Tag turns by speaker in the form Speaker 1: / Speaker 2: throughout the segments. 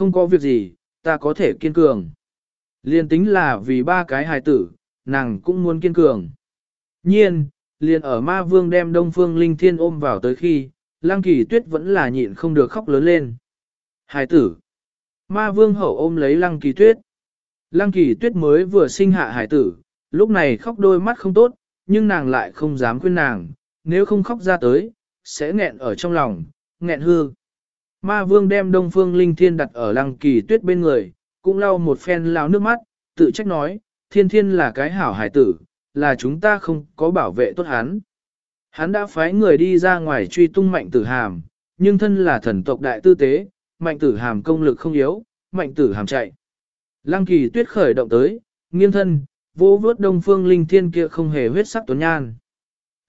Speaker 1: không có việc gì, ta có thể kiên cường. Liên tính là vì ba cái hài tử, nàng cũng muốn kiên cường. Nhiên, liền ở ma vương đem đông phương linh thiên ôm vào tới khi, lang kỳ tuyết vẫn là nhịn không được khóc lớn lên. Hài tử. Ma vương hậu ôm lấy lăng kỳ tuyết. Lăng kỳ tuyết mới vừa sinh hạ hài tử, lúc này khóc đôi mắt không tốt, nhưng nàng lại không dám khuyên nàng, nếu không khóc ra tới, sẽ nghẹn ở trong lòng, nghẹn hư. Ma vương đem đông phương linh thiên đặt ở lăng kỳ tuyết bên người, cũng lau một phen lao nước mắt, tự trách nói, thiên thiên là cái hảo hải tử, là chúng ta không có bảo vệ tốt hắn. Hắn đã phái người đi ra ngoài truy tung mạnh tử hàm, nhưng thân là thần tộc đại tư tế, mạnh tử hàm công lực không yếu, mạnh tử hàm chạy. Lăng kỳ tuyết khởi động tới, nghiêng thân, vô vớt đông phương linh thiên kia không hề huyết sắc tuấn nhan.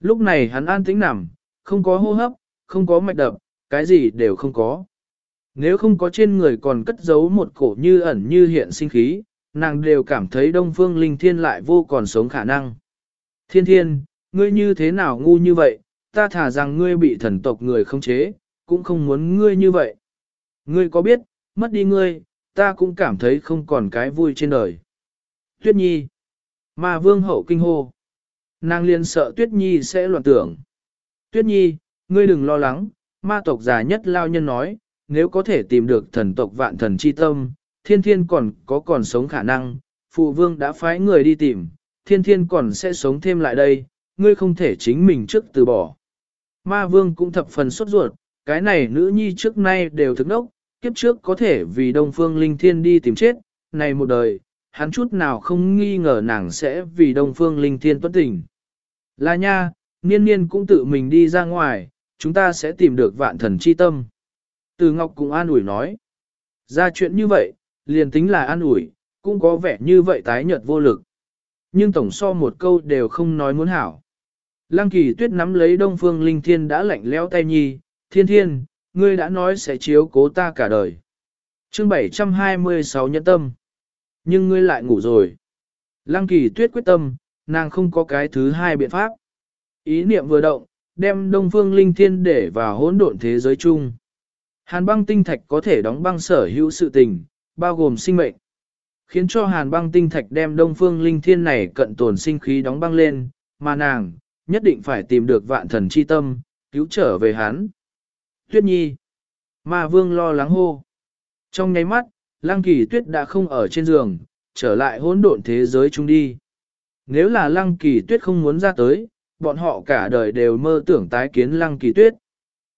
Speaker 1: Lúc này hắn an tĩnh nằm, không có hô hấp, không có mạch đập, cái gì đều không có. Nếu không có trên người còn cất giấu một cổ như ẩn như hiện sinh khí, nàng đều cảm thấy đông phương linh thiên lại vô còn sống khả năng. Thiên thiên, ngươi như thế nào ngu như vậy, ta thả rằng ngươi bị thần tộc người không chế, cũng không muốn ngươi như vậy. Ngươi có biết, mất đi ngươi, ta cũng cảm thấy không còn cái vui trên đời. Tuyết Nhi. Mà vương hậu kinh hô. Nàng liền sợ Tuyết Nhi sẽ loạn tưởng. Tuyết Nhi, ngươi đừng lo lắng, ma tộc già nhất lao nhân nói, nếu có thể tìm được thần tộc vạn thần chi tâm, thiên thiên còn có còn sống khả năng, phụ vương đã phái người đi tìm, thiên thiên còn sẽ sống thêm lại đây, ngươi không thể chính mình trước từ bỏ. Ma vương cũng thập phần sốt ruột, cái này nữ nhi trước nay đều thức nốc, kiếp trước có thể vì đông phương linh thiên đi tìm chết, này một đời, hắn chút nào không nghi ngờ nàng sẽ vì đông phương linh thiên tuất tình. Là nha, niên niên cũng tự mình đi ra ngoài, chúng ta sẽ tìm được vạn thần chi tâm. Từ Ngọc cũng an ủi nói. Ra chuyện như vậy, liền tính là an ủi, cũng có vẻ như vậy tái nhợt vô lực. Nhưng tổng so một câu đều không nói muốn hảo. Lăng kỳ tuyết nắm lấy đông phương linh thiên đã lạnh lẽo tay nhi, thiên thiên, ngươi đã nói sẽ chiếu cố ta cả đời. chương 726 nhẫn tâm. Nhưng ngươi lại ngủ rồi. Lăng kỳ tuyết quyết tâm, nàng không có cái thứ hai biện pháp. Ý niệm vừa động, đem đông phương linh thiên để vào hỗn độn thế giới chung. Hàn băng tinh thạch có thể đóng băng sở hữu sự tình, bao gồm sinh mệnh. Khiến cho hàn băng tinh thạch đem đông phương linh thiên này cận tồn sinh khí đóng băng lên, mà nàng, nhất định phải tìm được vạn thần chi tâm, cứu trở về hắn. Tuyết nhi. Ma vương lo lắng hô. Trong nháy mắt, lăng kỳ tuyết đã không ở trên giường, trở lại hỗn độn thế giới chung đi. Nếu là lăng kỳ tuyết không muốn ra tới, bọn họ cả đời đều mơ tưởng tái kiến lăng kỳ tuyết.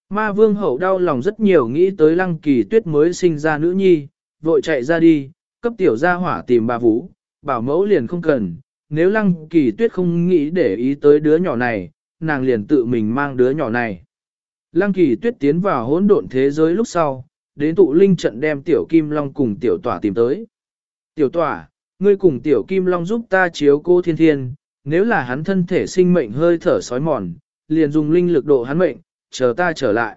Speaker 1: Ma vương hậu đau lòng rất nhiều nghĩ tới lăng kỳ tuyết mới sinh ra nữ nhi, vội chạy ra đi, cấp tiểu gia hỏa tìm bà vũ, bảo mẫu liền không cần, nếu lăng kỳ tuyết không nghĩ để ý tới đứa nhỏ này, nàng liền tự mình mang đứa nhỏ này. Lăng kỳ tuyết tiến vào hỗn độn thế giới lúc sau, đến tụ linh trận đem tiểu kim long cùng tiểu tỏa tìm tới. Tiểu tỏa, ngươi cùng tiểu kim long giúp ta chiếu cô thiên thiên, nếu là hắn thân thể sinh mệnh hơi thở sói mòn, liền dùng linh lực độ hắn mệnh, chờ ta trở lại.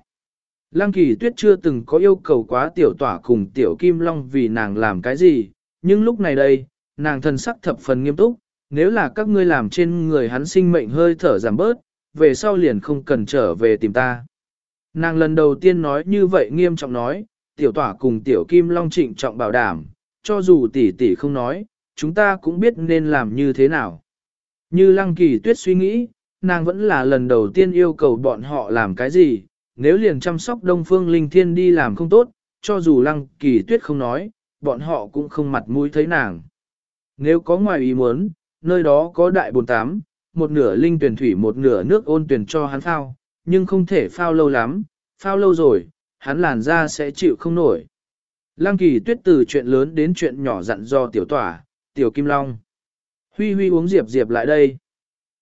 Speaker 1: Lăng kỳ tuyết chưa từng có yêu cầu quá tiểu tỏa cùng tiểu kim long vì nàng làm cái gì, nhưng lúc này đây, nàng thân sắc thập phần nghiêm túc, nếu là các ngươi làm trên người hắn sinh mệnh hơi thở giảm bớt, về sau liền không cần trở về tìm ta. Nàng lần đầu tiên nói như vậy nghiêm trọng nói, tiểu tỏa cùng tiểu kim long trịnh trọng bảo đảm, cho dù tỷ tỷ không nói, chúng ta cũng biết nên làm như thế nào. Như lăng kỳ tuyết suy nghĩ, nàng vẫn là lần đầu tiên yêu cầu bọn họ làm cái gì, nếu liền chăm sóc Đông Phương Linh Thiên đi làm không tốt, cho dù lăng kỳ tuyết không nói, bọn họ cũng không mặt mũi thấy nàng. Nếu có ngoài ý muốn, nơi đó có đại bồn tám, một nửa linh tuyển thủy một nửa nước ôn tuyển cho hắn phao, nhưng không thể phao lâu lắm, phao lâu rồi, hắn làn da sẽ chịu không nổi. Lăng kỳ tuyết từ chuyện lớn đến chuyện nhỏ dặn do tiểu tỏa, tiểu kim long. Huy huy uống diệp diệp lại đây.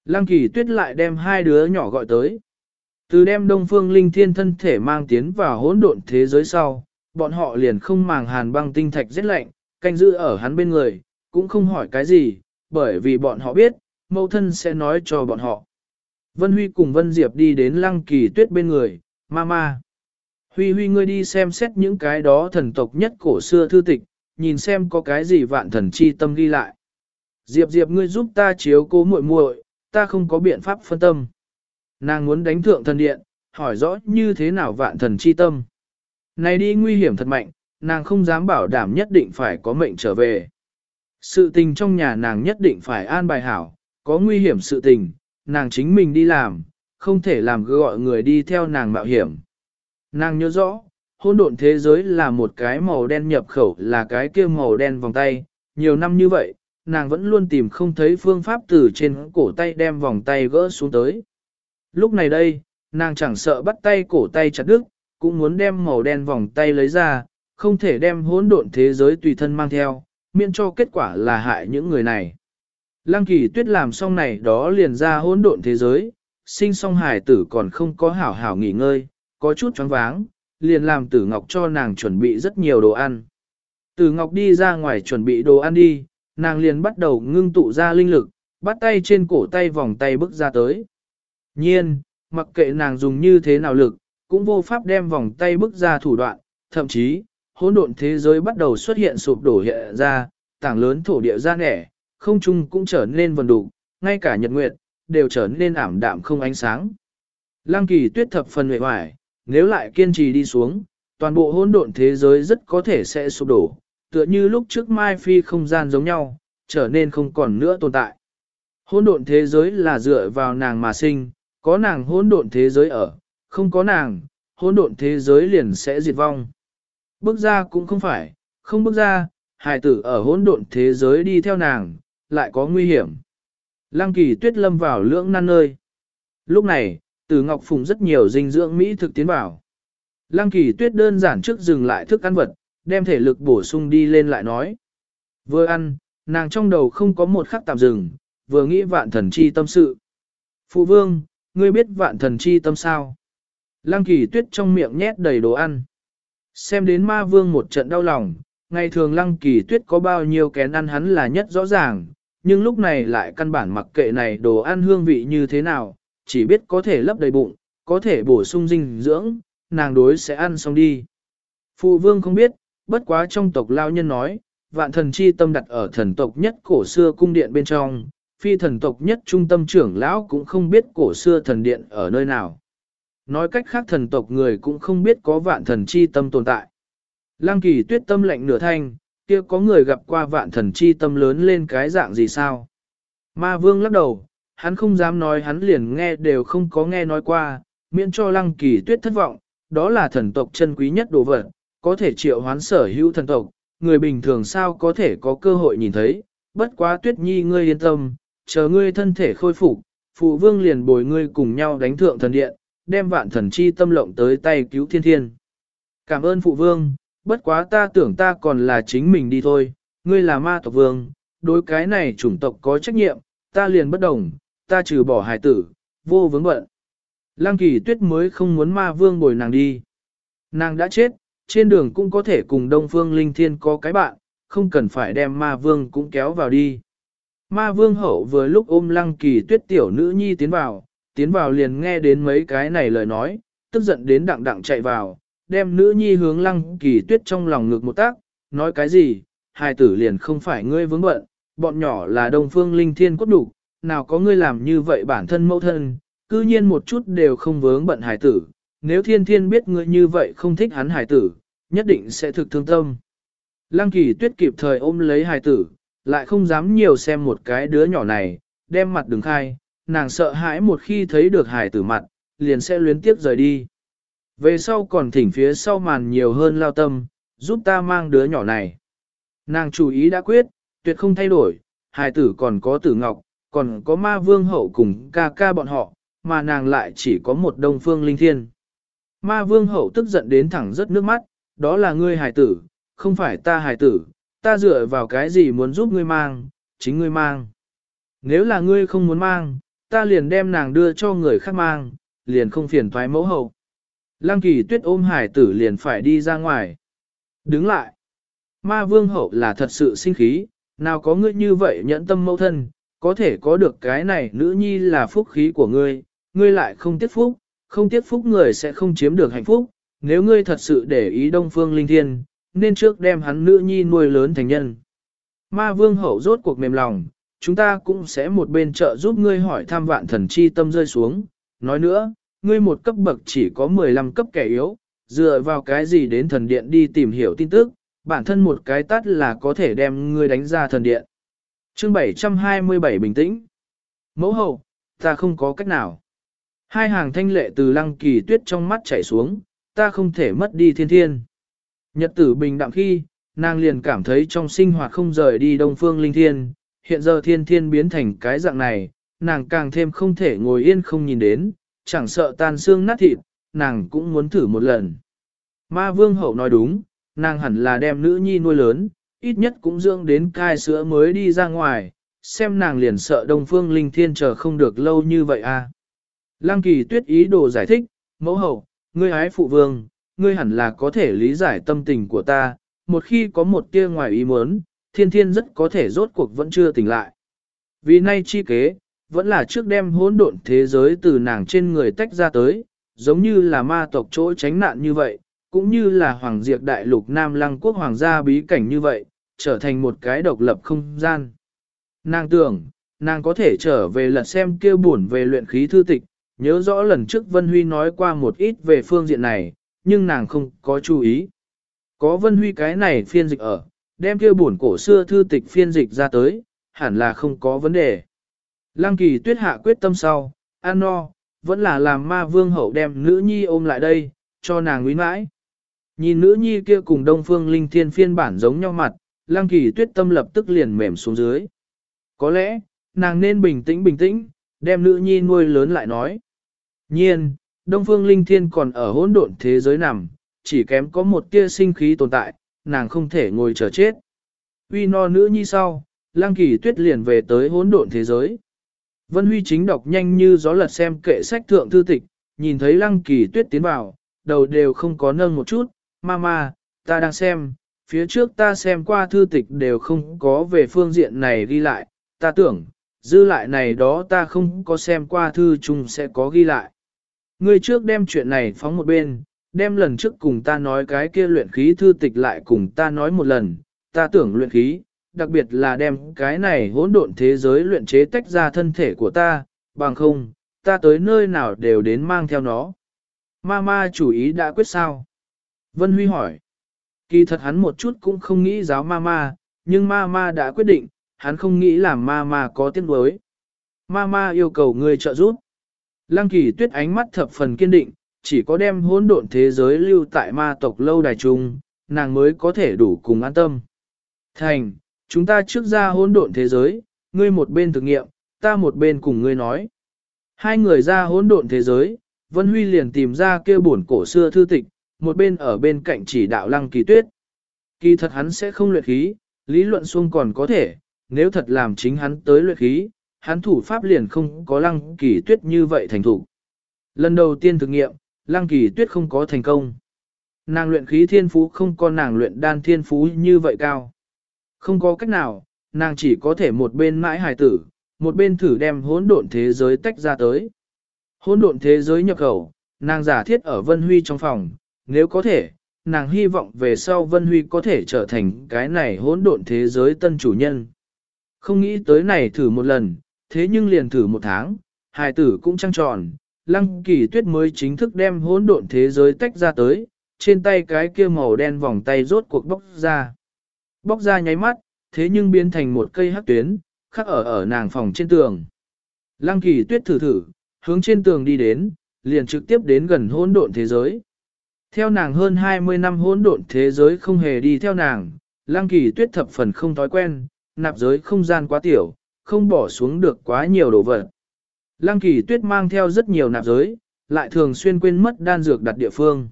Speaker 1: Lăng kỳ tuyết lại đem hai đứa nhỏ gọi tới. Từ đem đông phương linh thiên thân thể mang tiến vào hỗn độn thế giới sau, bọn họ liền không màng hàn băng tinh thạch rất lạnh, canh giữ ở hắn bên người, cũng không hỏi cái gì, bởi vì bọn họ biết, mẫu thân sẽ nói cho bọn họ. Vân Huy cùng Vân Diệp đi đến lăng kỳ tuyết bên người, Mama. Huy Huy ngươi đi xem xét những cái đó thần tộc nhất cổ xưa thư tịch, nhìn xem có cái gì vạn thần chi tâm ghi lại. Diệp Diệp ngươi giúp ta chiếu cố muội muội, ta không có biện pháp phân tâm. Nàng muốn đánh thượng thần điện, hỏi rõ như thế nào vạn thần chi tâm. Này đi nguy hiểm thật mạnh, nàng không dám bảo đảm nhất định phải có mệnh trở về. Sự tình trong nhà nàng nhất định phải an bài hảo, có nguy hiểm sự tình, nàng chính mình đi làm, không thể làm gọi người đi theo nàng mạo hiểm. Nàng nhớ rõ, hôn độn thế giới là một cái màu đen nhập khẩu là cái kia màu đen vòng tay, nhiều năm như vậy, nàng vẫn luôn tìm không thấy phương pháp từ trên cổ tay đem vòng tay gỡ xuống tới. Lúc này đây, nàng chẳng sợ bắt tay cổ tay chặt đứt, cũng muốn đem màu đen vòng tay lấy ra, không thể đem hỗn độn thế giới tùy thân mang theo, miễn cho kết quả là hại những người này. Lăng kỳ tuyết làm xong này đó liền ra hỗn độn thế giới, sinh xong hải tử còn không có hảo hảo nghỉ ngơi, có chút choáng váng, liền làm tử ngọc cho nàng chuẩn bị rất nhiều đồ ăn. Tử ngọc đi ra ngoài chuẩn bị đồ ăn đi, nàng liền bắt đầu ngưng tụ ra linh lực, bắt tay trên cổ tay vòng tay bước ra tới. Nhiên, mặc kệ nàng dùng như thế nào lực, cũng vô pháp đem vòng tay bước ra thủ đoạn, thậm chí, hỗn độn thế giới bắt đầu xuất hiện sụp đổ hiện ra, tảng lớn thổ địa ra nẻ, không trung cũng trở nên vần đủ, ngay cả nhật nguyệt, đều trở nên ảm đạm không ánh sáng. Lăng kỳ tuyết thập phần huệ hoài, nếu lại kiên trì đi xuống, toàn bộ hỗn độn thế giới rất có thể sẽ sụp đổ, tựa như lúc trước Mai Phi không gian giống nhau, trở nên không còn nữa tồn tại. Hỗn độn thế giới là dựa vào nàng mà sinh, có nàng hỗn độn thế giới ở, không có nàng, hỗn độn thế giới liền sẽ diệt vong. Bước ra cũng không phải, không bước ra, hài tử ở hỗn độn thế giới đi theo nàng, lại có nguy hiểm. Lăng kỳ tuyết lâm vào lưỡng nan nơi. Lúc này, từ Ngọc Phùng rất nhiều dinh dưỡng Mỹ thực tiến vào. Lăng kỳ tuyết đơn giản trước dừng lại thức ăn vật, đem thể lực bổ sung đi lên lại nói. Vừa ăn, nàng trong đầu không có một khắc tạm dừng, vừa nghĩ vạn thần chi tâm sự. Phụ vương, ngươi biết vạn thần chi tâm sao? Lăng kỳ tuyết trong miệng nhét đầy đồ ăn. Xem đến ma vương một trận đau lòng, ngày thường lăng kỳ tuyết có bao nhiêu kén ăn hắn là nhất rõ ràng, nhưng lúc này lại căn bản mặc kệ này đồ ăn hương vị như thế nào, chỉ biết có thể lấp đầy bụng, có thể bổ sung dinh dưỡng, nàng đối sẽ ăn xong đi. Phụ vương không biết, bất quá trong tộc lao nhân nói, vạn thần chi tâm đặt ở thần tộc nhất cổ xưa cung điện bên trong, phi thần tộc nhất trung tâm trưởng lão cũng không biết cổ xưa thần điện ở nơi nào. Nói cách khác thần tộc người cũng không biết có vạn thần chi tâm tồn tại. Lăng kỳ tuyết tâm lệnh nửa thanh, kia có người gặp qua vạn thần chi tâm lớn lên cái dạng gì sao? Ma vương lắc đầu, hắn không dám nói hắn liền nghe đều không có nghe nói qua, miễn cho lăng kỳ tuyết thất vọng, đó là thần tộc chân quý nhất đồ vật, có thể triệu hoán sở hữu thần tộc, người bình thường sao có thể có cơ hội nhìn thấy, bất quá tuyết nhi ngươi yên tâm, chờ ngươi thân thể khôi phục, phụ vương liền bồi ngươi cùng nhau đánh thượng thần điện, đem vạn thần chi tâm lộng tới tay cứu thiên thiên. Cảm ơn phụ vương, bất quá ta tưởng ta còn là chính mình đi thôi, ngươi là ma tộc vương, đối cái này chủng tộc có trách nhiệm, ta liền bất đồng, ta trừ bỏ hài tử, vô vướng bận. Lăng kỳ tuyết mới không muốn ma vương bồi nàng đi. Nàng đã chết, trên đường cũng có thể cùng Đông Phương Linh Thiên có cái bạn, không cần phải đem ma vương cũng kéo vào đi. Ma vương hậu vừa lúc ôm lăng kỳ tuyết tiểu nữ nhi tiến vào, tiến vào liền nghe đến mấy cái này lời nói, tức giận đến đặng đặng chạy vào, đem nữ nhi hướng lăng kỳ tuyết trong lòng ngực một tác, nói cái gì, hai tử liền không phải ngươi vướng bận, bọn nhỏ là Đông Phương Linh Thiên cốt đủ, nào có ngươi làm như vậy bản thân mẫu thân, cư nhiên một chút đều không vướng bận hải tử, nếu thiên thiên biết ngươi như vậy không thích hắn hải tử, nhất định sẽ thực thương tâm. Lăng kỳ tuyết kịp thời ôm lấy hải tử, lại không dám nhiều xem một cái đứa nhỏ này, đem mặt đứng khai, nàng sợ hãi một khi thấy được hải tử mặt, liền sẽ luyến tiếp rời đi. Về sau còn thỉnh phía sau màn nhiều hơn lao tâm, giúp ta mang đứa nhỏ này. Nàng chủ ý đã quyết, tuyệt không thay đổi, hải tử còn có tử ngọc, còn có ma vương hậu cùng ca ca bọn họ, mà nàng lại chỉ có một đông phương linh thiên. Ma vương hậu tức giận đến thẳng rất nước mắt, đó là ngươi hài tử, không phải ta hài tử, ta dựa vào cái gì muốn giúp ngươi mang, chính ngươi mang. Nếu là ngươi không muốn mang, ta liền đem nàng đưa cho người khác mang, liền không phiền thoái mẫu hậu. Lăng kỳ tuyết ôm hải tử liền phải đi ra ngoài. Đứng lại. Ma vương hậu là thật sự sinh khí, nào có ngươi như vậy nhẫn tâm mẫu thân, có thể có được cái này nữ nhi là phúc khí của ngươi, ngươi lại không tiếc phúc, không tiếc phúc người sẽ không chiếm được hạnh phúc, nếu ngươi thật sự để ý Đông Phương Linh Thiên, nên trước đem hắn nữ nhi nuôi lớn thành nhân. Ma vương hậu rốt cuộc mềm lòng, chúng ta cũng sẽ một bên trợ giúp ngươi hỏi thăm vạn thần chi tâm rơi xuống. Nói nữa, ngươi một cấp bậc chỉ có 15 cấp kẻ yếu, dựa vào cái gì đến thần điện đi tìm hiểu tin tức, bản thân một cái tắt là có thể đem ngươi đánh ra thần điện. Chương 727 bình tĩnh. Mẫu hậu, ta không có cách nào. Hai hàng thanh lệ từ lăng kỳ tuyết trong mắt chảy xuống, ta không thể mất đi thiên thiên. Nhật tử bình đạm khi, nàng liền cảm thấy trong sinh hoạt không rời đi đông phương linh thiên, hiện giờ thiên thiên biến thành cái dạng này, nàng càng thêm không thể ngồi yên không nhìn đến, chẳng sợ tan xương nát thịt, nàng cũng muốn thử một lần. Ma vương hậu nói đúng, nàng hẳn là đem nữ nhi nuôi lớn, ít nhất cũng dưỡng đến cai sữa mới đi ra ngoài, xem nàng liền sợ đông phương linh thiên chờ không được lâu như vậy à. Lăng kỳ tuyết ý đồ giải thích, mẫu hậu, ngươi ái phụ vương, ngươi hẳn là có thể lý giải tâm tình của ta, một khi có một tia ngoài ý muốn, thiên thiên rất có thể rốt cuộc vẫn chưa tỉnh lại. Vì nay chi kế, vẫn là trước đem hỗn độn thế giới từ nàng trên người tách ra tới, giống như là ma tộc chỗ tránh nạn như vậy, cũng như là hoàng diệt đại lục Nam Lăng quốc hoàng gia bí cảnh như vậy, trở thành một cái độc lập không gian. Nàng tưởng, nàng có thể trở về lật xem kia buồn về luyện khí thư tịch, nhớ rõ lần trước Vân Huy nói qua một ít về phương diện này, nhưng nàng không có chú ý. Có Vân Huy cái này phiên dịch ở, đem kia buồn cổ xưa thư tịch phiên dịch ra tới, hẳn là không có vấn đề. Lăng kỳ tuyết hạ quyết tâm sau, an no, vẫn là làm ma vương hậu đem nữ nhi ôm lại đây, cho nàng nguyên mãi. Nhìn nữ nhi kia cùng đông phương linh thiên phiên bản giống nhau mặt, lăng kỳ tuyết tâm lập tức liền mềm xuống dưới. Có lẽ, nàng nên bình tĩnh bình tĩnh, đem nữ nhi nuôi lớn lại nói. Nhiên, đông phương linh thiên còn ở hỗn độn thế giới nằm, chỉ kém có một tia sinh khí tồn tại, nàng không thể ngồi chờ chết. Uy no nữ nhi sau, lăng kỳ tuyết liền về tới hỗn độn thế giới. Vân Huy chính đọc nhanh như gió lật xem kệ sách thượng thư tịch, nhìn thấy lăng kỳ tuyết tiến vào, đầu đều không có nâng một chút, mama, ta đang xem, phía trước ta xem qua thư tịch đều không có về phương diện này ghi lại, ta tưởng, dư lại này đó ta không có xem qua thư chung sẽ có ghi lại. Ngươi trước đem chuyện này phóng một bên, đem lần trước cùng ta nói cái kia luyện khí thư tịch lại cùng ta nói một lần, ta tưởng luyện khí, đặc biệt là đem cái này hỗn độn thế giới luyện chế tách ra thân thể của ta, bằng không, ta tới nơi nào đều đến mang theo nó. ma ma chủ ý đã quyết sao? Vân Huy hỏi. Kỳ thật hắn một chút cũng không nghĩ giáo ma ma nhưng ma ma đã quyết định, hắn không nghĩ làm Ma có tiếng đối. Ma yêu cầu người trợ giúp. Lăng kỳ tuyết ánh mắt thập phần kiên định, chỉ có đem hỗn độn thế giới lưu tại ma tộc lâu đài trung, nàng mới có thể đủ cùng an tâm. Thành, chúng ta trước ra hỗn độn thế giới, ngươi một bên thực nghiệm, ta một bên cùng ngươi nói. Hai người ra hỗn độn thế giới, Vân Huy liền tìm ra kêu bổn cổ xưa thư tịch, một bên ở bên cạnh chỉ đạo lăng kỳ tuyết. Kỳ thật hắn sẽ không luyện khí, lý luận xuông còn có thể, nếu thật làm chính hắn tới luyện khí, hắn thủ pháp liền không có lăng kỳ tuyết như vậy thành thủ. Lần đầu tiên thực nghiệm, lăng kỳ tuyết không có thành công. Nàng luyện khí thiên phú không có nàng luyện đan thiên phú như vậy cao. Không có cách nào, nàng chỉ có thể một bên mãi hài tử, một bên thử đem hỗn độn thế giới tách ra tới. Hỗn độn thế giới nhập khẩu, nàng giả thiết ở Vân Huy trong phòng, nếu có thể, nàng hy vọng về sau Vân Huy có thể trở thành cái này hỗn độn thế giới tân chủ nhân. Không nghĩ tới này thử một lần, thế nhưng liền thử một tháng, hài tử cũng trăng tròn, lăng kỳ tuyết mới chính thức đem hỗn độn thế giới tách ra tới, trên tay cái kia màu đen vòng tay rốt cuộc bóc ra. Bóc ra nháy mắt, thế nhưng biến thành một cây hắc tuyến, khắc ở ở nàng phòng trên tường. Lăng kỳ tuyết thử thử, hướng trên tường đi đến, liền trực tiếp đến gần hỗn độn thế giới. Theo nàng hơn 20 năm hỗn độn thế giới không hề đi theo nàng, lăng kỳ tuyết thập phần không thói quen, nạp giới không gian quá tiểu, không bỏ xuống được quá nhiều đồ vật. Lăng kỳ tuyết mang theo rất nhiều nạp giới, lại thường xuyên quên mất đan dược đặt địa phương.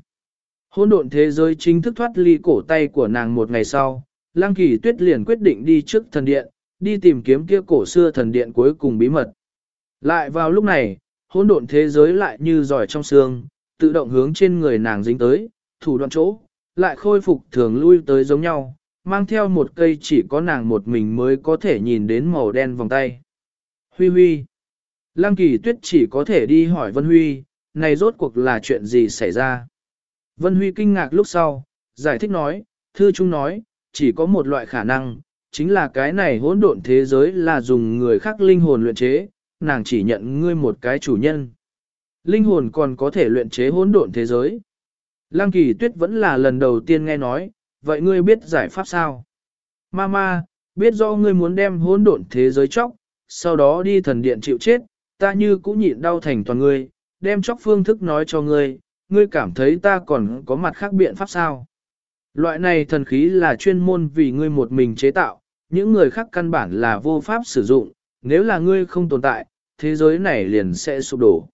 Speaker 1: Hôn độn thế giới chính thức thoát ly cổ tay của nàng một ngày sau, Lăng kỳ tuyết liền quyết định đi trước thần điện, đi tìm kiếm kia cổ xưa thần điện cuối cùng bí mật. Lại vào lúc này, Hôn độn thế giới lại như giỏi trong xương, tự động hướng trên người nàng dính tới, thủ đoạn chỗ, lại khôi phục thường lui tới giống nhau, mang theo một cây chỉ có nàng một mình mới có thể nhìn đến màu đen vòng tay. Huy Huy Lăng kỳ tuyết chỉ có thể đi hỏi Vân Huy, này rốt cuộc là chuyện gì xảy ra. Vân Huy kinh ngạc lúc sau, giải thích nói, thư trung nói, chỉ có một loại khả năng, chính là cái này hỗn độn thế giới là dùng người khác linh hồn luyện chế, nàng chỉ nhận ngươi một cái chủ nhân. Linh hồn còn có thể luyện chế hỗn độn thế giới. Lăng kỳ tuyết vẫn là lần đầu tiên nghe nói, vậy ngươi biết giải pháp sao? Mama, biết do ngươi muốn đem hỗn độn thế giới chóc, sau đó đi thần điện chịu chết, ta như cũng nhịn đau thành toàn ngươi, đem chóc phương thức nói cho ngươi, ngươi cảm thấy ta còn có mặt khác biện pháp sao? Loại này thần khí là chuyên môn vì ngươi một mình chế tạo, những người khác căn bản là vô pháp sử dụng, nếu là ngươi không tồn tại, thế giới này liền sẽ sụp đổ.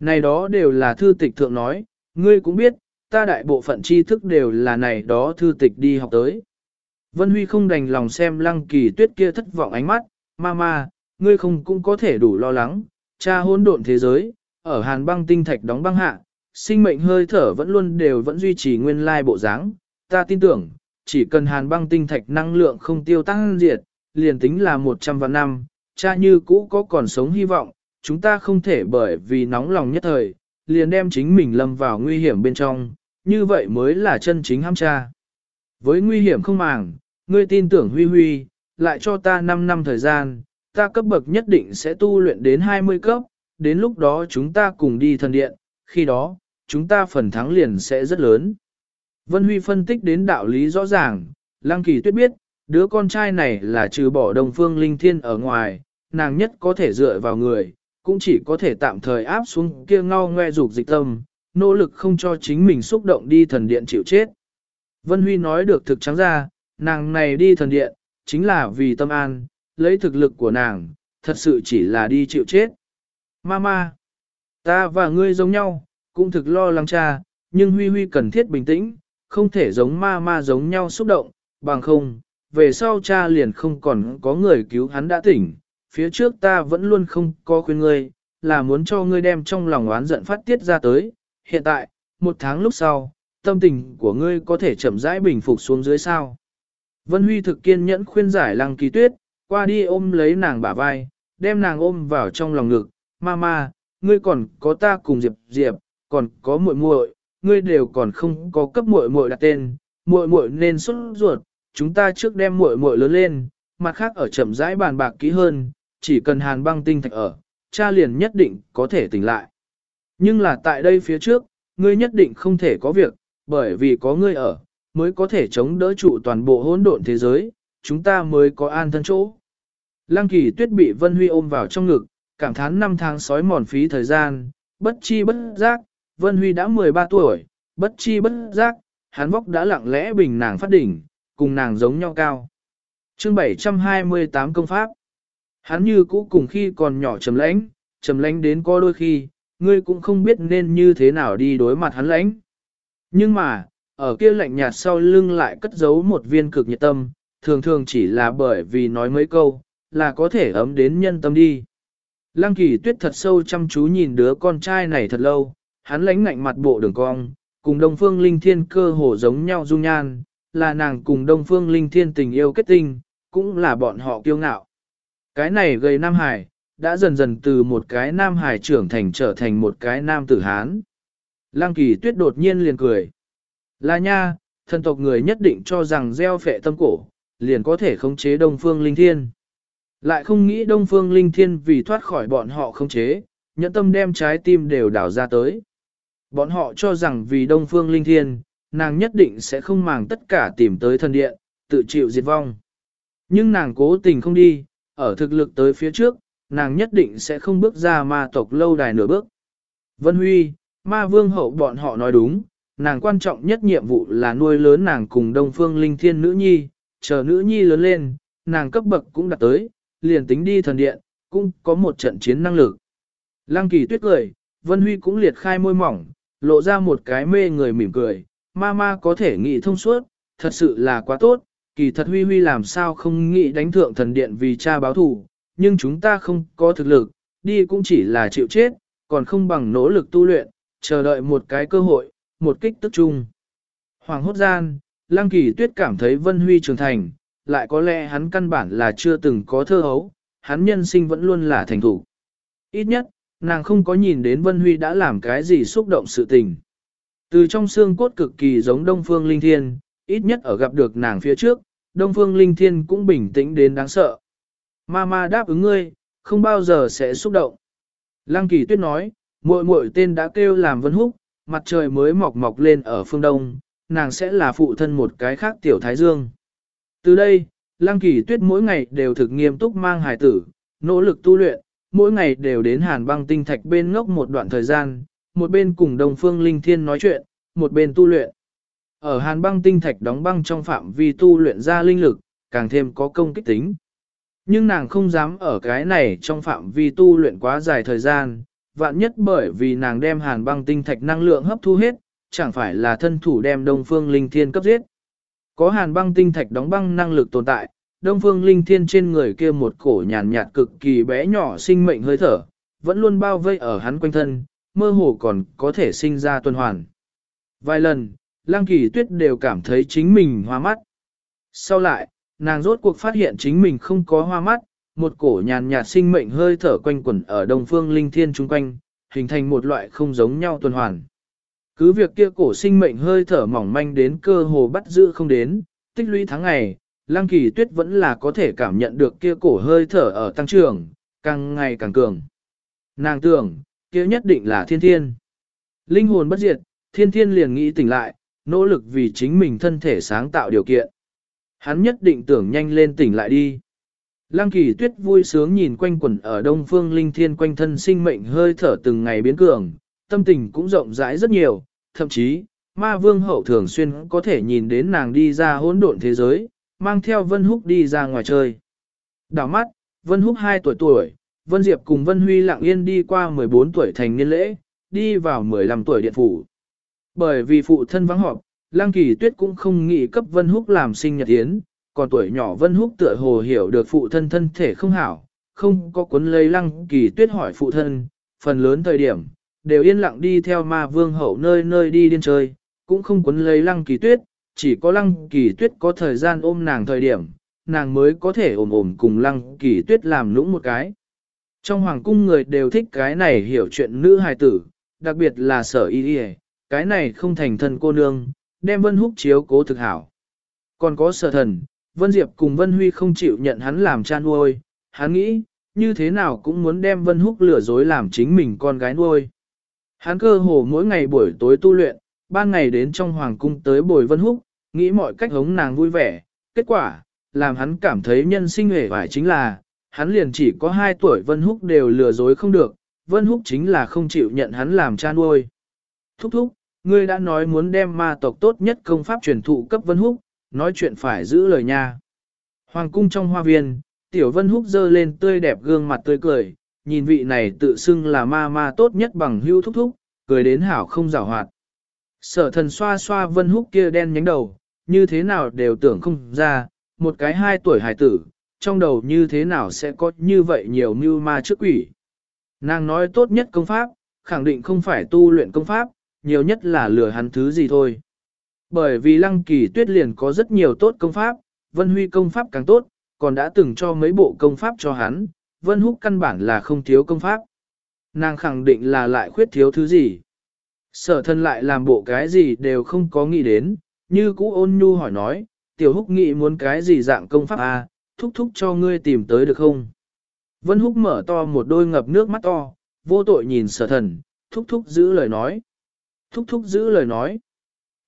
Speaker 1: Này đó đều là thư tịch thượng nói, ngươi cũng biết, ta đại bộ phận tri thức đều là này đó thư tịch đi học tới. Vân Huy không đành lòng xem lăng kỳ tuyết kia thất vọng ánh mắt, Mama, ngươi không cũng có thể đủ lo lắng, cha hôn độn thế giới, ở hàn băng tinh thạch đóng băng hạ, sinh mệnh hơi thở vẫn luôn đều vẫn duy trì nguyên lai bộ dáng. ta tin tưởng, chỉ cần hàn băng tinh thạch năng lượng không tiêu tăng diệt, liền tính là 100 vạn năm, cha như cũ có còn sống hy vọng, chúng ta không thể bởi vì nóng lòng nhất thời, liền đem chính mình lâm vào nguy hiểm bên trong, như vậy mới là chân chính ham cha. Với nguy hiểm không màng, ngươi tin tưởng huy huy, lại cho ta 5 năm thời gian, ta cấp bậc nhất định sẽ tu luyện đến 20 cấp, đến lúc đó chúng ta cùng đi thần điện, khi đó, chúng ta phần thắng liền sẽ rất lớn. Vân Huy phân tích đến đạo lý rõ ràng, Lăng Kỳ Tuyết biết, đứa con trai này là trừ bỏ đồng phương linh thiên ở ngoài, nàng nhất có thể dựa vào người, cũng chỉ có thể tạm thời áp xuống kia ngao ngoe dục dịch tâm, nỗ lực không cho chính mình xúc động đi thần điện chịu chết. Vân Huy nói được thực trắng ra, nàng này đi thần điện, chính là vì tâm an, lấy thực lực của nàng, thật sự chỉ là đi chịu chết. Mama, ta và ngươi giống nhau, cũng thực lo lắng cha, nhưng Huy Huy cần thiết bình tĩnh, không thể giống ma ma giống nhau xúc động, bằng không, về sau cha liền không còn có người cứu hắn đã tỉnh, phía trước ta vẫn luôn không có khuyên ngươi, là muốn cho ngươi đem trong lòng oán giận phát tiết ra tới, hiện tại, một tháng lúc sau, tâm tình của ngươi có thể chậm rãi bình phục xuống dưới sao. Vân Huy thực kiên nhẫn khuyên giải lăng kỳ tuyết, qua đi ôm lấy nàng bả vai, đem nàng ôm vào trong lòng ngực, mama, ngươi còn có ta cùng Diệp Diệp, còn có muội muội, ngươi đều còn không có cấp muội muội đặt tên, muội muội nên xuất ruột, chúng ta trước đem muội muội lớn lên, mặt khác ở chậm rãi bàn bạc kỹ hơn, chỉ cần hàn băng tinh thạch ở, cha liền nhất định có thể tỉnh lại. Nhưng là tại đây phía trước, ngươi nhất định không thể có việc, bởi vì có ngươi ở, mới có thể chống đỡ trụ toàn bộ hỗn độn thế giới, chúng ta mới có an thân chỗ. Lăng kỳ tuyết bị Vân Huy ôm vào trong ngực, cảm thán năm tháng sói mòn phí thời gian, bất chi bất giác, Vân Huy đã 13 tuổi, bất chi bất giác, hắn vóc đã lặng lẽ bình nàng phát đỉnh, cùng nàng giống nhau cao. chương 728 công pháp. Hắn như cũ cùng khi còn nhỏ trầm lãnh, trầm lãnh đến có đôi khi, ngươi cũng không biết nên như thế nào đi đối mặt hắn lãnh. Nhưng mà, ở kia lạnh nhạt sau lưng lại cất giấu một viên cực nhiệt tâm, thường thường chỉ là bởi vì nói mấy câu, là có thể ấm đến nhân tâm đi. Lăng kỳ tuyết thật sâu chăm chú nhìn đứa con trai này thật lâu, hắn lãnh ngạnh mặt bộ đường cong, cùng Đông Phương Linh Thiên cơ hồ giống nhau dung nhan, là nàng cùng Đông Phương Linh Thiên tình yêu kết tinh, cũng là bọn họ kiêu ngạo. Cái này gây Nam Hải, đã dần dần từ một cái Nam Hải trưởng thành trở thành một cái Nam tử Hán. Lăng kỳ tuyết đột nhiên liền cười. Là nha, thần tộc người nhất định cho rằng gieo phệ tâm cổ, liền có thể khống chế Đông Phương Linh Thiên. Lại không nghĩ Đông Phương Linh Thiên vì thoát khỏi bọn họ khống chế, nhẫn tâm đem trái tim đều đảo ra tới. Bọn họ cho rằng vì Đông Phương Linh Thiên, nàng nhất định sẽ không màng tất cả tìm tới thần điện, tự chịu diệt vong. Nhưng nàng cố tình không đi, ở thực lực tới phía trước, nàng nhất định sẽ không bước ra ma tộc lâu đài nửa bước. Vân Huy, ma vương hậu bọn họ nói đúng, nàng quan trọng nhất nhiệm vụ là nuôi lớn nàng cùng Đông Phương Linh Thiên nữ nhi, chờ nữ nhi lớn lên, nàng cấp bậc cũng đạt tới, liền tính đi thần điện, cũng có một trận chiến năng lực. Lăng kỳ tuyết cười, Vân Huy cũng liệt khai môi mỏng, lộ ra một cái mê người mỉm cười, ma ma có thể nghĩ thông suốt, thật sự là quá tốt, kỳ thật Huy Huy làm sao không nghĩ đánh thượng thần điện vì cha báo thù, nhưng chúng ta không có thực lực, đi cũng chỉ là chịu chết, còn không bằng nỗ lực tu luyện, chờ đợi một cái cơ hội, một kích tức chung. Hoàng hốt gian, Lăng Kỳ Tuyết cảm thấy Vân Huy trưởng thành, lại có lẽ hắn căn bản là chưa từng có thơ hấu, hắn nhân sinh vẫn luôn là thành thủ. Ít nhất, nàng không có nhìn đến Vân Huy đã làm cái gì xúc động sự tình. Từ trong xương cốt cực kỳ giống Đông Phương Linh Thiên, ít nhất ở gặp được nàng phía trước, Đông Phương Linh Thiên cũng bình tĩnh đến đáng sợ. Mama đáp ứng ngươi, không bao giờ sẽ xúc động. Lăng Kỳ Tuyết nói, muội muội tên đã kêu làm Vân Húc, mặt trời mới mọc mọc lên ở phương đông, nàng sẽ là phụ thân một cái khác tiểu thái dương. Từ đây, Lăng Kỳ Tuyết mỗi ngày đều thực nghiêm túc mang hài tử, nỗ lực tu luyện, mỗi ngày đều đến hàn băng tinh thạch bên ngốc một đoạn thời gian, một bên cùng đồng phương linh thiên nói chuyện, một bên tu luyện. Ở hàn băng tinh thạch đóng băng trong phạm vi tu luyện ra linh lực, càng thêm có công kích tính. Nhưng nàng không dám ở cái này trong phạm vi tu luyện quá dài thời gian, vạn nhất bởi vì nàng đem hàn băng tinh thạch năng lượng hấp thu hết, chẳng phải là thân thủ đem đông phương linh thiên cấp giết. Có hàn băng tinh thạch đóng băng năng lực tồn tại, đông phương linh thiên trên người kia một cổ nhàn nhạt cực kỳ bé nhỏ sinh mệnh hơi thở, vẫn luôn bao vây ở hắn quanh thân, mơ hồ còn có thể sinh ra tuần hoàn. Vài lần, Lăng Kỳ Tuyết đều cảm thấy chính mình hoa mắt. Sau lại, nàng rốt cuộc phát hiện chính mình không có hoa mắt, một cổ nhàn nhạt sinh mệnh hơi thở quanh quẩn ở đông phương linh thiên chung quanh, hình thành một loại không giống nhau tuần hoàn. Cứ việc kia cổ sinh mệnh hơi thở mỏng manh đến cơ hồ bắt giữ không đến, tích lũy tháng ngày, Lăng Kỳ Tuyết vẫn là có thể cảm nhận được kia cổ hơi thở ở tăng trưởng, càng ngày càng cường. Nàng tưởng, kia nhất định là thiên thiên. Linh hồn bất diệt, thiên thiên liền nghĩ tỉnh lại, nỗ lực vì chính mình thân thể sáng tạo điều kiện. Hắn nhất định tưởng nhanh lên tỉnh lại đi. Lăng kỳ tuyết vui sướng nhìn quanh quẩn ở đông phương linh thiên quanh thân sinh mệnh hơi thở từng ngày biến cường, tâm tình cũng rộng rãi rất nhiều, thậm chí, ma vương hậu thường xuyên có thể nhìn đến nàng đi ra hỗn độn thế giới, mang theo Vân Húc đi ra ngoài chơi. Đảo mắt, Vân Húc 2 tuổi tuổi, Vân Diệp cùng Vân Huy lặng yên đi qua 14 tuổi thành niên lễ, đi vào 15 tuổi điện phủ. Bởi vì phụ thân vắng họp, Lăng Kỳ Tuyết cũng không nghĩ cấp Vân Húc làm sinh nhật yến, còn tuổi nhỏ Vân Húc tựa hồ hiểu được phụ thân thân thể không hảo, không có cuốn lấy Lăng Kỳ Tuyết hỏi phụ thân, phần lớn thời điểm, đều yên lặng đi theo ma vương hậu nơi nơi đi điên chơi, cũng không cuốn lấy Lăng Kỳ Tuyết, chỉ có Lăng Kỳ Tuyết có thời gian ôm nàng thời điểm, nàng mới có thể ôm ôm cùng Lăng Kỳ Tuyết làm lũng một cái. Trong hoàng cung người đều thích cái này hiểu chuyện nữ hài tử, đặc biệt là sở y y, cái này không thành thân cô nương, đem Vân Húc chiếu cố thực hảo. Còn có sở thần, Vân Diệp cùng Vân Huy không chịu nhận hắn làm cha nuôi, hắn nghĩ, như thế nào cũng muốn đem Vân Húc lừa dối làm chính mình con gái nuôi. Hắn cơ hồ mỗi ngày buổi tối tu luyện, ban ngày đến trong hoàng cung tới bồi Vân Húc, nghĩ mọi cách hống nàng vui vẻ, kết quả, làm hắn cảm thấy nhân sinh hề vải chính là, hắn liền chỉ có 2 tuổi Vân Húc đều lừa dối không được, Vân Húc chính là không chịu nhận hắn làm cha nuôi. Thúc thúc, ngươi đã nói muốn đem ma tộc tốt nhất công pháp truyền thụ cấp Vân Húc, nói chuyện phải giữ lời nha. Hoàng cung trong hoa viên, tiểu Vân Húc dơ lên tươi đẹp gương mặt tươi cười, nhìn vị này tự xưng là ma ma tốt nhất bằng hưu thúc thúc, cười đến hảo không rào hoạt. Sở thần xoa xoa Vân Húc kia đen nhánh đầu, như thế nào đều tưởng không ra, một cái hai tuổi hải tử, trong đầu như thế nào sẽ có như vậy nhiều mưu ma trước quỷ. Nàng nói tốt nhất công pháp, khẳng định không phải tu luyện công pháp, nhiều nhất là lừa hắn thứ gì thôi. Bởi vì lăng kỳ tuyết liền có rất nhiều tốt công pháp, Vân Huy công pháp càng tốt, còn đã từng cho mấy bộ công pháp cho hắn, Vân Húc căn bản là không thiếu công pháp. Nàng khẳng định là lại khuyết thiếu thứ gì. Sở thân lại làm bộ cái gì đều không có nghĩ đến, như cũ ôn nhu hỏi nói, tiểu húc nghĩ muốn cái gì dạng công pháp à, thúc thúc cho ngươi tìm tới được không? Vân húc mở to một đôi ngập nước mắt to, vô tội nhìn sở thần, thúc thúc giữ lời nói. Thúc thúc giữ lời nói.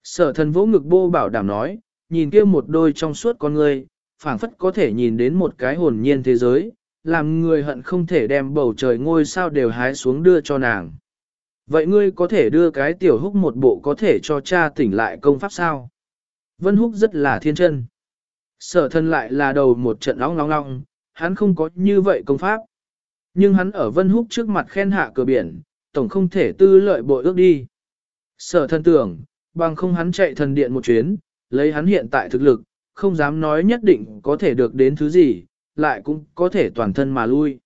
Speaker 1: Sở thần vỗ ngực bô bảo đảm nói, nhìn kia một đôi trong suốt con người, phảng phất có thể nhìn đến một cái hồn nhiên thế giới, làm người hận không thể đem bầu trời ngôi sao đều hái xuống đưa cho nàng. Vậy ngươi có thể đưa cái tiểu húc một bộ có thể cho cha tỉnh lại công pháp sao? Vân húc rất là thiên chân. Sở thân lại là đầu một trận óng long long, hắn không có như vậy công pháp. Nhưng hắn ở Vân Húc trước mặt khen hạ cửa biển, tổng không thể tư lợi bội ước đi. Sở thân tưởng, bằng không hắn chạy thần điện một chuyến, lấy hắn hiện tại thực lực, không dám nói nhất định có thể được đến thứ gì, lại cũng có thể toàn thân mà lui.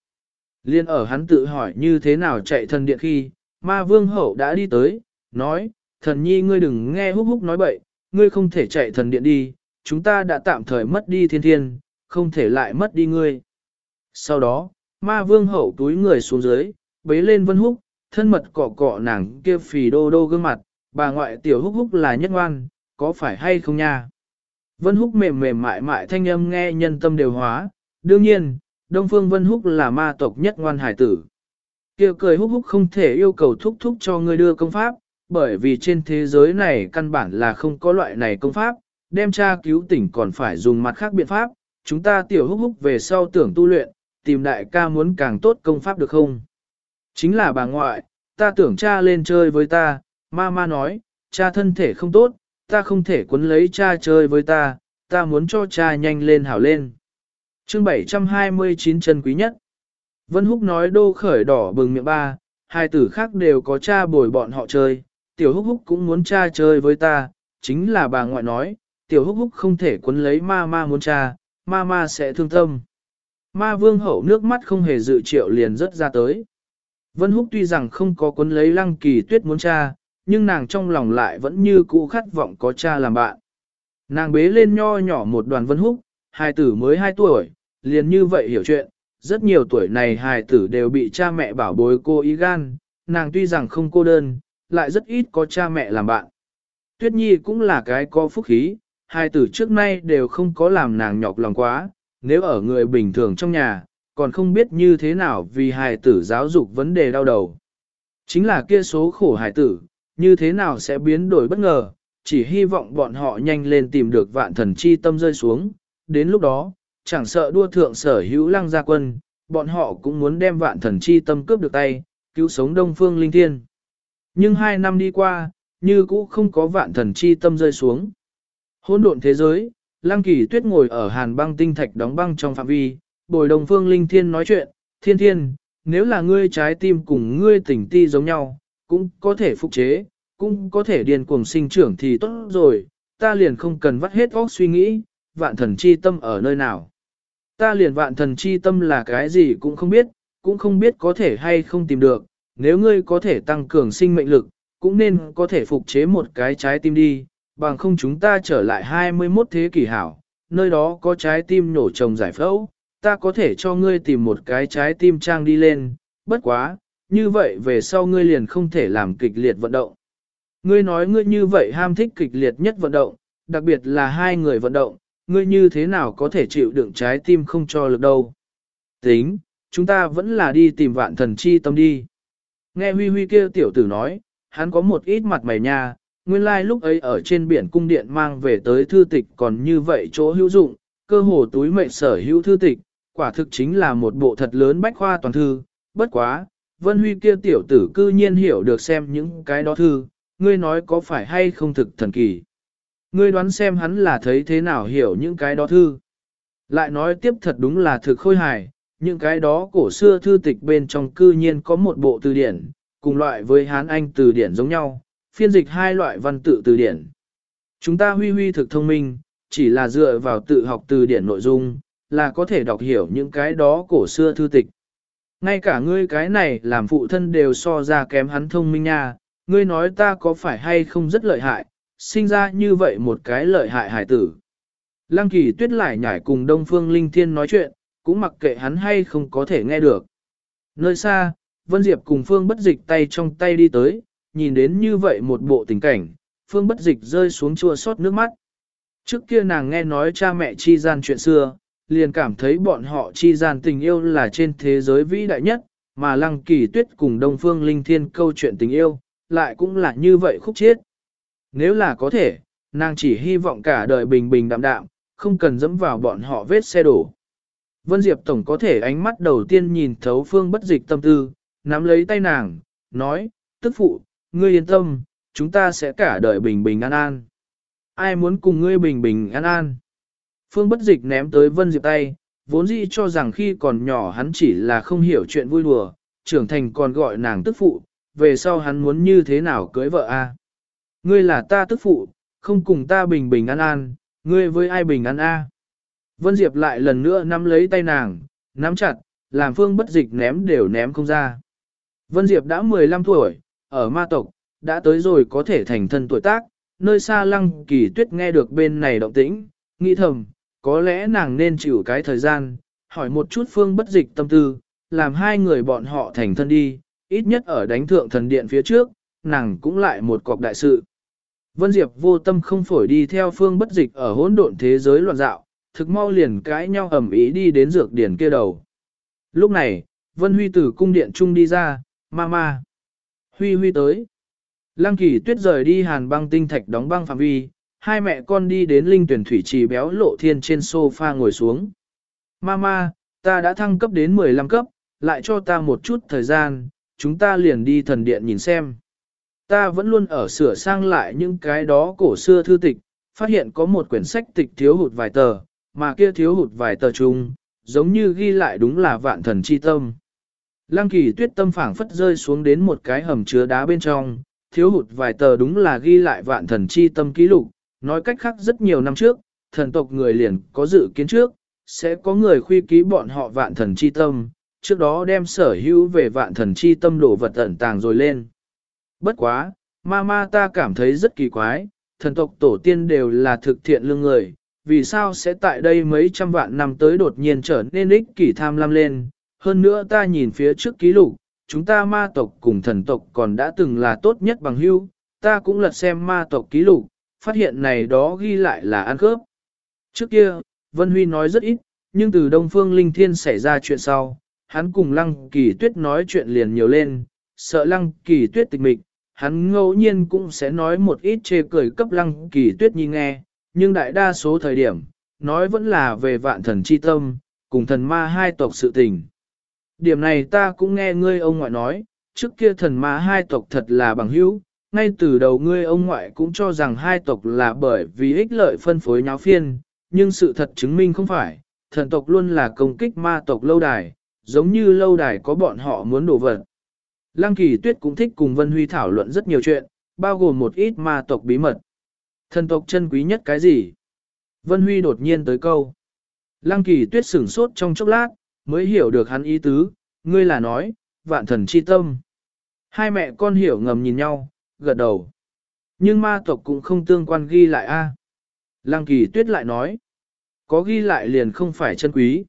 Speaker 1: Liên ở hắn tự hỏi như thế nào chạy thần điện khi, ma vương hậu đã đi tới, nói, thần nhi ngươi đừng nghe húc húc nói bậy, ngươi không thể chạy thần điện đi, chúng ta đã tạm thời mất đi thiên thiên, không thể lại mất đi ngươi. Sau đó, ma vương hậu túi người xuống dưới, bế lên vân húc, thân mật cọ cọ nàng kia phì đô đô gương mặt, bà ngoại tiểu húc húc là nhất ngoan, có phải hay không nha? Vân húc mềm mềm mại mại thanh âm nghe nhân tâm đều hóa, đương nhiên, Đông Phương Vân Húc là ma tộc nhất ngoan hải tử. Kia cười húc húc không thể yêu cầu thúc thúc cho ngươi đưa công pháp, bởi vì trên thế giới này căn bản là không có loại này công pháp, đem tra cứu tỉnh còn phải dùng mặt khác biện pháp, chúng ta tiểu húc húc về sau tưởng tu luyện, tìm đại ca muốn càng tốt công pháp được không? Chính là bà ngoại, ta tưởng cha lên chơi với ta, ma ma nói, cha thân thể không tốt, ta không thể quấn lấy cha chơi với ta, ta muốn cho cha nhanh lên hảo lên. chương 729 chân quý nhất. Vân Húc nói đô khởi đỏ bừng miệng ba, hai tử khác đều có cha bồi bọn họ chơi, tiểu húc húc cũng muốn cha chơi với ta, chính là bà ngoại nói, tiểu húc húc không thể quấn lấy ma ma muốn cha, ma ma sẽ thương tâm. Ma vương hậu nước mắt không hề dự triệu liền rất ra tới. Vân húc tuy rằng không có cuốn lấy lăng kỳ tuyết muốn cha, nhưng nàng trong lòng lại vẫn như cũ khát vọng có cha làm bạn. Nàng bế lên nho nhỏ một đoàn vân húc, hai tử mới 2 tuổi, liền như vậy hiểu chuyện, rất nhiều tuổi này hài tử đều bị cha mẹ bảo bối cô ý gan, nàng tuy rằng không cô đơn, lại rất ít có cha mẹ làm bạn. Tuyết Nhi cũng là cái có phúc khí, hai tử trước nay đều không có làm nàng nhọc lòng quá, nếu ở người bình thường trong nhà, còn không biết như thế nào vì hài tử giáo dục vấn đề đau đầu. Chính là kia số khổ hài tử, như thế nào sẽ biến đổi bất ngờ, chỉ hy vọng bọn họ nhanh lên tìm được vạn thần chi tâm rơi xuống, đến lúc đó, chẳng sợ đua thượng sở hữu lăng gia quân, bọn họ cũng muốn đem vạn thần chi tâm cướp được tay, cứu sống đông phương linh thiên. Nhưng hai năm đi qua, như cũ không có vạn thần chi tâm rơi xuống. Hỗn độn thế giới, lăng kỳ tuyết ngồi ở hàn băng tinh thạch đóng băng trong phạm vi, bồi đồng phương linh thiên nói chuyện, thiên thiên, nếu là ngươi trái tim cùng ngươi tỉnh ti giống nhau, cũng có thể phục chế, cũng có thể điền cuồng sinh trưởng thì tốt rồi, ta liền không cần vắt hết óc suy nghĩ, vạn thần chi tâm ở nơi nào. Ta liền vạn thần chi tâm là cái gì cũng không biết, cũng không biết có thể hay không tìm được, nếu ngươi có thể tăng cường sinh mệnh lực, cũng nên có thể phục chế một cái trái tim đi, bằng không chúng ta trở lại 21 thế kỷ hảo, nơi đó có trái tim nổ trồng giải phẫu, ta có thể cho ngươi tìm một cái trái tim trang đi lên, bất quá, như vậy về sau ngươi liền không thể làm kịch liệt vận động. Ngươi nói ngươi như vậy ham thích kịch liệt nhất vận động, đặc biệt là hai người vận động, ngươi như thế nào có thể chịu đựng trái tim không cho lực đâu. Tính, chúng ta vẫn là đi tìm vạn thần chi tâm đi. Nghe huy huy kia tiểu tử nói, hắn có một ít mặt mày nha, nguyên lai like lúc ấy ở trên biển cung điện mang về tới thư tịch còn như vậy chỗ hữu dụng, cơ hồ túi mệnh sở hữu thư tịch, quả thực chính là một bộ thật lớn bách khoa toàn thư, bất quá, Vân Huy kia tiểu tử cư nhiên hiểu được xem những cái đó thư, ngươi nói có phải hay không thực thần kỳ. Ngươi đoán xem hắn là thấy thế nào hiểu những cái đó thư. Lại nói tiếp thật đúng là thực khôi hài, những cái đó cổ xưa thư tịch bên trong cư nhiên có một bộ từ điển, cùng loại với Hán Anh từ điển giống nhau, phiên dịch hai loại văn tự từ điển. Chúng ta huy huy thực thông minh, chỉ là dựa vào tự học từ điển nội dung, là có thể đọc hiểu những cái đó cổ xưa thư tịch. Ngay cả ngươi cái này làm phụ thân đều so ra kém hắn thông minh nha, ngươi nói ta có phải hay không rất lợi hại, sinh ra như vậy một cái lợi hại hải tử. Lăng kỳ tuyết lại nhảy cùng Đông Phương Linh Thiên nói chuyện, cũng mặc kệ hắn hay không có thể nghe được. Nơi xa, Vân Diệp cùng Phương bất dịch tay trong tay đi tới, nhìn đến như vậy một bộ tình cảnh, Phương bất dịch rơi xuống chua xót nước mắt. Trước kia nàng nghe nói cha mẹ chi gian chuyện xưa, liền cảm thấy bọn họ chi gian tình yêu là trên thế giới vĩ đại nhất, mà Lăng Kỳ Tuyết cùng Đông Phương Linh Thiên câu chuyện tình yêu, lại cũng là như vậy khúc chiết. Nếu là có thể, nàng chỉ hy vọng cả đời bình bình đạm đạm, không cần dẫm vào bọn họ vết xe đổ. Vân Diệp Tổng có thể ánh mắt đầu tiên nhìn thấu phương bất dịch tâm tư, nắm lấy tay nàng, nói, tức phụ, ngươi yên tâm, chúng ta sẽ cả đời bình bình an an. Ai muốn cùng ngươi bình bình an an? Phương bất dịch ném tới Vân Diệp tay, vốn dĩ cho rằng khi còn nhỏ hắn chỉ là không hiểu chuyện vui đùa, trưởng thành còn gọi nàng tức phụ, về sau hắn muốn như thế nào cưới vợ a? Ngươi là ta tức phụ, không cùng ta bình bình an an, ngươi với ai bình an a? Vân Diệp lại lần nữa nắm lấy tay nàng, nắm chặt, làm phương bất dịch ném đều ném không ra. Vân Diệp đã 15 tuổi, ở ma tộc, đã tới rồi có thể thành thân tuổi tác, nơi xa lăng kỳ tuyết nghe được bên này động tĩnh, nghĩ thầm, có lẽ nàng nên chịu cái thời gian, hỏi một chút phương bất dịch tâm tư, làm hai người bọn họ thành thân đi, ít nhất ở đánh thượng thần điện phía trước, nàng cũng lại một cọc đại sự. Vân Diệp vô tâm không phổi đi theo phương bất dịch ở hỗn độn thế giới loạn dạo, thực mau liền cãi nhau ẩm ý đi đến dược điển kia đầu. Lúc này, Vân Huy từ cung điện trung đi ra, ma ma. Huy Huy tới. Lăng kỳ tuyết rời đi hàn băng tinh thạch đóng băng phạm vi, hai mẹ con đi đến linh tuyển thủy trì béo lộ thiên trên sofa ngồi xuống. Mama, ta đã thăng cấp đến 15 cấp, lại cho ta một chút thời gian, chúng ta liền đi thần điện nhìn xem. Ta vẫn luôn ở sửa sang lại những cái đó cổ xưa thư tịch, phát hiện có một quyển sách tịch thiếu hụt vài tờ, mà kia thiếu hụt vài tờ chung, giống như ghi lại đúng là vạn thần chi tâm. Lăng kỳ tuyết tâm phảng phất rơi xuống đến một cái hầm chứa đá bên trong, thiếu hụt vài tờ đúng là ghi lại vạn thần chi tâm ký lục, nói cách khác rất nhiều năm trước, thần tộc người liền có dự kiến trước, sẽ có người khuy ký bọn họ vạn thần chi tâm, trước đó đem sở hữu về vạn thần chi tâm đổ vật ẩn tàng rồi lên. Bất quá, ma ma ta cảm thấy rất kỳ quái, thần tộc tổ tiên đều là thực thiện lương người, vì sao sẽ tại đây mấy trăm vạn năm tới đột nhiên trở nên ích kỷ tham lam lên. Hơn nữa ta nhìn phía trước ký lục, chúng ta ma tộc cùng thần tộc còn đã từng là tốt nhất bằng hưu, ta cũng lật xem ma tộc ký lục, phát hiện này đó ghi lại là ăn khớp. Trước kia, Vân Huy nói rất ít, nhưng từ Đông Phương Linh Thiên xảy ra chuyện sau, hắn cùng Lăng Kỳ Tuyết nói chuyện liền nhiều lên, sợ Lăng Kỳ Tuyết tịch mịch, hắn ngẫu nhiên cũng sẽ nói một ít chê cười cấp Lăng Kỳ Tuyết nhi nghe, nhưng đại đa số thời điểm, nói vẫn là về vạn thần chi tâm, cùng thần ma hai tộc sự tình. Điểm này ta cũng nghe ngươi ông ngoại nói, trước kia thần ma hai tộc thật là bằng hữu, ngay từ đầu ngươi ông ngoại cũng cho rằng hai tộc là bởi vì ích lợi phân phối nháo phiên, nhưng sự thật chứng minh không phải, thần tộc luôn là công kích ma tộc lâu đài, giống như lâu đài có bọn họ muốn đổ vật. Lăng kỳ tuyết cũng thích cùng Vân Huy thảo luận rất nhiều chuyện, bao gồm một ít ma tộc bí mật. Thần tộc chân quý nhất cái gì? Vân Huy đột nhiên tới câu. Lăng kỳ tuyết sửng sốt trong chốc lát, mới hiểu được hắn ý tứ, ngươi là nói, vạn thần chi tâm. Hai mẹ con hiểu ngầm nhìn nhau, gật đầu. Nhưng ma tộc cũng không tương quan ghi lại a. Lăng kỳ tuyết lại nói, có ghi lại liền không phải chân quý.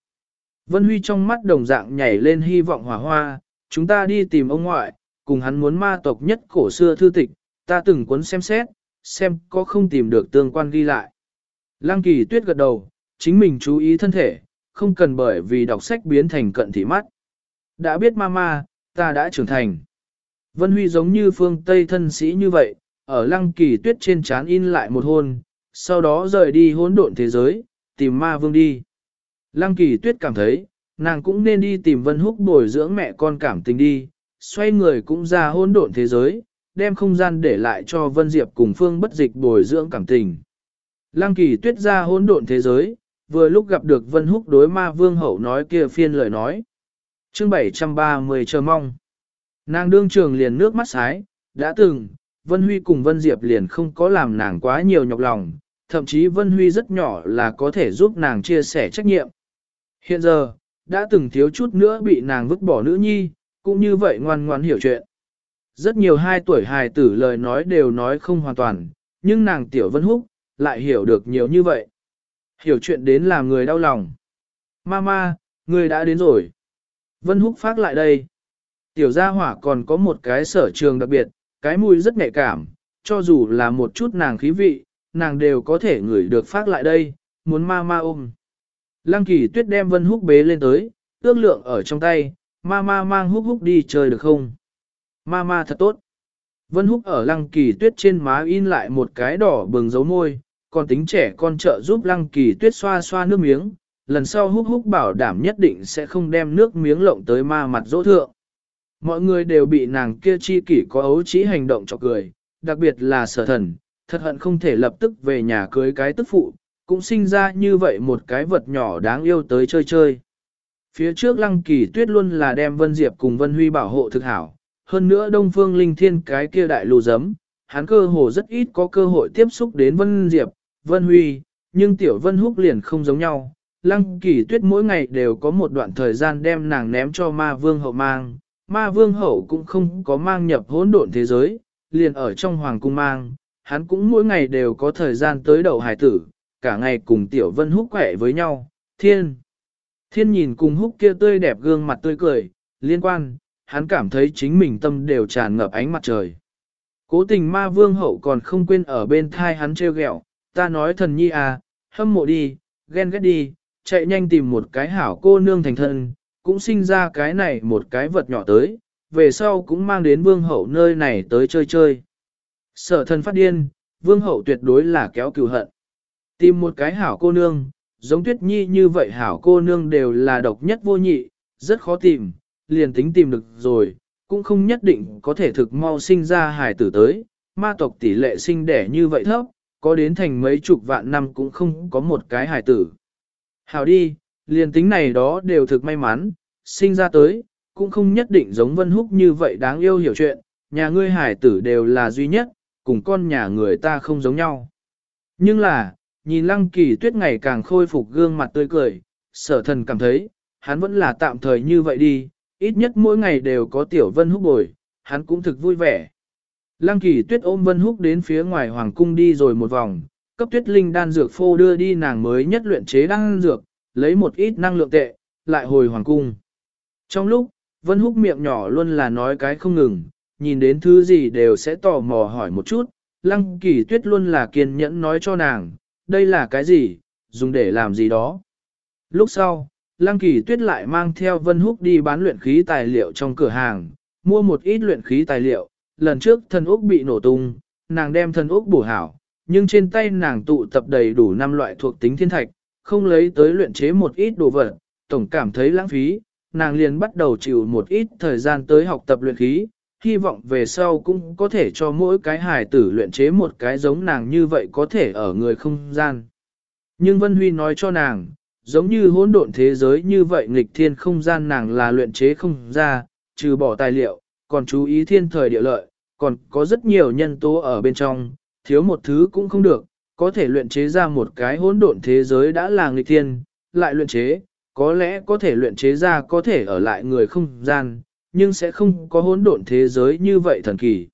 Speaker 1: Vân Huy trong mắt đồng dạng nhảy lên hy vọng hỏa hoa, chúng ta đi tìm ông ngoại, cùng hắn muốn ma tộc nhất cổ xưa thư tịch, ta từng cuốn xem xét, xem có không tìm được tương quan ghi lại. Lăng kỳ tuyết gật đầu, chính mình chú ý thân thể, không cần bởi vì đọc sách biến thành cận thị mắt. Đã biết ma ma, ta đã trưởng thành. Vân Huy giống như phương Tây thân sĩ như vậy, ở lăng kỳ tuyết trên chán in lại một hôn, sau đó rời đi hỗn độn thế giới, tìm ma vương đi. Lăng kỳ tuyết cảm thấy, nàng cũng nên đi tìm Vân Húc bồi dưỡng mẹ con cảm tình đi, xoay người cũng ra hỗn độn thế giới, đem không gian để lại cho Vân Diệp cùng Phương bất dịch bồi dưỡng cảm tình. Lăng kỳ tuyết ra hỗn độn thế giới, vừa lúc gặp được Vân Húc đối ma vương hậu nói kia phiên lời nói. chương 730 chờ mong. Nàng đương trường liền nước mắt sái, đã từng, Vân Huy cùng Vân Diệp liền không có làm nàng quá nhiều nhọc lòng, thậm chí Vân Huy rất nhỏ là có thể giúp nàng chia sẻ trách nhiệm. Hiện giờ, đã từng thiếu chút nữa bị nàng vứt bỏ nữ nhi, cũng như vậy ngoan ngoan hiểu chuyện. Rất nhiều hai tuổi hài tử lời nói đều nói không hoàn toàn, nhưng nàng tiểu Vân Húc, lại hiểu được nhiều như vậy. Hiểu chuyện đến làm người đau lòng. Mama, người đã đến rồi. Vân Húc phát lại đây. Tiểu gia hỏa còn có một cái sở trường đặc biệt, cái mùi rất nhạy cảm, cho dù là một chút nàng khí vị, nàng đều có thể ngửi được phát lại đây, muốn ma ma ôm. Lăng kỳ tuyết đem Vân Húc bế lên tới, ước lượng ở trong tay, ma ma mang húc húc đi chơi được không? Ma ma thật tốt. Vân Húc ở lăng kỳ tuyết trên má in lại một cái đỏ bừng dấu môi, còn tính trẻ con trợ giúp lăng kỳ tuyết xoa xoa nước miếng, lần sau húc húc bảo đảm nhất định sẽ không đem nước miếng lộng tới ma mặt dỗ thượng. Mọi người đều bị nàng kia chi kỷ có ấu trí hành động cho cười, đặc biệt là sở thần, thật hận không thể lập tức về nhà cưới cái tức phụ, cũng sinh ra như vậy một cái vật nhỏ đáng yêu tới chơi chơi. Phía trước lăng kỳ tuyết luôn là đem Vân Diệp cùng Vân Huy bảo hộ thực hảo, hơn nữa Đông Phương Linh Thiên cái kia đại lù giấm, hắn cơ hồ rất ít có cơ hội tiếp xúc đến Vân Diệp, Vân Huy, nhưng Tiểu Vân Húc liền không giống nhau. Lăng kỳ tuyết mỗi ngày đều có một đoạn thời gian đem nàng ném cho ma vương hậu mang, ma vương hậu cũng không có mang nhập hỗn độn thế giới, liền ở trong hoàng cung mang, hắn cũng mỗi ngày đều có thời gian tới đầu hải tử, cả ngày cùng tiểu vân húc khỏe với nhau, thiên. Thiên nhìn cùng húc kia tươi đẹp gương mặt tươi cười, liên quan, hắn cảm thấy chính mình tâm đều tràn ngập ánh mặt trời. Cố tình ma vương hậu còn không quên ở bên thai hắn treo ghẹo, ta nói thần nhi à, hâm mộ đi, ghen ghét đi, chạy nhanh tìm một cái hảo cô nương thành thân, cũng sinh ra cái này một cái vật nhỏ tới, về sau cũng mang đến vương hậu nơi này tới chơi chơi. Sở thần phát điên, vương hậu tuyệt đối là kéo cừu hận. Tìm một cái hảo cô nương, giống tuyết nhi như vậy hảo cô nương đều là độc nhất vô nhị, rất khó tìm, liền tính tìm được rồi, cũng không nhất định có thể thực mau sinh ra hài tử tới, ma tộc tỷ lệ sinh đẻ như vậy thấp, có đến thành mấy chục vạn năm cũng không có một cái hài tử. Hảo đi, liền tính này đó đều thực may mắn, sinh ra tới, cũng không nhất định giống Vân Húc như vậy đáng yêu hiểu chuyện, nhà ngươi hải tử đều là duy nhất, cùng con nhà người ta không giống nhau. Nhưng là, nhìn lăng kỳ tuyết ngày càng khôi phục gương mặt tươi cười, sở thần cảm thấy, hắn vẫn là tạm thời như vậy đi, ít nhất mỗi ngày đều có tiểu Vân Húc bồi, hắn cũng thực vui vẻ. Lăng kỳ tuyết ôm Vân Húc đến phía ngoài hoàng cung đi rồi một vòng, cấp tuyết linh đan dược phô đưa đi nàng mới nhất luyện chế đan dược, lấy một ít năng lượng tệ, lại hồi hoàng cung. Trong lúc, Vân Húc miệng nhỏ luôn là nói cái không ngừng, nhìn đến thứ gì đều sẽ tò mò hỏi một chút, Lăng Kỳ Tuyết luôn là kiên nhẫn nói cho nàng, đây là cái gì, dùng để làm gì đó. Lúc sau, Lăng Kỳ Tuyết lại mang theo Vân Húc đi bán luyện khí tài liệu trong cửa hàng, mua một ít luyện khí tài liệu, lần trước thần Úc bị nổ tung, nàng đem thần Úc bổ hảo, nhưng trên tay nàng tụ tập đầy đủ 5 loại thuộc tính thiên thạch, không lấy tới luyện chế một ít đồ vật, tổng cảm thấy lãng phí, nàng liền bắt đầu chịu một ít thời gian tới học tập luyện khí, hy vọng về sau cũng có thể cho mỗi cái hài tử luyện chế một cái giống nàng như vậy có thể ở người không gian. Nhưng Vân Huy nói cho nàng, giống như hỗn độn thế giới như vậy nghịch thiên không gian nàng là luyện chế không ra, trừ bỏ tài liệu, còn chú ý thiên thời địa lợi, còn có rất nhiều nhân tố ở bên trong, thiếu một thứ cũng không được, có thể luyện chế ra một cái hỗn độn thế giới đã là nghịch thiên, lại luyện chế, có lẽ có thể luyện chế ra có thể ở lại người không gian, nhưng sẽ không có hỗn độn thế giới như vậy thần kỳ.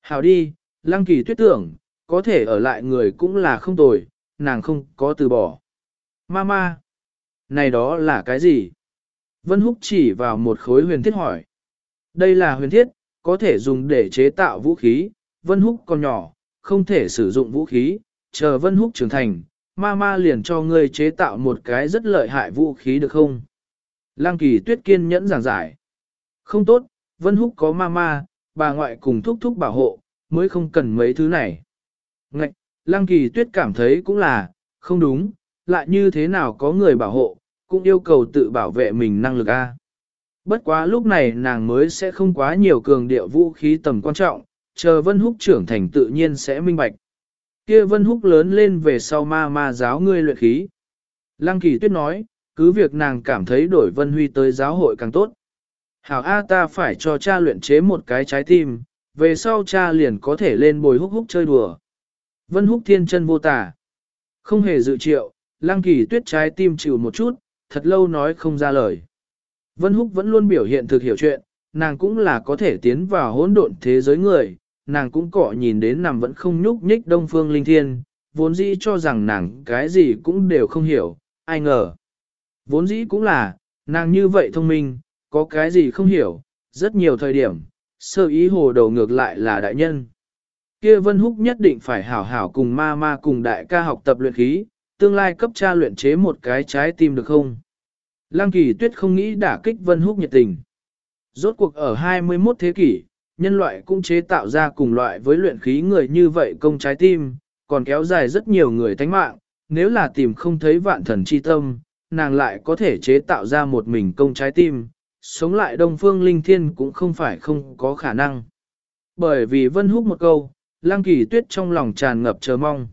Speaker 1: Hào đi, lăng kỳ tuyết tưởng, có thể ở lại người cũng là không tồi, nàng không có từ bỏ. Mama, này đó là cái gì? Vân Húc chỉ vào một khối huyền thiết hỏi. Đây là huyền thiết, có thể dùng để chế tạo vũ khí, Vân Húc còn nhỏ, không thể sử dụng vũ khí, chờ Vân Húc trưởng thành, Mama liền cho ngươi chế tạo một cái rất lợi hại vũ khí được không? Lăng kỳ tuyết kiên nhẫn giảng giải. Không tốt, Vân Húc có Mama, bà ngoại cùng thúc thúc bảo hộ, mới không cần mấy thứ này. Ngạch, Lăng kỳ tuyết cảm thấy cũng là, không đúng, lại như thế nào có người bảo hộ, cũng yêu cầu tự bảo vệ mình năng lực a. Bất quá lúc này nàng mới sẽ không quá nhiều cường điệu vũ khí tầm quan trọng, chờ Vân Húc trưởng thành tự nhiên sẽ minh bạch. Kia Vân Húc lớn lên về sau ma ma giáo ngươi luyện khí. Lăng Kỳ Tuyết nói, cứ việc nàng cảm thấy đổi Vân Huy tới giáo hội càng tốt. Hảo A ta phải cho cha luyện chế một cái trái tim, về sau cha liền có thể lên bồi húc húc chơi đùa. Vân Húc thiên chân vô tả. Không hề dự triệu, Lăng Kỳ Tuyết trái tim chịu một chút, thật lâu nói không ra lời. Vân Húc vẫn luôn biểu hiện thực hiểu chuyện, nàng cũng là có thể tiến vào hỗn độn thế giới người, nàng cũng cọ nhìn đến nằm vẫn không nhúc nhích đông phương linh thiên, vốn dĩ cho rằng nàng cái gì cũng đều không hiểu, ai ngờ. Vốn dĩ cũng là, nàng như vậy thông minh, có cái gì không hiểu, rất nhiều thời điểm, sơ ý hồ đầu ngược lại là đại nhân. Kia Vân Húc nhất định phải hảo hảo cùng ma ma cùng đại ca học tập luyện khí, tương lai cấp cha luyện chế một cái trái tim được không? Lăng kỳ tuyết không nghĩ đả kích Vân Húc nhiệt tình. Rốt cuộc ở 21 thế kỷ, nhân loại cũng chế tạo ra cùng loại với luyện khí người như vậy công trái tim, còn kéo dài rất nhiều người tánh mạng, nếu là tìm không thấy vạn thần chi tâm, nàng lại có thể chế tạo ra một mình công trái tim, sống lại đông phương linh thiên cũng không phải không có khả năng. Bởi vì vân húc một câu, lăng kỳ tuyết trong lòng tràn ngập chờ mong.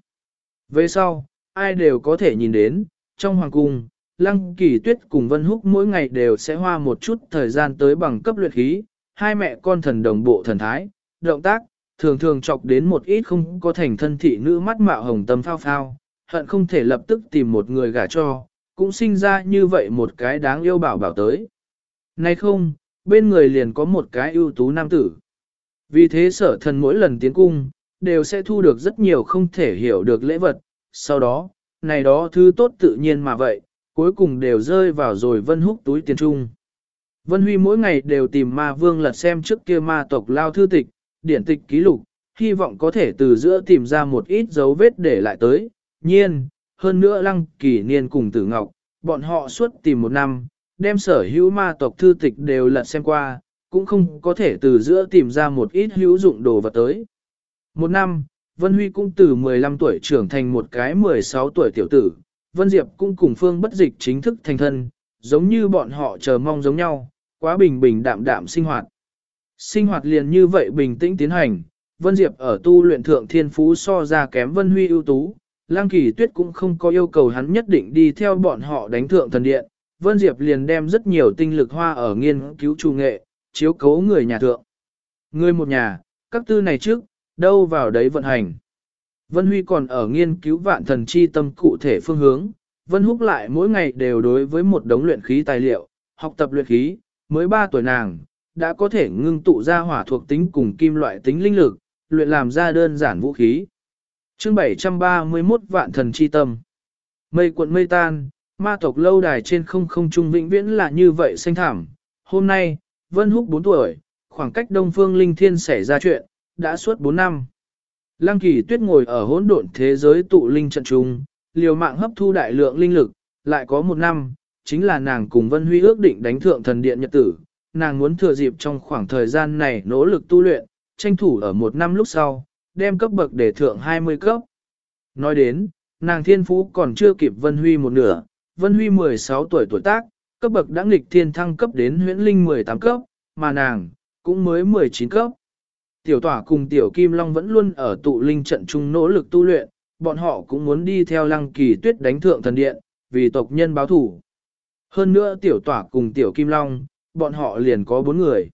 Speaker 1: Về sau, ai đều có thể nhìn đến, trong hoàng cung, lăng kỳ tuyết cùng vân húc mỗi ngày đều sẽ hoa một chút thời gian tới bằng cấp luyện khí, hai mẹ con thần đồng bộ thần thái, động tác, thường thường chọc đến một ít không có thành thân thị nữ mắt mạo hồng tâm phao phao, hận không thể lập tức tìm một người gả cho, cũng sinh ra như vậy một cái đáng yêu bảo bảo tới. Nay không, bên người liền có một cái ưu tú nam tử. Vì thế sở thần mỗi lần tiến cung, đều sẽ thu được rất nhiều không thể hiểu được lễ vật, sau đó, này đó thứ tốt tự nhiên mà vậy, cuối cùng đều rơi vào rồi vân húc túi tiền trung. Vân Huy mỗi ngày đều tìm ma vương lật xem trước kia ma tộc lao thư tịch, điển tịch ký lục, hy vọng có thể từ giữa tìm ra một ít dấu vết để lại tới. Nhiên, hơn nữa lăng kỷ niên cùng tử ngọc, bọn họ suốt tìm một năm, đem sở hữu ma tộc thư tịch đều lật xem qua, cũng không có thể từ giữa tìm ra một ít hữu dụng đồ vật tới. Một năm, Vân Huy cũng từ 15 tuổi trưởng thành một cái 16 tuổi tiểu tử, Vân Diệp cũng cùng Phương bất dịch chính thức thành thân, giống như bọn họ chờ mong giống nhau, quá bình bình đạm đạm sinh hoạt. Sinh hoạt liền như vậy bình tĩnh tiến hành, Vân Diệp ở tu luyện thượng thiên phú so ra kém Vân Huy ưu tú, Lang Kỳ Tuyết cũng không có yêu cầu hắn nhất định đi theo bọn họ đánh thượng thần điện, Vân Diệp liền đem rất nhiều tinh lực hoa ở nghiên cứu trù nghệ, chiếu cấu người nhà thượng. Người một nhà, các tư này trước, đâu vào đấy vận hành. Vân Huy còn ở nghiên cứu vạn thần chi tâm cụ thể phương hướng, Vân Húc lại mỗi ngày đều đối với một đống luyện khí tài liệu, học tập luyện khí, mới 3 tuổi nàng, đã có thể ngưng tụ ra hỏa thuộc tính cùng kim loại tính linh lực, luyện làm ra đơn giản vũ khí. chương 731 vạn thần chi tâm. Mây cuộn mây tan, ma tộc lâu đài trên không không trung vĩnh viễn là như vậy xanh thảm. Hôm nay, Vân Húc 4 tuổi, khoảng cách Đông Phương Linh Thiên xảy ra chuyện, đã suốt 4 năm. Lăng kỳ tuyết ngồi ở hỗn độn thế giới tụ linh trận trung, liều mạng hấp thu đại lượng linh lực, lại có một năm, chính là nàng cùng Vân Huy ước định đánh thượng thần điện nhật tử, nàng muốn thừa dịp trong khoảng thời gian này nỗ lực tu luyện, tranh thủ ở một năm lúc sau, đem cấp bậc để thượng 20 cấp. Nói đến, nàng thiên phú còn chưa kịp Vân Huy một nửa, Vân Huy 16 tuổi tuổi tác, cấp bậc đã nghịch thiên thăng cấp đến huyễn linh 18 cấp, mà nàng, cũng mới 19 cấp. Tiểu tỏa cùng tiểu kim long vẫn luôn ở tụ linh trận chung nỗ lực tu luyện, bọn họ cũng muốn đi theo lăng kỳ tuyết đánh thượng thần điện, vì tộc nhân báo thủ. Hơn nữa tiểu tỏa cùng tiểu kim long, bọn họ liền có bốn người.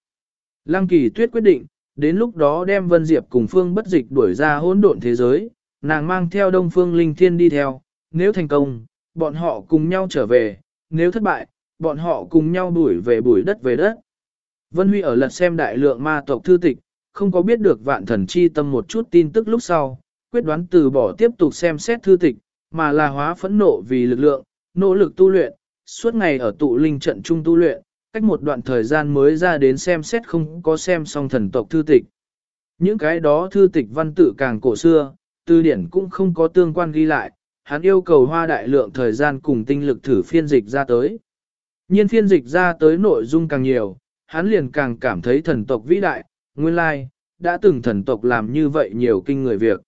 Speaker 1: Lăng kỳ tuyết quyết định, đến lúc đó đem Vân Diệp cùng Phương bất dịch đuổi ra hỗn độn thế giới, nàng mang theo Đông Phương Linh Thiên đi theo, nếu thành công, bọn họ cùng nhau trở về, nếu thất bại, bọn họ cùng nhau đuổi về bụi đất về đất. Vân Huy ở lật xem đại lượng ma tộc thư tịch, không có biết được vạn thần chi tâm một chút tin tức lúc sau, quyết đoán từ bỏ tiếp tục xem xét thư tịch, mà là hóa phẫn nộ vì lực lượng, nỗ lực tu luyện, suốt ngày ở tụ linh trận trung tu luyện, cách một đoạn thời gian mới ra đến xem xét không có xem xong thần tộc thư tịch. Những cái đó thư tịch văn tự càng cổ xưa, tư điển cũng không có tương quan ghi lại, hắn yêu cầu hoa đại lượng thời gian cùng tinh lực thử phiên dịch ra tới. Nhiên phiên dịch ra tới nội dung càng nhiều, hắn liền càng cảm thấy thần tộc vĩ đại, nguyên lai, đã từng thần tộc làm như vậy nhiều kinh người việc.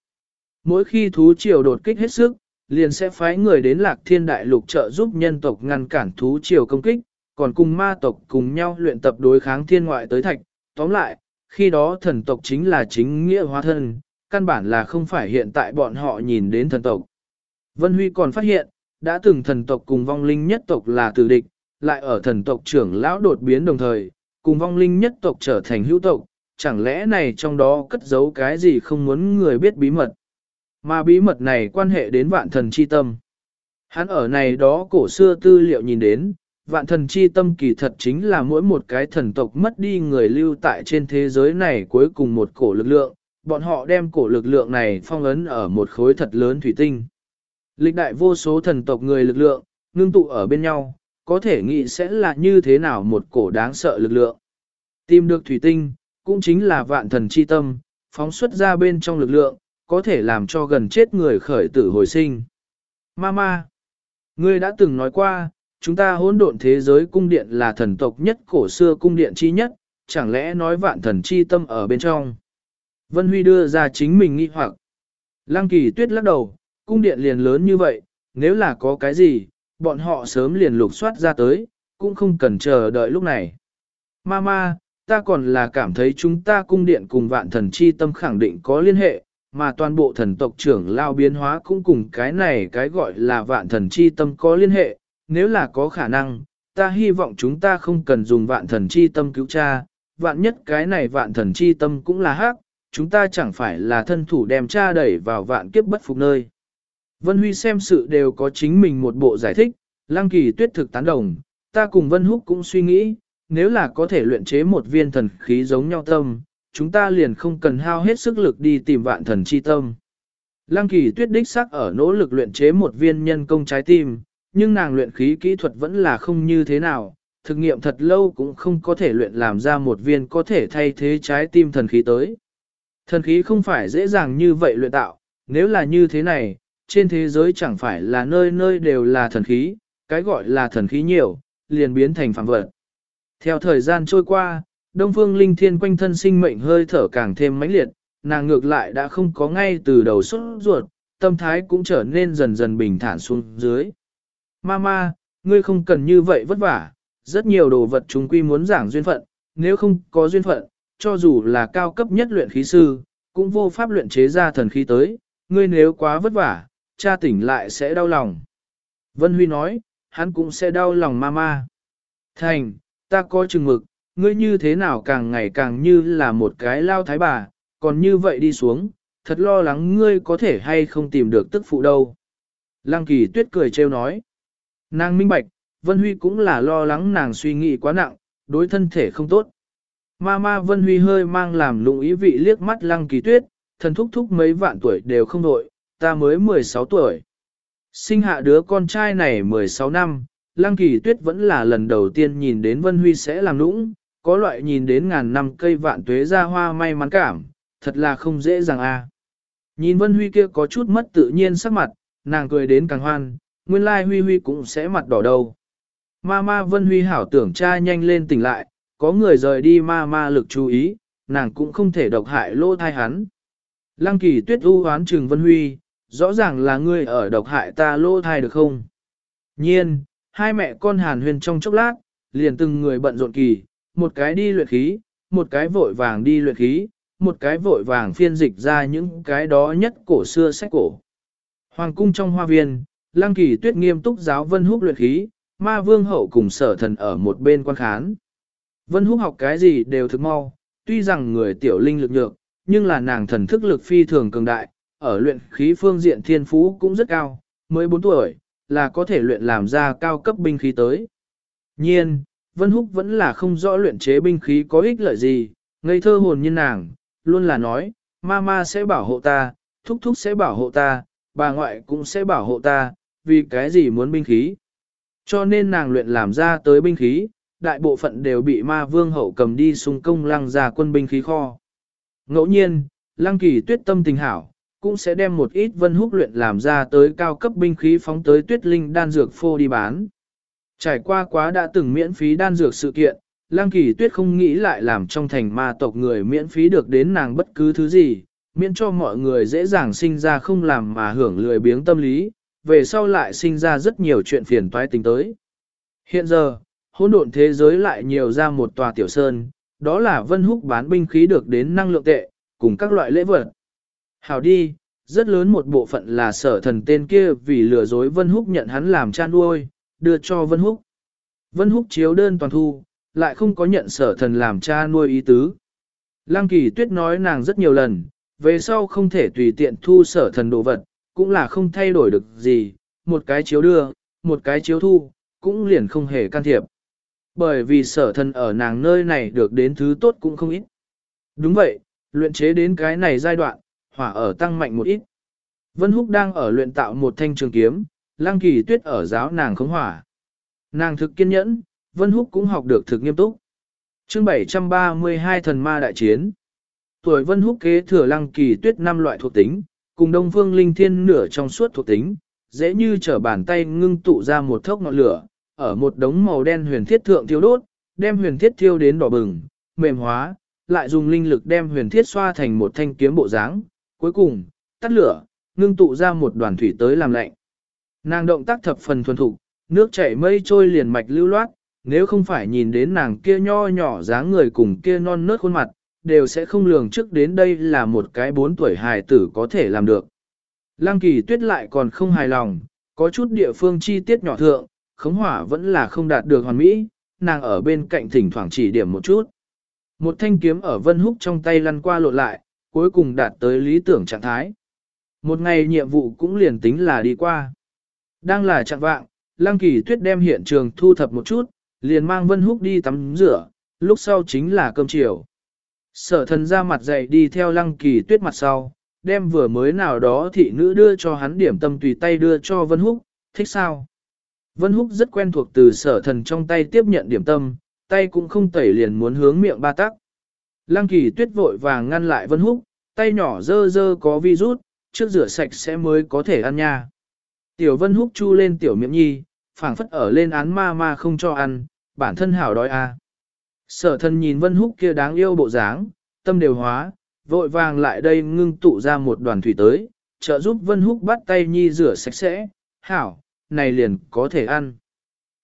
Speaker 1: Mỗi khi thú triều đột kích hết sức, liền sẽ phái người đến lạc thiên đại lục trợ giúp nhân tộc ngăn cản thú triều công kích, còn cùng ma tộc cùng nhau luyện tập đối kháng thiên ngoại tới thạch. Tóm lại, khi đó thần tộc chính là chính nghĩa hóa thân, căn bản là không phải hiện tại bọn họ nhìn đến thần tộc. Vân Huy còn phát hiện, đã từng thần tộc cùng vong linh nhất tộc là tử địch, lại ở thần tộc trưởng lão đột biến đồng thời, cùng vong linh nhất tộc trở thành hữu tộc, chẳng lẽ này trong đó cất giấu cái gì không muốn người biết bí mật. Mà bí mật này quan hệ đến vạn thần chi tâm. Hắn ở này đó cổ xưa tư liệu nhìn đến, vạn thần chi tâm kỳ thật chính là mỗi một cái thần tộc mất đi người lưu tại trên thế giới này cuối cùng một cổ lực lượng, bọn họ đem cổ lực lượng này phong ấn ở một khối thật lớn thủy tinh. Lịch đại vô số thần tộc người lực lượng, ngưng tụ ở bên nhau, có thể nghĩ sẽ là như thế nào một cổ đáng sợ lực lượng. Tìm được thủy tinh, cũng chính là vạn thần chi tâm, phóng xuất ra bên trong lực lượng, có thể làm cho gần chết người khởi tử hồi sinh. Mama, ngươi đã từng nói qua, chúng ta hỗn độn thế giới cung điện là thần tộc nhất cổ xưa cung điện chi nhất, chẳng lẽ nói vạn thần chi tâm ở bên trong. Vân Huy đưa ra chính mình nghi hoặc. Lăng kỳ tuyết lắc đầu, cung điện liền lớn như vậy, nếu là có cái gì, bọn họ sớm liền lục soát ra tới, cũng không cần chờ đợi lúc này. Mama, ta còn là cảm thấy chúng ta cung điện cùng vạn thần chi tâm khẳng định có liên hệ, mà toàn bộ thần tộc trưởng lao biến hóa cũng cùng cái này cái gọi là vạn thần chi tâm có liên hệ, nếu là có khả năng, ta hy vọng chúng ta không cần dùng vạn thần chi tâm cứu cha, vạn nhất cái này vạn thần chi tâm cũng là hắc, chúng ta chẳng phải là thân thủ đem cha đẩy vào vạn kiếp bất phục nơi. Vân Huy xem sự đều có chính mình một bộ giải thích, Lăng Kỳ tuyết thực tán đồng, ta cùng Vân Húc cũng suy nghĩ, nếu là có thể luyện chế một viên thần khí giống nhau tâm, chúng ta liền không cần hao hết sức lực đi tìm vạn thần chi tâm. Lăng Kỳ tuyết đích sắc ở nỗ lực luyện chế một viên nhân công trái tim, nhưng nàng luyện khí kỹ thuật vẫn là không như thế nào, thực nghiệm thật lâu cũng không có thể luyện làm ra một viên có thể thay thế trái tim thần khí tới. Thần khí không phải dễ dàng như vậy luyện tạo, nếu là như thế này, trên thế giới chẳng phải là nơi nơi đều là thần khí, cái gọi là thần khí nhiều, liền biến thành phạm vật. Theo thời gian trôi qua, Đông Phương Linh Thiên quanh thân sinh mệnh hơi thở càng thêm mãnh liệt, nàng ngược lại đã không có ngay từ đầu xuất ruột, tâm thái cũng trở nên dần dần bình thản xuống dưới. Mama, ngươi không cần như vậy vất vả, rất nhiều đồ vật chúng quy muốn giảng duyên phận, nếu không có duyên phận, cho dù là cao cấp nhất luyện khí sư, cũng vô pháp luyện chế ra thần khí tới, ngươi nếu quá vất vả, cha tỉnh lại sẽ đau lòng. Vân Huy nói, hắn cũng sẽ đau lòng mama. Thành, ta có chừng mực, ngươi như thế nào càng ngày càng như là một cái lao thái bà, còn như vậy đi xuống, thật lo lắng ngươi có thể hay không tìm được tức phụ đâu. Lăng kỳ tuyết cười trêu nói. Nàng minh bạch, Vân Huy cũng là lo lắng nàng suy nghĩ quá nặng, đối thân thể không tốt. Ma ma Vân Huy hơi mang làm lụng ý vị liếc mắt lăng kỳ tuyết, thần thúc thúc mấy vạn tuổi đều không đội, ta mới 16 tuổi. Sinh hạ đứa con trai này 16 năm, lăng kỳ tuyết vẫn là lần đầu tiên nhìn đến Vân Huy sẽ làm lũng, có loại nhìn đến ngàn năm cây vạn tuế ra hoa may mắn cảm, thật là không dễ dàng a. Nhìn Vân Huy kia có chút mất tự nhiên sắc mặt, nàng cười đến càng hoan, nguyên lai Huy Huy cũng sẽ mặt đỏ đầu. Ma ma Vân Huy hảo tưởng cha nhanh lên tỉnh lại, có người rời đi ma ma lực chú ý, nàng cũng không thể độc hại lô thai hắn. Lăng kỳ tuyết u hoán trừng Vân Huy, rõ ràng là ngươi ở độc hại ta lô thai được không? Nhiên, hai mẹ con hàn huyền trong chốc lát, liền từng người bận rộn kỳ, một cái đi luyện khí, một cái vội vàng đi luyện khí, một cái vội vàng phiên dịch ra những cái đó nhất cổ xưa sách cổ. Hoàng cung trong hoa viên, Lăng Kỳ Tuyết nghiêm túc giáo Vân Húc luyện khí, Ma Vương hậu cùng Sở Thần ở một bên quan khán. Vân Húc học cái gì đều thực mau, tuy rằng người tiểu linh lực nhược, nhưng là nàng thần thức lực phi thường cường đại, ở luyện khí phương diện thiên phú cũng rất cao, mới 4 tuổi, là có thể luyện làm ra cao cấp binh khí tới. Nhiên, Vân Húc vẫn là không rõ luyện chế binh khí có ích lợi gì, ngây thơ hồn nhiên nàng, luôn là nói, mama sẽ bảo hộ ta, thúc thúc sẽ bảo hộ ta, bà ngoại cũng sẽ bảo hộ ta, vì cái gì muốn binh khí. Cho nên nàng luyện làm ra tới binh khí, đại bộ phận đều bị ma vương hậu cầm đi xung công lăng ra quân binh khí kho. Ngẫu nhiên, lăng kỳ tuyết tâm tình hảo, cũng sẽ đem một ít vân húc luyện làm ra tới cao cấp binh khí phóng tới tuyết linh đan dược phô đi bán. Trải qua quá đã từng miễn phí đan dược sự kiện, Lăng Kỳ Tuyết không nghĩ lại làm trong thành ma tộc người miễn phí được đến nàng bất cứ thứ gì, miễn cho mọi người dễ dàng sinh ra không làm mà hưởng lười biếng tâm lý, về sau lại sinh ra rất nhiều chuyện phiền toái tính tới. Hiện giờ, hỗn độn thế giới lại nhiều ra một tòa tiểu sơn, đó là Vân Húc bán binh khí được đến năng lượng tệ, cùng các loại lễ vật. Hảo đi, rất lớn một bộ phận là sở thần tên kia vì lừa dối Vân Húc nhận hắn làm cha nuôi, đưa cho Vân Húc. Vân Húc chiếu đơn toàn thu, lại không có nhận sở thần làm cha nuôi ý tứ. Lăng kỳ tuyết nói nàng rất nhiều lần, về sau không thể tùy tiện thu sở thần đồ vật, cũng là không thay đổi được gì, một cái chiếu đưa, một cái chiếu thu, cũng liền không hề can thiệp. Bởi vì sở thần ở nàng nơi này được đến thứ tốt cũng không ít. Đúng vậy, luyện chế đến cái này giai đoạn, hỏa ở tăng mạnh một ít. Vân Húc đang ở luyện tạo một thanh trường kiếm, Lăng Kỳ Tuyết ở giáo nàng khống hỏa. Nàng thực kiên nhẫn, Vân Húc cũng học được thực nghiêm túc. Chương 732 Thần Ma Đại Chiến Tuổi Vân Húc kế thừa Lăng Kỳ Tuyết năm loại thuộc tính, cùng Đông Phương Linh Thiên nửa trong suốt thuộc tính, dễ như trở bàn tay ngưng tụ ra một thốc ngọn lửa, ở một đống màu đen huyền thiết thượng thiêu đốt, đem huyền thiết thiêu đến đỏ bừng, mềm hóa, lại dùng linh lực đem huyền thiết xoa thành một thanh kiếm bộ dáng, cuối cùng, tắt lửa, ngưng tụ ra một đoàn thủy tới làm lạnh. Nàng động tác thập phần thuần thục, nước chảy mây trôi liền mạch lưu loát, nếu không phải nhìn đến nàng kia nho nhỏ dáng người cùng kia non nớt khuôn mặt, đều sẽ không lường trước đến đây là một cái bốn tuổi hài tử có thể làm được. Lăng kỳ tuyết lại còn không hài lòng, có chút địa phương chi tiết nhỏ thượng, khống hỏa vẫn là không đạt được hoàn mỹ, nàng ở bên cạnh thỉnh thoảng chỉ điểm một chút. Một thanh kiếm ở vân húc trong tay lăn qua lộn lại, cuối cùng đạt tới lý tưởng trạng thái. Một ngày nhiệm vụ cũng liền tính là đi qua. Đang là trạng vạng, Lăng Kỳ Tuyết đem hiện trường thu thập một chút, liền mang Vân Húc đi tắm rửa, lúc sau chính là cơm chiều. Sở thần ra mặt dậy đi theo Lăng Kỳ Tuyết mặt sau, đem vừa mới nào đó thị nữ đưa cho hắn điểm tâm tùy tay đưa cho Vân Húc, thích sao? Vân Húc rất quen thuộc từ sở thần trong tay tiếp nhận điểm tâm, tay cũng không tẩy liền muốn hướng miệng ba tắc. Lăng Kỳ Tuyết vội vàng ngăn lại Vân Húc, tay nhỏ dơ dơ có virus, trước rửa sạch sẽ mới có thể ăn nha. Tiểu Vân Húc chu lên tiểu miệng nhi, phảng phất ở lên án ma ma không cho ăn, bản thân hảo đói a. À. Sở thân nhìn Vân Húc kia đáng yêu bộ dáng, tâm đều hóa, vội vàng lại đây ngưng tụ ra một đoàn thủy tới, trợ giúp Vân Húc bắt tay nhi rửa sạch sẽ, hảo, này liền có thể ăn.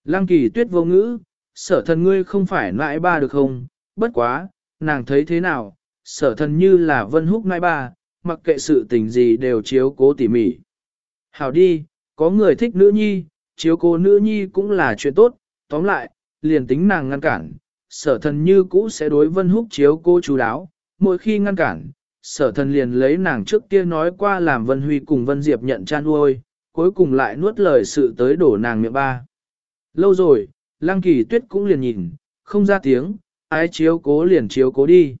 Speaker 1: Lăng kỳ tuyết vô ngữ, sở thần ngươi không phải nãi ba được không, bất quá, nàng thấy thế nào, sở thần như là Vân Húc nãi ba, mặc kệ sự tình gì đều chiếu cố tỉ mỉ. Hảo đi, có người thích nữ nhi, chiếu cố nữ nhi cũng là chuyện tốt, tóm lại, liền tính nàng ngăn cản, sở thần như cũ sẽ đối Vân Húc chiếu cố chú đáo, mỗi khi ngăn cản, sở thần liền lấy nàng trước kia nói qua làm Vân Huy cùng Vân Diệp nhận chan uôi. cuối cùng lại nuốt lời sự tới đổ nàng miệng ba. Lâu rồi, Lăng Kỳ Tuyết cũng liền nhìn, không ra tiếng, ai chiếu cố liền chiếu cố đi.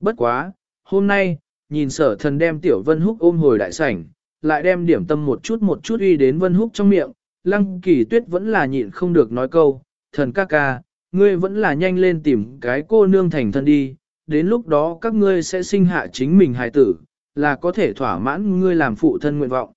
Speaker 1: Bất quá, hôm nay, nhìn sở thần đem Tiểu Vân Húc ôm hồi đại sảnh, lại đem điểm tâm một chút một chút uy đến Vân Húc trong miệng, Lăng Kỳ Tuyết vẫn là nhịn không được nói câu, thần ca ca, ngươi vẫn là nhanh lên tìm cái cô nương thành thân đi, đến lúc đó các ngươi sẽ sinh hạ chính mình hài tử, là có thể thỏa mãn ngươi làm phụ thân nguyện vọng.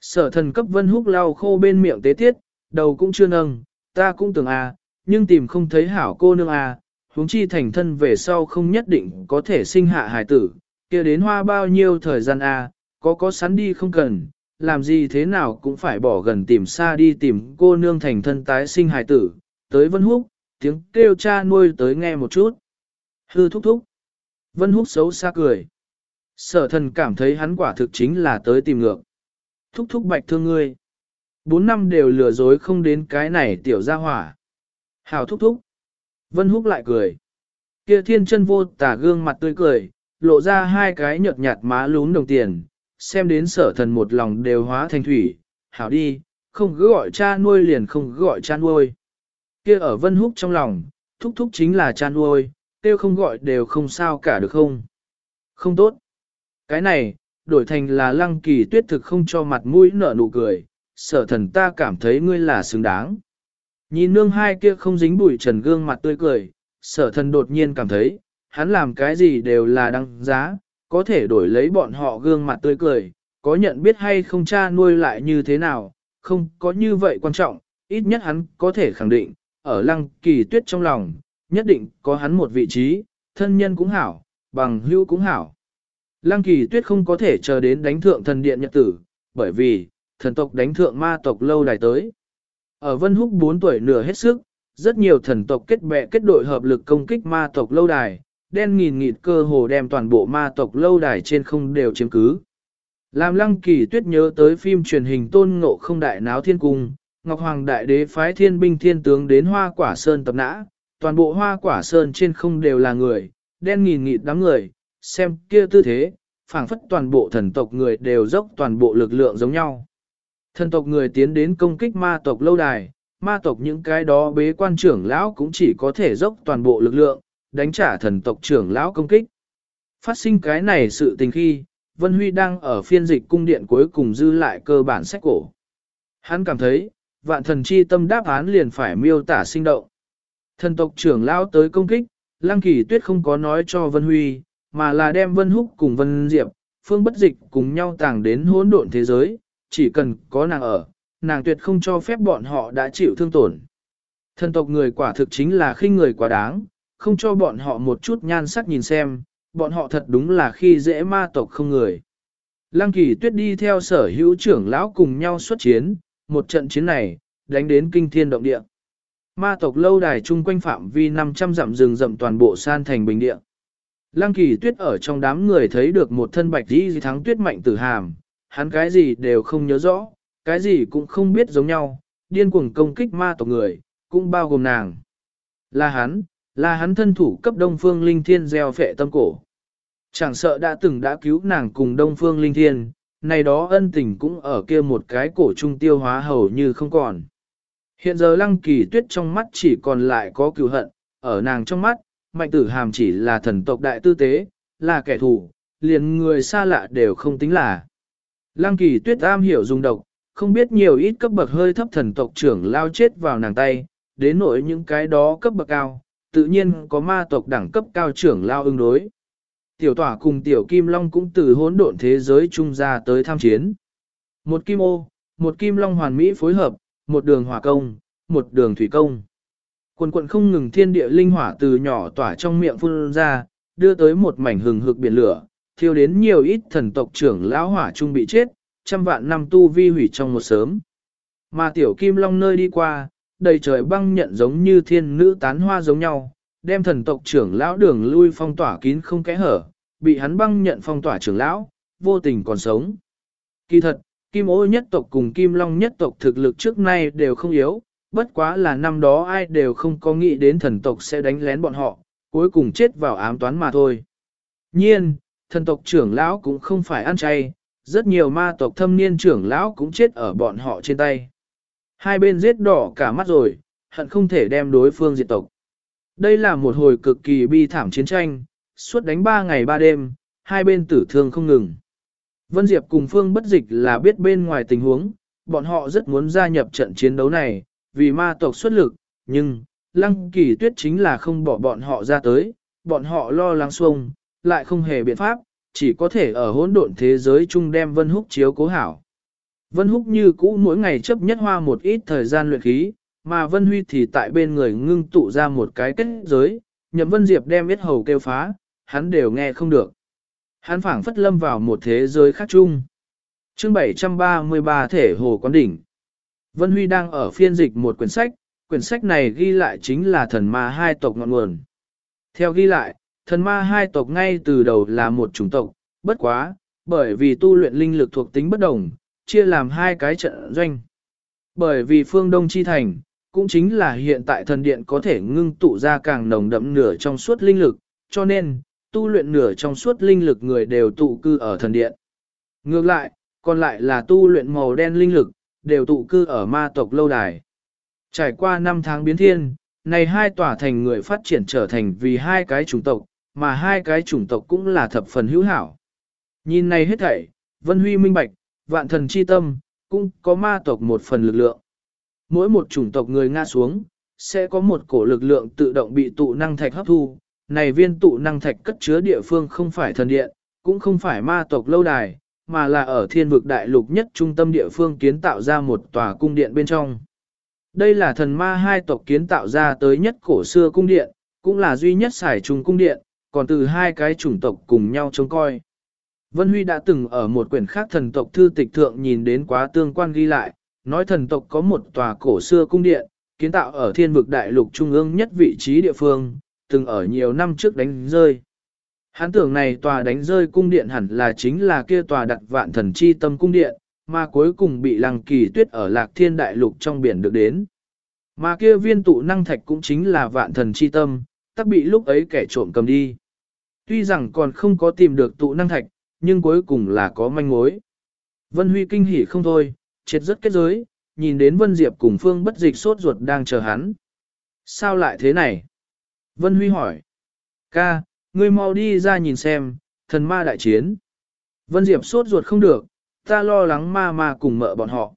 Speaker 1: Sở thần cấp vân húc lau khô bên miệng tế tiết, đầu cũng chưa nâng, ta cũng tưởng à, nhưng tìm không thấy hảo cô nương à, huống chi thành thân về sau không nhất định có thể sinh hạ hài tử, kia đến hoa bao nhiêu thời gian à, có có sắn đi không cần, làm gì thế nào cũng phải bỏ gần tìm xa đi tìm cô nương thành thân tái sinh hài tử, tới vân húc, tiếng kêu cha nuôi tới nghe một chút. Hư thúc thúc. Vân húc xấu xa cười. Sở thần cảm thấy hắn quả thực chính là tới tìm ngược. Thúc thúc bạch thương ngươi. Bốn năm đều lừa dối không đến cái này tiểu ra hỏa. Hào thúc thúc. Vân húc lại cười. Kia thiên chân vô tả gương mặt tươi cười, lộ ra hai cái nhợt nhạt má lún đồng tiền, xem đến sở thần một lòng đều hóa thành thủy. Hảo đi, không cứ gọi cha nuôi liền không cứ gọi cha nuôi. Kia ở Vân Húc trong lòng, thúc thúc chính là cha nuôi, tiêu không gọi đều không sao cả được không? Không tốt. Cái này, đổi thành là lăng kỳ tuyết thực không cho mặt mũi nở nụ cười, sở thần ta cảm thấy ngươi là xứng đáng. Nhìn nương hai kia không dính bụi trần gương mặt tươi cười, sở thần đột nhiên cảm thấy, hắn làm cái gì đều là đăng giá, có thể đổi lấy bọn họ gương mặt tươi cười, có nhận biết hay không cha nuôi lại như thế nào, không có như vậy quan trọng, ít nhất hắn có thể khẳng định, ở lăng kỳ tuyết trong lòng, nhất định có hắn một vị trí, thân nhân cũng hảo, bằng hữu cũng hảo. Lăng kỳ tuyết không có thể chờ đến đánh thượng thần điện nhật tử, bởi vì, thần tộc đánh thượng ma tộc lâu đài tới. Ở Vân Húc 4 tuổi nửa hết sức, rất nhiều thần tộc kết bè kết đội hợp lực công kích ma tộc lâu đài, đen nghìn nghịt cơ hồ đem toàn bộ ma tộc lâu đài trên không đều chiếm cứ. Làm lăng kỳ tuyết nhớ tới phim truyền hình tôn ngộ không đại náo thiên cung, Ngọc Hoàng Đại Đế phái thiên binh thiên tướng đến hoa quả sơn tập nã, toàn bộ hoa quả sơn trên không đều là người, đen nghìn nghịt đám người, xem kia tư thế, phảng phất toàn bộ thần tộc người đều dốc toàn bộ lực lượng giống nhau. Thần tộc người tiến đến công kích ma tộc lâu đài, ma tộc những cái đó bế quan trưởng lão cũng chỉ có thể dốc toàn bộ lực lượng, đánh trả thần tộc trưởng lão công kích. Phát sinh cái này sự tình khi, Vân Huy đang ở phiên dịch cung điện cuối cùng dư lại cơ bản sách cổ. Hắn cảm thấy, vạn thần chi tâm đáp án liền phải miêu tả sinh động. Thần tộc trưởng lão tới công kích, Lăng Kỳ Tuyết không có nói cho Vân Huy, mà là đem Vân Húc cùng Vân Diệp, Phương Bất Dịch cùng nhau tàng đến hỗn độn thế giới, chỉ cần có nàng ở, nàng tuyệt không cho phép bọn họ đã chịu thương tổn. Thần tộc người quả thực chính là khinh người quá đáng, không cho bọn họ một chút nhan sắc nhìn xem, bọn họ thật đúng là khi dễ ma tộc không người. Lăng Kỳ Tuyết đi theo sở hữu trưởng lão cùng nhau xuất chiến, một trận chiến này, đánh đến kinh thiên động địa. Ma tộc lâu đài chung quanh phạm vi 500 dặm rừng rậm toàn bộ san thành bình địa. Lăng kỳ tuyết ở trong đám người thấy được một thân bạch đi thắng tuyết mạnh tử hàm, hắn cái gì đều không nhớ rõ, cái gì cũng không biết giống nhau, điên cuồng công kích ma tộc người, cũng bao gồm nàng. Là hắn, là hắn thân thủ cấp Đông Phương Linh Thiên gieo phệ tâm cổ. Chẳng sợ đã từng đã cứu nàng cùng Đông Phương Linh Thiên, này đó ân tình cũng ở kia một cái cổ trung tiêu hóa hầu như không còn. Hiện giờ lăng kỳ tuyết trong mắt chỉ còn lại có cựu hận, ở nàng trong mắt, mạnh tử hàm chỉ là thần tộc đại tư tế, là kẻ thù, liền người xa lạ đều không tính là. Lăng kỳ tuyết am hiểu dùng độc, không biết nhiều ít cấp bậc hơi thấp thần tộc trưởng lao chết vào nàng tay, đến nỗi những cái đó cấp bậc cao, tự nhiên có ma tộc đẳng cấp cao trưởng lao ứng đối. Tiểu tỏa cùng tiểu kim long cũng từ hỗn độn thế giới trung ra tới tham chiến. Một kim ô, một kim long hoàn mỹ phối hợp, một đường hỏa công, một đường thủy công. Quần quận không ngừng thiên địa linh hỏa từ nhỏ tỏa trong miệng phun ra, đưa tới một mảnh hừng hực biển lửa, thiêu đến nhiều ít thần tộc trưởng lão hỏa trung bị chết, trăm vạn năm tu vi hủy trong một sớm. Mà tiểu kim long nơi đi qua, đầy trời băng nhận giống như thiên nữ tán hoa giống nhau, đem thần tộc trưởng lão đường lui phong tỏa kín không kẽ hở, bị hắn băng nhận phong tỏa trưởng lão, vô tình còn sống. Kỳ thật, kim ô nhất tộc cùng kim long nhất tộc thực lực trước nay đều không yếu, bất quá là năm đó ai đều không có nghĩ đến thần tộc sẽ đánh lén bọn họ, cuối cùng chết vào ám toán mà thôi. Nhiên, thần tộc trưởng lão cũng không phải ăn chay, rất nhiều ma tộc thâm niên trưởng lão cũng chết ở bọn họ trên tay. Hai bên giết đỏ cả mắt rồi, hận không thể đem đối phương diệt tộc. Đây là một hồi cực kỳ bi thảm chiến tranh, suốt đánh ba ngày ba đêm, hai bên tử thương không ngừng. Vân Diệp cùng Phương bất dịch là biết bên ngoài tình huống, bọn họ rất muốn gia nhập trận chiến đấu này, vì ma tộc xuất lực, nhưng, lăng kỳ tuyết chính là không bỏ bọn họ ra tới, bọn họ lo lắng xuông, lại không hề biện pháp, chỉ có thể ở hỗn độn thế giới chung đem Vân Húc chiếu cố hảo. Vân Húc như cũ mỗi ngày chấp nhất hoa một ít thời gian luyện khí, mà Vân Huy thì tại bên người ngưng tụ ra một cái kết giới, nhậm Vân Diệp đem biết hầu kêu phá, hắn đều nghe không được. Hắn phảng phất lâm vào một thế giới khác chung. chương 733 thể hồ quán đỉnh. Vân Huy đang ở phiên dịch một quyển sách, quyển sách này ghi lại chính là thần ma hai tộc ngọn nguồn. Theo ghi lại, thần ma hai tộc ngay từ đầu là một chủng tộc, bất quá, bởi vì tu luyện linh lực thuộc tính bất đồng, chia làm hai cái trận doanh. Bởi vì phương Đông Chi Thành, cũng chính là hiện tại thần điện có thể ngưng tụ ra càng nồng đậm nửa trong suốt linh lực, cho nên, tu luyện nửa trong suốt linh lực người đều tụ cư ở thần điện. Ngược lại, còn lại là tu luyện màu đen linh lực, đều tụ cư ở ma tộc lâu đài. Trải qua 5 tháng biến thiên, này hai tòa thành người phát triển trở thành vì hai cái chủng tộc, mà hai cái chủng tộc cũng là thập phần hữu hảo. Nhìn này hết thảy, Vân Huy minh bạch, vạn thần chi tâm, cũng có ma tộc một phần lực lượng. Mỗi một chủng tộc người nga xuống, sẽ có một cổ lực lượng tự động bị tụ năng thạch hấp thu. Này viên tụ năng thạch cất chứa địa phương không phải thần điện, cũng không phải ma tộc lâu đài, mà là ở thiên vực đại lục nhất trung tâm địa phương kiến tạo ra một tòa cung điện bên trong. Đây là thần ma hai tộc kiến tạo ra tới nhất cổ xưa cung điện, cũng là duy nhất xài trùng cung điện, còn từ hai cái chủng tộc cùng nhau trông coi. Vân Huy đã từng ở một quyển khác thần tộc thư tịch thượng nhìn đến quá tương quan ghi lại, nói thần tộc có một tòa cổ xưa cung điện, kiến tạo ở thiên vực đại lục trung ương nhất vị trí địa phương, từng ở nhiều năm trước đánh rơi. Hán tưởng này tòa đánh rơi cung điện hẳn là chính là kia tòa đặt vạn thần chi tâm cung điện, mà cuối cùng bị lăng kỳ tuyết ở lạc thiên đại lục trong biển được đến. Mà kia viên tụ năng thạch cũng chính là vạn thần chi tâm, tắc bị lúc ấy kẻ trộm cầm đi. Tuy rằng còn không có tìm được tụ năng thạch, nhưng cuối cùng là có manh mối. Vân Huy kinh hỉ không thôi, triệt rất kết giới, nhìn đến Vân Diệp cùng Phương bất dịch sốt ruột đang chờ hắn. Sao lại thế này? Vân Huy hỏi. Ca, ngươi mau đi ra nhìn xem, thần ma đại chiến. Vân Diệp sốt ruột không được, ta lo lắng ma ma cùng mợ bọn họ.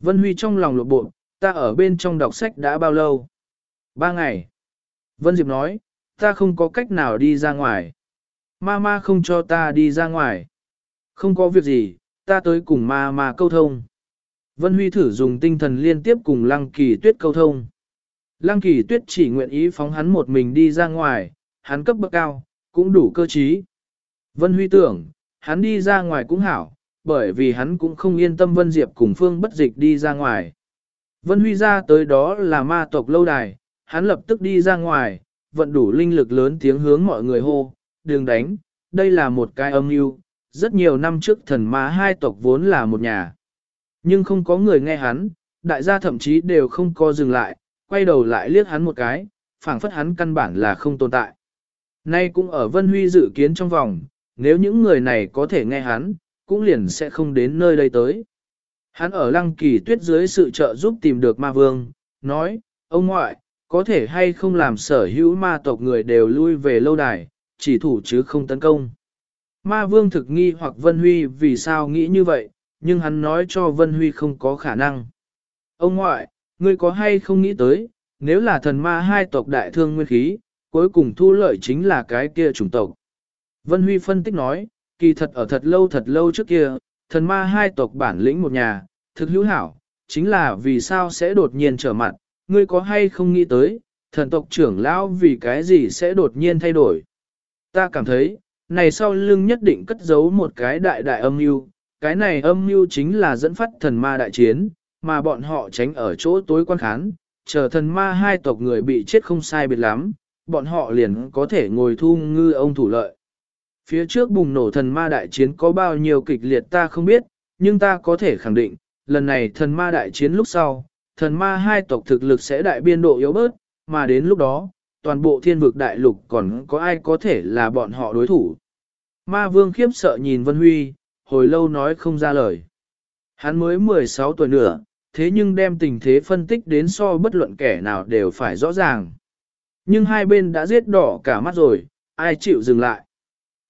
Speaker 1: Vân Huy trong lòng lột bộ, ta ở bên trong đọc sách đã bao lâu? Ba ngày. Vân Diệp nói, ta không có cách nào đi ra ngoài. Ma ma không cho ta đi ra ngoài. Không có việc gì, ta tới cùng ma ma câu thông. Vân Huy thử dùng tinh thần liên tiếp cùng Lăng Kỳ Tuyết câu thông. Lăng Kỳ Tuyết chỉ nguyện ý phóng hắn một mình đi ra ngoài, hắn cấp bậc cao, cũng đủ cơ trí. Vân Huy tưởng, hắn đi ra ngoài cũng hảo, bởi vì hắn cũng không yên tâm Vân Diệp cùng Phương bất dịch đi ra ngoài. Vân Huy ra tới đó là ma tộc lâu đài, hắn lập tức đi ra ngoài, vận đủ linh lực lớn tiếng hướng mọi người hô, đừng đánh, đây là một cái âm mưu. Rất nhiều năm trước thần ma hai tộc vốn là một nhà. Nhưng không có người nghe hắn, đại gia thậm chí đều không co dừng lại, quay đầu lại liếc hắn một cái, phảng phất hắn căn bản là không tồn tại. Nay cũng ở Vân Huy dự kiến trong vòng, nếu những người này có thể nghe hắn, cũng liền sẽ không đến nơi đây tới. Hắn ở lăng kỳ tuyết dưới sự trợ giúp tìm được ma vương, nói, ông ngoại, có thể hay không làm sở hữu ma tộc người đều lui về lâu đài, chỉ thủ chứ không tấn công. Ma vương thực nghi hoặc Vân Huy vì sao nghĩ như vậy, nhưng hắn nói cho Vân Huy không có khả năng. Ông ngoại, ngươi có hay không nghĩ tới, nếu là thần ma hai tộc đại thương nguyên khí, cuối cùng thu lợi chính là cái kia chủng tộc. Vân Huy phân tích nói, kỳ thật ở thật lâu thật lâu trước kia, thần ma hai tộc bản lĩnh một nhà, thực hữu hảo, chính là vì sao sẽ đột nhiên trở mặt, ngươi có hay không nghĩ tới, thần tộc trưởng lão vì cái gì sẽ đột nhiên thay đổi. Ta cảm thấy, này sau lưng nhất định cất giấu một cái đại đại âm mưu, cái này âm mưu chính là dẫn phát thần ma đại chiến, mà bọn họ tránh ở chỗ tối quan khán, chờ thần ma hai tộc người bị chết không sai biệt lắm, bọn họ liền có thể ngồi thu ngư ông thủ lợi. Phía trước bùng nổ thần ma đại chiến có bao nhiêu kịch liệt ta không biết, nhưng ta có thể khẳng định, lần này thần ma đại chiến lúc sau, thần ma hai tộc thực lực sẽ đại biên độ yếu bớt, mà đến lúc đó, toàn bộ thiên vực đại lục còn có ai có thể là bọn họ đối thủ. Ma vương khiếp sợ nhìn Vân Huy, hồi lâu nói không ra lời. Hắn mới 16 tuổi nữa, thế nhưng đem tình thế phân tích đến so bất luận kẻ nào đều phải rõ ràng. Nhưng hai bên đã giết đỏ cả mắt rồi, ai chịu dừng lại.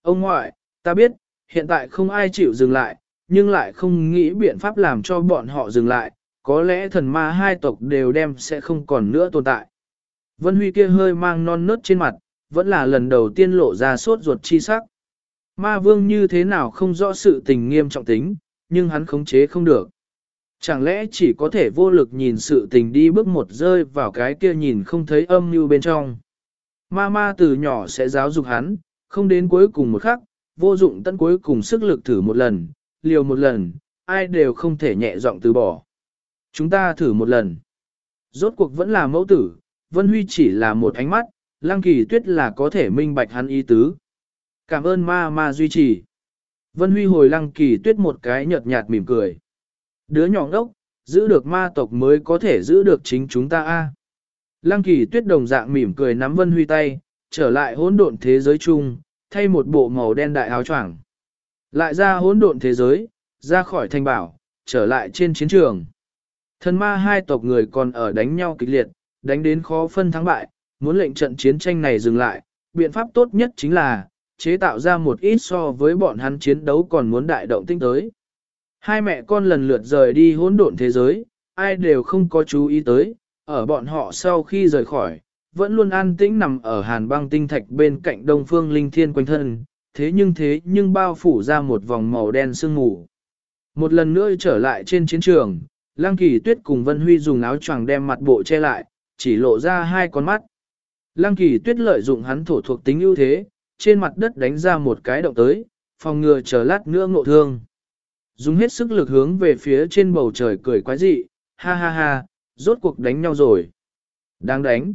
Speaker 1: Ông ngoại, ta biết, hiện tại không ai chịu dừng lại, nhưng lại không nghĩ biện pháp làm cho bọn họ dừng lại, có lẽ thần ma hai tộc đều đem sẽ không còn nữa tồn tại. Vân Huy kia hơi mang non nớt trên mặt, vẫn là lần đầu tiên lộ ra sốt ruột chi sắc. Ma vương như thế nào không rõ sự tình nghiêm trọng tính, nhưng hắn khống chế không được. Chẳng lẽ chỉ có thể vô lực nhìn sự tình đi bước một rơi vào cái kia nhìn không thấy âm mưu bên trong. Ma ma từ nhỏ sẽ giáo dục hắn, không đến cuối cùng một khắc, vô dụng tận cuối cùng sức lực thử một lần, liều một lần, ai đều không thể nhẹ giọng từ bỏ. Chúng ta thử một lần. Rốt cuộc vẫn là mẫu tử, Vân Huy chỉ là một ánh mắt, Lăng Kỳ Tuyết là có thể minh bạch hắn ý tứ. Cảm ơn ma ma duy trì. Vân Huy hồi Lăng Kỳ Tuyết một cái nhợt nhạt mỉm cười. Đứa nhỏ ngốc, giữ được ma tộc mới có thể giữ được chính chúng ta a. Lăng Kỳ Tuyết đồng dạng mỉm cười nắm Vân Huy tay, trở lại hỗn độn thế giới chung, thay một bộ màu đen đại áo choàng. Lại ra hỗn độn thế giới, ra khỏi thành bảo, trở lại trên chiến trường. Thần ma hai tộc người còn ở đánh nhau kịch liệt, đánh đến khó phân thắng bại, muốn lệnh trận chiến tranh này dừng lại, biện pháp tốt nhất chính là, chế tạo ra một ít so với bọn hắn chiến đấu còn muốn đại động tinh tới. Hai mẹ con lần lượt rời đi hỗn độn thế giới, ai đều không có chú ý tới, ở bọn họ sau khi rời khỏi, vẫn luôn an tĩnh nằm ở hàn băng tinh thạch bên cạnh đông phương linh thiên quanh thân, thế nhưng thế nhưng bao phủ ra một vòng màu đen sương mù. Một lần nữa trở lại trên chiến trường, Lăng Kỳ Tuyết cùng Vân Huy dùng áo choàng đem mặt bộ che lại, chỉ lộ ra hai con mắt. Lăng Kỳ Tuyết lợi dụng hắn thổ thuộc tính ưu thế, trên mặt đất đánh ra một cái động tới, phòng ngừa chờ lát nữa ngộ thương. Dùng hết sức lực hướng về phía trên bầu trời cười quái dị, ha ha ha, rốt cuộc đánh nhau rồi. Đang đánh.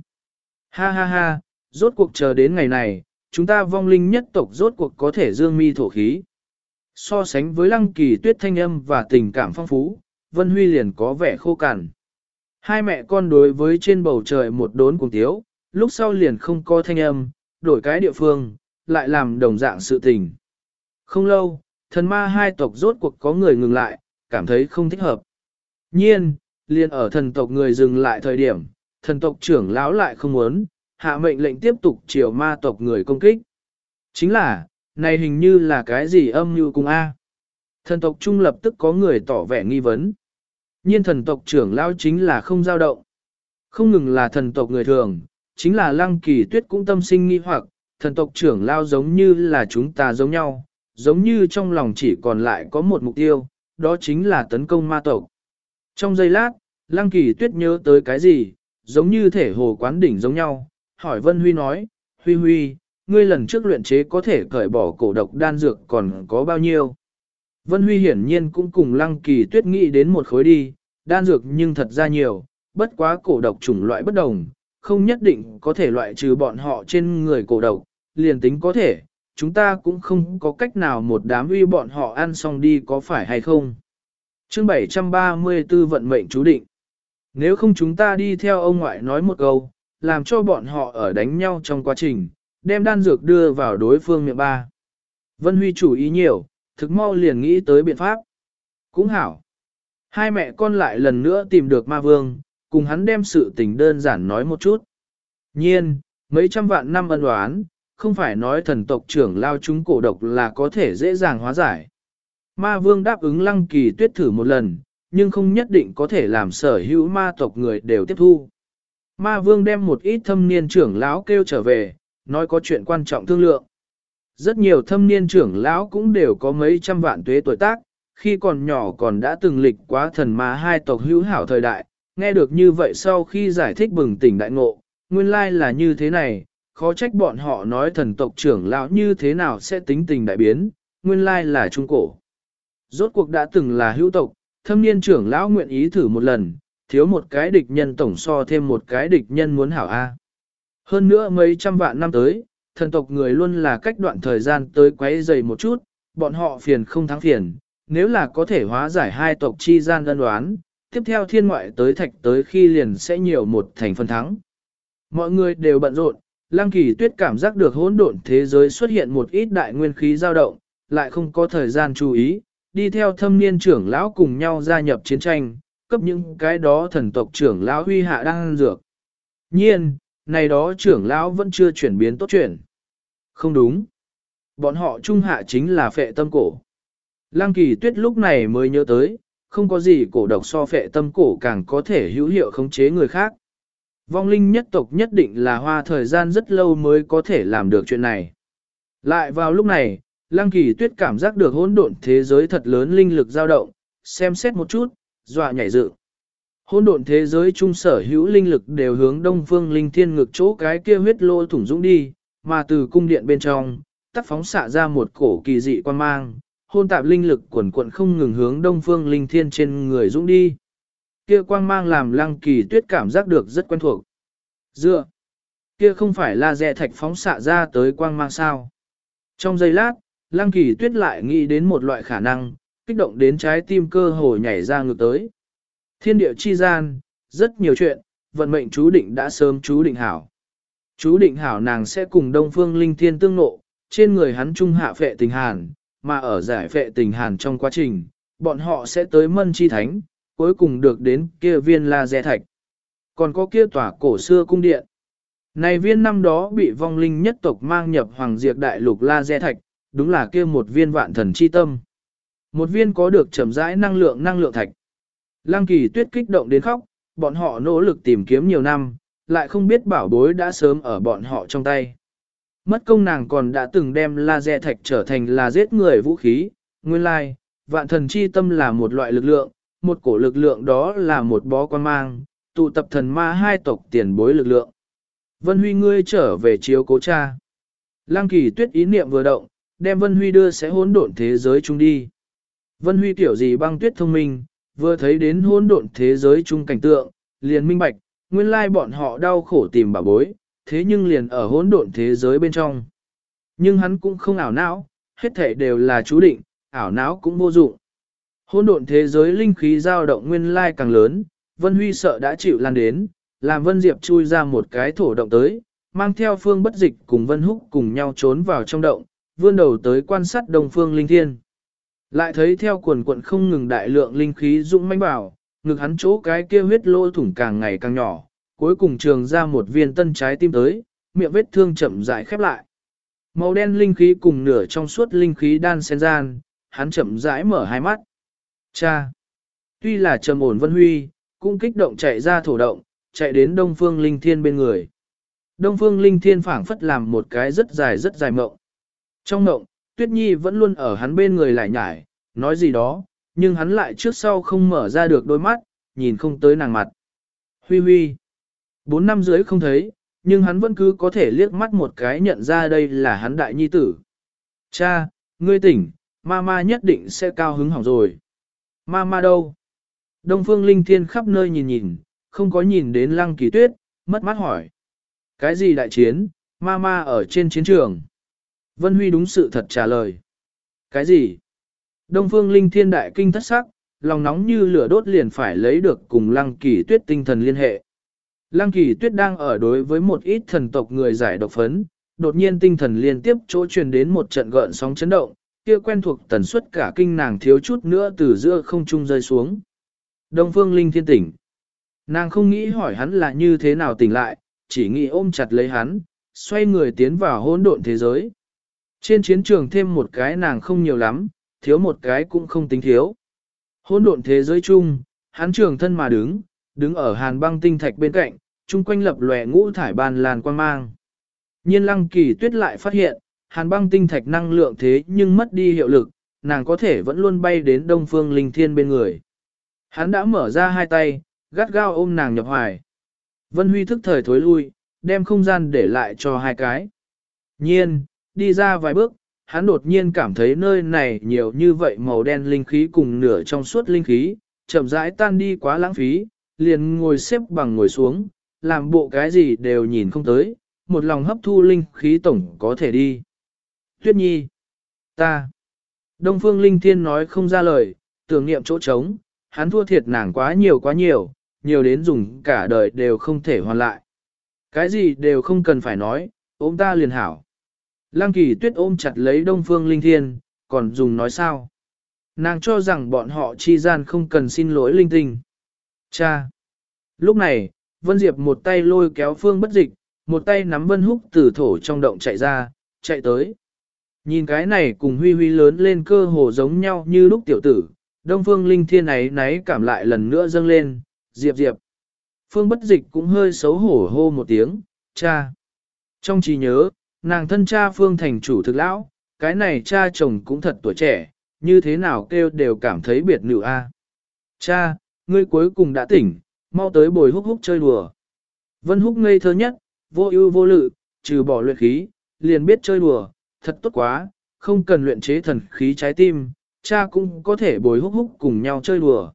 Speaker 1: Ha ha ha, rốt cuộc chờ đến ngày này, chúng ta vong linh nhất tộc rốt cuộc có thể dương mi thổ khí. So sánh với lăng kỳ tuyết thanh âm và tình cảm phong phú, Vân Huy liền có vẻ khô cằn. Hai mẹ con đối với trên bầu trời một đốn cùng tiếu, lúc sau liền không có thanh âm, đổi cái địa phương, lại làm đồng dạng sự tình. Không lâu, thần ma hai tộc rốt cuộc có người ngừng lại, cảm thấy không thích hợp. Nhiên, liền ở thần tộc người dừng lại thời điểm, thần tộc trưởng lão lại không muốn, hạ mệnh lệnh tiếp tục chiều ma tộc người công kích. Chính là, này hình như là cái gì âm như cùng A. Thần tộc trung lập tức có người tỏ vẻ nghi vấn. Nhiên thần tộc trưởng lão chính là không dao động. Không ngừng là thần tộc người thường, chính là lăng kỳ tuyết cũng tâm sinh nghi hoặc, thần tộc trưởng lao giống như là chúng ta giống nhau, giống như trong lòng chỉ còn lại có một mục tiêu, đó chính là tấn công ma tộc. Trong giây lát, lăng kỳ tuyết nhớ tới cái gì, giống như thể hồ quán đỉnh giống nhau, hỏi Vân Huy nói, Huy Huy, ngươi lần trước luyện chế có thể cởi bỏ cổ độc đan dược còn có bao nhiêu? Vân Huy hiển nhiên cũng cùng lăng kỳ tuyết nghĩ đến một khối đi, đan dược nhưng thật ra nhiều, bất quá cổ độc chủng loại bất đồng, không nhất định có thể loại trừ bọn họ trên người cổ độc, liền tính có thể, chúng ta cũng không có cách nào một đám uy bọn họ ăn xong đi có phải hay không. Chương 734 vận mệnh chú định. Nếu không chúng ta đi theo ông ngoại nói một câu, làm cho bọn họ ở đánh nhau trong quá trình, đem đan dược đưa vào đối phương miệng ba. Vân Huy chủ ý nhiều, thực mau liền nghĩ tới biện pháp. Cũng hảo. Hai mẹ con lại lần nữa tìm được ma vương, cùng hắn đem sự tình đơn giản nói một chút. Nhiên, mấy trăm vạn năm ân đoán, không phải nói thần tộc trưởng lao chúng cổ độc là có thể dễ dàng hóa giải. Ma vương đáp ứng lăng kỳ tuyết thử một lần, nhưng không nhất định có thể làm sở hữu ma tộc người đều tiếp thu. Ma vương đem một ít thâm niên trưởng lão kêu trở về, nói có chuyện quan trọng thương lượng. Rất nhiều thâm niên trưởng lão cũng đều có mấy trăm vạn tuế tuổi tác, khi còn nhỏ còn đã từng lịch quá thần ma hai tộc hữu hảo thời đại, nghe được như vậy sau khi giải thích bừng tỉnh đại ngộ, nguyên lai là như thế này, khó trách bọn họ nói thần tộc trưởng lão như thế nào sẽ tính tình đại biến, nguyên lai là trung cổ. Rốt cuộc đã từng là hữu tộc, thâm niên trưởng lão nguyện ý thử một lần, thiếu một cái địch nhân tổng so thêm một cái địch nhân muốn hảo A. Hơn nữa mấy trăm vạn năm tới, thần tộc người luôn là cách đoạn thời gian tới quấy dày một chút, bọn họ phiền không thắng phiền, nếu là có thể hóa giải hai tộc chi gian đơn đoán, tiếp theo thiên ngoại tới thạch tới khi liền sẽ nhiều một thành phần thắng. Mọi người đều bận rộn, Lăng Kỳ Tuyết cảm giác được hỗn độn thế giới xuất hiện một ít đại nguyên khí dao động, lại không có thời gian chú ý, đi theo thâm niên trưởng lão cùng nhau gia nhập chiến tranh, cấp những cái đó thần tộc trưởng lão huy hạ đang dược. Nhiên, này đó trưởng lão vẫn chưa chuyển biến tốt chuyện. Không đúng. Bọn họ trung hạ chính là phệ tâm cổ. Lăng kỳ tuyết lúc này mới nhớ tới, không có gì cổ độc so phệ tâm cổ càng có thể hữu hiệu khống chế người khác. Vong linh nhất tộc nhất định là hoa thời gian rất lâu mới có thể làm được chuyện này. Lại vào lúc này, Lăng kỳ tuyết cảm giác được hỗn độn thế giới thật lớn linh lực dao động, xem xét một chút, dọa nhảy dựng. Hỗn độn thế giới trung sở hữu linh lực đều hướng đông phương linh thiên ngực chỗ cái kia huyết lô thủng dũng đi, mà từ cung điện bên trong, tắt phóng xạ ra một cổ kỳ dị quan mang, hôn tạp linh lực quần quận không ngừng hướng đông phương linh thiên trên người dũng đi. Kia quang mang làm lăng kỳ tuyết cảm giác được rất quen thuộc. Dựa, kia không phải là dẹ thạch phóng xạ ra tới quang mang sao. Trong giây lát, lăng kỳ tuyết lại nghĩ đến một loại khả năng, kích động đến trái tim cơ hồ nhảy ra ngược tới. Thiên địa chi gian, rất nhiều chuyện, vận mệnh chú định đã sớm chú định hảo. Chú định hảo nàng sẽ cùng Đông Phương Linh Thiên tương nộ, trên người hắn trung hạ phệ tình hàn, mà ở giải phệ tình hàn trong quá trình, bọn họ sẽ tới mân chi thánh, cuối cùng được đến kia viên la dè thạch. Còn có kia tòa cổ xưa cung điện. Này viên năm đó bị vong linh nhất tộc mang nhập hoàng diệt đại lục la dè thạch, đúng là kia một viên vạn thần chi tâm. Một viên có được chậm rãi năng lượng năng lượng thạch. Lăng kỳ tuyết kích động đến khóc, bọn họ nỗ lực tìm kiếm nhiều năm, lại không biết bảo bối đã sớm ở bọn họ trong tay. Mất công nàng còn đã từng đem laser thạch trở thành là giết người vũ khí, nguyên lai, vạn thần chi tâm là một loại lực lượng, một cổ lực lượng đó là một bó quan mang, tụ tập thần ma hai tộc tiền bối lực lượng. Vân Huy ngươi trở về chiếu cố cha. Lăng kỳ tuyết ý niệm vừa động, đem Vân Huy đưa sẽ hỗn độn thế giới chung đi. Vân Huy tiểu gì băng tuyết thông minh, vừa thấy đến hỗn độn thế giới chung cảnh tượng, liền minh bạch, nguyên lai bọn họ đau khổ tìm bà bối, thế nhưng liền ở hỗn độn thế giới bên trong. Nhưng hắn cũng không ảo não, hết thể đều là chú định, ảo não cũng vô dụng. Hỗn độn thế giới linh khí dao động nguyên lai càng lớn, Vân Huy sợ đã chịu lan đến, làm Vân Diệp chui ra một cái thổ động tới, mang theo phương bất dịch cùng Vân Húc cùng nhau trốn vào trong động, vươn đầu tới quan sát đồng phương linh thiên. Lại thấy theo quần quận không ngừng đại lượng linh khí dũng manh bảo, ngực hắn chỗ cái kia huyết lỗ thủng càng ngày càng nhỏ, cuối cùng trường ra một viên tân trái tim tới, miệng vết thương chậm rãi khép lại. Màu đen linh khí cùng nửa trong suốt linh khí đan xen gian, hắn chậm rãi mở hai mắt. Cha! Tuy là trầm ổn vân huy, cũng kích động chạy ra thổ động, chạy đến Đông Phương Linh Thiên bên người. Đông Phương Linh Thiên phảng phất làm một cái rất dài rất dài mộng. Trong mộng, Tuyết Nhi vẫn luôn ở hắn bên người lại nhải, nói gì đó, nhưng hắn lại trước sau không mở ra được đôi mắt, nhìn không tới nàng mặt. Huy huy. Bốn năm dưới không thấy, nhưng hắn vẫn cứ có thể liếc mắt một cái nhận ra đây là hắn đại nhi tử. Cha, ngươi tỉnh, mama nhất định sẽ cao hứng hỏng rồi. Mama đâu? Đông phương linh thiên khắp nơi nhìn nhìn, không có nhìn đến lăng kỳ tuyết, mất mắt hỏi. Cái gì đại chiến, mama ở trên chiến trường? Vân Huy đúng sự thật trả lời. Cái gì? Đông phương linh thiên đại kinh thất sắc, lòng nóng như lửa đốt liền phải lấy được cùng lăng kỳ tuyết tinh thần liên hệ. Lăng kỳ tuyết đang ở đối với một ít thần tộc người giải độc phấn, đột nhiên tinh thần liên tiếp chỗ truyền đến một trận gợn sóng chấn động, kia quen thuộc tần suất cả kinh nàng thiếu chút nữa từ giữa không trung rơi xuống. Đông phương linh thiên tỉnh. Nàng không nghĩ hỏi hắn là như thế nào tỉnh lại, chỉ nghĩ ôm chặt lấy hắn, xoay người tiến vào hỗn độn thế giới. Trên chiến trường thêm một cái nàng không nhiều lắm, thiếu một cái cũng không tính thiếu. Hỗn độn thế giới chung, hắn trường thân mà đứng, đứng ở hàn băng tinh thạch bên cạnh, chung quanh lập lòe ngũ thải bàn làn quang mang. Nhiên lăng kỳ tuyết lại phát hiện, hàn băng tinh thạch năng lượng thế nhưng mất đi hiệu lực, nàng có thể vẫn luôn bay đến đông phương linh thiên bên người. Hắn đã mở ra hai tay, gắt gao ôm nàng nhập hoài. Vân Huy thức thời thối lui, đem không gian để lại cho hai cái. Nhiên, đi ra vài bước, hắn đột nhiên cảm thấy nơi này nhiều như vậy màu đen linh khí cùng nửa trong suốt linh khí, chậm rãi tan đi quá lãng phí, liền ngồi xếp bằng ngồi xuống, làm bộ cái gì đều nhìn không tới, một lòng hấp thu linh khí tổng có thể đi. Tuyết nhi, ta, Đông Phương Linh Thiên nói không ra lời, tưởng niệm chỗ trống, hắn thua thiệt nàng quá nhiều quá nhiều, nhiều đến dùng cả đời đều không thể hoàn lại. Cái gì đều không cần phải nói, ôm ta liền hảo. Lăng kỳ tuyết ôm chặt lấy Đông Phương Linh Thiên, còn dùng nói sao? Nàng cho rằng bọn họ chi gian không cần xin lỗi linh tinh. Cha! Lúc này, Vân Diệp một tay lôi kéo Phương bất dịch, một tay nắm Vân Húc từ thổ trong động chạy ra, chạy tới. Nhìn cái này cùng huy huy lớn lên cơ hồ giống nhau như lúc tiểu tử, Đông Phương Linh Thiên ấy náy cảm lại lần nữa dâng lên, Diệp Diệp. Phương bất dịch cũng hơi xấu hổ hô một tiếng, cha. Trong trí nhớ, nàng thân cha Phương thành chủ thực lão, cái này cha chồng cũng thật tuổi trẻ, như thế nào kêu đều cảm thấy biệt nữ a. Cha, ngươi cuối cùng đã tỉnh, mau tới bồi húc húc chơi đùa. Vân húc ngây thơ nhất, vô ưu vô lự, trừ bỏ luyện khí, liền biết chơi đùa, thật tốt quá, không cần luyện chế thần khí trái tim, cha cũng có thể bồi húc húc cùng nhau chơi đùa.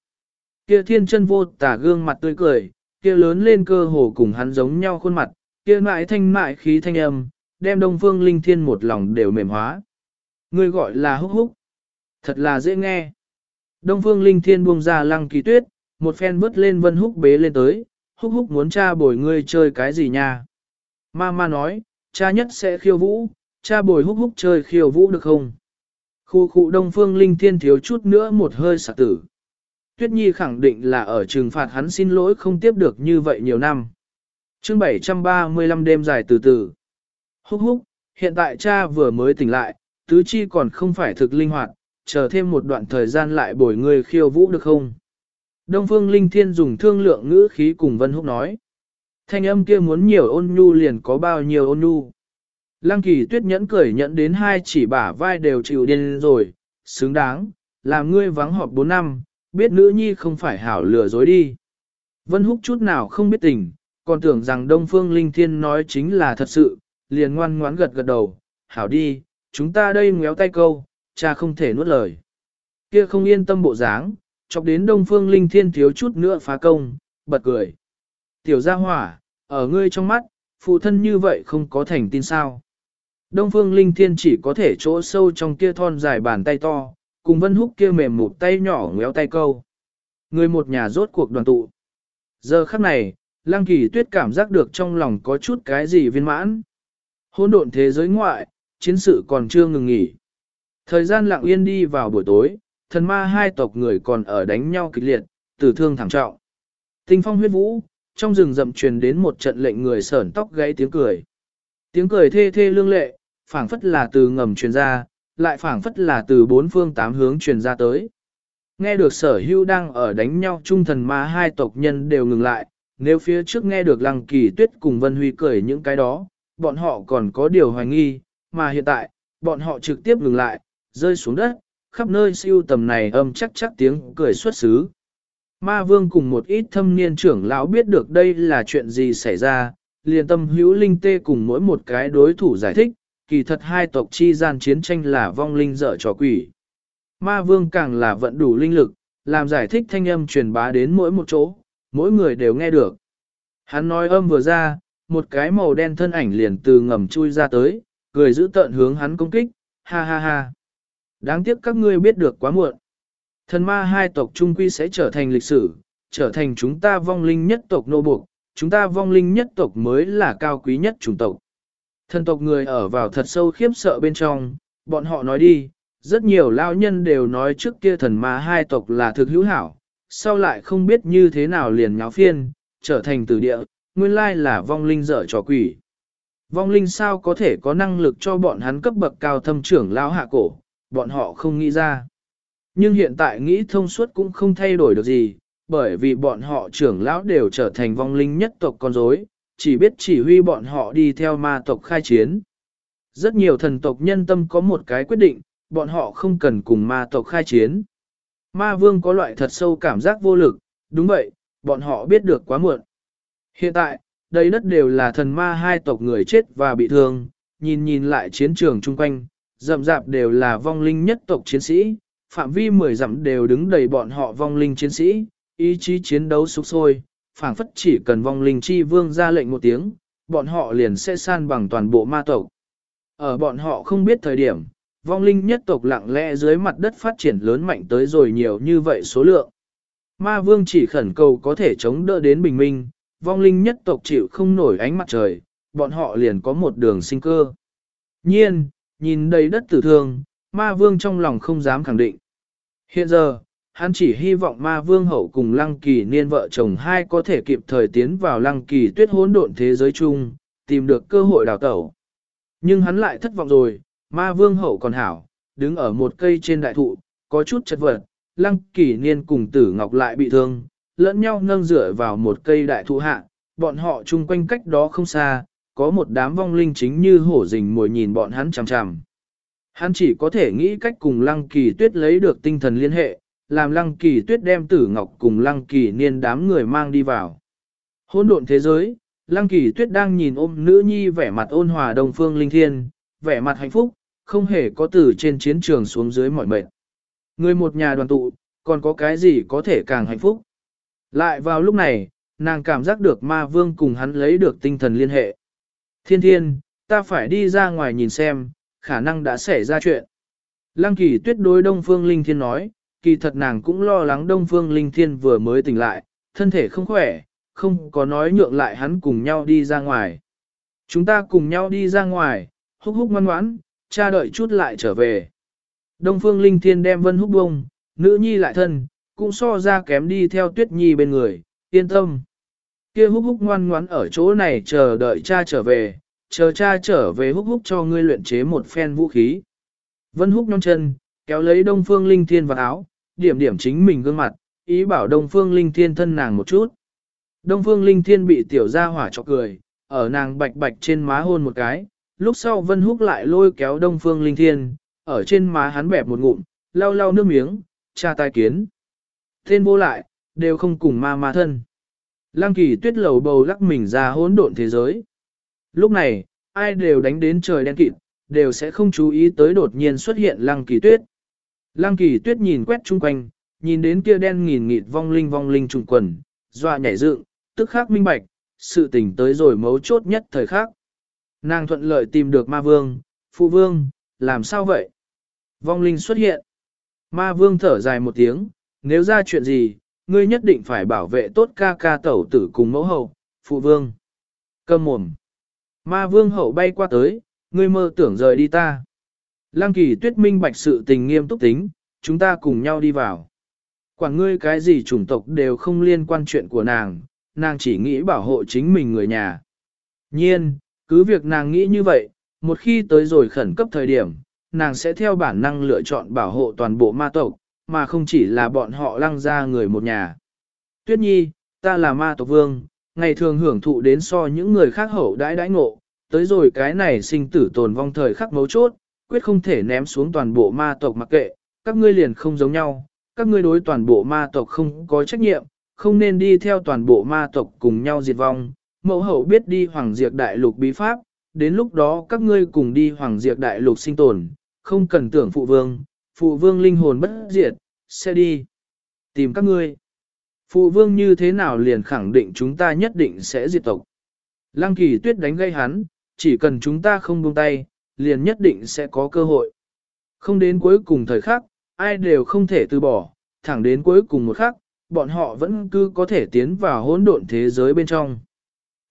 Speaker 1: Kia thiên chân vô tả gương mặt tươi cười, kia lớn lên cơ hồ cùng hắn giống nhau khuôn mặt, kia mại thanh mại khí thanh âm, đem đông phương linh thiên một lòng đều mềm hóa. Người gọi là húc húc. Thật là dễ nghe. Đông phương linh thiên buông ra lăng kỳ tuyết, một phen vứt lên vân húc bế lên tới, húc húc muốn cha bồi ngươi chơi cái gì nha. Ma ma nói, cha nhất sẽ khiêu vũ, cha bồi húc húc chơi khiêu vũ được không? Khu khu đông phương linh thiên thiếu chút nữa một hơi sạc tử. Tuyết Nhi khẳng định là ở trừng phạt hắn xin lỗi không tiếp được như vậy nhiều năm. chương 735 đêm dài từ từ. Húc húc, hiện tại cha vừa mới tỉnh lại, tứ chi còn không phải thực linh hoạt, chờ thêm một đoạn thời gian lại bồi người khiêu vũ được không? Đông Phương Linh Thiên dùng thương lượng ngữ khí cùng Vân Húc nói. Thanh âm kia muốn nhiều ôn nhu liền có bao nhiêu ôn nhu. Lăng kỳ tuyết nhẫn cười nhẫn đến hai chỉ bả vai đều chịu điên rồi, xứng đáng, làm ngươi vắng họp 4 năm, biết nữ nhi không phải hảo lừa dối đi. Vân húc chút nào không biết tình, còn tưởng rằng Đông Phương Linh Thiên nói chính là thật sự, liền ngoan ngoãn gật gật đầu, hảo đi, chúng ta đây ngéo tay câu, cha không thể nuốt lời. Kia không yên tâm bộ dáng, chọc đến Đông Phương Linh Thiên thiếu chút nữa phá công, bật cười. Tiểu gia hỏa, ở ngươi trong mắt, phụ thân như vậy không có thành tin sao. Đông Phương Linh Thiên chỉ có thể chỗ sâu trong kia thon dài bàn tay to, cùng Vân Húc kia mềm một tay nhỏ ngéo tay câu. Người một nhà rốt cuộc đoàn tụ. Giờ khắc này, Lăng Kỳ Tuyết cảm giác được trong lòng có chút cái gì viên mãn. Hỗn độn thế giới ngoại, chiến sự còn chưa ngừng nghỉ. Thời gian lặng yên đi vào buổi tối, thần ma hai tộc người còn ở đánh nhau kịch liệt, tử thương thảm trọng. Tinh phong huyết vũ, trong rừng rậm truyền đến một trận lệnh người sởn tóc gãy tiếng cười. Tiếng cười thê thê lương lệ, phảng phất là từ ngầm truyền ra, lại phảng phất là từ bốn phương tám hướng truyền ra tới. Nghe được sở hưu đang ở đánh nhau trung thần ma hai tộc nhân đều ngừng lại, nếu phía trước nghe được lăng kỳ tuyết cùng Vân Huy cười những cái đó, bọn họ còn có điều hoài nghi, mà hiện tại, bọn họ trực tiếp ngừng lại, rơi xuống đất, khắp nơi siêu tầm này âm chắc chắc tiếng cười xuất xứ. Ma vương cùng một ít thâm niên trưởng lão biết được đây là chuyện gì xảy ra, liền tâm hữu linh tê cùng mỗi một cái đối thủ giải thích, kỳ thật hai tộc chi gian chiến tranh là vong linh dở trò quỷ. Ma vương càng là vận đủ linh lực, làm giải thích thanh âm truyền bá đến mỗi một chỗ, mỗi người đều nghe được. Hắn nói âm vừa ra, một cái màu đen thân ảnh liền từ ngầm chui ra tới, cười giữ tợn hướng hắn công kích, ha ha ha. Đáng tiếc các ngươi biết được quá muộn. Thần ma hai tộc trung quy sẽ trở thành lịch sử, trở thành chúng ta vong linh nhất tộc nô buộc, chúng ta vong linh nhất tộc mới là cao quý nhất chủng tộc. Thần tộc người ở vào thật sâu khiếp sợ bên trong, bọn họ nói đi, rất nhiều lao nhân đều nói trước kia thần ma hai tộc là thực hữu hảo, sau lại không biết như thế nào liền nháo phiên, trở thành tử địa, nguyên lai là vong linh dở trò quỷ. Vong linh sao có thể có năng lực cho bọn hắn cấp bậc cao thâm trưởng lao hạ cổ, bọn họ không nghĩ ra. Nhưng hiện tại nghĩ thông suốt cũng không thay đổi được gì, bởi vì bọn họ trưởng lão đều trở thành vong linh nhất tộc con rối, chỉ biết chỉ huy bọn họ đi theo ma tộc khai chiến. Rất nhiều thần tộc nhân tâm có một cái quyết định, bọn họ không cần cùng ma tộc khai chiến. Ma vương có loại thật sâu cảm giác vô lực, đúng vậy, bọn họ biết được quá muộn. Hiện tại, đây đất đều là thần ma hai tộc người chết và bị thương, nhìn nhìn lại chiến trường chung quanh, rậm rạp đều là vong linh nhất tộc chiến sĩ, phạm vi mười dặm đều đứng đầy bọn họ vong linh chiến sĩ, ý chí chiến đấu sục sôi, phảng phất chỉ cần vong linh chi vương ra lệnh một tiếng, bọn họ liền sẽ san bằng toàn bộ ma tộc. Ở bọn họ không biết thời điểm, vong linh nhất tộc lặng lẽ dưới mặt đất phát triển lớn mạnh tới rồi nhiều như vậy số lượng. Ma vương chỉ khẩn cầu có thể chống đỡ đến bình minh, vong linh nhất tộc chịu không nổi ánh mặt trời, bọn họ liền có một đường sinh cơ. Nhiên, nhìn đầy đất tử thương, ma vương trong lòng không dám khẳng định. Hiện giờ, hắn chỉ hy vọng ma vương hậu cùng lăng kỳ niên vợ chồng hai có thể kịp thời tiến vào lăng kỳ tuyết hỗn độn thế giới chung, tìm được cơ hội đào tẩu. Nhưng hắn lại thất vọng rồi, ma vương hậu còn hảo, đứng ở một cây trên đại thụ, có chút chật vật, lăng kỳ niên cùng tử ngọc lại bị thương, lẫn nhau nâng dựa vào một cây đại thụ hạ, bọn họ chung quanh cách đó không xa, có một đám vong linh chính như hổ rình mồi nhìn bọn hắn chằm chằm. Hắn chỉ có thể nghĩ cách cùng lăng kỳ tuyết lấy được tinh thần liên hệ, làm lăng kỳ tuyết đem tử ngọc cùng lăng kỳ niên đám người mang đi vào. Hôn độn thế giới, lăng kỳ tuyết đang nhìn ôm nữ nhi vẻ mặt ôn hòa đồng phương linh thiên, vẻ mặt hạnh phúc, không hề có từ trên chiến trường xuống dưới mọi mệt. Người một nhà đoàn tụ, còn có cái gì có thể càng hạnh phúc. Lại vào lúc này, nàng cảm giác được ma vương cùng hắn lấy được tinh thần liên hệ. Thiên thiên, ta phải đi ra ngoài nhìn xem, khả năng đã xảy ra chuyện. Lăng kỳ tuyết đối Đông Phương Linh Thiên nói, kỳ thật nàng cũng lo lắng Đông Phương Linh Thiên vừa mới tỉnh lại, thân thể không khỏe, không có nói nhượng lại hắn cùng nhau đi ra ngoài. Chúng ta cùng nhau đi ra ngoài, húc húc ngoan ngoãn, cha đợi chút lại trở về. Đông Phương Linh Thiên đem Vân Húc bông, nữ nhi lại thân, cũng so ra kém đi theo Tuyết Nhi bên người, yên tâm. Kia húc húc ngoan ngoãn ở chỗ này chờ đợi cha trở về, chờ cha trở về húc húc cho ngươi luyện chế một phen vũ khí. Vân húc nhong chân, kéo lấy Đông Phương Linh Thiên vào áo, điểm điểm chính mình gương mặt, ý bảo Đông Phương Linh Thiên thân nàng một chút. Đông Phương Linh Thiên bị tiểu gia hỏa cho cười, ở nàng bạch bạch trên má hôn một cái, lúc sau Vân Húc lại lôi kéo Đông Phương Linh Thiên, ở trên má hắn bẹp một ngụm, lau lau nước miếng, cha tai kiến. Thiên vô lại, đều không cùng ma ma thân. Lăng kỳ tuyết lầu bầu lắc mình ra hỗn độn thế giới. Lúc này, ai đều đánh đến trời đen kịt, đều sẽ không chú ý tới đột nhiên xuất hiện lăng kỳ tuyết. Lăng kỳ tuyết nhìn quét chung quanh, nhìn đến kia đen nghìn nghịt vong linh vong linh trùng quần, dọa nhảy dựng, tức khắc minh bạch, sự tình tới rồi mấu chốt nhất thời khắc. Nàng thuận lợi tìm được ma vương, phụ vương, làm sao vậy? Vong linh xuất hiện. Ma vương thở dài một tiếng, nếu ra chuyện gì, ngươi nhất định phải bảo vệ tốt ca ca tẩu tử cùng mẫu hậu, phụ vương. Cầm mồm. Ma vương hậu bay qua tới, ngươi mơ tưởng rời đi ta. Lăng kỳ tuyết minh bạch sự tình nghiêm túc tính, chúng ta cùng nhau đi vào. Quản ngươi cái gì chủng tộc đều không liên quan chuyện của nàng, nàng chỉ nghĩ bảo hộ chính mình người nhà. Nhiên, cứ việc nàng nghĩ như vậy, một khi tới rồi khẩn cấp thời điểm, nàng sẽ theo bản năng lựa chọn bảo hộ toàn bộ ma tộc, mà không chỉ là bọn họ lăng ra người một nhà. Tuyết nhi, ta là ma tộc vương, ngày thường hưởng thụ đến so những người khác hậu đãi đãi ngộ, tới rồi cái này sinh tử tồn vong thời khắc mấu chốt, quyết không thể ném xuống toàn bộ ma tộc mặc kệ, các ngươi liền không giống nhau, các ngươi đối toàn bộ ma tộc không có trách nhiệm, không nên đi theo toàn bộ ma tộc cùng nhau diệt vong. Mẫu hậu biết đi hoàng diệt đại lục bí pháp, đến lúc đó các ngươi cùng đi hoàng diệt đại lục sinh tồn, không cần tưởng phụ vương, phụ vương linh hồn bất diệt, sẽ đi tìm các ngươi. Phụ vương như thế nào liền khẳng định chúng ta nhất định sẽ diệt tộc. Lăng kỳ tuyết đánh gây hắn, chỉ cần chúng ta không buông tay, liền nhất định sẽ có cơ hội. Không đến cuối cùng thời khắc, ai đều không thể từ bỏ, thẳng đến cuối cùng một khắc, bọn họ vẫn cứ có thể tiến vào hỗn độn thế giới bên trong.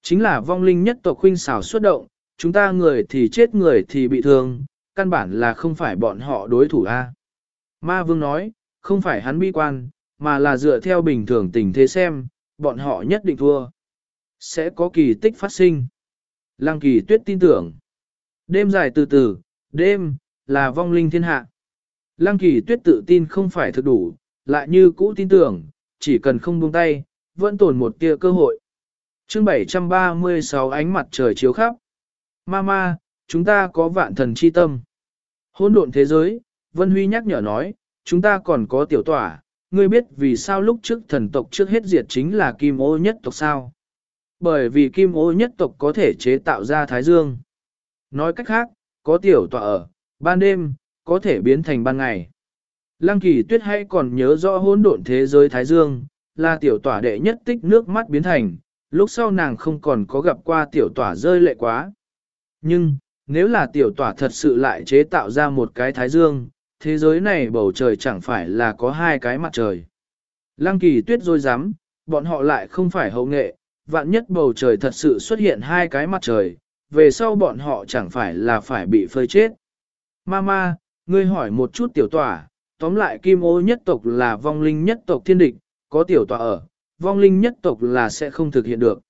Speaker 1: Chính là vong linh nhất tộc huynh xảo xuất động, chúng ta người thì chết người thì bị thương, căn bản là không phải bọn họ đối thủ a. Ma vương nói, không phải hắn bi quan, mà là dựa theo bình thường tình thế xem, bọn họ nhất định thua. Sẽ có kỳ tích phát sinh. Lăng kỳ tuyết tin tưởng. Đêm dài từ từ, đêm, là vong linh thiên hạ. Lăng kỳ tuyết tự tin không phải thực đủ, lại như cũ tin tưởng, chỉ cần không buông tay, vẫn tồn một tia cơ hội. chương 736 ánh mặt trời chiếu khắp. Mama, chúng ta có vạn thần chi tâm. Hôn độn thế giới, Vân Huy nhắc nhở nói, chúng ta còn có tiểu tỏa, ngươi biết vì sao lúc trước thần tộc trước hết diệt chính là kim ô nhất tộc sao. Bởi vì kim ô nhất tộc có thể chế tạo ra thái dương. Nói cách khác, có tiểu tọa ở, ban đêm, có thể biến thành ban ngày. Lăng kỳ tuyết hay còn nhớ rõ hỗn độn thế giới thái dương, là tiểu tỏa đệ nhất tích nước mắt biến thành, lúc sau nàng không còn có gặp qua tiểu tỏa rơi lệ quá. Nhưng, nếu là tiểu tỏa thật sự lại chế tạo ra một cái thái dương, thế giới này bầu trời chẳng phải là có hai cái mặt trời. Lăng kỳ tuyết rồi dám, bọn họ lại không phải hậu nghệ, vạn nhất bầu trời thật sự xuất hiện hai cái mặt trời, về sau bọn họ chẳng phải là phải bị phơi chết. Mama, ngươi hỏi một chút tiểu tỏa, tóm lại kim ô nhất tộc là vong linh nhất tộc thiên địch, có tiểu tỏa ở, vong linh nhất tộc là sẽ không thực hiện được.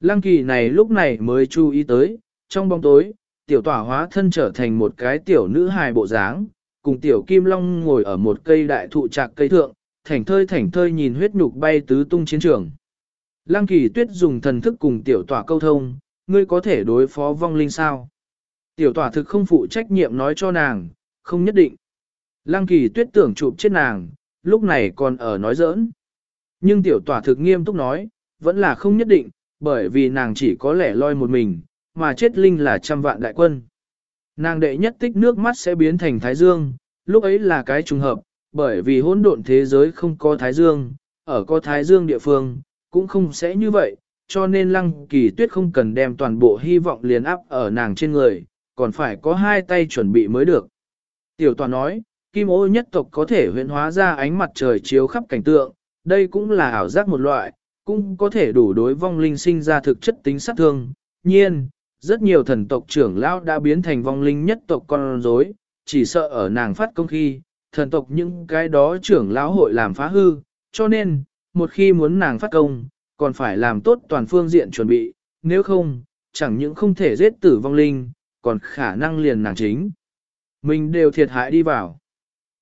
Speaker 1: Lăng kỳ này lúc này mới chú ý tới, trong bóng tối, tiểu tỏa hóa thân trở thành một cái tiểu nữ hài bộ dáng, cùng tiểu kim long ngồi ở một cây đại thụ trạc cây thượng, thảnh thơi thảnh thơi nhìn huyết nhục bay tứ tung chiến trường. Lăng kỳ tuyết dùng thần thức cùng tiểu tỏa câu thông, ngươi có thể đối phó vong linh sao? Tiểu tỏa thực không phụ trách nhiệm nói cho nàng, không nhất định. Lăng kỳ tuyết tưởng chụp chết nàng, lúc này còn ở nói giỡn. Nhưng tiểu tỏa thực nghiêm túc nói, vẫn là không nhất định, bởi vì nàng chỉ có lẻ loi một mình, mà chết linh là trăm vạn đại quân. Nàng đệ nhất tích nước mắt sẽ biến thành thái dương, lúc ấy là cái trùng hợp, bởi vì hỗn độn thế giới không có thái dương, ở có thái dương địa phương, cũng không sẽ như vậy, cho nên lăng kỳ tuyết không cần đem toàn bộ hy vọng liền áp ở nàng trên người, còn phải có hai tay chuẩn bị mới được. Tiểu toàn nói, kim ô nhất tộc có thể huyễn hóa ra ánh mặt trời chiếu khắp cảnh tượng, đây cũng là ảo giác một loại, cũng có thể đủ đối vong linh sinh ra thực chất tính sát thương. Nhiên, rất nhiều thần tộc trưởng lão đã biến thành vong linh nhất tộc con rối, chỉ sợ ở nàng phát công khi, thần tộc những cái đó trưởng lão hội làm phá hư, cho nên, một khi muốn nàng phát công, còn phải làm tốt toàn phương diện chuẩn bị, nếu không, chẳng những không thể giết tử vong linh, còn khả năng liền nàng chính. Mình đều thiệt hại đi vào.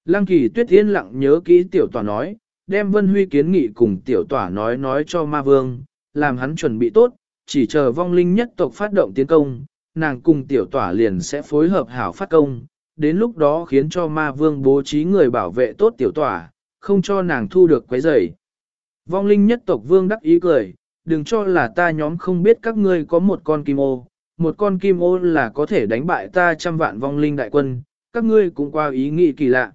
Speaker 1: Lăng kỳ tuyết yên lặng nhớ kỹ tiểu tòa nói, đem Vân Huy kiến nghị cùng tiểu tỏa nói nói cho ma vương, làm hắn chuẩn bị tốt, chỉ chờ vong linh nhất tộc phát động tiến công, nàng cùng tiểu tỏa liền sẽ phối hợp hảo phát công, đến lúc đó khiến cho ma vương bố trí người bảo vệ tốt tiểu tỏa, không cho nàng thu được quấy rầy. Vong linh nhất tộc vương đắc ý cười, đừng cho là ta nhóm không biết các ngươi có một con kim ô, một con kim ô là có thể đánh bại ta trăm vạn vong linh đại quân, các ngươi cũng qua ý nghĩ kỳ lạ.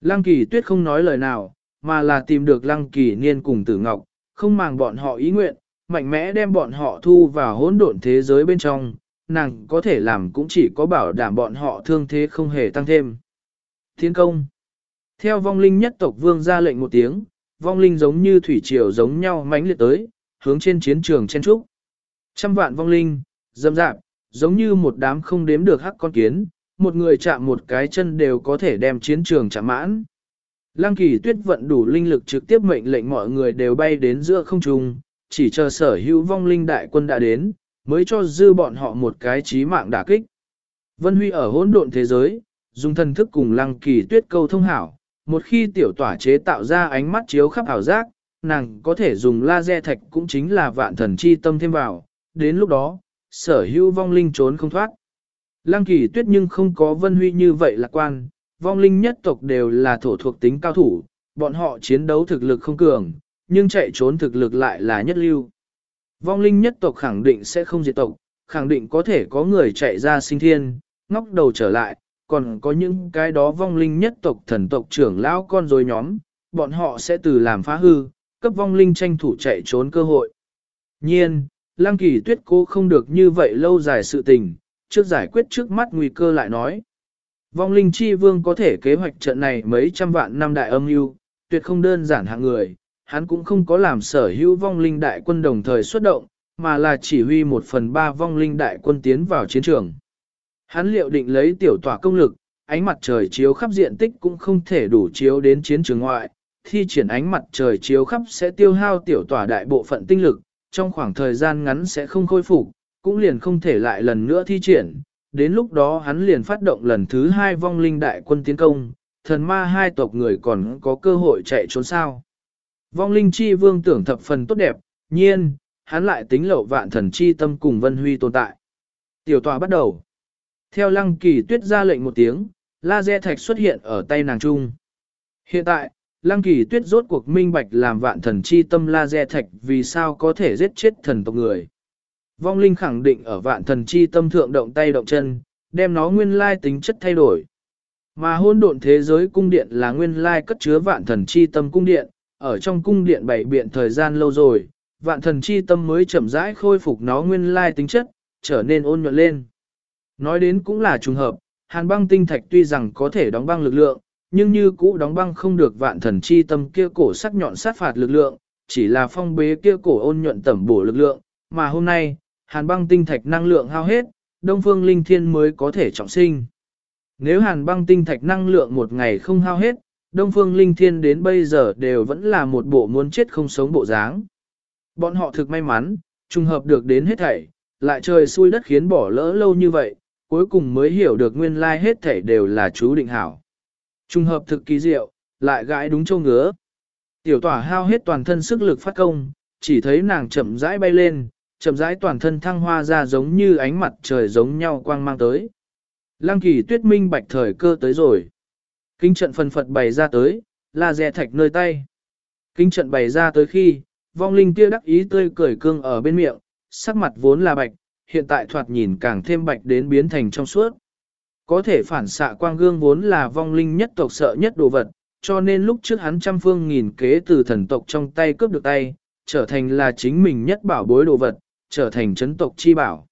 Speaker 1: Lăng kỳ tuyết không nói lời nào, mà là tìm được lăng kỳ niên cùng tử ngọc, không màng bọn họ ý nguyện, mạnh mẽ đem bọn họ thu vào hỗn độn thế giới bên trong, nàng có thể làm cũng chỉ có bảo đảm bọn họ thương thế không hề tăng thêm. Thiên công Theo vong linh nhất tộc vương ra lệnh một tiếng, vong linh giống như thủy triều giống nhau mãnh liệt tới, hướng trên chiến trường chen trúc. Trăm vạn vong linh, dâm dạp, giống như một đám không đếm được hắc con kiến, một người chạm một cái chân đều có thể đem chiến trường chạm mãn. Lăng kỳ tuyết vận đủ linh lực trực tiếp mệnh lệnh mọi người đều bay đến giữa không trung, chỉ chờ sở hữu vong linh đại quân đã đến, mới cho dư bọn họ một cái chí mạng đả kích. Vân Huy ở hỗn độn thế giới, dùng thần thức cùng lăng kỳ tuyết câu thông hảo, một khi tiểu tỏa chế tạo ra ánh mắt chiếu khắp ảo giác, nàng có thể dùng laser thạch cũng chính là vạn thần chi tâm thêm vào, đến lúc đó, sở hữu vong linh trốn không thoát. Lăng kỳ tuyết nhưng không có Vân Huy như vậy lạc quan, vong linh nhất tộc đều là thổ thuộc tính cao thủ, bọn họ chiến đấu thực lực không cường, nhưng chạy trốn thực lực lại là nhất lưu. Vong linh nhất tộc khẳng định sẽ không diệt tộc, khẳng định có thể có người chạy ra sinh thiên, ngóc đầu trở lại, còn có những cái đó vong linh nhất tộc thần tộc trưởng lão con rồi nhóm, bọn họ sẽ từ làm phá hư, cấp vong linh tranh thủ chạy trốn cơ hội. Nhiên, lang Kỳ Tuyết cô không được như vậy lâu dài sự tình, trước giải quyết trước mắt nguy cơ lại nói. Vong linh chi vương có thể kế hoạch trận này mấy trăm vạn năm đại âm mưu, tuyệt không đơn giản hạng người, hắn cũng không có làm sở hữu vong linh đại quân đồng thời xuất động, mà là chỉ huy một phần ba vong linh đại quân tiến vào chiến trường. Hắn liệu định lấy tiểu tỏa công lực, ánh mặt trời chiếu khắp diện tích cũng không thể đủ chiếu đến chiến trường ngoại, thi triển ánh mặt trời chiếu khắp sẽ tiêu hao tiểu tỏa đại bộ phận tinh lực, trong khoảng thời gian ngắn sẽ không khôi phục, cũng liền không thể lại lần nữa thi triển, đến lúc đó hắn liền phát động lần thứ hai vong linh đại quân tiến công, thần ma hai tộc người còn có cơ hội chạy trốn sao. Vong linh chi vương tưởng thập phần tốt đẹp, nhiên, hắn lại tính lậu vạn thần chi tâm cùng vân huy tồn tại. Tiểu tòa bắt đầu. Theo lăng kỳ tuyết ra lệnh một tiếng, laser thạch xuất hiện ở tay nàng trung. Hiện tại, Lăng kỳ tuyết rốt cuộc minh bạch làm vạn thần chi tâm laser thạch vì sao có thể giết chết thần tộc người. Vong linh khẳng định ở vạn thần chi tâm thượng động tay động chân, đem nó nguyên lai tính chất thay đổi. Mà hôn độn thế giới cung điện là nguyên lai cất chứa vạn thần chi tâm cung điện, ở trong cung điện bảy biện thời gian lâu rồi, vạn thần chi tâm mới chậm rãi khôi phục nó nguyên lai tính chất, trở nên ôn nhuận lên. Nói đến cũng là trùng hợp, hàn băng tinh thạch tuy rằng có thể đóng băng lực lượng, nhưng như cũ đóng băng không được vạn thần chi tâm kia cổ sắc nhọn sát phạt lực lượng, chỉ là phong bế kia cổ ôn nhuận tẩm bổ lực lượng, mà hôm nay, hàn băng tinh thạch năng lượng hao hết, đông phương linh thiên mới có thể trọng sinh. Nếu hàn băng tinh thạch năng lượng một ngày không hao hết, đông phương linh thiên đến bây giờ đều vẫn là một bộ muốn chết không sống bộ dáng. Bọn họ thực may mắn, trùng hợp được đến hết thảy, lại trời xui đất khiến bỏ lỡ lâu như vậy, cuối cùng mới hiểu được nguyên lai hết thảy đều là chú định hảo. Trùng hợp thực kỳ diệu, lại gãi đúng châu ngứa. Tiểu tỏa hao hết toàn thân sức lực phát công, chỉ thấy nàng chậm rãi bay lên, chậm rãi toàn thân thăng hoa ra giống như ánh mặt trời giống nhau quang mang tới. Lăng kỳ tuyết minh bạch thời cơ tới rồi. Kinh trận phần phật bày ra tới, là dè thạch nơi tay. Kinh trận bày ra tới khi, vong linh kia đắc ý tươi cười cương ở bên miệng, sắc mặt vốn là bạch, hiện tại thoạt nhìn càng thêm bạch đến biến thành trong suốt. Có thể phản xạ quang gương vốn là vong linh nhất tộc sợ nhất đồ vật, cho nên lúc trước hắn trăm phương nghìn kế từ thần tộc trong tay cướp được tay, trở thành là chính mình nhất bảo bối đồ vật, trở thành chấn tộc chi bảo.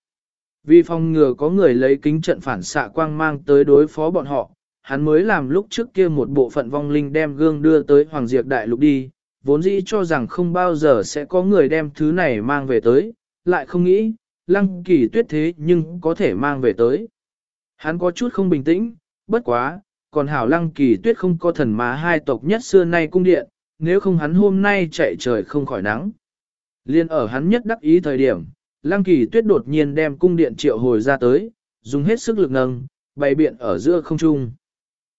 Speaker 1: Vì phòng ngừa có người lấy kính trận phản xạ quang mang tới đối phó bọn họ, hắn mới làm lúc trước kia một bộ phận vong linh đem gương đưa tới Hoàng Diệp Đại Lục đi, vốn dĩ cho rằng không bao giờ sẽ có người đem thứ này mang về tới, lại không nghĩ, lăng kỳ tuyết thế nhưng có thể mang về tới. Hắn có chút không bình tĩnh, bất quá, còn hảo lăng kỳ tuyết không có thần má hai tộc nhất xưa nay cung điện, nếu không hắn hôm nay chạy trời không khỏi nắng. Liên ở hắn nhất đắc ý thời điểm, lăng kỳ tuyết đột nhiên đem cung điện triệu hồi ra tới, dùng hết sức lực nâng, bày biện ở giữa không trung.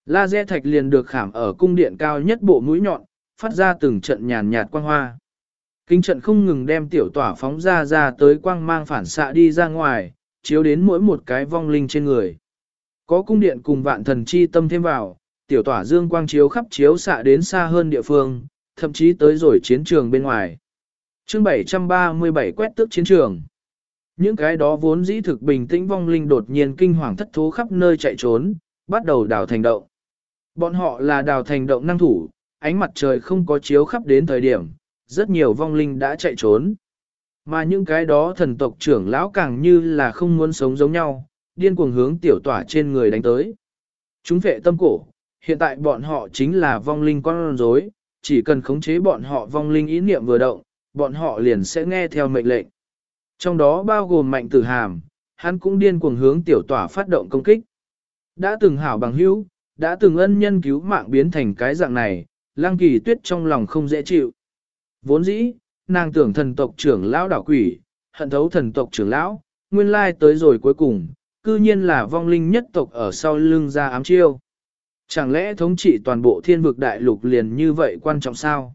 Speaker 1: La dê thạch liền được khảm ở cung điện cao nhất bộ mũi nhọn, phát ra từng trận nhàn nhạt quang hoa. Kinh trận không ngừng đem tiểu tỏa phóng ra ra tới quang mang phản xạ đi ra ngoài, chiếu đến mỗi một cái vong linh trên người. Có cung điện cùng vạn thần chi tâm thêm vào, tiểu tỏa dương quang chiếu khắp chiếu xạ đến xa hơn địa phương, thậm chí tới rồi chiến trường bên ngoài. chương 737 quét tước chiến trường. Những cái đó vốn dĩ thực bình tĩnh vong linh đột nhiên kinh hoàng thất thố khắp nơi chạy trốn, bắt đầu đào thành động. Bọn họ là đào thành động năng thủ, ánh mặt trời không có chiếu khắp đến thời điểm, rất nhiều vong linh đã chạy trốn. Mà những cái đó thần tộc trưởng lão càng như là không muốn sống giống nhau, điên cuồng hướng tiểu tỏa trên người đánh tới. Chúng vệ tâm cổ, hiện tại bọn họ chính là vong linh con rối, chỉ cần khống chế bọn họ vong linh ý niệm vừa động, bọn họ liền sẽ nghe theo mệnh lệnh. Trong đó bao gồm mạnh tử hàm, hắn cũng điên cuồng hướng tiểu tỏa phát động công kích. Đã từng hảo bằng hữu, đã từng ân nhân cứu mạng biến thành cái dạng này, lang kỳ tuyết trong lòng không dễ chịu. Vốn dĩ, nàng tưởng thần tộc trưởng lão đảo quỷ, hận thấu thần tộc trưởng lão, nguyên lai tới rồi cuối cùng, cư nhiên là vong linh nhất tộc ở sau lưng ra ám chiêu. Chẳng lẽ thống trị toàn bộ thiên vực đại lục liền như vậy quan trọng sao?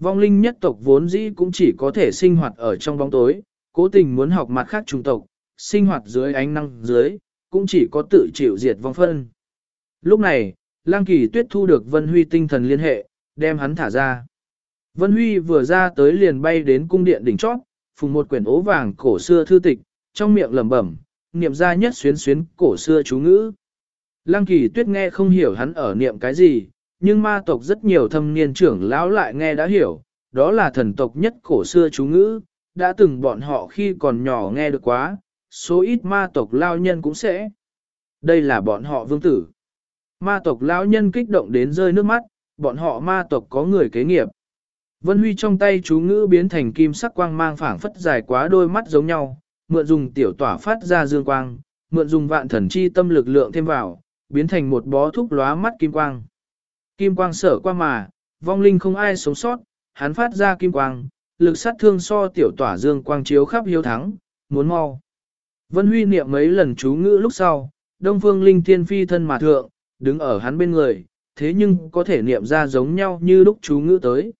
Speaker 1: Vong linh nhất tộc vốn dĩ cũng chỉ có thể sinh hoạt ở trong bóng tối, cố tình muốn học mặt khác trung tộc, sinh hoạt dưới ánh năng dưới, cũng chỉ có tự chịu diệt vong phân. Lúc này, Lang Kỳ Tuyết thu được Vân Huy tinh thần liên hệ, đem hắn thả ra. Vân Huy vừa ra tới liền bay đến cung điện đỉnh chót, phùng một quyển ố vàng cổ xưa thư tịch, trong miệng lẩm bẩm, niệm ra nhất xuyến xuyến cổ xưa chú ngữ. Lăng kỳ tuyết nghe không hiểu hắn ở niệm cái gì, nhưng ma tộc rất nhiều thâm niên trưởng lão lại nghe đã hiểu, đó là thần tộc nhất cổ xưa chú ngữ, đã từng bọn họ khi còn nhỏ nghe được quá, số ít ma tộc lao nhân cũng sẽ. Đây là bọn họ vương tử. Ma tộc lão nhân kích động đến rơi nước mắt, bọn họ ma tộc có người kế nghiệp. Vân Huy trong tay chú ngữ biến thành kim sắc quang mang phảng phất dài quá đôi mắt giống nhau, mượn dùng tiểu tỏa phát ra dương quang, mượn dùng vạn thần chi tâm lực lượng thêm vào, biến thành một bó thúc lóa mắt kim quang. Kim quang sở qua mà, vong linh không ai sống sót, hắn phát ra kim quang, lực sát thương so tiểu tỏa dương quang chiếu khắp hiếu thắng, muốn mau. Vân Huy niệm mấy lần chú ngữ lúc sau, Đông Phương Linh Thiên Phi thân mà thượng, đứng ở hắn bên người, thế nhưng có thể niệm ra giống nhau như lúc chú ngữ tới.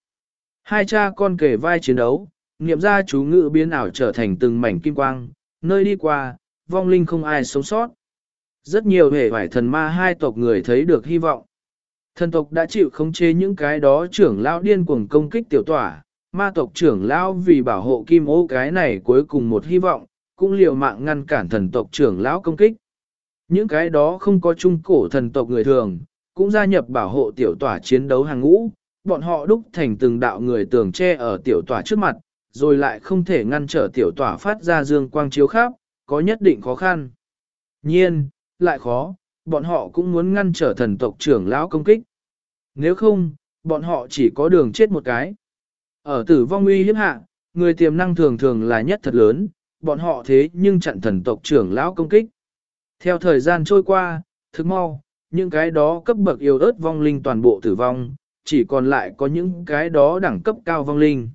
Speaker 1: Hai cha con kể vai chiến đấu, niệm ra chú ngữ biến ảo trở thành từng mảnh kim quang, nơi đi qua, vong linh không ai sống sót. Rất nhiều hề vải thần ma hai tộc người thấy được hy vọng. Thần tộc đã chịu khống chế những cái đó trưởng lão điên cuồng công kích tiểu tỏa, ma tộc trưởng lão vì bảo hộ kim ô cái này cuối cùng một hy vọng, cũng liều mạng ngăn cản thần tộc trưởng lão công kích. Những cái đó không có trung cổ thần tộc người thường, cũng gia nhập bảo hộ tiểu tỏa chiến đấu hàng ngũ, bọn họ đúc thành từng đạo người tường che ở tiểu tỏa trước mặt, rồi lại không thể ngăn trở tiểu tỏa phát ra dương quang chiếu khắp, có nhất định khó khăn. Nhiên, lại khó, bọn họ cũng muốn ngăn trở thần tộc trưởng lão công kích. Nếu không, bọn họ chỉ có đường chết một cái. Ở tử vong uy hiếp hạ, người tiềm năng thường thường là nhất thật lớn, bọn họ thế nhưng chặn thần tộc trưởng lão công kích. Theo thời gian trôi qua, thức mau, những cái đó cấp bậc yêu ớt vong linh toàn bộ tử vong, chỉ còn lại có những cái đó đẳng cấp cao vong linh.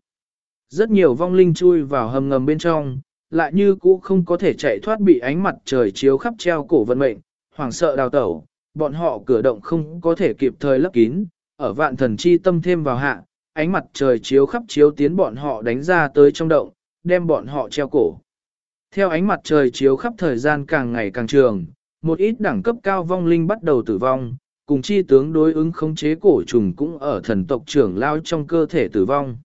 Speaker 1: Rất nhiều vong linh chui vào hầm ngầm bên trong, lại như cũ không có thể chạy thoát bị ánh mặt trời chiếu khắp treo cổ vận mệnh, hoảng sợ đào tẩu, bọn họ cửa động không có thể kịp thời lấp kín, ở vạn thần chi tâm thêm vào hạ, ánh mặt trời chiếu khắp chiếu tiến bọn họ đánh ra tới trong động, đem bọn họ treo cổ. Theo ánh mặt trời chiếu khắp thời gian càng ngày càng trường, một ít đẳng cấp cao vong linh bắt đầu tử vong, cùng chi tướng đối ứng khống chế cổ trùng cũng ở thần tộc trưởng lao trong cơ thể tử vong.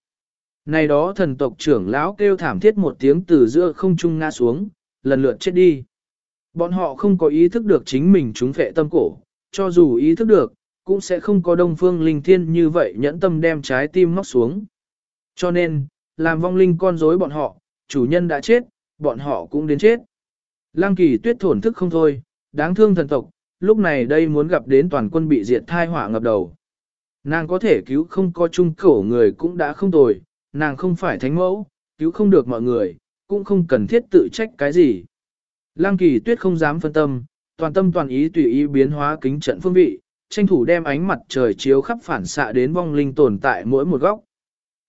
Speaker 1: Này đó thần tộc trưởng lão kêu thảm thiết một tiếng từ giữa không trung ngã xuống, lần lượt chết đi. Bọn họ không có ý thức được chính mình chúng phệ tâm cổ, cho dù ý thức được, cũng sẽ không có đông phương linh thiên như vậy nhẫn tâm đem trái tim móc xuống. Cho nên, làm vong linh con rối bọn họ, chủ nhân đã chết, bọn họ cũng đến chết. Lăng kỳ tuyết thổn thức không thôi, đáng thương thần tộc, lúc này đây muốn gặp đến toàn quân bị diệt thai hỏa ngập đầu. Nàng có thể cứu không có chung cổ người cũng đã không tồi, nàng không phải thánh mẫu, cứu không được mọi người, cũng không cần thiết tự trách cái gì. Lăng kỳ tuyết không dám phân tâm, toàn tâm toàn ý tùy ý biến hóa kính trận phương vị, tranh thủ đem ánh mặt trời chiếu khắp phản xạ đến vong linh tồn tại mỗi một góc.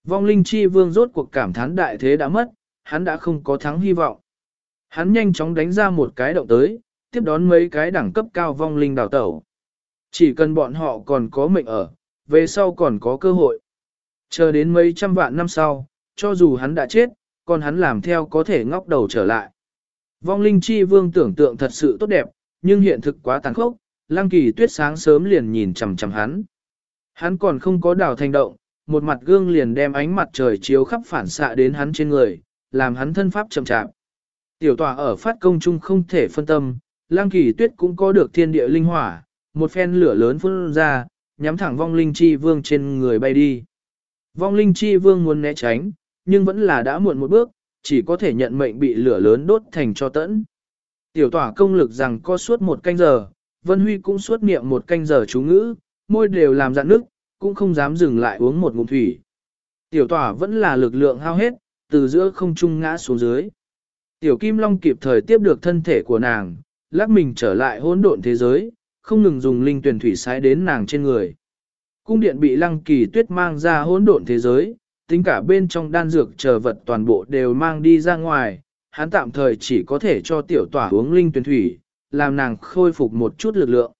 Speaker 1: Vong linh chi vương rốt cuộc cảm thán đại thế đã mất, hắn đã không có thắng hy vọng. Hắn nhanh chóng đánh ra một cái động tới, tiếp đón mấy cái đẳng cấp cao vong linh đào tẩu. Chỉ cần bọn họ còn có mệnh ở, về sau còn có cơ hội. Chờ đến mấy trăm vạn năm sau, cho dù hắn đã chết, còn hắn làm theo có thể ngóc đầu trở lại. Vong linh chi vương tưởng tượng thật sự tốt đẹp, nhưng hiện thực quá tàn khốc, lăng kỳ tuyết sáng sớm liền nhìn chằm chằm hắn. Hắn còn không có đào thành động, một mặt gương liền đem ánh mặt trời chiếu khắp phản xạ đến hắn trên người, làm hắn thân pháp chậm chạp. Tiểu tòa ở phát công chung không thể phân tâm, lang kỳ tuyết cũng có được thiên địa linh hỏa, một phen lửa lớn phun ra, nhắm thẳng vong linh chi vương trên người bay đi. Vong linh chi vương muốn né tránh, nhưng vẫn là đã muộn một bước, chỉ có thể nhận mệnh bị lửa lớn đốt thành cho tẫn. Tiểu tỏa công lực rằng có suốt một canh giờ, Vân Huy cũng suốt niệm một canh giờ chú ngữ, môi đều làm dạn nước, cũng không dám dừng lại uống một ngụm thủy. Tiểu tỏa vẫn là lực lượng hao hết, từ giữa không trung ngã xuống dưới. Tiểu Kim Long kịp thời tiếp được thân thể của nàng, lắc mình trở lại hỗn độn thế giới, không ngừng dùng linh tuyển thủy sái đến nàng trên người. Cung điện bị lăng kỳ tuyết mang ra hỗn độn thế giới, tính cả bên trong đan dược chờ vật toàn bộ đều mang đi ra ngoài, hắn tạm thời chỉ có thể cho tiểu tỏa uống linh tuyển thủy, làm nàng khôi phục một chút lực lượng.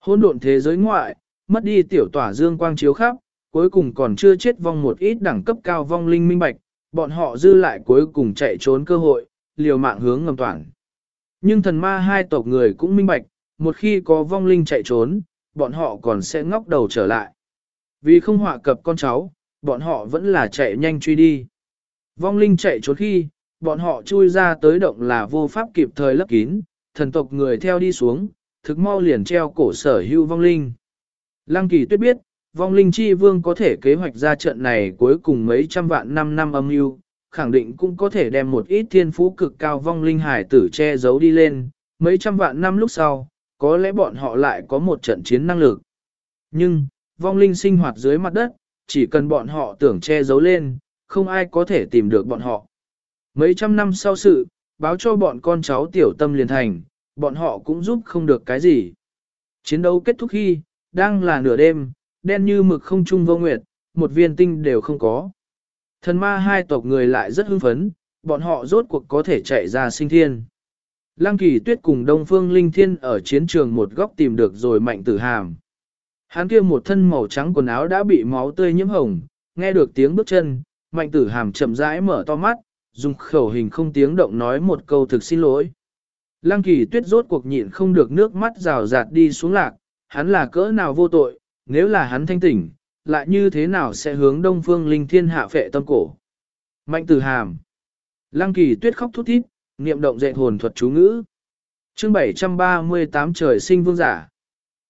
Speaker 1: Hỗn độn thế giới ngoại, mất đi tiểu tỏa dương quang chiếu khắp, cuối cùng còn chưa chết vong một ít đẳng cấp cao vong linh minh bạch, bọn họ dư lại cuối cùng chạy trốn cơ hội, liều mạng hướng ngầm toàn. Nhưng thần ma hai tộc người cũng minh bạch, một khi có vong linh chạy trốn, bọn họ còn sẽ ngóc đầu trở lại. Vì không họa cập con cháu, bọn họ vẫn là chạy nhanh truy đi. Vong linh chạy trốn khi, bọn họ chui ra tới động là vô pháp kịp thời lấp kín, thần tộc người theo đi xuống, thực mau liền treo cổ sở hưu vong linh. Lăng kỳ tuyết biết, vong linh chi vương có thể kế hoạch ra trận này cuối cùng mấy trăm vạn năm năm âm mưu khẳng định cũng có thể đem một ít thiên phú cực cao vong linh hải tử che giấu đi lên, mấy trăm vạn năm lúc sau, có lẽ bọn họ lại có một trận chiến năng lực. Nhưng, vong linh sinh hoạt dưới mặt đất, chỉ cần bọn họ tưởng che giấu lên, không ai có thể tìm được bọn họ. Mấy trăm năm sau sự, báo cho bọn con cháu tiểu tâm liền thành, bọn họ cũng giúp không được cái gì. Chiến đấu kết thúc khi, đang là nửa đêm, đen như mực không trung vô nguyệt, một viên tinh đều không có. Thần ma hai tộc người lại rất hưng phấn, bọn họ rốt cuộc có thể chạy ra sinh thiên. Lăng kỳ tuyết cùng Đông Phương Linh Thiên ở chiến trường một góc tìm được rồi mạnh tử hàm. Hắn kia một thân màu trắng quần áo đã bị máu tươi nhiễm hồng, nghe được tiếng bước chân, mạnh tử hàm chậm rãi mở to mắt, dùng khẩu hình không tiếng động nói một câu thực xin lỗi. Lăng kỳ tuyết rốt cuộc nhịn không được nước mắt rào rạt đi xuống lạc, hắn là cỡ nào vô tội, nếu là hắn thanh tỉnh, lại như thế nào sẽ hướng đông phương linh thiên hạ phệ tâm cổ. Mạnh tử hàm. Lăng kỳ tuyết khóc thút thít, niệm động dạy hồn thuật chú ngữ. chương 738 trời sinh vương giả.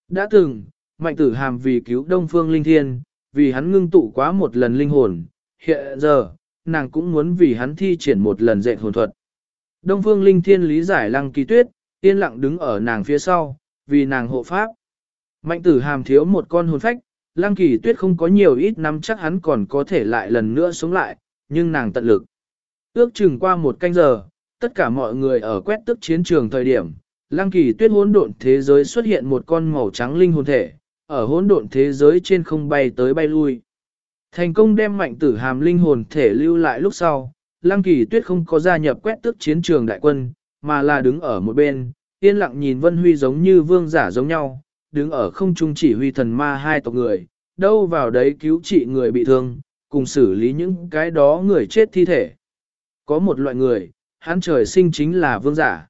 Speaker 1: Đã từng, mạnh tử hàm vì cứu đông phương linh thiên, vì hắn ngưng tụ quá một lần linh hồn, hiện giờ, nàng cũng muốn vì hắn thi triển một lần dạy hồn thuật. Đông phương linh thiên lý giải lăng kỳ tuyết, yên lặng đứng ở nàng phía sau, vì nàng hộ pháp. Mạnh tử hàm thiếu một con hồn phách, lăng kỳ tuyết không có nhiều ít năm chắc hắn còn có thể lại lần nữa sống lại, nhưng nàng tận lực. Ước chừng qua một canh giờ, tất cả mọi người ở quét tức chiến trường thời điểm, lăng kỳ tuyết hỗn độn thế giới xuất hiện một con màu trắng linh hồn thể, ở hỗn độn thế giới trên không bay tới bay lui. Thành công đem mạnh tử hàm linh hồn thể lưu lại lúc sau, lăng kỳ tuyết không có gia nhập quét tức chiến trường đại quân, mà là đứng ở một bên, yên lặng nhìn Vân Huy giống như vương giả giống nhau, đứng ở không trung chỉ huy thần ma hai tộc người, đâu vào đấy cứu trị người bị thương, cùng xử lý những cái đó người chết thi thể. Có một loại người, hắn trời sinh chính là vương giả.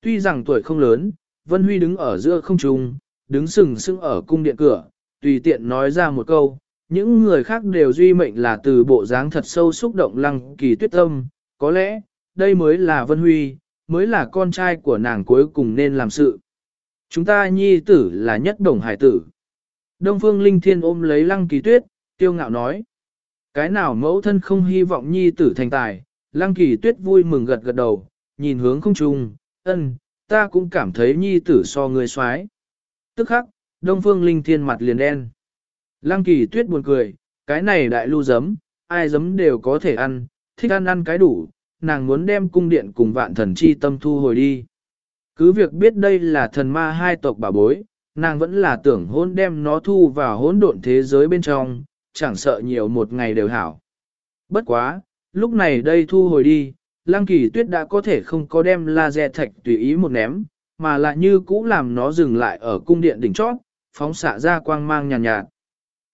Speaker 1: Tuy rằng tuổi không lớn, Vân Huy đứng ở giữa không trung, đứng sừng sững ở cung điện cửa, tùy tiện nói ra một câu, những người khác đều duy mệnh là từ bộ dáng thật sâu xúc động lăng kỳ tuyết tâm, có lẽ, đây mới là Vân Huy, mới là con trai của nàng cuối cùng nên làm sự. Chúng ta nhi tử là nhất đồng hải tử. Đông Phương Linh Thiên ôm lấy lăng kỳ tuyết, tiêu ngạo nói. Cái nào mẫu thân không hy vọng nhi tử thành tài, lăng kỳ tuyết vui mừng gật gật đầu, nhìn hướng không trung, ân, ta cũng cảm thấy nhi tử so người xoái. Tức khắc, Đông Phương Linh Thiên mặt liền đen. Lăng kỳ tuyết buồn cười, cái này đại lưu giấm, ai giấm đều có thể ăn, thích ăn ăn cái đủ, nàng muốn đem cung điện cùng vạn thần chi tâm thu hồi đi. Cứ việc biết đây là thần ma hai tộc bà bối, nàng vẫn là tưởng hôn đem nó thu vào hỗn độn thế giới bên trong, chẳng sợ nhiều một ngày đều hảo. Bất quá, lúc này đây thu hồi đi, Lăng Kỳ Tuyết đã có thể không có đem La laser thạch tùy ý một ném, mà lại như cũ làm nó dừng lại ở cung điện đỉnh chót, phóng xạ ra quang mang nhàn nhạt, nhạt.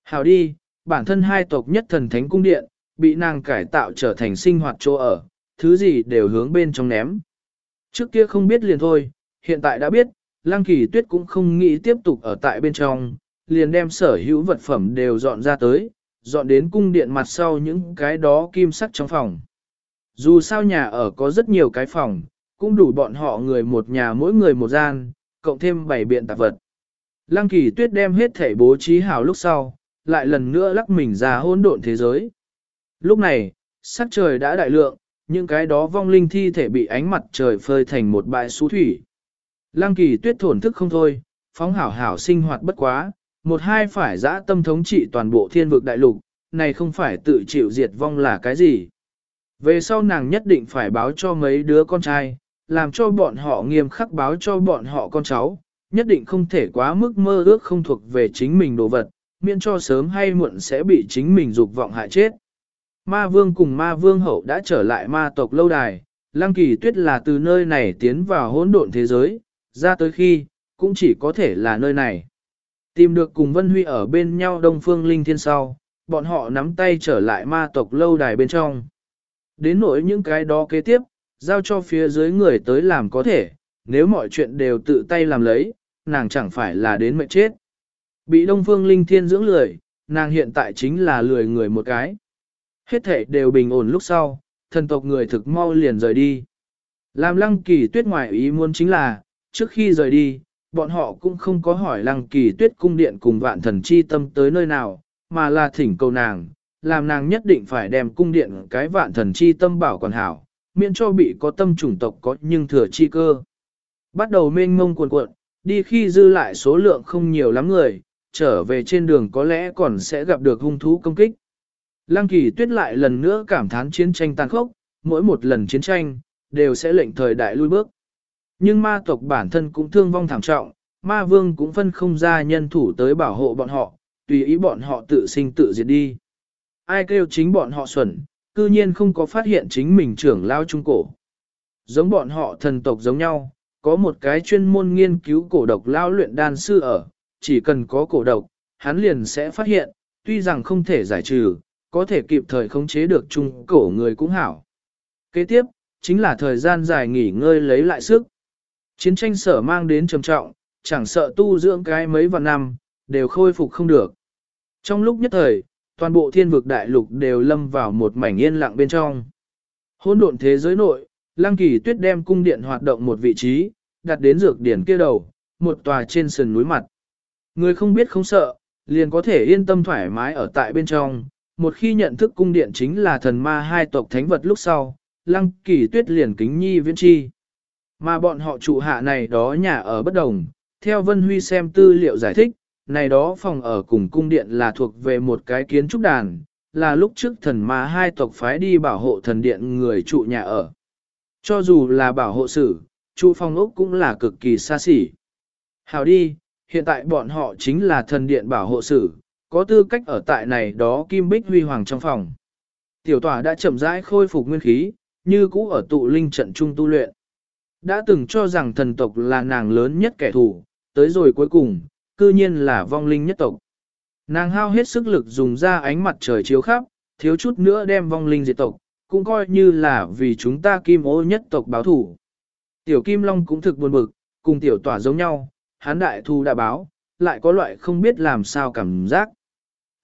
Speaker 1: Hảo đi, bản thân hai tộc nhất thần thánh cung điện, bị nàng cải tạo trở thành sinh hoạt chỗ ở, thứ gì đều hướng bên trong ném. Trước kia không biết liền thôi, hiện tại đã biết, Lăng Kỳ Tuyết cũng không nghĩ tiếp tục ở tại bên trong, liền đem sở hữu vật phẩm đều dọn ra tới, dọn đến cung điện mặt sau những cái đó kim sắc trong phòng. Dù sao nhà ở có rất nhiều cái phòng, cũng đủ bọn họ người một nhà mỗi người một gian, cộng thêm bảy biện tạp vật. Lăng Kỳ Tuyết đem hết thể bố trí hảo lúc sau, lại lần nữa lắc mình ra hỗn độn thế giới. Lúc này, sắc trời đã đại lượng, những cái đó vong linh thi thể bị ánh mặt trời phơi thành một bãi xú thủy. Lăng kỳ tuyết thổn thức không thôi, phóng hảo hảo sinh hoạt bất quá, một hai phải dã tâm thống trị toàn bộ thiên vực đại lục, này không phải tự chịu diệt vong là cái gì. Về sau nàng nhất định phải báo cho mấy đứa con trai, làm cho bọn họ nghiêm khắc báo cho bọn họ con cháu, nhất định không thể quá mức mơ ước không thuộc về chính mình đồ vật, miễn cho sớm hay muộn sẽ bị chính mình dục vọng hại chết. Ma vương cùng ma vương hậu đã trở lại ma tộc lâu đài, lăng kỳ tuyết là từ nơi này tiến vào hỗn độn thế giới, ra tới khi, cũng chỉ có thể là nơi này. Tìm được cùng Vân Huy ở bên nhau Đông Phương Linh Thiên sau, bọn họ nắm tay trở lại ma tộc lâu đài bên trong. Đến nỗi những cái đó kế tiếp, giao cho phía dưới người tới làm có thể, nếu mọi chuyện đều tự tay làm lấy, nàng chẳng phải là đến mệnh chết. Bị Đông Phương Linh Thiên dưỡng lười, nàng hiện tại chính là lười người một cái. Hết thể đều bình ổn lúc sau, thần tộc người thực mau liền rời đi. Làm lăng kỳ tuyết ngoài ý muốn chính là, trước khi rời đi, bọn họ cũng không có hỏi lăng kỳ tuyết cung điện cùng vạn thần chi tâm tới nơi nào, mà là thỉnh cầu nàng, làm nàng nhất định phải đem cung điện cái vạn thần chi tâm bảo quản hảo, miễn cho bị có tâm chủng tộc có nhưng thừa chi cơ. Bắt đầu mênh mông cuồn cuộn, đi khi dư lại số lượng không nhiều lắm người, trở về trên đường có lẽ còn sẽ gặp được hung thú công kích. Lăng kỳ tuyết lại lần nữa cảm thán chiến tranh tàn khốc, mỗi một lần chiến tranh, đều sẽ lệnh thời đại lui bước. Nhưng ma tộc bản thân cũng thương vong thảm trọng, ma vương cũng phân không ra nhân thủ tới bảo hộ bọn họ, tùy ý bọn họ tự sinh tự diệt đi. Ai kêu chính bọn họ xuẩn, cư nhiên không có phát hiện chính mình trưởng lao trung cổ. Giống bọn họ thần tộc giống nhau, có một cái chuyên môn nghiên cứu cổ độc lao luyện đan sư ở, chỉ cần có cổ độc, hắn liền sẽ phát hiện, tuy rằng không thể giải trừ, có thể kịp thời khống chế được trung cổ người cũng hảo. Kế tiếp, chính là thời gian dài nghỉ ngơi lấy lại sức. Chiến tranh sở mang đến trầm trọng, chẳng sợ tu dưỡng cái mấy vạn năm, đều khôi phục không được. Trong lúc nhất thời, toàn bộ thiên vực đại lục đều lâm vào một mảnh yên lặng bên trong. Hỗn độn thế giới nội, Lăng Kỳ Tuyết đem cung điện hoạt động một vị trí, đặt đến dược điển kia đầu, một tòa trên sườn núi mặt. Người không biết không sợ, liền có thể yên tâm thoải mái ở tại bên trong. Một khi nhận thức cung điện chính là thần ma hai tộc thánh vật lúc sau, Lăng Kỳ Tuyết liền kính nhi viễn chi. Mà bọn họ trụ hạ này đó nhà ở bất đồng, theo Vân Huy xem tư liệu giải thích, này đó phòng ở cùng cung điện là thuộc về một cái kiến trúc đàn, là lúc trước thần ma hai tộc phái đi bảo hộ thần điện người trụ nhà ở. Cho dù là bảo hộ sử, trụ phòng ốc cũng là cực kỳ xa xỉ. Hào đi, hiện tại bọn họ chính là thần điện bảo hộ sử, có tư cách ở tại này đó kim bích huy hoàng trong phòng. Tiểu tỏa đã chậm rãi khôi phục nguyên khí, như cũ ở tụ linh trận trung tu luyện. Đã từng cho rằng thần tộc là nàng lớn nhất kẻ thù, tới rồi cuối cùng, cư nhiên là vong linh nhất tộc. Nàng hao hết sức lực dùng ra ánh mặt trời chiếu khắp, thiếu chút nữa đem vong linh diệt tộc, cũng coi như là vì chúng ta kim ô nhất tộc báo thủ. Tiểu Kim Long cũng thực buồn bực, cùng tiểu tỏa giống nhau, hắn đại thu đã báo, lại có loại không biết làm sao cảm giác.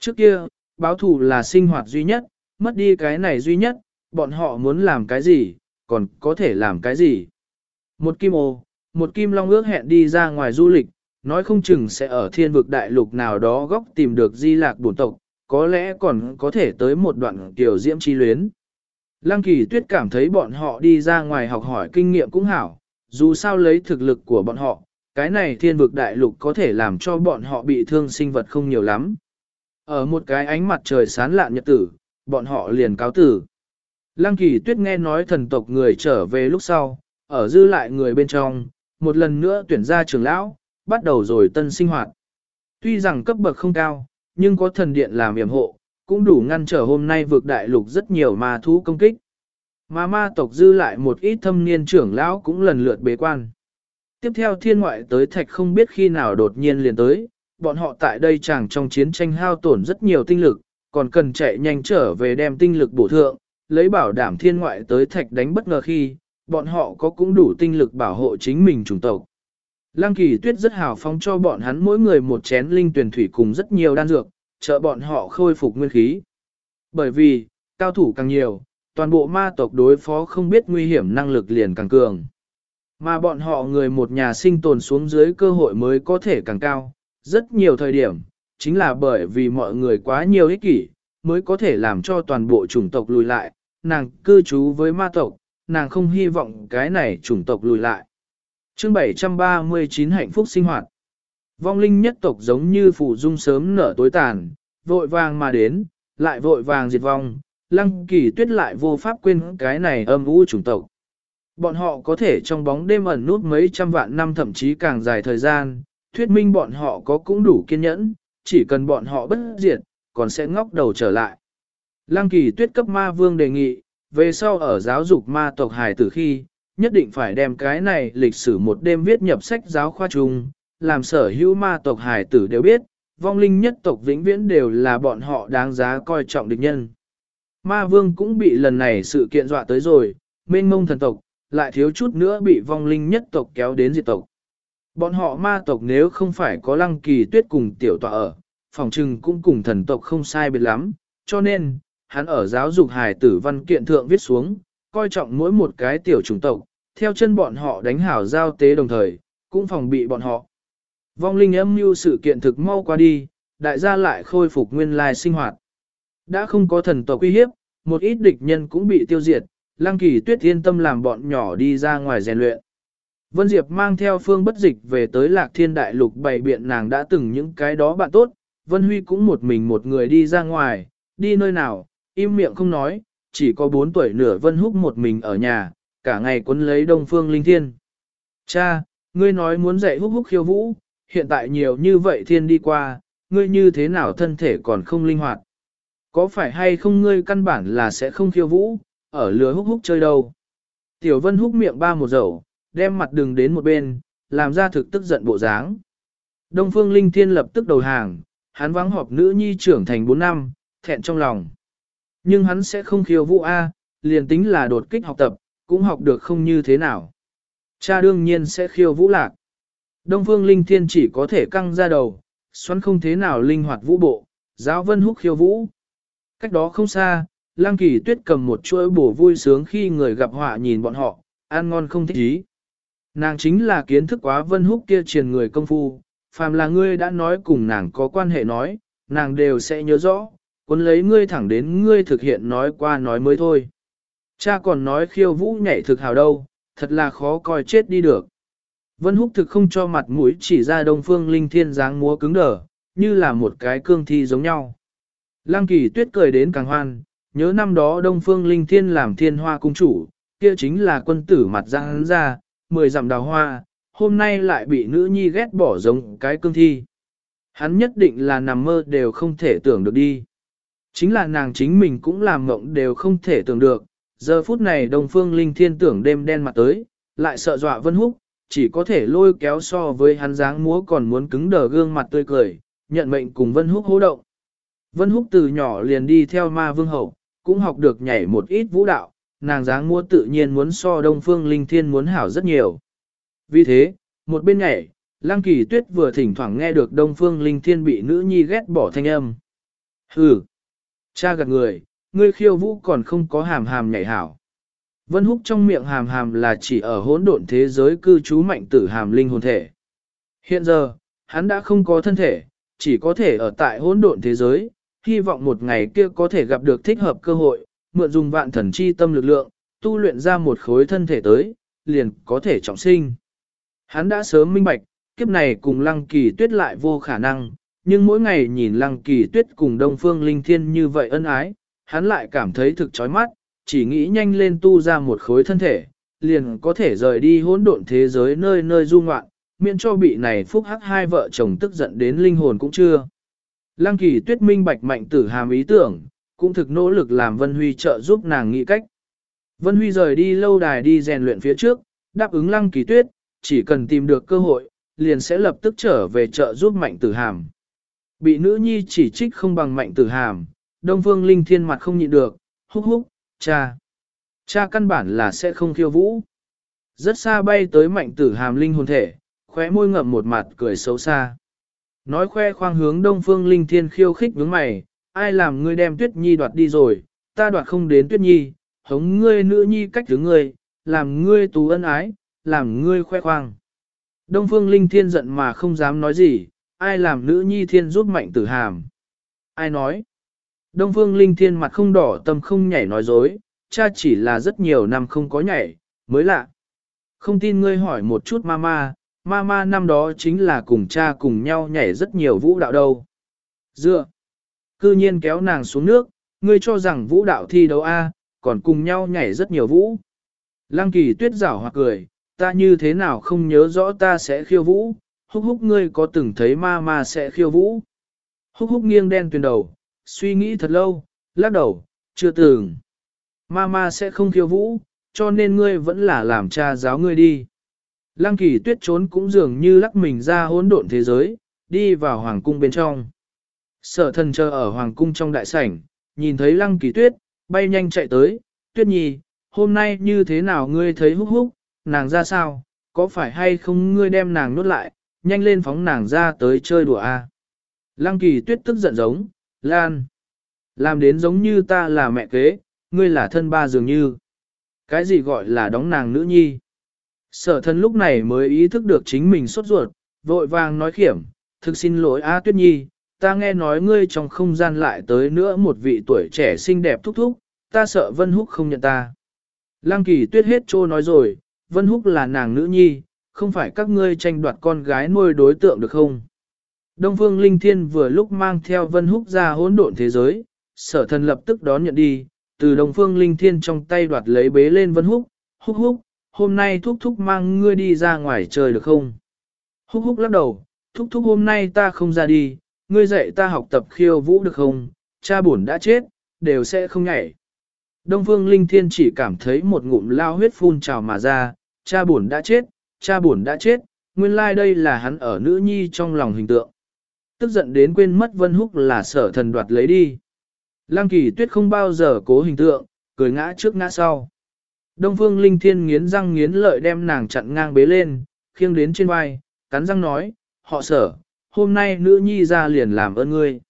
Speaker 1: Trước kia, báo thù là sinh hoạt duy nhất, mất đi cái này duy nhất, bọn họ muốn làm cái gì, còn có thể làm cái gì. Một kim ô, một kim long ước hẹn đi ra ngoài du lịch, nói không chừng sẽ ở thiên vực đại lục nào đó góc tìm được di lạc bổn tộc, có lẽ còn có thể tới một đoạn tiểu diễm chi luyến. Lăng kỳ tuyết cảm thấy bọn họ đi ra ngoài học hỏi kinh nghiệm cũng hảo, dù sao lấy thực lực của bọn họ, cái này thiên vực đại lục có thể làm cho bọn họ bị thương sinh vật không nhiều lắm. Ở một cái ánh mặt trời sán lạn nhật tử, bọn họ liền cáo tử. Lăng kỳ tuyết nghe nói thần tộc người trở về lúc sau, ở dư lại người bên trong, một lần nữa tuyển ra trưởng lão, bắt đầu rồi tân sinh hoạt. Tuy rằng cấp bậc không cao, nhưng có thần điện làm yểm hộ, cũng đủ ngăn trở hôm nay vượt đại lục rất nhiều ma thú công kích. Mà ma tộc dư lại một ít thâm niên trưởng lão cũng lần lượt bế quan. Tiếp theo thiên ngoại tới thạch không biết khi nào đột nhiên liền tới, bọn họ tại đây chẳng trong chiến tranh hao tổn rất nhiều tinh lực, còn cần chạy nhanh trở về đem tinh lực bổ thượng, lấy bảo đảm thiên ngoại tới thạch đánh bất ngờ khi, bọn họ có cũng đủ tinh lực bảo hộ chính mình chủng tộc. Lăng kỳ tuyết rất hào phóng cho bọn hắn mỗi người một chén linh tuyển thủy cùng rất nhiều đan dược, trợ bọn họ khôi phục nguyên khí. Bởi vì, cao thủ càng nhiều, toàn bộ ma tộc đối phó không biết nguy hiểm năng lực liền càng cường. Mà bọn họ người một nhà sinh tồn xuống dưới cơ hội mới có thể càng cao, rất nhiều thời điểm, chính là bởi vì mọi người quá nhiều ích kỷ, mới có thể làm cho toàn bộ chủng tộc lùi lại, nàng cư trú với ma tộc, nàng không hy vọng cái này chủng tộc lùi lại. Chương 739 hạnh phúc sinh hoạt. Vong linh nhất tộc giống như phủ dung sớm nở tối tàn, vội vàng mà đến, lại vội vàng diệt vong, lăng kỳ tuyết lại vô pháp quên cái này âm u chủng tộc. Bọn họ có thể trong bóng đêm ẩn nút mấy trăm vạn năm thậm chí càng dài thời gian, thuyết minh bọn họ có cũng đủ kiên nhẫn, chỉ cần bọn họ bất diệt, còn sẽ ngóc đầu trở lại. Lăng kỳ tuyết cấp ma vương đề nghị, về sau ở giáo dục ma tộc hài tử khi, nhất định phải đem cái này lịch sử một đêm viết nhập sách giáo khoa chung, làm sở hữu ma tộc hài tử đều biết, vong linh nhất tộc vĩnh viễn đều là bọn họ đáng giá coi trọng địch nhân. Ma vương cũng bị lần này sự kiện dọa tới rồi, mênh mông thần tộc, lại thiếu chút nữa bị vong linh nhất tộc kéo đến diệt tộc. Bọn họ ma tộc nếu không phải có lăng kỳ tuyết cùng tiểu tọa ở, phòng trừng cũng cùng thần tộc không sai biệt lắm, cho nên, hắn ở giáo dục hài tử văn kiện thượng viết xuống, coi trọng mỗi một cái tiểu chủng tộc, theo chân bọn họ đánh hảo giao tế đồng thời, cũng phòng bị bọn họ. Vong linh âm mưu sự kiện thực mau qua đi, đại gia lại khôi phục nguyên lai sinh hoạt. Đã không có thần tộc uy hiếp, một ít địch nhân cũng bị tiêu diệt, Lăng Kỳ Tuyết yên tâm làm bọn nhỏ đi ra ngoài rèn luyện. Vân Diệp mang theo phương bất dịch về tới Lạc Thiên Đại Lục bày biện nàng đã từng những cái đó bạn tốt, Vân Huy cũng một mình một người đi ra ngoài, đi nơi nào, im miệng không nói, chỉ có 4 tuổi nửa Vân Húc một mình ở nhà, cả ngày quấn lấy Đông Phương Linh Thiên. Cha, ngươi nói muốn dạy Húc Húc khiêu vũ, hiện tại nhiều như vậy thiên đi qua, ngươi như thế nào thân thể còn không linh hoạt. Có phải hay không ngươi căn bản là sẽ không khiêu vũ, ở lừa húc húc chơi đâu. Tiểu vân húc miệng ba một dầu, đem mặt đường đến một bên, làm ra thực tức giận bộ dáng. Đông phương linh thiên lập tức đầu hàng, hắn vắng họp nữ nhi trưởng thành 4 năm, thẹn trong lòng. Nhưng hắn sẽ không khiêu vũ A, liền tính là đột kích học tập, cũng học được không như thế nào. Cha đương nhiên sẽ khiêu vũ lạc. Đông phương linh thiên chỉ có thể căng ra đầu, xoắn không thế nào linh hoạt vũ bộ, giáo vân húc khiêu vũ. Cách đó không xa, Lăng Kỳ Tuyết cầm một chuỗi bổ vui sướng khi người gặp họa nhìn bọn họ, ăn ngon không thích ý. Nàng chính là kiến thức quá vân húc kia truyền người công phu, phàm là ngươi đã nói cùng nàng có quan hệ nói, nàng đều sẽ nhớ rõ, cuốn lấy ngươi thẳng đến ngươi thực hiện nói qua nói mới thôi. Cha còn nói khiêu vũ nhảy thực hào đâu, thật là khó coi chết đi được. Vân húc thực không cho mặt mũi chỉ ra đông phương linh thiên dáng múa cứng đờ, như là một cái cương thi giống nhau. Lăng kỳ tuyết cười đến càng hoan, nhớ năm đó đông phương linh thiên làm thiên hoa cung chủ, kia chính là quân tử mặt ra hắn ra, mười dặm đào hoa, hôm nay lại bị nữ nhi ghét bỏ giống cái cương thi. Hắn nhất định là nằm mơ đều không thể tưởng được đi. Chính là nàng chính mình cũng làm mộng đều không thể tưởng được. Giờ phút này Đông Phương Linh Thiên tưởng đêm đen mặt tới, lại sợ dọa Vân Húc, chỉ có thể lôi kéo so với hắn dáng múa còn muốn cứng đờ gương mặt tươi cười, nhận mệnh cùng Vân Húc hô động. Vân Húc từ nhỏ liền đi theo ma vương hậu, cũng học được nhảy một ít vũ đạo, nàng dáng múa tự nhiên muốn so Đông Phương Linh Thiên muốn hảo rất nhiều. Vì thế, một bên nhảy, Lăng Kỳ Tuyết vừa thỉnh thoảng nghe được Đông Phương Linh Thiên bị nữ nhi ghét bỏ thanh âm. Hừ, cha gạt người, ngươi khiêu vũ còn không có hàm hàm nhảy hảo. Vân húc trong miệng hàm hàm là chỉ ở hỗn độn thế giới cư trú mạnh tử hàm linh hồn thể. Hiện giờ, hắn đã không có thân thể, chỉ có thể ở tại hỗn độn thế giới, hy vọng một ngày kia có thể gặp được thích hợp cơ hội, mượn dùng vạn thần chi tâm lực lượng, tu luyện ra một khối thân thể tới, liền có thể trọng sinh. Hắn đã sớm minh bạch, kiếp này cùng lăng kỳ tuyết lại vô khả năng, nhưng mỗi ngày nhìn lăng kỳ tuyết cùng đông phương linh thiên như vậy ân ái, hắn lại cảm thấy thực chói mắt, chỉ nghĩ nhanh lên tu ra một khối thân thể, liền có thể rời đi hỗn độn thế giới nơi nơi du ngoạn, miễn cho bị này phúc hắc hai vợ chồng tức giận đến linh hồn cũng chưa. Lăng kỳ tuyết minh bạch mạnh tử hàm ý tưởng, cũng thực nỗ lực làm Vân Huy trợ giúp nàng nghĩ cách. Vân Huy rời đi lâu đài đi rèn luyện phía trước, đáp ứng lăng kỳ tuyết, chỉ cần tìm được cơ hội, liền sẽ lập tức trở về trợ giúp mạnh tử hàm. Bị nữ nhi chỉ trích không bằng mạnh tử hàm, Đông Phương Linh Thiên mặt không nhịn được, húc húc, cha. Cha căn bản là sẽ không khiêu vũ. Rất xa bay tới mạnh tử hàm linh hồn thể, khóe môi ngậm một mặt cười xấu xa. Nói khoe khoang hướng Đông Phương Linh Thiên khiêu khích vướng mày, ai làm ngươi đem Tuyết Nhi đoạt đi rồi, ta đoạt không đến Tuyết Nhi, hống ngươi nữ nhi cách thứ ngươi, làm ngươi tú ân ái, làm ngươi khoe khoang. Đông Phương Linh Thiên giận mà không dám nói gì, ai làm nữ nhi thiên giúp mạnh tử hàm. Ai nói? Đông Phương Linh Thiên mặt không đỏ tâm không nhảy nói dối, cha chỉ là rất nhiều năm không có nhảy, mới lạ. Không tin ngươi hỏi một chút mama, mama năm đó chính là cùng cha cùng nhau nhảy rất nhiều vũ đạo đâu. Dựa, cư nhiên kéo nàng xuống nước, ngươi cho rằng vũ đạo thi đấu A, còn cùng nhau nhảy rất nhiều vũ. Lăng kỳ tuyết giảo hoặc cười, ta như thế nào không nhớ rõ ta sẽ khiêu vũ, húc húc ngươi có từng thấy ma ma sẽ khiêu vũ. Húc húc nghiêng đen tuyền đầu, suy nghĩ thật lâu, lắc đầu, chưa từng. Ma ma sẽ không khiêu vũ, cho nên ngươi vẫn là làm cha giáo ngươi đi. Lăng kỳ tuyết trốn cũng dường như lắc mình ra hỗn độn thế giới, đi vào hoàng cung bên trong. Sở thần chờ ở hoàng cung trong đại sảnh, nhìn thấy lăng kỳ tuyết, bay nhanh chạy tới, tuyết nhi, hôm nay như thế nào ngươi thấy húc húc, nàng ra sao, có phải hay không ngươi đem nàng nuốt lại, nhanh lên phóng nàng ra tới chơi đùa a. À? Lăng kỳ tuyết tức giận giống, Lan. Làm đến giống như ta là mẹ kế, ngươi là thân ba dường như. Cái gì gọi là đóng nàng nữ nhi? Sở thân lúc này mới ý thức được chính mình sốt ruột, vội vàng nói khiểm, thực xin lỗi A Tuyết Nhi, ta nghe nói ngươi trong không gian lại tới nữa một vị tuổi trẻ xinh đẹp thúc thúc, ta sợ Vân Húc không nhận ta. Lăng kỳ tuyết hết trô nói rồi, Vân Húc là nàng nữ nhi, không phải các ngươi tranh đoạt con gái nuôi đối tượng được không? Đông Phương Linh Thiên vừa lúc mang theo Vân Húc ra hỗn độn thế giới, sở thần lập tức đón nhận đi, từ Đông Phương Linh Thiên trong tay đoạt lấy bế lên Vân Húc, húc húc, hôm nay thúc thúc mang ngươi đi ra ngoài trời được không? Húc húc lắc đầu, thúc thúc hôm nay ta không ra đi, ngươi dạy ta học tập khiêu vũ được không? Cha buồn đã chết, đều sẽ không nhảy. Đông Phương Linh Thiên chỉ cảm thấy một ngụm lao huyết phun trào mà ra, cha buồn đã chết, cha buồn đã chết, nguyên lai like đây là hắn ở nữ nhi trong lòng hình tượng. Tức giận đến quên mất Vân Húc là sở thần đoạt lấy đi. Lăng kỳ tuyết không bao giờ cố hình tượng, cười ngã trước ngã sau. Đông Phương Linh Thiên nghiến răng nghiến lợi đem nàng chặn ngang bế lên, khiêng đến trên vai, cắn răng nói, họ sở, hôm nay nữ nhi ra liền làm ơn ngươi.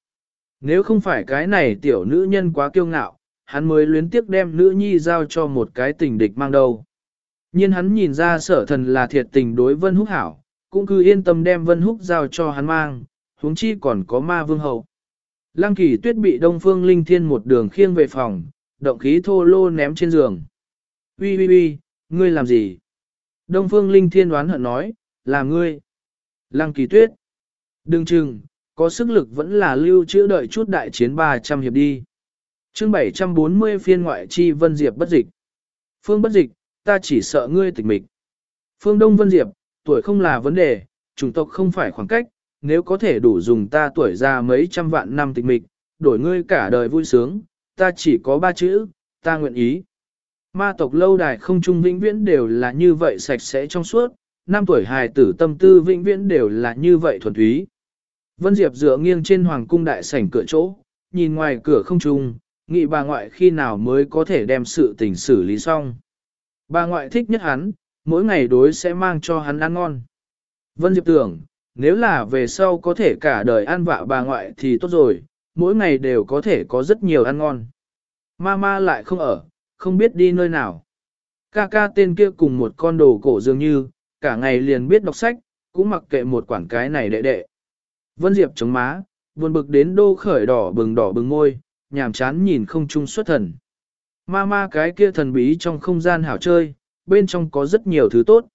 Speaker 1: Nếu không phải cái này tiểu nữ nhân quá kiêu ngạo, hắn mới luyến tiếc đem nữ nhi giao cho một cái tình địch mang đầu. Nhưng hắn nhìn ra sở thần là thiệt tình đối Vân Húc hảo, cũng cứ yên tâm đem Vân Húc giao cho hắn mang, huống chi còn có ma vương hậu. Lăng kỳ tuyết bị Đông Phương Linh Thiên một đường khiêng về phòng, động khí thô lô ném trên giường. Ui ui ui, ngươi làm gì? Đông Phương Linh Thiên đoán hận nói, là ngươi. Lăng kỳ tuyết. Đừng chừng, có sức lực vẫn là lưu trữ đợi chút đại chiến 300 hiệp đi. chương 740 phiên ngoại chi Vân Diệp bất dịch. Phương bất dịch, ta chỉ sợ ngươi tịch mịch. Phương Đông Vân Diệp, tuổi không là vấn đề, chủng tộc không phải khoảng cách, nếu có thể đủ dùng ta tuổi ra mấy trăm vạn năm tịch mịch, đổi ngươi cả đời vui sướng, ta chỉ có ba chữ, ta nguyện ý. Ma tộc lâu đài không trung vĩnh viễn đều là như vậy sạch sẽ trong suốt, năm tuổi hài tử tâm tư vĩnh viễn đều là như vậy thuần túy. Vân Diệp dựa nghiêng trên hoàng cung đại sảnh cửa chỗ, nhìn ngoài cửa không trung, nghĩ bà ngoại khi nào mới có thể đem sự tình xử lý xong. Bà ngoại thích nhất hắn, mỗi ngày đối sẽ mang cho hắn ăn ngon. Vân Diệp tưởng, nếu là về sau có thể cả đời ăn vạ bà ngoại thì tốt rồi, mỗi ngày đều có thể có rất nhiều ăn ngon. Mama lại không ở, không biết đi nơi nào. Ca ca tên kia cùng một con đồ cổ dường như, cả ngày liền biết đọc sách, cũng mặc kệ một quản cái này đệ đệ. Vân Diệp chống má, buồn bực đến đô khởi đỏ bừng đỏ bừng môi, nhàm chán nhìn không trung xuất thần. Ma ma cái kia thần bí trong không gian hảo chơi, bên trong có rất nhiều thứ tốt.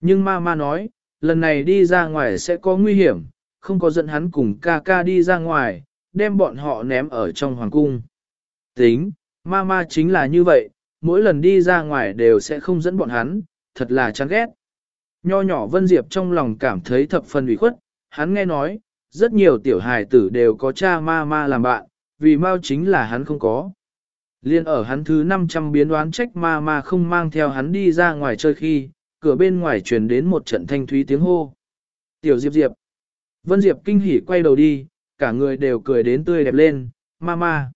Speaker 1: Nhưng ma ma nói, lần này đi ra ngoài sẽ có nguy hiểm, không có dẫn hắn cùng ca ca đi ra ngoài, đem bọn họ ném ở trong hoàng cung. Tính, ma ma chính là như vậy, mỗi lần đi ra ngoài đều sẽ không dẫn bọn hắn, thật là chán ghét. Nho nhỏ Vân Diệp trong lòng cảm thấy thập phần ủy khuất, hắn nghe nói, rất nhiều tiểu hài tử đều có cha ma ma làm bạn, vì mau chính là hắn không có. Liên ở hắn thứ 500 biến đoán trách ma ma không mang theo hắn đi ra ngoài chơi khi, cửa bên ngoài truyền đến một trận thanh thúy tiếng hô. Tiểu Diệp Diệp. Vân Diệp kinh hỉ quay đầu đi, cả người đều cười đến tươi đẹp lên, ma ma.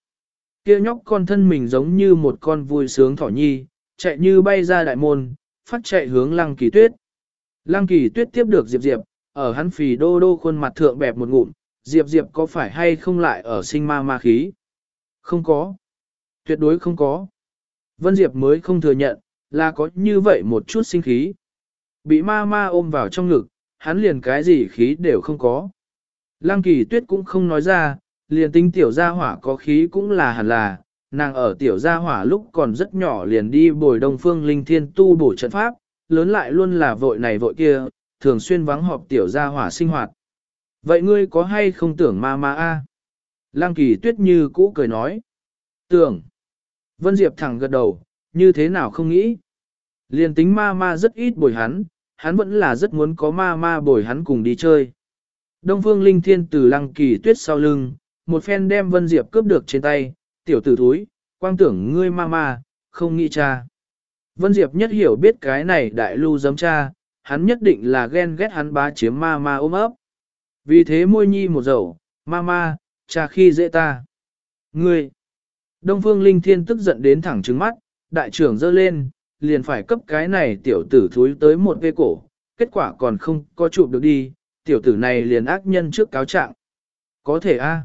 Speaker 1: Kia nhóc con thân mình giống như một con vui sướng thỏ nhi, chạy như bay ra đại môn, phát chạy hướng lăng kỳ tuyết. Lăng kỳ tuyết tiếp được Diệp Diệp, ở hắn phì đô đô khuôn mặt thượng bẹp một ngụm, Diệp Diệp có phải hay không lại ở sinh ma ma khí? Không có. Tuyệt đối không có. Vân Diệp mới không thừa nhận, là có như vậy một chút sinh khí. Bị ma ma ôm vào trong ngực, hắn liền cái gì khí đều không có. Lăng kỳ tuyết cũng không nói ra, liền tính tiểu gia hỏa có khí cũng là hẳn là, nàng ở tiểu gia hỏa lúc còn rất nhỏ liền đi bồi đông phương linh thiên tu bổ trận pháp, lớn lại luôn là vội này vội kia, thường xuyên vắng họp tiểu gia hỏa sinh hoạt. Vậy ngươi có hay không tưởng ma ma a? Lăng kỳ tuyết như cũ cười nói. Tưởng. Vân Diệp thẳng gật đầu, như thế nào không nghĩ. Liền tính ma ma rất ít bồi hắn, hắn vẫn là rất muốn có ma ma bồi hắn cùng đi chơi. Đông Phương Linh Thiên từ lăng kỳ tuyết sau lưng, một phen đem Vân Diệp cướp được trên tay, tiểu tử thúi, quang tưởng ngươi ma ma, không nghĩ cha. Vân Diệp nhất hiểu biết cái này đại lưu giấm cha, hắn nhất định là ghen ghét hắn bá chiếm ma ma ôm ấp. Vì thế môi nhi một dầu, ma ma, cha khi dễ ta. Ngươi! Đông Phương Linh Thiên tức giận đến thẳng trứng mắt, đại trưởng dơ lên, liền phải cấp cái này tiểu tử thúi tới một vê cổ, kết quả còn không có chụp được đi, tiểu tử này liền ác nhân trước cáo trạng. Có thể a.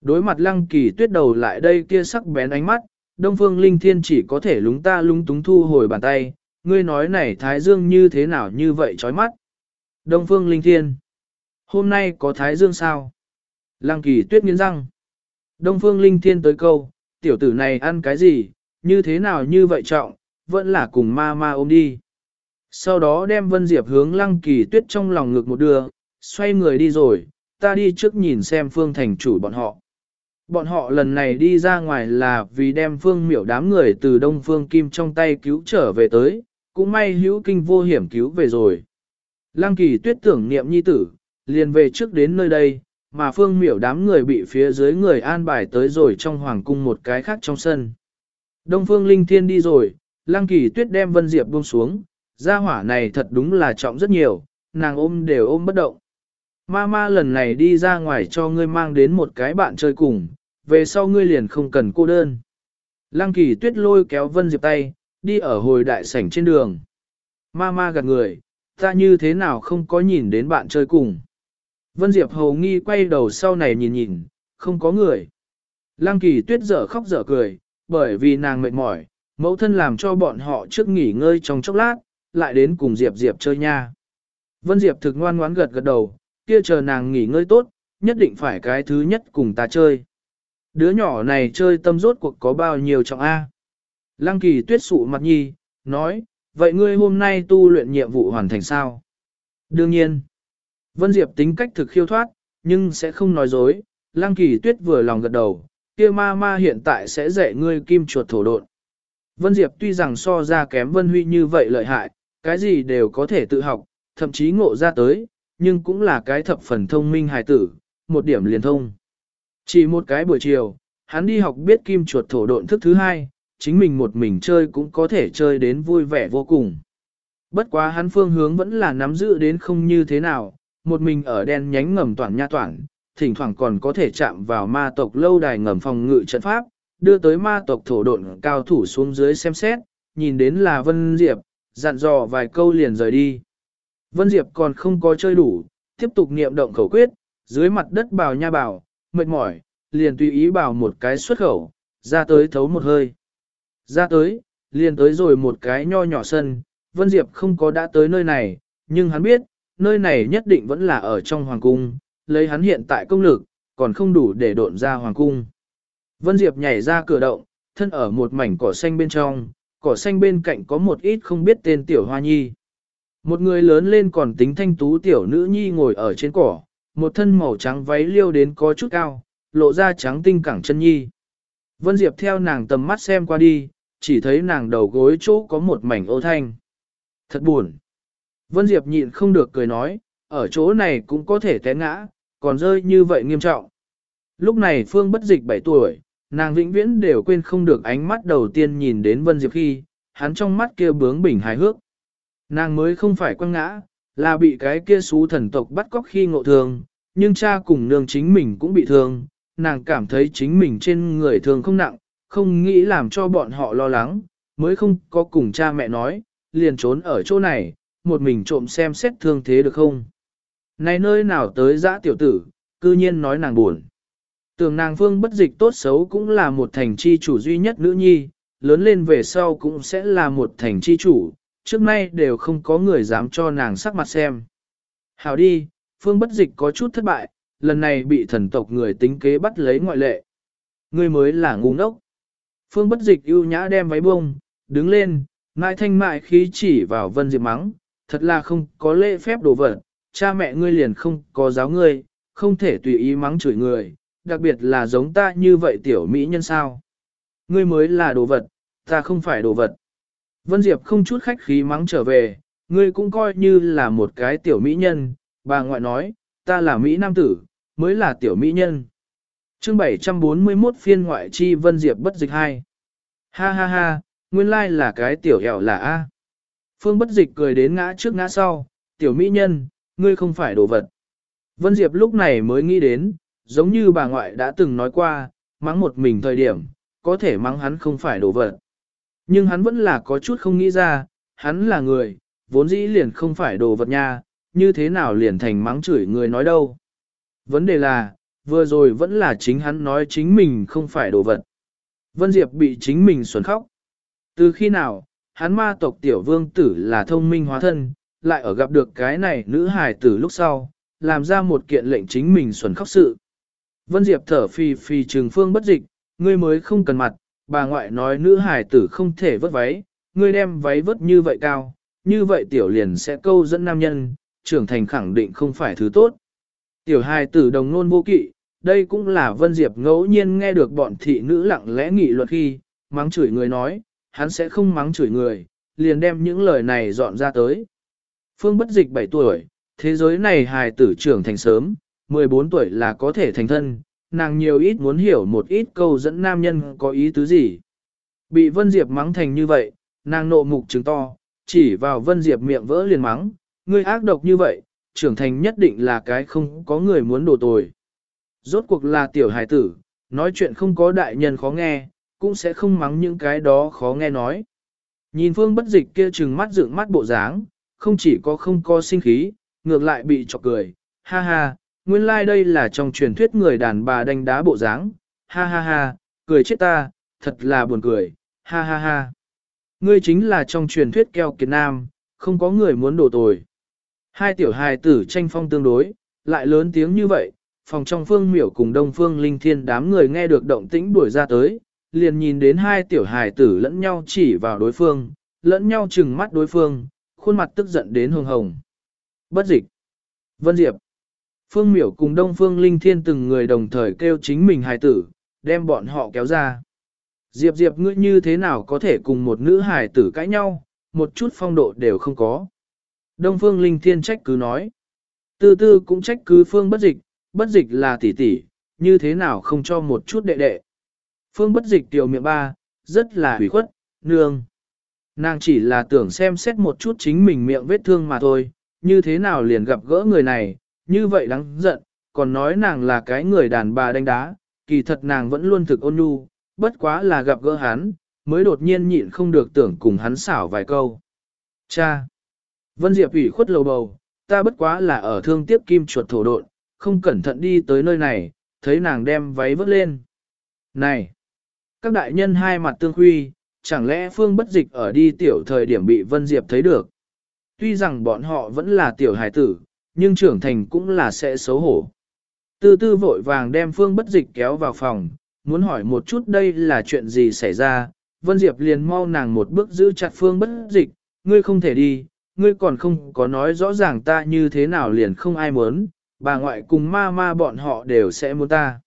Speaker 1: Đối mặt lăng kỳ tuyết đầu lại đây kia sắc bén ánh mắt, Đông Phương Linh Thiên chỉ có thể lúng ta lúng túng thu hồi bàn tay, ngươi nói này Thái Dương như thế nào như vậy chói mắt. Đông Phương Linh Thiên. Hôm nay có Thái Dương sao? Lăng kỳ tuyết nghiến răng. Đông Phương Linh Thiên tới câu, tiểu tử này ăn cái gì, như thế nào như vậy trọng, vẫn là cùng ma ma ôm đi. Sau đó đem Vân Diệp hướng lăng kỳ tuyết trong lòng ngực một đưa, xoay người đi rồi, ta đi trước nhìn xem phương thành chủ bọn họ. Bọn họ lần này đi ra ngoài là vì đem phương miểu đám người từ đông phương kim trong tay cứu trở về tới, cũng may hữu kinh vô hiểm cứu về rồi. Lăng kỳ tuyết tưởng niệm nhi tử, liền về trước đến nơi đây, mà phương miểu đám người bị phía dưới người an bài tới rồi trong hoàng cung một cái khác trong sân. Đông phương linh thiên đi rồi, lăng kỳ tuyết đem vân diệp buông xuống, gia hỏa này thật đúng là trọng rất nhiều, nàng ôm đều ôm bất động. Ma ma lần này đi ra ngoài cho ngươi mang đến một cái bạn chơi cùng, về sau ngươi liền không cần cô đơn. Lăng kỳ tuyết lôi kéo Vân Diệp tay, đi ở hồi đại sảnh trên đường. Ma ma gạt người, ta như thế nào không có nhìn đến bạn chơi cùng. Vân Diệp hầu nghi quay đầu sau này nhìn nhìn, không có người. Lăng kỳ tuyết dở khóc dở cười, bởi vì nàng mệt mỏi, mẫu thân làm cho bọn họ trước nghỉ ngơi trong chốc lát, lại đến cùng Diệp Diệp chơi nha. Vân Diệp thực ngoan ngoãn gật gật đầu, kia chờ nàng nghỉ ngơi tốt, nhất định phải cái thứ nhất cùng ta chơi. Đứa nhỏ này chơi tâm rốt cuộc có bao nhiêu trọng A. Lăng kỳ tuyết sụ mặt nhi, nói, vậy ngươi hôm nay tu luyện nhiệm vụ hoàn thành sao? Đương nhiên, Vân Diệp tính cách thực khiêu thoát, nhưng sẽ không nói dối. Lăng kỳ tuyết vừa lòng gật đầu, kia ma ma hiện tại sẽ dạy ngươi kim chuột thổ độn. Vân Diệp tuy rằng so ra kém Vân Huy như vậy lợi hại, cái gì đều có thể tự học, thậm chí ngộ ra tới, nhưng cũng là cái thập phần thông minh hài tử, một điểm liền thông. Chỉ một cái buổi chiều, hắn đi học biết kim chuột thổ độn thức thứ hai, chính mình một mình chơi cũng có thể chơi đến vui vẻ vô cùng. Bất quá hắn phương hướng vẫn là nắm giữ đến không như thế nào, một mình ở đen nhánh ngầm toàn nha toàn, thỉnh thoảng còn có thể chạm vào ma tộc lâu đài ngầm phòng ngự trận pháp, đưa tới ma tộc thổ độn cao thủ xuống dưới xem xét, nhìn đến là Vân Diệp, dặn dò vài câu liền rời đi. Vân Diệp còn không có chơi đủ, tiếp tục niệm động khẩu quyết, dưới mặt đất bào nha bào, mệt mỏi, liền tùy ý bào một cái xuất khẩu, ra tới thấu một hơi. Ra tới, liền tới rồi một cái nho nhỏ sân, Vân Diệp không có đã tới nơi này, nhưng hắn biết, nơi này nhất định vẫn là ở trong hoàng cung, lấy hắn hiện tại công lực, còn không đủ để độn ra hoàng cung. Vân Diệp nhảy ra cửa động, thân ở một mảnh cỏ xanh bên trong, cỏ xanh bên cạnh có một ít không biết tên tiểu hoa nhi. Một người lớn lên còn tính thanh tú tiểu nữ nhi ngồi ở trên cỏ, một thân màu trắng váy liêu đến có chút cao, lộ ra trắng tinh cẳng chân nhi. Vân Diệp theo nàng tầm mắt xem qua đi, chỉ thấy nàng đầu gối chỗ có một mảnh ô thanh. Thật buồn. Vân Diệp nhịn không được cười nói, ở chỗ này cũng có thể té ngã, còn rơi như vậy nghiêm trọng. Lúc này Phương bất dịch 7 tuổi, nàng vĩnh viễn đều quên không được ánh mắt đầu tiên nhìn đến Vân Diệp khi, hắn trong mắt kia bướng bỉnh hài hước. Nàng mới không phải quăng ngã, là bị cái kia xú thần tộc bắt cóc khi ngộ thương, nhưng cha cùng nương chính mình cũng bị thương, nàng cảm thấy chính mình trên người thường không nặng, không nghĩ làm cho bọn họ lo lắng, mới không có cùng cha mẹ nói, liền trốn ở chỗ này, một mình trộm xem xét thương thế được không. Này nơi nào tới dã tiểu tử, cư nhiên nói nàng buồn. Tưởng nàng phương bất dịch tốt xấu cũng là một thành chi chủ duy nhất nữ nhi, lớn lên về sau cũng sẽ là một thành chi chủ, trước nay đều không có người dám cho nàng sắc mặt xem. Hảo đi, phương bất dịch có chút thất bại, lần này bị thần tộc người tính kế bắt lấy ngoại lệ. Người mới là ngu ngốc. Phương bất dịch ưu nhã đem váy bông, đứng lên, mai thanh mại khí chỉ vào vân diệp mắng, thật là không có lễ phép đồ vật, cha mẹ ngươi liền không có giáo ngươi, không thể tùy ý mắng chửi người, đặc biệt là giống ta như vậy tiểu mỹ nhân sao. Ngươi mới là đồ vật, ta không phải đồ vật. Vân Diệp không chút khách khí mắng trở về, ngươi cũng coi như là một cái tiểu mỹ nhân, bà ngoại nói, ta là Mỹ Nam tử, mới là tiểu mỹ nhân chương 741 phiên ngoại chi Vân Diệp bất dịch hai. Ha ha ha, nguyên lai là cái tiểu hẻo là A. Phương bất dịch cười đến ngã trước ngã sau, tiểu mỹ nhân, ngươi không phải đồ vật. Vân Diệp lúc này mới nghĩ đến, giống như bà ngoại đã từng nói qua, mắng một mình thời điểm, có thể mắng hắn không phải đồ vật. Nhưng hắn vẫn là có chút không nghĩ ra, hắn là người, vốn dĩ liền không phải đồ vật nha, như thế nào liền thành mắng chửi người nói đâu. Vấn đề là, vừa rồi vẫn là chính hắn nói chính mình không phải đồ vật. Vân Diệp bị chính mình xuẩn khóc. Từ khi nào, hắn ma tộc tiểu vương tử là thông minh hóa thân, lại ở gặp được cái này nữ hài tử lúc sau, làm ra một kiện lệnh chính mình xuẩn khóc sự. Vân Diệp thở phì phì trừng phương bất dịch, ngươi mới không cần mặt, bà ngoại nói nữ hài tử không thể vớt váy, ngươi đem váy vớt như vậy cao, như vậy tiểu liền sẽ câu dẫn nam nhân, trưởng thành khẳng định không phải thứ tốt. Tiểu hài tử đồng nôn vô kỵ, đây cũng là Vân Diệp ngẫu nhiên nghe được bọn thị nữ lặng lẽ nghị luật khi, mắng chửi người nói, hắn sẽ không mắng chửi người, liền đem những lời này dọn ra tới. Phương bất dịch 7 tuổi, thế giới này hài tử trưởng thành sớm, 14 tuổi là có thể thành thân, nàng nhiều ít muốn hiểu một ít câu dẫn nam nhân có ý tứ gì. Bị Vân Diệp mắng thành như vậy, nàng nộ mục trừng to, chỉ vào Vân Diệp miệng vỡ liền mắng, ngươi ác độc như vậy, trưởng thành nhất định là cái không có người muốn đổ tồi. Rốt cuộc là tiểu hài tử, nói chuyện không có đại nhân khó nghe, cũng sẽ không mắng những cái đó khó nghe nói. Nhìn phương bất dịch kia trừng mắt dựng mắt bộ dáng, không chỉ có không có sinh khí, ngược lại bị chọc cười, ha ha, nguyên lai like đây là trong truyền thuyết người đàn bà đánh đá bộ dáng, ha ha ha, cười chết ta, thật là buồn cười, ha ha ha. Ngươi chính là trong truyền thuyết keo kiệt nam, không có người muốn đổ tồi. Hai tiểu hài tử tranh phong tương đối, lại lớn tiếng như vậy, phòng trong phương miểu cùng đông phương linh thiên đám người nghe được động tĩnh đuổi ra tới, liền nhìn đến hai tiểu hài tử lẫn nhau chỉ vào đối phương, lẫn nhau chừng mắt đối phương, khuôn mặt tức giận đến hồng hồng. Bất dịch. Vân Diệp. Phương miểu cùng đông phương linh thiên từng người đồng thời kêu chính mình hài tử, đem bọn họ kéo ra. Diệp Diệp ngươi như thế nào có thể cùng một nữ hài tử cãi nhau, một chút phong độ đều không có. Đông Phương Linh Thiên trách cứ nói. Tư tư cũng trách cứ Phương bất dịch, bất dịch là tỷ tỷ, như thế nào không cho một chút đệ đệ. Phương bất dịch tiểu miệng ba, rất là hủy khuất, nương. Nàng chỉ là tưởng xem xét một chút chính mình miệng vết thương mà thôi, như thế nào liền gặp gỡ người này, như vậy đáng giận, còn nói nàng là cái người đàn bà đánh đá, kỳ thật nàng vẫn luôn thực ôn nhu, bất quá là gặp gỡ hắn, mới đột nhiên nhịn không được tưởng cùng hắn xảo vài câu. Cha! Vân Diệp ủy khuất lầu bầu, ta bất quá là ở thương tiếp kim chuột thổ độn, không cẩn thận đi tới nơi này, thấy nàng đem váy vớt lên. Này! Các đại nhân hai mặt tương huy, chẳng lẽ phương bất dịch ở đi tiểu thời điểm bị Vân Diệp thấy được. Tuy rằng bọn họ vẫn là tiểu hài tử, nhưng trưởng thành cũng là sẽ xấu hổ. Tư tư vội vàng đem phương bất dịch kéo vào phòng, muốn hỏi một chút đây là chuyện gì xảy ra, Vân Diệp liền mau nàng một bước giữ chặt phương bất dịch, ngươi không thể đi, ngươi còn không có nói rõ ràng ta như thế nào liền không ai muốn, bà ngoại cùng ma ma bọn họ đều sẽ muốn ta.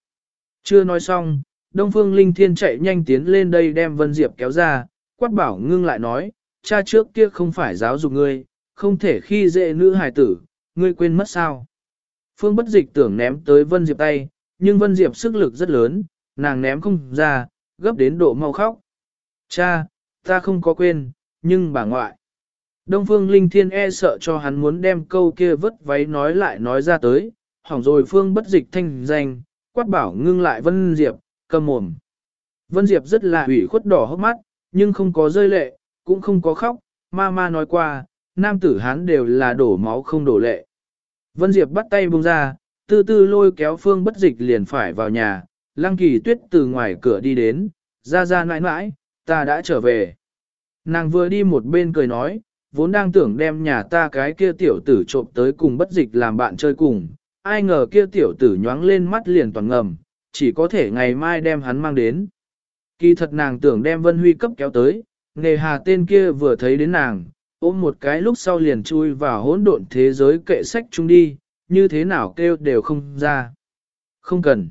Speaker 1: Chưa nói xong, Đông Phương Linh Thiên chạy nhanh tiến lên đây đem Vân Diệp kéo ra, quát bảo ngưng lại nói, cha trước kia không phải giáo dục ngươi, không thể khi dễ nữ hài tử, ngươi quên mất sao. Phương bất dịch tưởng ném tới Vân Diệp tay, nhưng Vân Diệp sức lực rất lớn, nàng ném không ra, gấp đến độ mau khóc. Cha, ta không có quên, nhưng bà ngoại. Đông Phương Linh Thiên e sợ cho hắn muốn đem câu kia vứt váy nói lại nói ra tới, hỏng rồi Phương bất dịch thanh danh, quát bảo ngưng lại Vân Diệp, cầm mồm. Vân Diệp rất là ủy khuất đỏ hốc mắt, nhưng không có rơi lệ, cũng không có khóc, ma ma nói qua, nam tử hán đều là đổ máu không đổ lệ. Vân Diệp bắt tay buông ra, tư tư lôi kéo Phương bất dịch liền phải vào nhà, Lăng Kỳ Tuyết từ ngoài cửa đi đến, ra ra nãi nãi, ta đã trở về. Nàng vừa đi một bên cười nói, vốn đang tưởng đem nhà ta cái kia tiểu tử trộm tới cùng bất dịch làm bạn chơi cùng, ai ngờ kia tiểu tử nhoáng lên mắt liền toàn ngầm, chỉ có thể ngày mai đem hắn mang đến. Kỳ thật nàng tưởng đem Vân Huy cấp kéo tới, nề hà tên kia vừa thấy đến nàng, ôm một cái lúc sau liền chui vào hỗn độn thế giới kệ sách chung đi, như thế nào kêu đều không ra. Không cần.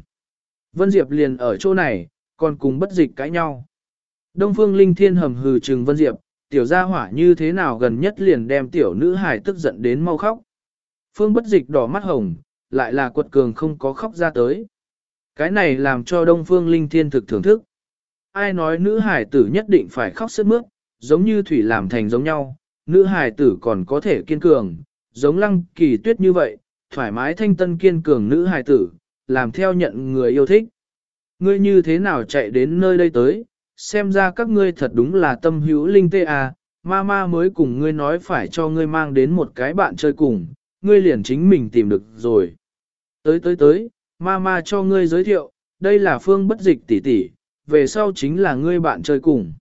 Speaker 1: Vân Diệp liền ở chỗ này, còn cùng bất dịch cãi nhau. Đông Phương Linh Thiên hầm hừ trừng Vân Diệp, tiểu gia hỏa như thế nào gần nhất liền đem tiểu nữ hài tức giận đến mau khóc. Phương bất dịch đỏ mắt hồng, lại là quật cường không có khóc ra tới. Cái này làm cho Đông Phương Linh Thiên thực thưởng thức. Ai nói nữ hải tử nhất định phải khóc sức mướt, giống như thủy làm thành giống nhau, nữ hải tử còn có thể kiên cường, giống lăng kỳ tuyết như vậy, thoải mái thanh tân kiên cường nữ hải tử, làm theo nhận người yêu thích. Ngươi như thế nào chạy đến nơi đây tới, xem ra các ngươi thật đúng là tâm hữu linh tê à, ma ma mới cùng ngươi nói phải cho ngươi mang đến một cái bạn chơi cùng, ngươi liền chính mình tìm được rồi. Tới tới tới, ma ma cho ngươi giới thiệu, đây là phương bất dịch tỷ tỷ, về sau chính là ngươi bạn chơi cùng.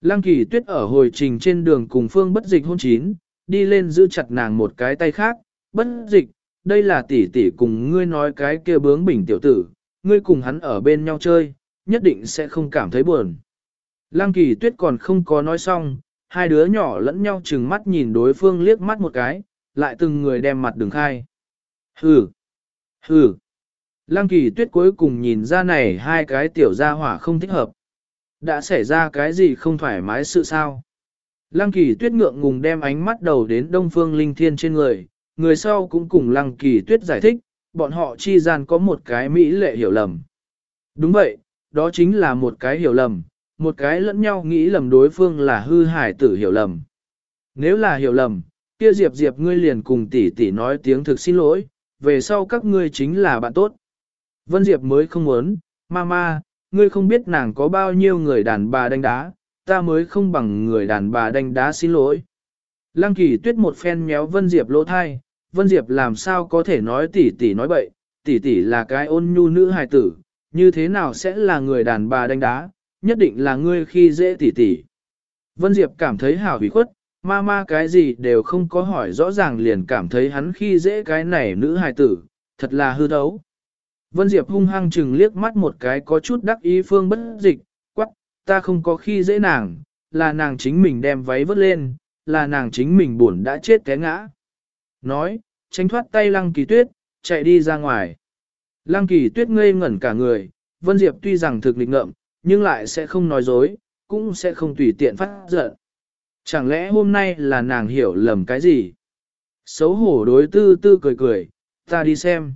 Speaker 1: Lăng kỳ tuyết ở hồi trình trên đường cùng phương bất dịch hôn chín, đi lên giữ chặt nàng một cái tay khác, bất dịch, đây là tỷ tỷ cùng ngươi nói cái kia bướng bỉnh tiểu tử, ngươi cùng hắn ở bên nhau chơi, nhất định sẽ không cảm thấy buồn. Lăng kỳ tuyết còn không có nói xong, hai đứa nhỏ lẫn nhau chừng mắt nhìn đối phương liếc mắt một cái, lại từng người đem mặt đường khai. Hừ, hừ. Lăng kỳ tuyết cuối cùng nhìn ra này hai cái tiểu gia hỏa không thích hợp. Đã xảy ra cái gì không thoải mái sự sao? Lăng kỳ tuyết ngượng ngùng đem ánh mắt đầu đến đông phương linh thiên trên người, người sau cũng cùng lăng kỳ tuyết giải thích, bọn họ chi gian có một cái mỹ lệ hiểu lầm. Đúng vậy, đó chính là một cái hiểu lầm, một cái lẫn nhau nghĩ lầm đối phương là hư hải tử hiểu lầm. Nếu là hiểu lầm, kia Diệp Diệp ngươi liền cùng tỷ tỷ nói tiếng thực xin lỗi, về sau các ngươi chính là bạn tốt. Vân Diệp mới không muốn, mama, ngươi không biết nàng có bao nhiêu người đàn bà đánh đá, ta mới không bằng người đàn bà đánh đá xin lỗi. Lăng kỳ tuyết một phen méo Vân Diệp lỗ thai, Vân Diệp làm sao có thể nói tỷ tỷ nói bậy, tỷ tỷ là cái ôn nhu nữ hài tử, như thế nào sẽ là người đàn bà đánh đá, nhất định là ngươi khi dễ tỷ tỷ. Vân Diệp cảm thấy hảo hủy khuất, ma ma cái gì đều không có hỏi rõ ràng liền cảm thấy hắn khi dễ cái này nữ hài tử, thật là hư thấu. Vân Diệp hung hăng chừng liếc mắt một cái có chút đắc ý phương bất dịch, quắc, ta không có khi dễ nàng, là nàng chính mình đem váy vớt lên, là nàng chính mình buồn đã chết té ngã. Nói, tránh thoát tay lăng kỳ tuyết, chạy đi ra ngoài. Lăng kỳ tuyết ngây ngẩn cả người, Vân Diệp tuy rằng thực lịch ngợm, nhưng lại sẽ không nói dối, cũng sẽ không tùy tiện phát giận. Chẳng lẽ hôm nay là nàng hiểu lầm cái gì? Xấu hổ đối tư tư cười cười, ta đi xem.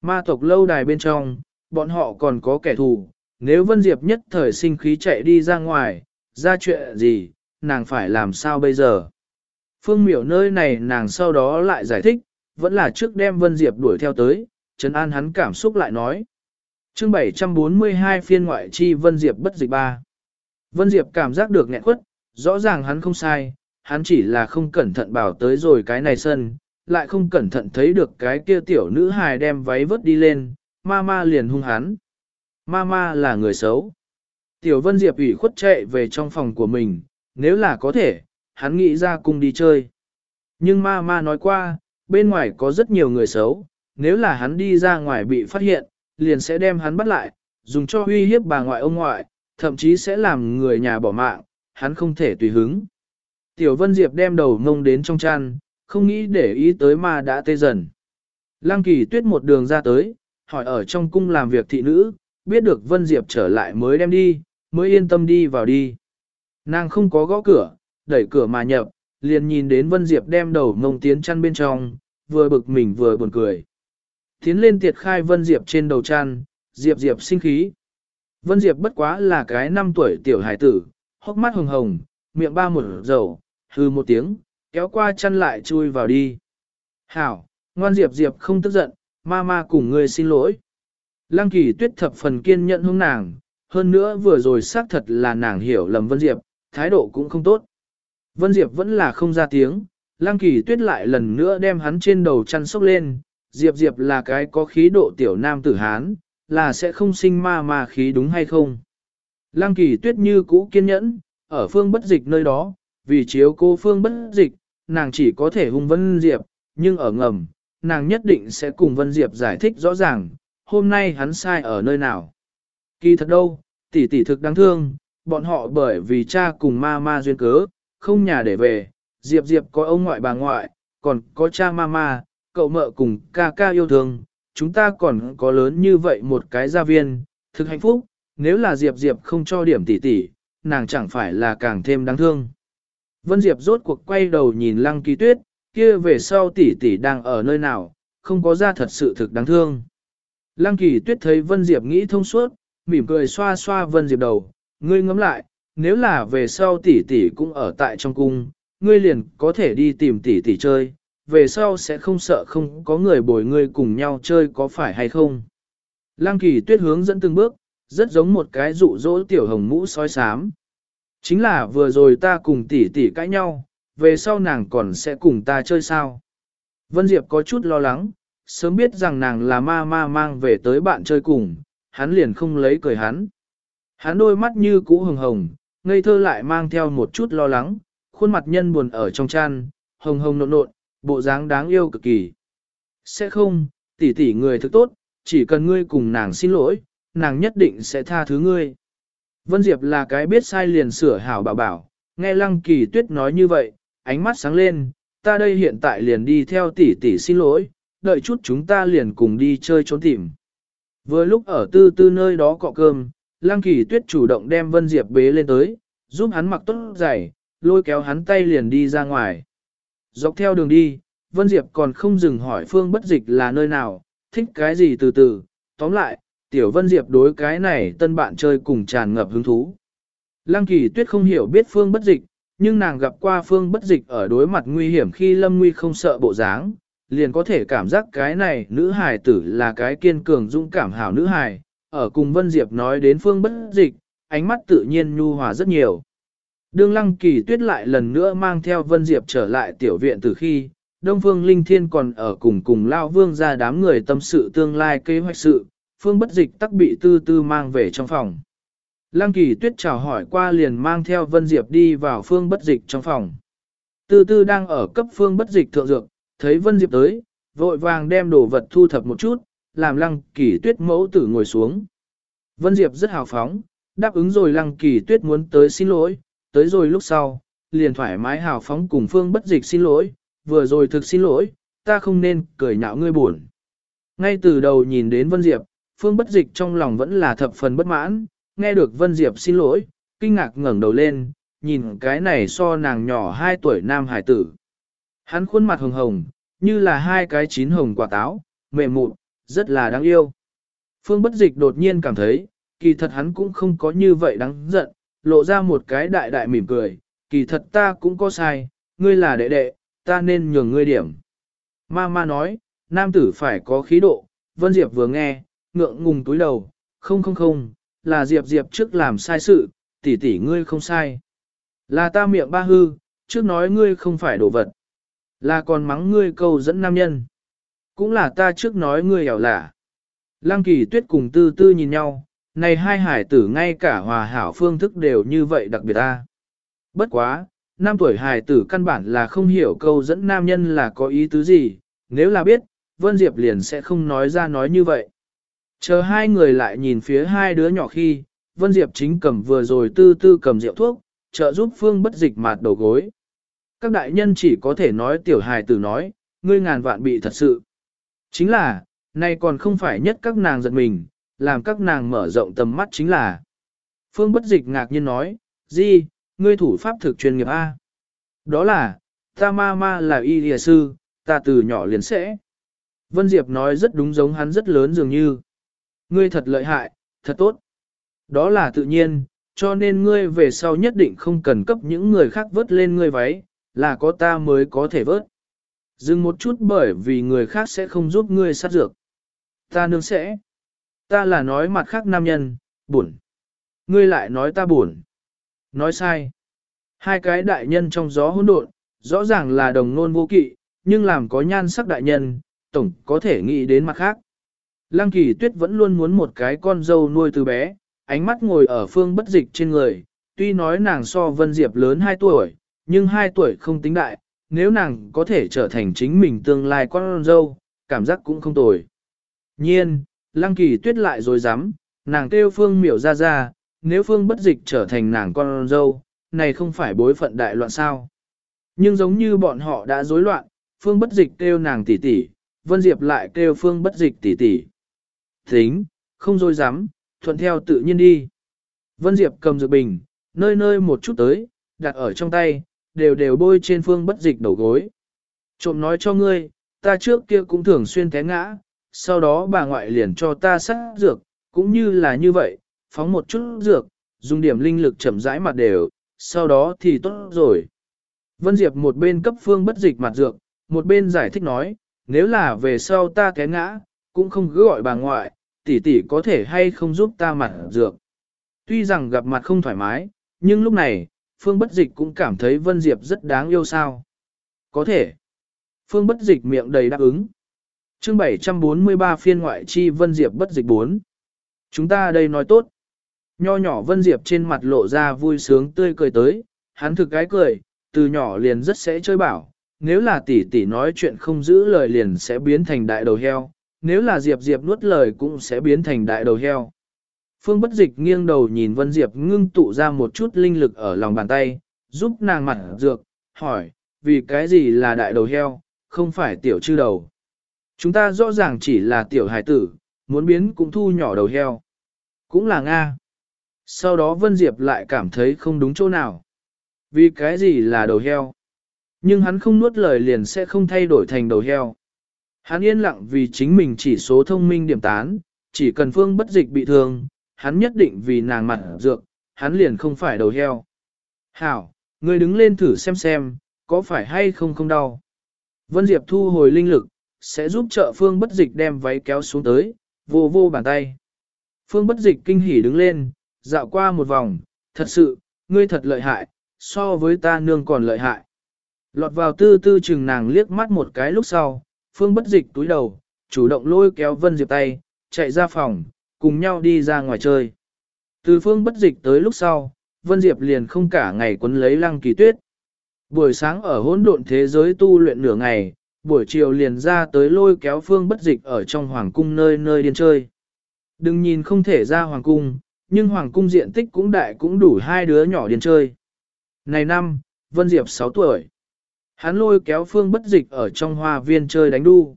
Speaker 1: Ma tộc lâu đài bên trong, bọn họ còn có kẻ thù, nếu Vân Diệp nhất thời sinh khí chạy đi ra ngoài, ra chuyện gì, nàng phải làm sao bây giờ? Phương miểu nơi này nàng sau đó lại giải thích, vẫn là trước đem Vân Diệp đuổi theo tới, Trấn An hắn cảm xúc lại nói chương 742 phiên ngoại chi Vân Diệp bất dịch ba. Vân Diệp cảm giác được nghẹn quất, rõ ràng hắn không sai, hắn chỉ là không cẩn thận bảo tới rồi cái này sân, lại không cẩn thận thấy được cái kia tiểu nữ hài đem váy vớt đi lên, ma ma liền hung hắn. Ma ma là người xấu. Tiểu Vân Diệp ủy khuất chạy về trong phòng của mình, nếu là có thể, hắn nghĩ ra cùng đi chơi. Nhưng ma ma nói qua, bên ngoài có rất nhiều người xấu, nếu là hắn đi ra ngoài bị phát hiện, liền sẽ đem hắn bắt lại, dùng cho uy hiếp bà ngoại ông ngoại, thậm chí sẽ làm người nhà bỏ mạng, hắn không thể tùy hứng. Tiểu Vân Diệp đem đầu ngông đến trong chăn, không nghĩ để ý tới mà đã tê dần. Lăng kỳ tuyết một đường ra tới, hỏi ở trong cung làm việc thị nữ, biết được Vân Diệp trở lại mới đem đi, mới yên tâm đi vào đi. Nàng không có gõ cửa, đẩy cửa mà nhập, liền nhìn đến Vân Diệp đem đầu ngông tiến chăn bên trong, vừa bực mình vừa buồn cười. Tiến lên tiệt khai Vân Diệp trên đầu chăn, Diệp Diệp sinh khí. Vân Diệp bất quá là cái năm tuổi tiểu hải tử, hốc mắt hồng hồng, miệng ba một dầu, hư một tiếng, kéo qua chăn lại chui vào đi. Hảo, ngoan Diệp Diệp không tức giận, ma ma cùng ngươi xin lỗi. Lăng kỳ tuyết thập phần kiên nhẫn hướng nàng, hơn nữa vừa rồi xác thật là nàng hiểu lầm Vân Diệp, thái độ cũng không tốt. Vân Diệp vẫn là không ra tiếng, Lăng kỳ tuyết lại lần nữa đem hắn trên đầu chăn sốc lên, Diệp Diệp là cái có khí độ tiểu nam tử Hán, là sẽ không sinh ma ma khí đúng hay không. Lăng kỳ tuyết như cũ kiên nhẫn, ở phương bất dịch nơi đó, vì chiếu cô phương bất dịch, nàng chỉ có thể hung Vân Diệp, nhưng ở ngầm, nàng nhất định sẽ cùng Vân Diệp giải thích rõ ràng, hôm nay hắn sai ở nơi nào. Kỳ thật đâu, tỷ tỷ thực đáng thương, bọn họ bởi vì cha cùng ma ma duyên cớ, không nhà để về, Diệp Diệp có ông ngoại bà ngoại, còn có cha ma ma, cậu mợ cùng ca ca yêu thương, chúng ta còn có lớn như vậy một cái gia viên, thực hạnh phúc, nếu là Diệp Diệp không cho điểm tỷ tỷ, nàng chẳng phải là càng thêm đáng thương. Vân Diệp rốt cuộc quay đầu nhìn Lăng Kỳ Tuyết, kia về sau tỷ tỷ đang ở nơi nào, không có ra thật sự thực đáng thương. Lăng Kỳ Tuyết thấy Vân Diệp nghĩ thông suốt, mỉm cười xoa xoa Vân Diệp đầu, ngươi ngẫm lại, nếu là về sau tỷ tỷ cũng ở tại trong cung, ngươi liền có thể đi tìm tỷ tỷ chơi, về sau sẽ không sợ không có người bồi ngươi cùng nhau chơi có phải hay không. Lăng Kỳ Tuyết hướng dẫn từng bước, rất giống một cái dụ dỗ tiểu hồng mũ sói sám. Chính là vừa rồi ta cùng tỷ tỷ cãi nhau, về sau nàng còn sẽ cùng ta chơi sao. Vân Diệp có chút lo lắng, sớm biết rằng nàng là ma ma mang về tới bạn chơi cùng, hắn liền không lấy cười hắn. Hắn đôi mắt như cũ hồng hồng, ngây thơ lại mang theo một chút lo lắng, khuôn mặt nhân buồn ở trong chăn, hồng hồng nộn nộn, bộ dáng đáng yêu cực kỳ. Sẽ không, tỷ tỷ người thực tốt, chỉ cần ngươi cùng nàng xin lỗi, nàng nhất định sẽ tha thứ ngươi. Vân Diệp là cái biết sai liền sửa hảo bảo bảo, nghe Lăng Kỳ Tuyết nói như vậy, ánh mắt sáng lên, ta đây hiện tại liền đi theo tỷ tỷ xin lỗi, đợi chút chúng ta liền cùng đi chơi trốn tìm. Vừa lúc ở tư tư nơi đó cọ cơm, Lăng Kỳ Tuyết chủ động đem Vân Diệp bế lên tới, giúp hắn mặc tốt giày, lôi kéo hắn tay liền đi ra ngoài. Dọc theo đường đi, Vân Diệp còn không dừng hỏi phương bất dịch là nơi nào, thích cái gì từ từ, tóm lại, Tiểu Vân Diệp đối cái này tân bạn chơi cùng tràn ngập hứng thú. Lăng kỳ tuyết không hiểu biết phương bất dịch, nhưng nàng gặp qua phương bất dịch ở đối mặt nguy hiểm khi lâm nguy không sợ bộ dáng, liền có thể cảm giác cái này nữ hài tử là cái kiên cường dũng cảm hảo nữ hài, ở cùng Vân Diệp nói đến phương bất dịch, ánh mắt tự nhiên nhu hòa rất nhiều. Đương lăng kỳ tuyết lại lần nữa mang theo Vân Diệp trở lại tiểu viện từ khi, Đông Phương Linh Thiên còn ở cùng cùng Lao Vương ra đám người tâm sự tương lai kế hoạch sự, Phương bất dịch tắc bị tư tư mang về trong phòng. Lăng kỳ tuyết chào hỏi qua liền mang theo Vân Diệp đi vào Phương bất dịch trong phòng. Tư tư đang ở cấp Phương bất dịch thượng dược, thấy Vân Diệp tới, vội vàng đem đồ vật thu thập một chút, làm lăng kỳ tuyết mẫu tử ngồi xuống. Vân Diệp rất hào phóng, đáp ứng rồi lăng kỳ tuyết muốn tới xin lỗi, tới rồi lúc sau, liền thoải mái hào phóng cùng Phương bất dịch xin lỗi, vừa rồi thực xin lỗi, ta không nên cười nhạo ngươi buồn. Ngay từ đầu nhìn đến Vân Diệp, Phương bất dịch trong lòng vẫn là thập phần bất mãn, nghe được Vân Diệp xin lỗi, kinh ngạc ngẩng đầu lên, nhìn cái này so nàng nhỏ 2 tuổi nam hải tử. Hắn khuôn mặt hồng hồng, như là hai cái chín hồng quả táo, mềm mụn, rất là đáng yêu. Phương bất dịch đột nhiên cảm thấy, kỳ thật hắn cũng không có như vậy đáng giận, lộ ra một cái đại đại mỉm cười, kỳ thật ta cũng có sai, ngươi là đệ đệ, ta nên nhường ngươi điểm. Ma ma nói, nam tử phải có khí độ, Vân Diệp vừa nghe, ngượng ngùng túi đầu, không không không, là Diệp Diệp trước làm sai sự, tỷ tỷ ngươi không sai. Là ta miệng ba hư, trước nói ngươi không phải đồ vật. Là còn mắng ngươi câu dẫn nam nhân. Cũng là ta trước nói ngươi hẻo lả. Lăng kỳ tuyết cùng tư tư nhìn nhau, này hai hải tử ngay cả hòa hảo phương thức đều như vậy đặc biệt ta. Bất quá, năm tuổi hải tử căn bản là không hiểu câu dẫn nam nhân là có ý tứ gì, nếu là biết, Vân Diệp liền sẽ không nói ra nói như vậy. Chờ hai người lại nhìn phía hai đứa nhỏ khi, Vân Diệp chính cầm vừa rồi tư tư cầm rượu thuốc, trợ giúp Phương bất dịch mạt đầu gối. Các đại nhân chỉ có thể nói tiểu hài tử nói, ngươi ngàn vạn bị thật sự. Chính là, nay còn không phải nhất các nàng giật mình, làm các nàng mở rộng tầm mắt chính là. Phương bất dịch ngạc nhiên nói, Di, ngươi thủ pháp thực chuyên nghiệp A. Đó là, ta ma ma là y lìa sư, ta từ nhỏ liền sẽ. Vân Diệp nói rất đúng giống hắn rất lớn dường như. Ngươi thật lợi hại, thật tốt. Đó là tự nhiên, cho nên ngươi về sau nhất định không cần cấp những người khác vớt lên ngươi váy, là có ta mới có thể vớt. Dừng một chút bởi vì người khác sẽ không giúp ngươi sát dược. Ta nương sẽ. Ta là nói mặt khác nam nhân, buồn. Ngươi lại nói ta buồn. Nói sai. Hai cái đại nhân trong gió hỗn độn, rõ ràng là đồng nôn vô kỵ, nhưng làm có nhan sắc đại nhân, tổng có thể nghĩ đến mặt khác. Lăng kỳ tuyết vẫn luôn muốn một cái con dâu nuôi từ bé, ánh mắt ngồi ở phương bất dịch trên người, tuy nói nàng so Vân Diệp lớn 2 tuổi, nhưng 2 tuổi không tính đại, nếu nàng có thể trở thành chính mình tương lai con dâu, cảm giác cũng không tồi. Nhiên, lăng kỳ tuyết lại rồi dám, nàng kêu phương miểu ra ra, nếu phương bất dịch trở thành nàng con dâu, này không phải bối phận đại loạn sao. Nhưng giống như bọn họ đã rối loạn, phương bất dịch kêu nàng tỷ tỷ, Vân Diệp lại kêu phương bất dịch tỷ tỷ. Tính, không dối dám, thuận theo tự nhiên đi. Vân Diệp cầm dược bình, nơi nơi một chút tới, đặt ở trong tay, đều đều bôi trên phương bất dịch đầu gối. Trộm nói cho ngươi, ta trước kia cũng thường xuyên té ngã, sau đó bà ngoại liền cho ta sắc dược, cũng như là như vậy, phóng một chút dược, dùng điểm linh lực chậm rãi mặt đều, sau đó thì tốt rồi. Vân Diệp một bên cấp phương bất dịch mặt dược, một bên giải thích nói, nếu là về sau ta té ngã, cũng không cứ gọi bà ngoại, tỷ tỷ có thể hay không giúp ta mặt dược. Tuy rằng gặp mặt không thoải mái, nhưng lúc này, phương bất dịch cũng cảm thấy Vân Diệp rất đáng yêu sao. Có thể. Phương bất dịch miệng đầy đáp ứng chương 743 phiên ngoại chi Vân Diệp bất dịch 4. Chúng ta đây nói tốt. Nho nhỏ Vân Diệp trên mặt lộ ra vui sướng tươi cười tới, hắn thực cái cười, từ nhỏ liền rất sẽ chơi bảo, nếu là tỷ tỷ nói chuyện không giữ lời liền sẽ biến thành đại đầu heo, nếu là Diệp Diệp nuốt lời cũng sẽ biến thành đại đầu heo. Phương bất dịch nghiêng đầu nhìn Vân Diệp ngưng tụ ra một chút linh lực ở lòng bàn tay, giúp nàng mặt dược, hỏi, vì cái gì là đại đầu heo, không phải tiểu chư đầu. Chúng ta rõ ràng chỉ là tiểu hải tử, muốn biến cũng thu nhỏ đầu heo. Cũng là Nga. Sau đó Vân Diệp lại cảm thấy không đúng chỗ nào. Vì cái gì là đầu heo? Nhưng hắn không nuốt lời liền sẽ không thay đổi thành đầu heo. Hắn yên lặng vì chính mình chỉ số thông minh điểm tán, chỉ cần phương bất dịch bị thương, hắn nhất định vì nàng mặt dược, hắn liền không phải đầu heo. Hảo, người đứng lên thử xem xem, có phải hay không không đau. Vân Diệp thu hồi linh lực, sẽ giúp trợ phương bất dịch đem váy kéo xuống tới, vô vô bàn tay. Phương bất dịch kinh hỉ đứng lên, dạo qua một vòng, thật sự, ngươi thật lợi hại, so với ta nương còn lợi hại. Lọt vào tư tư chừng nàng liếc mắt một cái lúc sau, phương bất dịch túi đầu, chủ động lôi kéo Vân Diệp tay, chạy ra phòng, cùng nhau đi ra ngoài chơi. Từ phương bất dịch tới lúc sau, Vân Diệp liền không cả ngày quấn lấy lăng kỳ tuyết. Buổi sáng ở hỗn độn thế giới tu luyện nửa ngày, buổi chiều liền ra tới lôi kéo phương bất dịch ở trong hoàng cung nơi nơi điên chơi. Đừng nhìn không thể ra hoàng cung, nhưng hoàng cung diện tích cũng đại cũng đủ hai đứa nhỏ điên chơi. Này năm, Vân Diệp 6 tuổi. Hắn lôi kéo phương bất dịch ở trong hoa viên chơi đánh đu.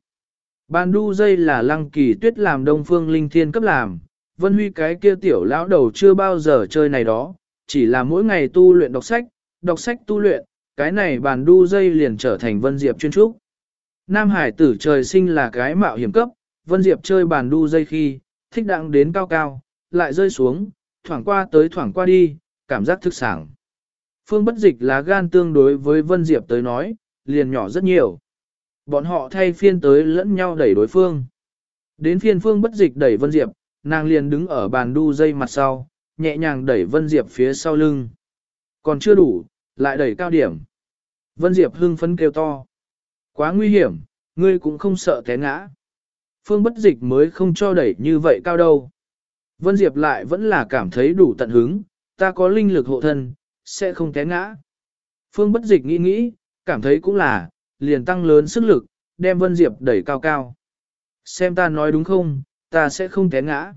Speaker 1: Bàn đu dây là lăng kỳ tuyết làm đông phương linh thiên cấp làm, Vân Huy cái kia tiểu lão đầu chưa bao giờ chơi này đó, chỉ là mỗi ngày tu luyện đọc sách, đọc sách tu luyện, cái này bàn đu dây liền trở thành Vân Diệp chuyên trúc. Nam Hải tử trời sinh là cái mạo hiểm cấp, Vân Diệp chơi bàn đu dây khi, thích đặng đến cao cao, lại rơi xuống, thoảng qua tới thoảng qua đi, cảm giác thức sảng. Phương bất dịch là gan tương đối với Vân Diệp tới nói, liền nhỏ rất nhiều. Bọn họ thay phiên tới lẫn nhau đẩy đối phương. Đến phiên phương bất dịch đẩy Vân Diệp, nàng liền đứng ở bàn đu dây mặt sau, nhẹ nhàng đẩy Vân Diệp phía sau lưng. Còn chưa đủ, lại đẩy cao điểm. Vân Diệp hưng phấn kêu to. Quá nguy hiểm, ngươi cũng không sợ té ngã. Phương bất dịch mới không cho đẩy như vậy cao đâu. Vân Diệp lại vẫn là cảm thấy đủ tận hứng, ta có linh lực hộ thân, sẽ không té ngã. Phương bất dịch nghĩ nghĩ, cảm thấy cũng là, liền tăng lớn sức lực, đem Vân Diệp đẩy cao cao. Xem ta nói đúng không, ta sẽ không té ngã.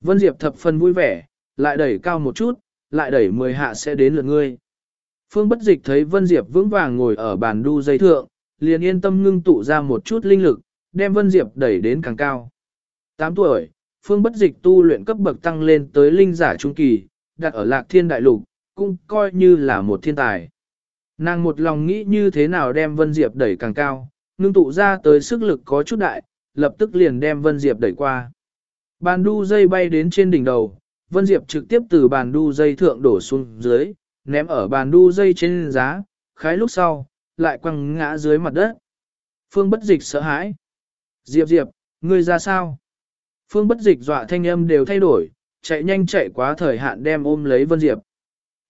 Speaker 1: Vân Diệp thập phần vui vẻ, lại đẩy cao một chút, lại đẩy mười hạ sẽ đến lượt ngươi. Phương bất dịch thấy Vân Diệp vững vàng ngồi ở bàn đu dây thượng, liền yên tâm ngưng tụ ra một chút linh lực, đem Vân Diệp đẩy đến càng cao. 8 tuổi, Phương bất dịch tu luyện cấp bậc tăng lên tới linh giả trung kỳ, đặt ở lạc thiên đại lục, cũng coi như là một thiên tài. Nàng một lòng nghĩ như thế nào đem Vân Diệp đẩy càng cao, ngưng tụ ra tới sức lực có chút đại, lập tức liền đem Vân Diệp đẩy qua. Bàn đu dây bay đến trên đỉnh đầu, Vân Diệp trực tiếp từ bàn đu dây thượng đổ xuống dưới, ném ở bàn đu dây trên giá, khái lúc sau, lại quăng ngã dưới mặt đất. Phương bất dịch sợ hãi. Diệp Diệp, ngươi ra sao? Phương bất dịch dọa thanh âm đều thay đổi, chạy nhanh chạy quá thời hạn đem ôm lấy Vân Diệp.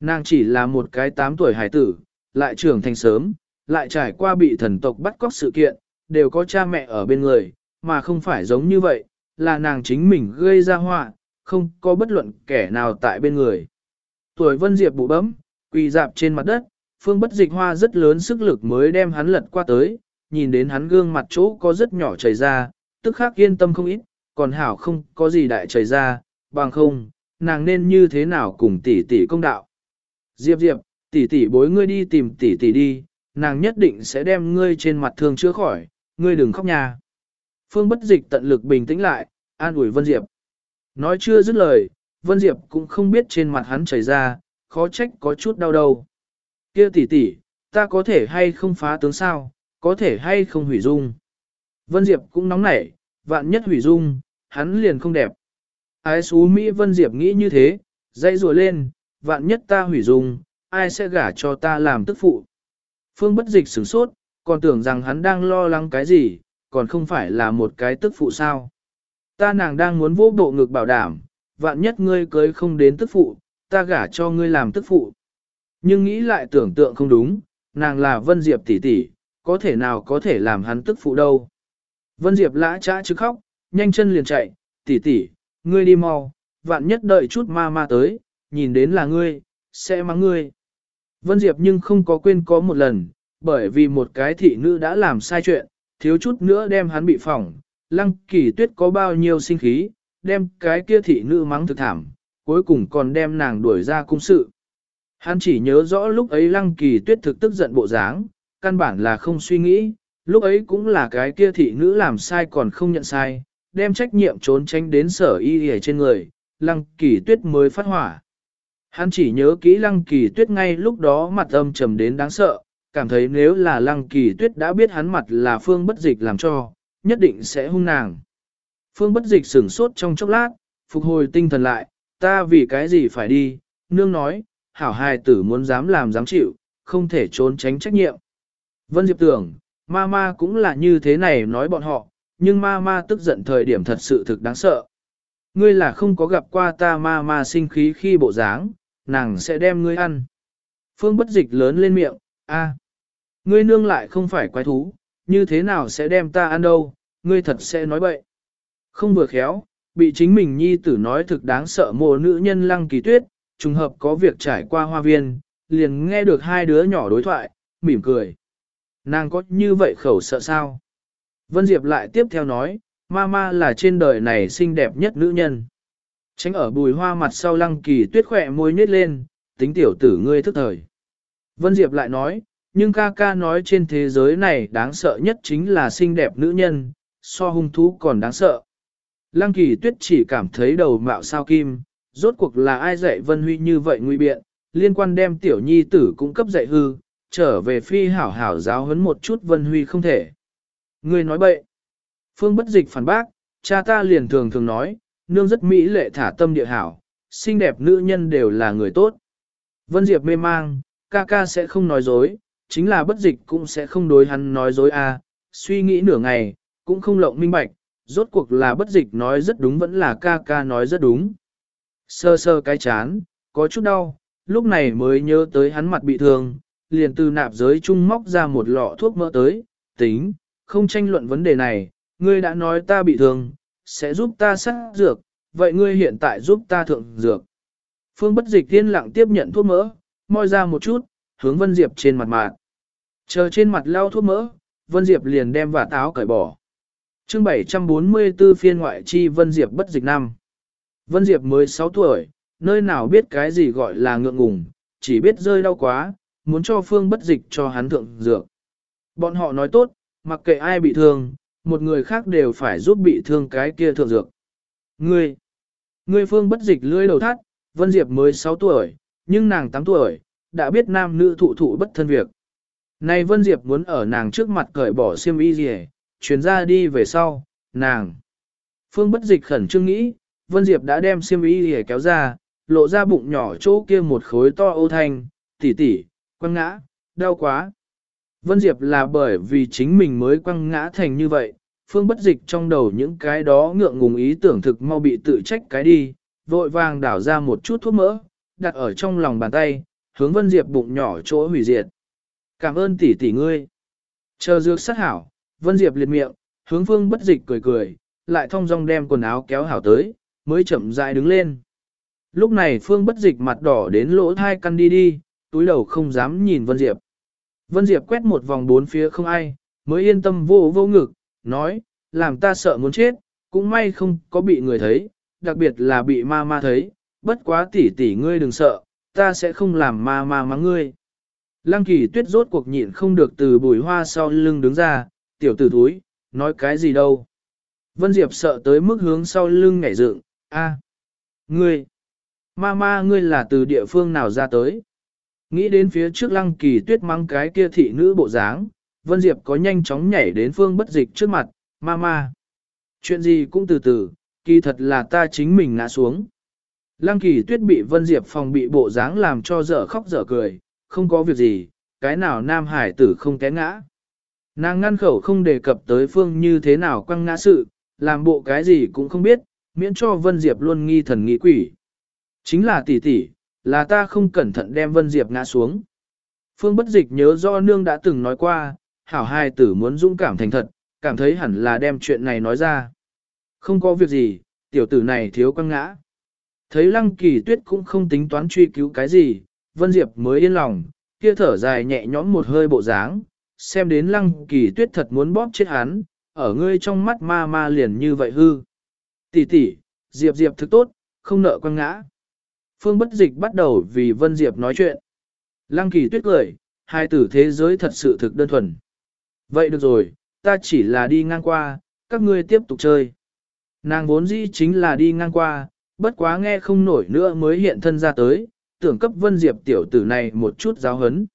Speaker 1: Nàng chỉ là một cái 8 tuổi hải tử, lại trưởng thành sớm, lại trải qua bị thần tộc bắt cóc sự kiện, đều có cha mẹ ở bên người, mà không phải giống như vậy, là nàng chính mình gây ra họa, không có bất luận kẻ nào tại bên người. Tuổi Vân Diệp bụ bấm, quỳ dạp trên mặt đất, phương bất dịch hoa rất lớn sức lực mới đem hắn lật qua tới, nhìn đến hắn gương mặt chỗ có rất nhỏ chảy ra, tức khắc yên tâm không ít, còn hảo không có gì đại chảy ra, bằng không, nàng nên như thế nào cùng tỷ tỷ công đạo. Diệp Diệp, tỷ tỷ bối ngươi đi tìm tỷ tỷ đi, nàng nhất định sẽ đem ngươi trên mặt thương chữa khỏi, ngươi đừng khóc nhà. Phương bất dịch tận lực bình tĩnh lại, an ủi Vân Diệp. Nói chưa dứt lời, Vân Diệp cũng không biết trên mặt hắn chảy ra, khó trách có chút đau đầu. Kia tỷ tỷ, ta có thể hay không phá tướng sao, có thể hay không hủy dung. Vân Diệp cũng nóng nảy, vạn nhất hủy dung, hắn liền không đẹp. Ái xú Mỹ Vân Diệp nghĩ như thế, dây rùa lên, vạn nhất ta hủy dung, ai sẽ gả cho ta làm tức phụ. Phương bất dịch sửng sốt, còn tưởng rằng hắn đang lo lắng cái gì, còn không phải là một cái tức phụ sao. Ta nàng đang muốn vô bộ ngực bảo đảm, vạn nhất ngươi cưới không đến tức phụ, ta gả cho ngươi làm tức phụ. Nhưng nghĩ lại tưởng tượng không đúng, nàng là Vân Diệp tỷ tỷ, có thể nào có thể làm hắn tức phụ đâu. Vân Diệp lã trã chứ khóc, nhanh chân liền chạy, tỷ tỷ, ngươi đi mau, vạn nhất đợi chút ma ma tới, nhìn đến là ngươi, sẽ mắng ngươi. Vân Diệp nhưng không có quên có một lần, bởi vì một cái thị nữ đã làm sai chuyện, thiếu chút nữa đem hắn bị phỏng, lăng kỳ tuyết có bao nhiêu sinh khí, đem cái kia thị nữ mắng thực thảm, cuối cùng còn đem nàng đuổi ra cung sự. Hắn chỉ nhớ rõ lúc ấy lăng kỳ tuyết thực tức giận bộ dáng, căn bản là không suy nghĩ, lúc ấy cũng là cái kia thị nữ làm sai còn không nhận sai, đem trách nhiệm trốn tránh đến sở y hề trên người, lăng kỳ tuyết mới phát hỏa. Hắn chỉ nhớ kỹ lăng kỳ tuyết ngay lúc đó mặt âm trầm đến đáng sợ, cảm thấy nếu là lăng kỳ tuyết đã biết hắn mặt là phương bất dịch làm cho, nhất định sẽ hung nàng. Phương bất dịch sửng sốt trong chốc lát, phục hồi tinh thần lại, ta vì cái gì phải đi, nương nói, hảo hài tử muốn dám làm dám chịu, không thể trốn tránh trách nhiệm. Vân Diệp tưởng, ma ma cũng là như thế này nói bọn họ, nhưng ma ma tức giận thời điểm thật sự thực đáng sợ. Ngươi là không có gặp qua ta ma ma sinh khí khi bộ dáng, nàng sẽ đem ngươi ăn. Phương bất dịch lớn lên miệng, a, Ngươi nương lại không phải quái thú, như thế nào sẽ đem ta ăn đâu, ngươi thật sẽ nói bậy. Không vừa khéo, bị chính mình nhi tử nói thực đáng sợ mồ nữ nhân lăng kỳ tuyết, trùng hợp có việc trải qua hoa viên, liền nghe được hai đứa nhỏ đối thoại, mỉm cười. Nàng có như vậy khẩu sợ sao? Vân Diệp lại tiếp theo nói, Mama là trên đời này xinh đẹp nhất nữ nhân. Tránh ở bùi hoa mặt sau lăng kỳ tuyết khỏe môi nhếch lên, tính tiểu tử ngươi thức thời. Vân Diệp lại nói, nhưng ca ca nói trên thế giới này đáng sợ nhất chính là xinh đẹp nữ nhân, so hung thú còn đáng sợ. Lăng kỳ tuyết chỉ cảm thấy đầu mạo sao kim, rốt cuộc là ai dạy Vân Huy như vậy nguy biện, liên quan đem tiểu nhi tử cũng cấp dạy hư, trở về phi hảo hảo giáo huấn một chút Vân Huy không thể. Người nói bậy. Phương bất dịch phản bác, cha ta liền thường thường nói, nương rất mỹ lệ thả tâm địa hảo, xinh đẹp nữ nhân đều là người tốt. Vân Diệp mê mang, ca ca sẽ không nói dối, chính là bất dịch cũng sẽ không đối hắn nói dối a. À. suy nghĩ nửa ngày, cũng không lộng minh bạch, rốt cuộc là bất dịch nói rất đúng vẫn là ca ca nói rất đúng. Sơ sơ cái chán, có chút đau, lúc này mới nhớ tới hắn mặt bị thương, liền từ nạp giới trung móc ra một lọ thuốc mỡ tới, tính, không tranh luận vấn đề này, ngươi đã nói ta bị thương, sẽ giúp ta sát dược, vậy ngươi hiện tại giúp ta thượng dược. Phương bất dịch tiên lặng tiếp nhận thuốc mỡ, moi ra một chút, hướng Vân Diệp trên mặt mạng. Chờ trên mặt lau thuốc mỡ, Vân Diệp liền đem vả táo cởi bỏ. chương 744 phiên ngoại chi Vân Diệp bất dịch năm. Vân Diệp mới 6 tuổi, nơi nào biết cái gì gọi là ngượng ngùng, chỉ biết rơi đau quá, muốn cho Phương bất dịch cho hắn thượng dược. Bọn họ nói tốt, mặc kệ ai bị thương, một người khác đều phải giúp bị thương cái kia thượng dược. Ngươi, ngươi Phương bất dịch lưỡi đầu thắt, Vân Diệp mới 6 tuổi, nhưng nàng 8 tuổi, đã biết nam nữ thụ thụ bất thân việc. Này Vân Diệp muốn ở nàng trước mặt cởi bỏ xiêm y gì, chuyển ra đi về sau, nàng. Phương bất dịch khẩn trương nghĩ, Vân Diệp đã đem xiêm y gì kéo ra, lộ ra bụng nhỏ chỗ kia một khối to ô thanh, tỉ tỉ, quăng ngã, đau quá. Vân Diệp là bởi vì chính mình mới quăng ngã thành như vậy, phương bất dịch trong đầu những cái đó ngượng ngùng ý tưởng thực mau bị tự trách cái đi, vội vàng đảo ra một chút thuốc mỡ, đặt ở trong lòng bàn tay, hướng Vân Diệp bụng nhỏ chỗ hủy diệt. Cảm ơn tỷ tỷ ngươi. Chờ dược sát hảo, Vân Diệp liệt miệng, hướng phương bất dịch cười cười, lại thong dong đem quần áo kéo hảo tới, mới chậm rãi đứng lên. Lúc này phương bất dịch mặt đỏ đến lỗ thai căn đi đi, túi đầu không dám nhìn Vân Diệp. Vân Diệp quét một vòng bốn phía không ai, mới yên tâm vô vô ngực, nói, làm ta sợ muốn chết, cũng may không có bị người thấy, đặc biệt là bị ma ma thấy, bất quá tỷ tỷ ngươi đừng sợ, ta sẽ không làm ma ma mắng ngươi. Lăng kỳ tuyết rốt cuộc nhịn không được từ bùi hoa sau lưng đứng ra, tiểu tử thúi, nói cái gì đâu. Vân Diệp sợ tới mức hướng sau lưng ngảy dựng, a, ngươi, ma ma ngươi là từ địa phương nào ra tới. Nghĩ đến phía trước lăng kỳ tuyết mang cái kia thị nữ bộ dáng, Vân Diệp có nhanh chóng nhảy đến phương bất dịch trước mặt, ma ma. Chuyện gì cũng từ từ, kỳ thật là ta chính mình ngã xuống. Lăng kỳ tuyết bị Vân Diệp phòng bị bộ dáng làm cho dở khóc dở cười, không có việc gì, cái nào nam hải tử không té ngã. Nàng ngăn khẩu không đề cập tới phương như thế nào quăng ngã sự, làm bộ cái gì cũng không biết, miễn cho Vân Diệp luôn nghi thần nghi quỷ. Chính là tỷ tỷ, là ta không cẩn thận đem Vân Diệp ngã xuống. Phương bất dịch nhớ do nương đã từng nói qua, hảo hai tử muốn dũng cảm thành thật, cảm thấy hẳn là đem chuyện này nói ra. Không có việc gì, tiểu tử này thiếu quăng ngã. Thấy lăng kỳ tuyết cũng không tính toán truy cứu cái gì, Vân Diệp mới yên lòng, kia thở dài nhẹ nhõm một hơi bộ dáng, xem đến lăng kỳ tuyết thật muốn bóp chết hắn, ở ngươi trong mắt ma ma liền như vậy hư. Tỷ tỷ, Diệp Diệp thức tốt, không nợ quăng ngã. Phương bất dịch bắt đầu vì Vân Diệp nói chuyện. Lăng kỳ tuyết cười, hai tử thế giới thật sự thực đơn thuần. Vậy được rồi, ta chỉ là đi ngang qua, các ngươi tiếp tục chơi. Nàng vốn dĩ chính là đi ngang qua, bất quá nghe không nổi nữa mới hiện thân ra tới, tưởng cấp Vân Diệp tiểu tử này một chút giáo hấn.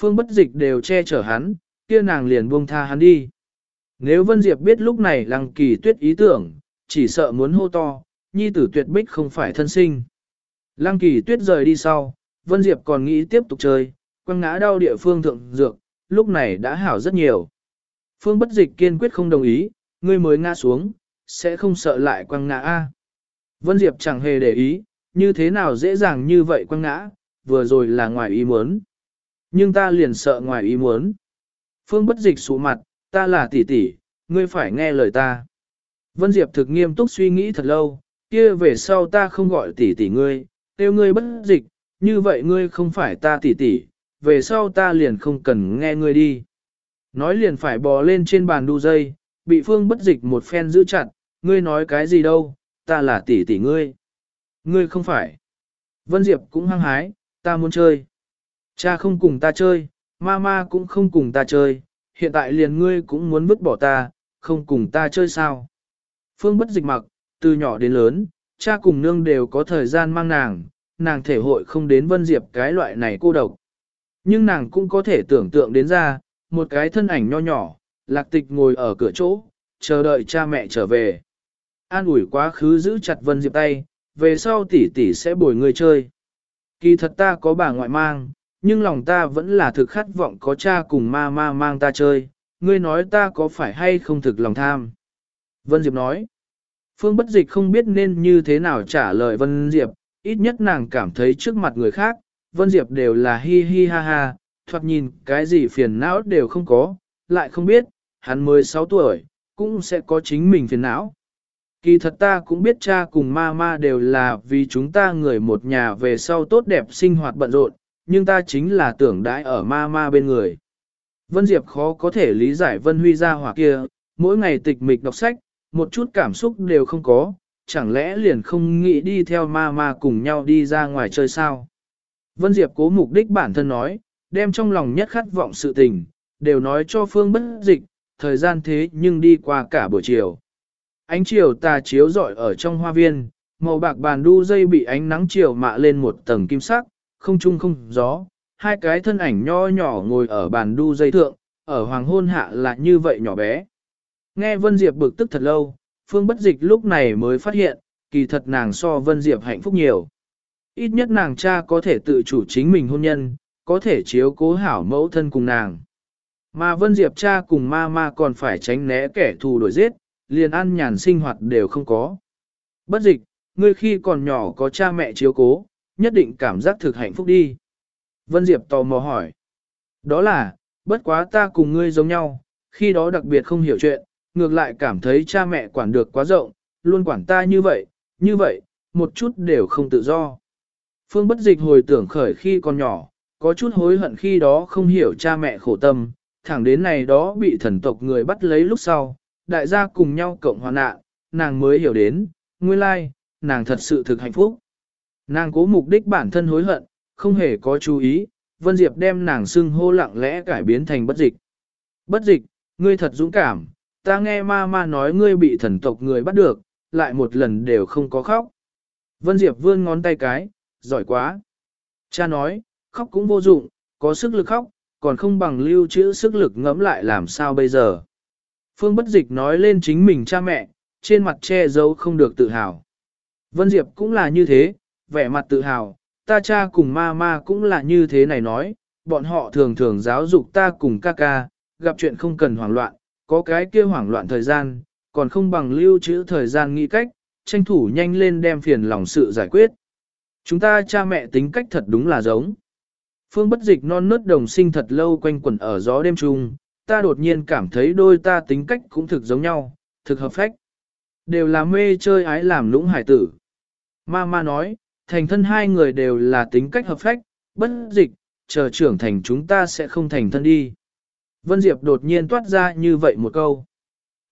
Speaker 1: Phương bất dịch đều che chở hắn, kia nàng liền buông tha hắn đi. Nếu Vân Diệp biết lúc này lăng kỳ tuyết ý tưởng, chỉ sợ muốn hô to, nhi tử tuyệt bích không phải thân sinh. Lăng kỳ tuyết rời đi sau, Vân Diệp còn nghĩ tiếp tục chơi, quăng ngã đau địa phương thượng dược, lúc này đã hảo rất nhiều. Phương bất dịch kiên quyết không đồng ý, ngươi mới ngã xuống, sẽ không sợ lại quăng ngã A. Vân Diệp chẳng hề để ý, như thế nào dễ dàng như vậy quăng ngã, vừa rồi là ngoài ý muốn. Nhưng ta liền sợ ngoài ý muốn. Phương bất dịch sụ mặt, ta là tỷ tỷ, ngươi phải nghe lời ta. Vân Diệp thực nghiêm túc suy nghĩ thật lâu, kia về sau ta không gọi tỷ tỷ ngươi, tiêu ngươi bất dịch, như vậy ngươi không phải ta tỷ tỷ, về sau ta liền không cần nghe ngươi đi. Nói liền phải bò lên trên bàn đu dây, bị phương bất dịch một phen giữ chặt, ngươi nói cái gì đâu, ta là tỷ tỷ ngươi. Ngươi không phải. Vân Diệp cũng hăng hái, ta muốn chơi. Cha không cùng ta chơi, mama cũng không cùng ta chơi, hiện tại liền ngươi cũng muốn vứt bỏ ta, không cùng ta chơi sao. Phương bất dịch mặc, từ nhỏ đến lớn, cha cùng nương đều có thời gian mang nàng, nàng thể hội không đến Vân Diệp cái loại này cô độc. Nhưng nàng cũng có thể tưởng tượng đến ra, một cái thân ảnh nho nhỏ, lạc tịch ngồi ở cửa chỗ, chờ đợi cha mẹ trở về. An ủi quá khứ giữ chặt Vân Diệp tay, về sau tỷ tỷ sẽ bồi người chơi. Kỳ thật ta có bà ngoại mang, nhưng lòng ta vẫn là thực khát vọng có cha cùng ma ma mang ta chơi, ngươi nói ta có phải hay không thực lòng tham. Vân Diệp nói, Phương Bất Dịch không biết nên như thế nào trả lời Vân Diệp, ít nhất nàng cảm thấy trước mặt người khác, Vân Diệp đều là hi hi ha ha, thoạt nhìn cái gì phiền não đều không có, lại không biết, hắn mới 6 tuổi, cũng sẽ có chính mình phiền não. Kỳ thật ta cũng biết cha cùng ma ma đều là vì chúng ta người một nhà về sau tốt đẹp sinh hoạt bận rộn, nhưng ta chính là tưởng đãi ở ma ma bên người. Vân Diệp khó có thể lý giải Vân Huy ra hỏa kia, mỗi ngày tịch mịch đọc sách, một chút cảm xúc đều không có, chẳng lẽ liền không nghĩ đi theo ma ma cùng nhau đi ra ngoài chơi sao? Vân Diệp cố mục đích bản thân nói, đem trong lòng nhất khát vọng sự tình, đều nói cho Phương bất dịch, thời gian thế nhưng đi qua cả buổi chiều. Ánh chiều tà chiếu rọi ở trong hoa viên, màu bạc bàn đu dây bị ánh nắng chiều mạ lên một tầng kim sắc, không trung không gió, hai cái thân ảnh nho nhỏ ngồi ở bàn đu dây thượng, ở hoàng hôn hạ là như vậy nhỏ bé. Nghe Vân Diệp bực tức thật lâu, Phương Bất Dịch lúc này mới phát hiện, kỳ thật nàng so Vân Diệp hạnh phúc nhiều. Ít nhất nàng cha có thể tự chủ chính mình hôn nhân, có thể chiếu cố hảo mẫu thân cùng nàng. Mà Vân Diệp cha cùng ma ma còn phải tránh né kẻ thù đổi giết, liền ăn nhàn sinh hoạt đều không có. Bất dịch, ngươi khi còn nhỏ có cha mẹ chiếu cố, nhất định cảm giác thực hạnh phúc đi. Vân Diệp tò mò hỏi. Đó là, bất quá ta cùng ngươi giống nhau, khi đó đặc biệt không hiểu chuyện, ngược lại cảm thấy cha mẹ quản được quá rộng, luôn quản ta như vậy, như vậy, một chút đều không tự do. Phương bất dịch hồi tưởng khởi khi còn nhỏ, có chút hối hận khi đó không hiểu cha mẹ khổ tâm, thẳng đến này đó bị thần tộc người bắt lấy lúc sau, đại gia cùng nhau cộng hòa nạn, nàng mới hiểu đến, nguyên lai, nàng thật sự thực hạnh phúc. Nàng cố mục đích bản thân hối hận, không hề có chú ý, Vân Diệp đem nàng xưng hô lặng lẽ cải biến thành bất dịch. Bất dịch, ngươi thật dũng cảm, ta nghe ma ma nói ngươi bị thần tộc người bắt được, lại một lần đều không có khóc. Vân Diệp vươn ngón tay cái, giỏi quá. Cha nói, khóc cũng vô dụng, có sức lực khóc, còn không bằng lưu trữ sức lực ngẫm lại làm sao bây giờ. Phương Bất Dịch nói lên chính mình cha mẹ, trên mặt che giấu không được tự hào. Vân Diệp cũng là như thế, vẻ mặt tự hào, ta cha cùng ma ma cũng là như thế này nói, bọn họ thường thường giáo dục ta cùng ca ca, gặp chuyện không cần hoảng loạn, có cái kia hoảng loạn thời gian, còn không bằng lưu trữ thời gian nghĩ cách, tranh thủ nhanh lên đem phiền lòng sự giải quyết. Chúng ta cha mẹ tính cách thật đúng là giống. Phương bất dịch non nớt đồng sinh thật lâu quanh quẩn ở gió đêm trung, ta đột nhiên cảm thấy đôi ta tính cách cũng thực giống nhau, thực hợp phách. Đều là mê chơi ái làm lũng hải tử. Ma ma nói, thành thân hai người đều là tính cách hợp phách, bất dịch, chờ trưởng thành chúng ta sẽ không thành thân đi. Vân Diệp đột nhiên toát ra như vậy một câu.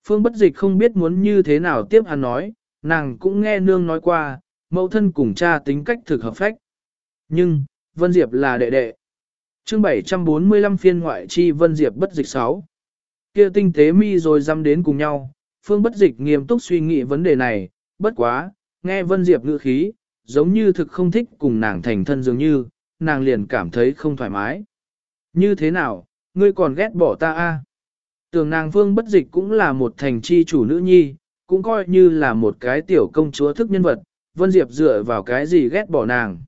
Speaker 1: Phương bất dịch không biết muốn như thế nào tiếp hắn nói, nàng cũng nghe nương nói qua, mẫu thân cùng cha tính cách thực hợp phách. Nhưng, Vân Diệp là đệ đệ. chương 745 phiên ngoại chi Vân Diệp bất dịch 6. kia tinh tế mi rồi dăm đến cùng nhau, Phương bất dịch nghiêm túc suy nghĩ vấn đề này, bất quá, nghe Vân Diệp ngữ khí, giống như thực không thích cùng nàng thành thân dường như, nàng liền cảm thấy không thoải mái. Như thế nào, ngươi còn ghét bỏ ta a? À? Tưởng nàng Vương bất dịch cũng là một thành chi chủ nữ nhi, cũng coi như là một cái tiểu công chúa thức nhân vật, Vân Diệp dựa vào cái gì ghét bỏ nàng.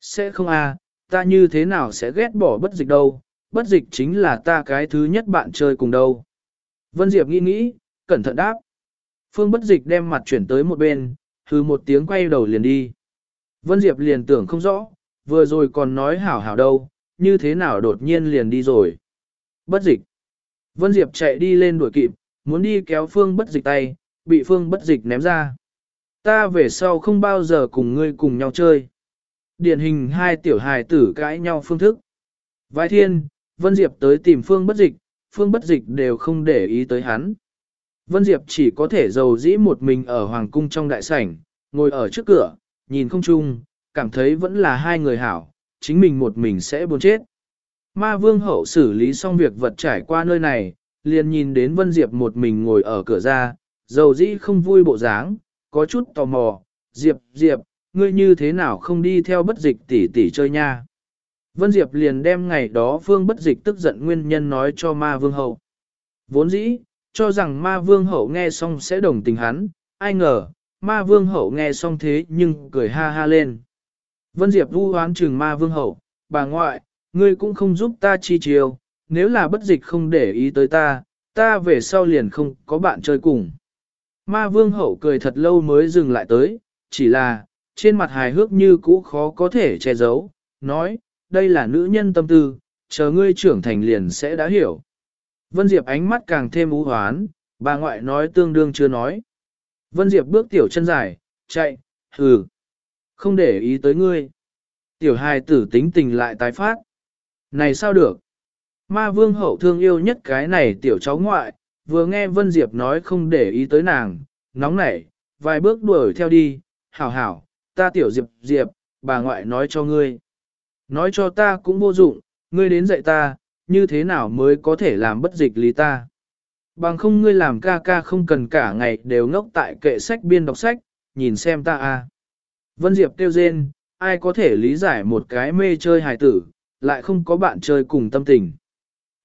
Speaker 1: Sẽ không a, ta như thế nào sẽ ghét bỏ bất dịch đâu, bất dịch chính là ta cái thứ nhất bạn chơi cùng đâu. Vân Diệp nghĩ nghĩ, cẩn thận đáp. Phương bất dịch đem mặt chuyển tới một bên, hư một tiếng quay đầu liền đi. Vân Diệp liền tưởng không rõ, vừa rồi còn nói hảo hảo đâu, như thế nào đột nhiên liền đi rồi. Bất dịch. Vân Diệp chạy đi lên đuổi kịp, muốn đi kéo phương bất dịch tay, bị phương bất dịch ném ra. Ta về sau không bao giờ cùng ngươi cùng nhau chơi. Điển hình hai tiểu hài tử cãi nhau phương thức. Vai thiên, Vân Diệp tới tìm phương bất dịch, phương bất dịch đều không để ý tới hắn. Vân Diệp chỉ có thể giàu dĩ một mình ở hoàng cung trong đại sảnh, ngồi ở trước cửa, nhìn không chung, cảm thấy vẫn là hai người hảo, chính mình một mình sẽ buồn chết. Ma vương hậu xử lý xong việc vật trải qua nơi này, liền nhìn đến Vân Diệp một mình ngồi ở cửa ra, dầu dĩ không vui bộ dáng, có chút tò mò, Diệp, Diệp, ngươi như thế nào không đi theo bất dịch tỷ tỷ chơi nha. Vân Diệp liền đem ngày đó phương bất dịch tức giận nguyên nhân nói cho ma vương hậu. Vốn dĩ, cho rằng ma vương hậu nghe xong sẽ đồng tình hắn, ai ngờ, ma vương hậu nghe xong thế nhưng cười ha ha lên. Vân Diệp vu hoán trừng ma vương hậu, bà ngoại, ngươi cũng không giúp ta chi chiều, nếu là bất dịch không để ý tới ta, ta về sau liền không có bạn chơi cùng. Ma vương hậu cười thật lâu mới dừng lại tới, chỉ là, trên mặt hài hước như cũ khó có thể che giấu, nói, đây là nữ nhân tâm tư, chờ ngươi trưởng thành liền sẽ đã hiểu. Vân Diệp ánh mắt càng thêm u hoán, bà ngoại nói tương đương chưa nói. Vân Diệp bước tiểu chân dài, chạy, hừ, không để ý tới ngươi. Tiểu hài tử tính tình lại tái phát. Này sao được? Ma vương hậu thương yêu nhất cái này tiểu cháu ngoại, vừa nghe Vân Diệp nói không để ý tới nàng, nóng nảy, vài bước đuổi theo đi, hảo hảo, ta tiểu Diệp Diệp, bà ngoại nói cho ngươi. Nói cho ta cũng vô dụng, ngươi đến dạy ta, như thế nào mới có thể làm bất dịch lý ta. Bằng không ngươi làm ca ca không cần cả ngày đều ngốc tại kệ sách biên đọc sách, nhìn xem ta a. Vân Diệp kêu rên, ai có thể lý giải một cái mê chơi hài tử, lại không có bạn chơi cùng tâm tình.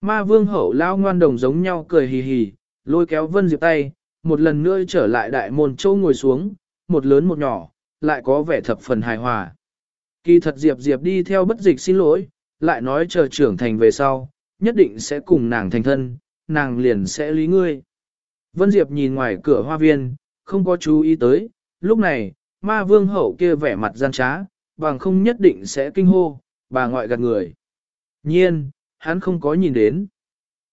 Speaker 1: Ma vương hậu lao ngoan đồng giống nhau cười hì hì, lôi kéo Vân Diệp tay, một lần nữa trở lại đại môn châu ngồi xuống, một lớn một nhỏ, lại có vẻ thập phần hài hòa. Kỳ thật Diệp Diệp đi theo bất dịch xin lỗi, lại nói chờ trưởng thành về sau, nhất định sẽ cùng nàng thành thân, nàng liền sẽ lý ngươi. Vân Diệp nhìn ngoài cửa hoa viên, không có chú ý tới, lúc này, ma vương hậu kia vẻ mặt gian trá, bằng không nhất định sẽ kinh hô, bà ngoại gạt người. Nhiên, hắn không có nhìn đến.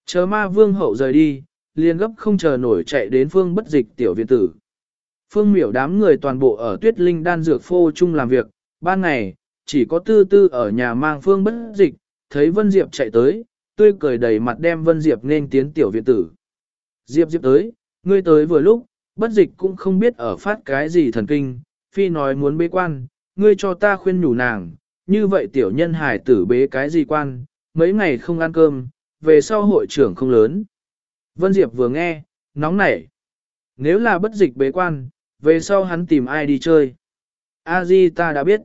Speaker 1: Chờ ma vương hậu rời đi, liền gấp không chờ nổi chạy đến phương bất dịch tiểu viện tử. Phương miểu đám người toàn bộ ở tuyết linh đan dược phô chung làm việc, ban ngày, chỉ có tư tư ở nhà mang phương bất dịch, thấy Vân Diệp chạy tới, tươi cười đầy mặt đem Vân Diệp nên tiến tiểu viện tử. Diệp Diệp tới, ngươi tới vừa lúc, bất dịch cũng không biết ở phát cái gì thần kinh, phi nói muốn bế quan, ngươi cho ta khuyên nhủ nàng, như vậy tiểu nhân hải tử bế cái gì quan, mấy ngày không ăn cơm, về sau hội trưởng không lớn. Vân Diệp vừa nghe, nóng nảy. Nếu là bất dịch bế quan, về sau hắn tìm ai đi chơi. A Di ta đã biết.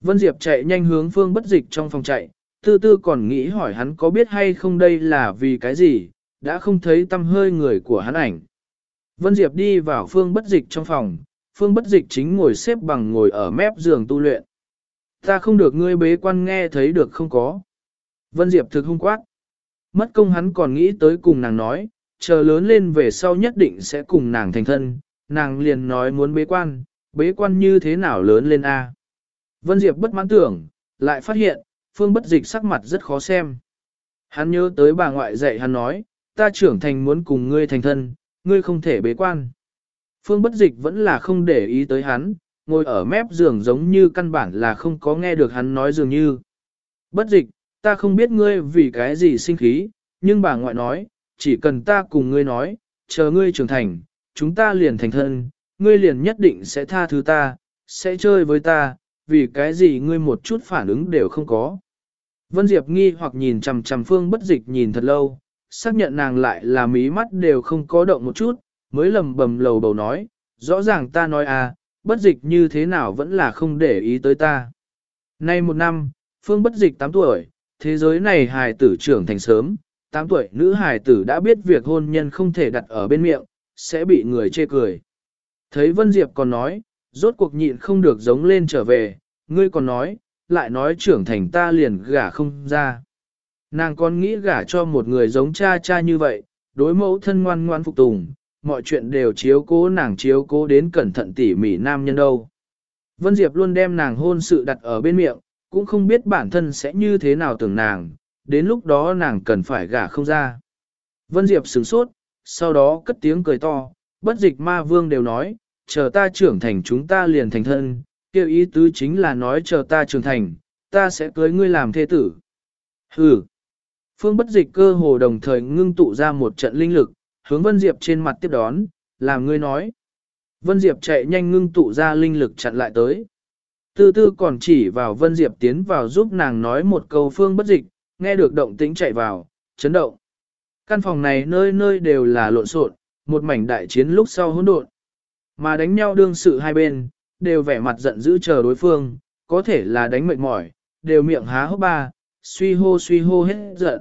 Speaker 1: Vân Diệp chạy nhanh hướng phương bất dịch trong phòng chạy, tư tư còn nghĩ hỏi hắn có biết hay không đây là vì cái gì, đã không thấy tâm hơi người của hắn ảnh. Vân Diệp đi vào phương bất dịch trong phòng, phương bất dịch chính ngồi xếp bằng ngồi ở mép giường tu luyện. Ta không được ngươi bế quan nghe thấy được không có. Vân Diệp thực hung quát. Mất công hắn còn nghĩ tới cùng nàng nói, chờ lớn lên về sau nhất định sẽ cùng nàng thành thân, nàng liền nói muốn bế quan, bế quan như thế nào lớn lên a? Vân Diệp bất mãn tưởng, lại phát hiện, phương bất dịch sắc mặt rất khó xem. Hắn nhớ tới bà ngoại dạy hắn nói, ta trưởng thành muốn cùng ngươi thành thân, ngươi không thể bế quan. Phương bất dịch vẫn là không để ý tới hắn, ngồi ở mép giường giống như căn bản là không có nghe được hắn nói dường như. Bất dịch, ta không biết ngươi vì cái gì sinh khí, nhưng bà ngoại nói, chỉ cần ta cùng ngươi nói, chờ ngươi trưởng thành, chúng ta liền thành thân, ngươi liền nhất định sẽ tha thứ ta, sẽ chơi với ta, vì cái gì ngươi một chút phản ứng đều không có. Vân Diệp nghi hoặc nhìn chằm chằm phương bất dịch nhìn thật lâu, xác nhận nàng lại là mí mắt đều không có động một chút, mới lầm bầm lầu bầu nói, rõ ràng ta nói à, bất dịch như thế nào vẫn là không để ý tới ta. Nay một năm, phương bất dịch 8 tuổi, thế giới này hài tử trưởng thành sớm, 8 tuổi nữ hài tử đã biết việc hôn nhân không thể đặt ở bên miệng, sẽ bị người chê cười. Thấy Vân Diệp còn nói, rốt cuộc nhịn không được giống lên trở về, ngươi còn nói, lại nói trưởng thành ta liền gả không ra. Nàng còn nghĩ gả cho một người giống cha cha như vậy, đối mẫu thân ngoan ngoan phục tùng, mọi chuyện đều chiếu cố nàng chiếu cố đến cẩn thận tỉ mỉ nam nhân đâu. Vân Diệp luôn đem nàng hôn sự đặt ở bên miệng, cũng không biết bản thân sẽ như thế nào tưởng nàng, đến lúc đó nàng cần phải gả không ra. Vân Diệp sửng sốt, sau đó cất tiếng cười to, bất dịch ma vương đều nói, chờ ta trưởng thành chúng ta liền thành thân, kêu ý tứ chính là nói chờ ta trưởng thành, ta sẽ cưới ngươi làm thế tử. Hừ. Phương bất dịch cơ hồ đồng thời ngưng tụ ra một trận linh lực, hướng Vân Diệp trên mặt tiếp đón, làm ngươi nói. Vân Diệp chạy nhanh ngưng tụ ra linh lực chặn lại tới. Tư tư còn chỉ vào Vân Diệp tiến vào giúp nàng nói một câu phương bất dịch, nghe được động tĩnh chạy vào, chấn động. Căn phòng này nơi nơi đều là lộn xộn, một mảnh đại chiến lúc sau hỗn độn. Mà đánh nhau đương sự hai bên, đều vẻ mặt giận dữ chờ đối phương, có thể là đánh mệt mỏi, đều miệng há hốc ba, suy hô suy hô hết giận.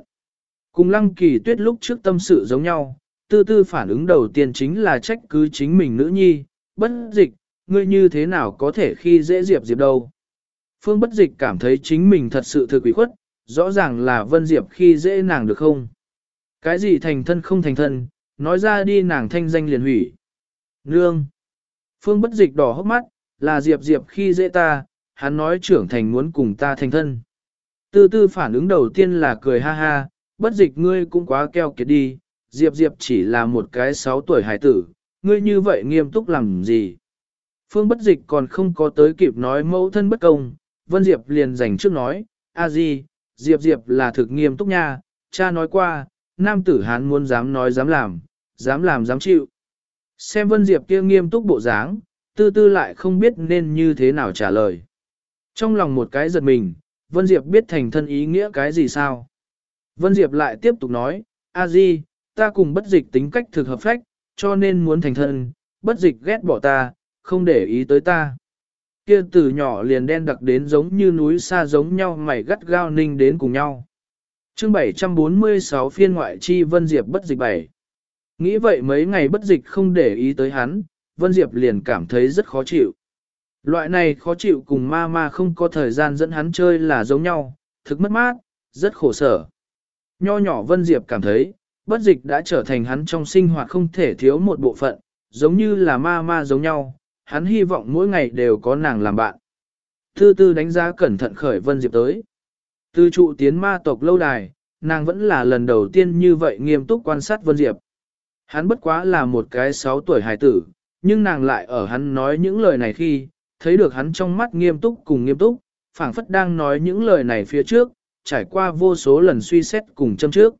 Speaker 1: Cùng lăng kỳ tuyết lúc trước tâm sự giống nhau, tư tư phản ứng đầu tiên chính là trách cứ chính mình nữ nhi, bất dịch, ngươi như thế nào có thể khi dễ diệp diệp đâu. Phương bất dịch cảm thấy chính mình thật sự thực quỷ khuất, rõ ràng là vân diệp khi dễ nàng được không. Cái gì thành thân không thành thân, nói ra đi nàng thanh danh liền hủy. Nương. Phương bất dịch đỏ hốc mắt, là diệp diệp khi dễ ta, hắn nói trưởng thành muốn cùng ta thành thân. Tư tư phản ứng đầu tiên là cười ha ha, bất dịch ngươi cũng quá keo kiệt đi, Diệp Diệp chỉ là một cái 6 tuổi hải tử, ngươi như vậy nghiêm túc làm gì? Phương bất dịch còn không có tới kịp nói mẫu thân bất công, Vân Diệp liền dành trước nói, a di, Diệp Diệp là thực nghiêm túc nha, cha nói qua, nam tử hán muốn dám nói dám làm, dám làm dám chịu. Xem Vân Diệp kia nghiêm túc bộ dáng, tư tư lại không biết nên như thế nào trả lời. Trong lòng một cái giật mình, Vân Diệp biết thành thân ý nghĩa cái gì sao? Vân Diệp lại tiếp tục nói, a di, ta cùng bất dịch tính cách thực hợp phách, cho nên muốn thành thân, bất dịch ghét bỏ ta, không để ý tới ta. Kia từ nhỏ liền đen đặc đến giống như núi xa giống nhau mày gắt gao ninh đến cùng nhau. chương 746 phiên ngoại chi Vân Diệp bất dịch bảy. Nghĩ vậy mấy ngày bất dịch không để ý tới hắn, Vân Diệp liền cảm thấy rất khó chịu. Loại này khó chịu cùng ma ma không có thời gian dẫn hắn chơi là giống nhau, thực mất mát, rất khổ sở. Nho nhỏ Vân Diệp cảm thấy, bất dịch đã trở thành hắn trong sinh hoạt không thể thiếu một bộ phận, giống như là ma ma giống nhau, hắn hy vọng mỗi ngày đều có nàng làm bạn. Thư tư đánh giá cẩn thận khởi Vân Diệp tới. Từ trụ tiến ma tộc lâu đài, nàng vẫn là lần đầu tiên như vậy nghiêm túc quan sát Vân Diệp. Hắn bất quá là một cái 6 tuổi hài tử, nhưng nàng lại ở hắn nói những lời này khi, thấy được hắn trong mắt nghiêm túc cùng nghiêm túc, phảng phất đang nói những lời này phía trước, trải qua vô số lần suy xét cùng châm trước.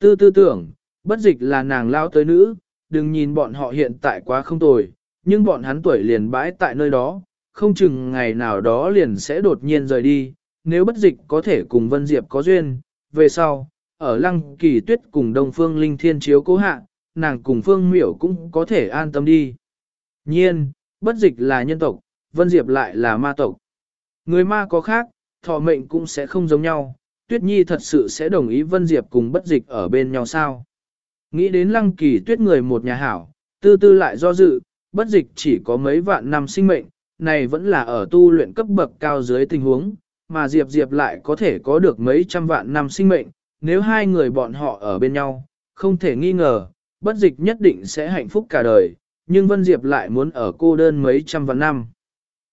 Speaker 1: Tư tư tưởng, bất dịch là nàng lao tới nữ, đừng nhìn bọn họ hiện tại quá không tồi, nhưng bọn hắn tuổi liền bãi tại nơi đó, không chừng ngày nào đó liền sẽ đột nhiên rời đi, nếu bất dịch có thể cùng Vân Diệp có duyên, về sau, ở lăng kỳ tuyết cùng Đông Phương Linh Thiên chiếu cố hạ, nàng cùng Phương Miểu cũng có thể an tâm đi. Nhiên, bất dịch là nhân tộc, Vân Diệp lại là ma tộc. Người ma có khác, thọ mệnh cũng sẽ không giống nhau, Tuyết Nhi thật sự sẽ đồng ý Vân Diệp cùng bất dịch ở bên nhau sao? Nghĩ đến lăng kỳ tuyết người một nhà hảo, tư tư lại do dự, bất dịch chỉ có mấy vạn năm sinh mệnh, này vẫn là ở tu luyện cấp bậc cao dưới tình huống, mà Diệp Diệp lại có thể có được mấy trăm vạn năm sinh mệnh, nếu hai người bọn họ ở bên nhau, không thể nghi ngờ, bất dịch nhất định sẽ hạnh phúc cả đời, nhưng Vân Diệp lại muốn ở cô đơn mấy trăm vạn năm.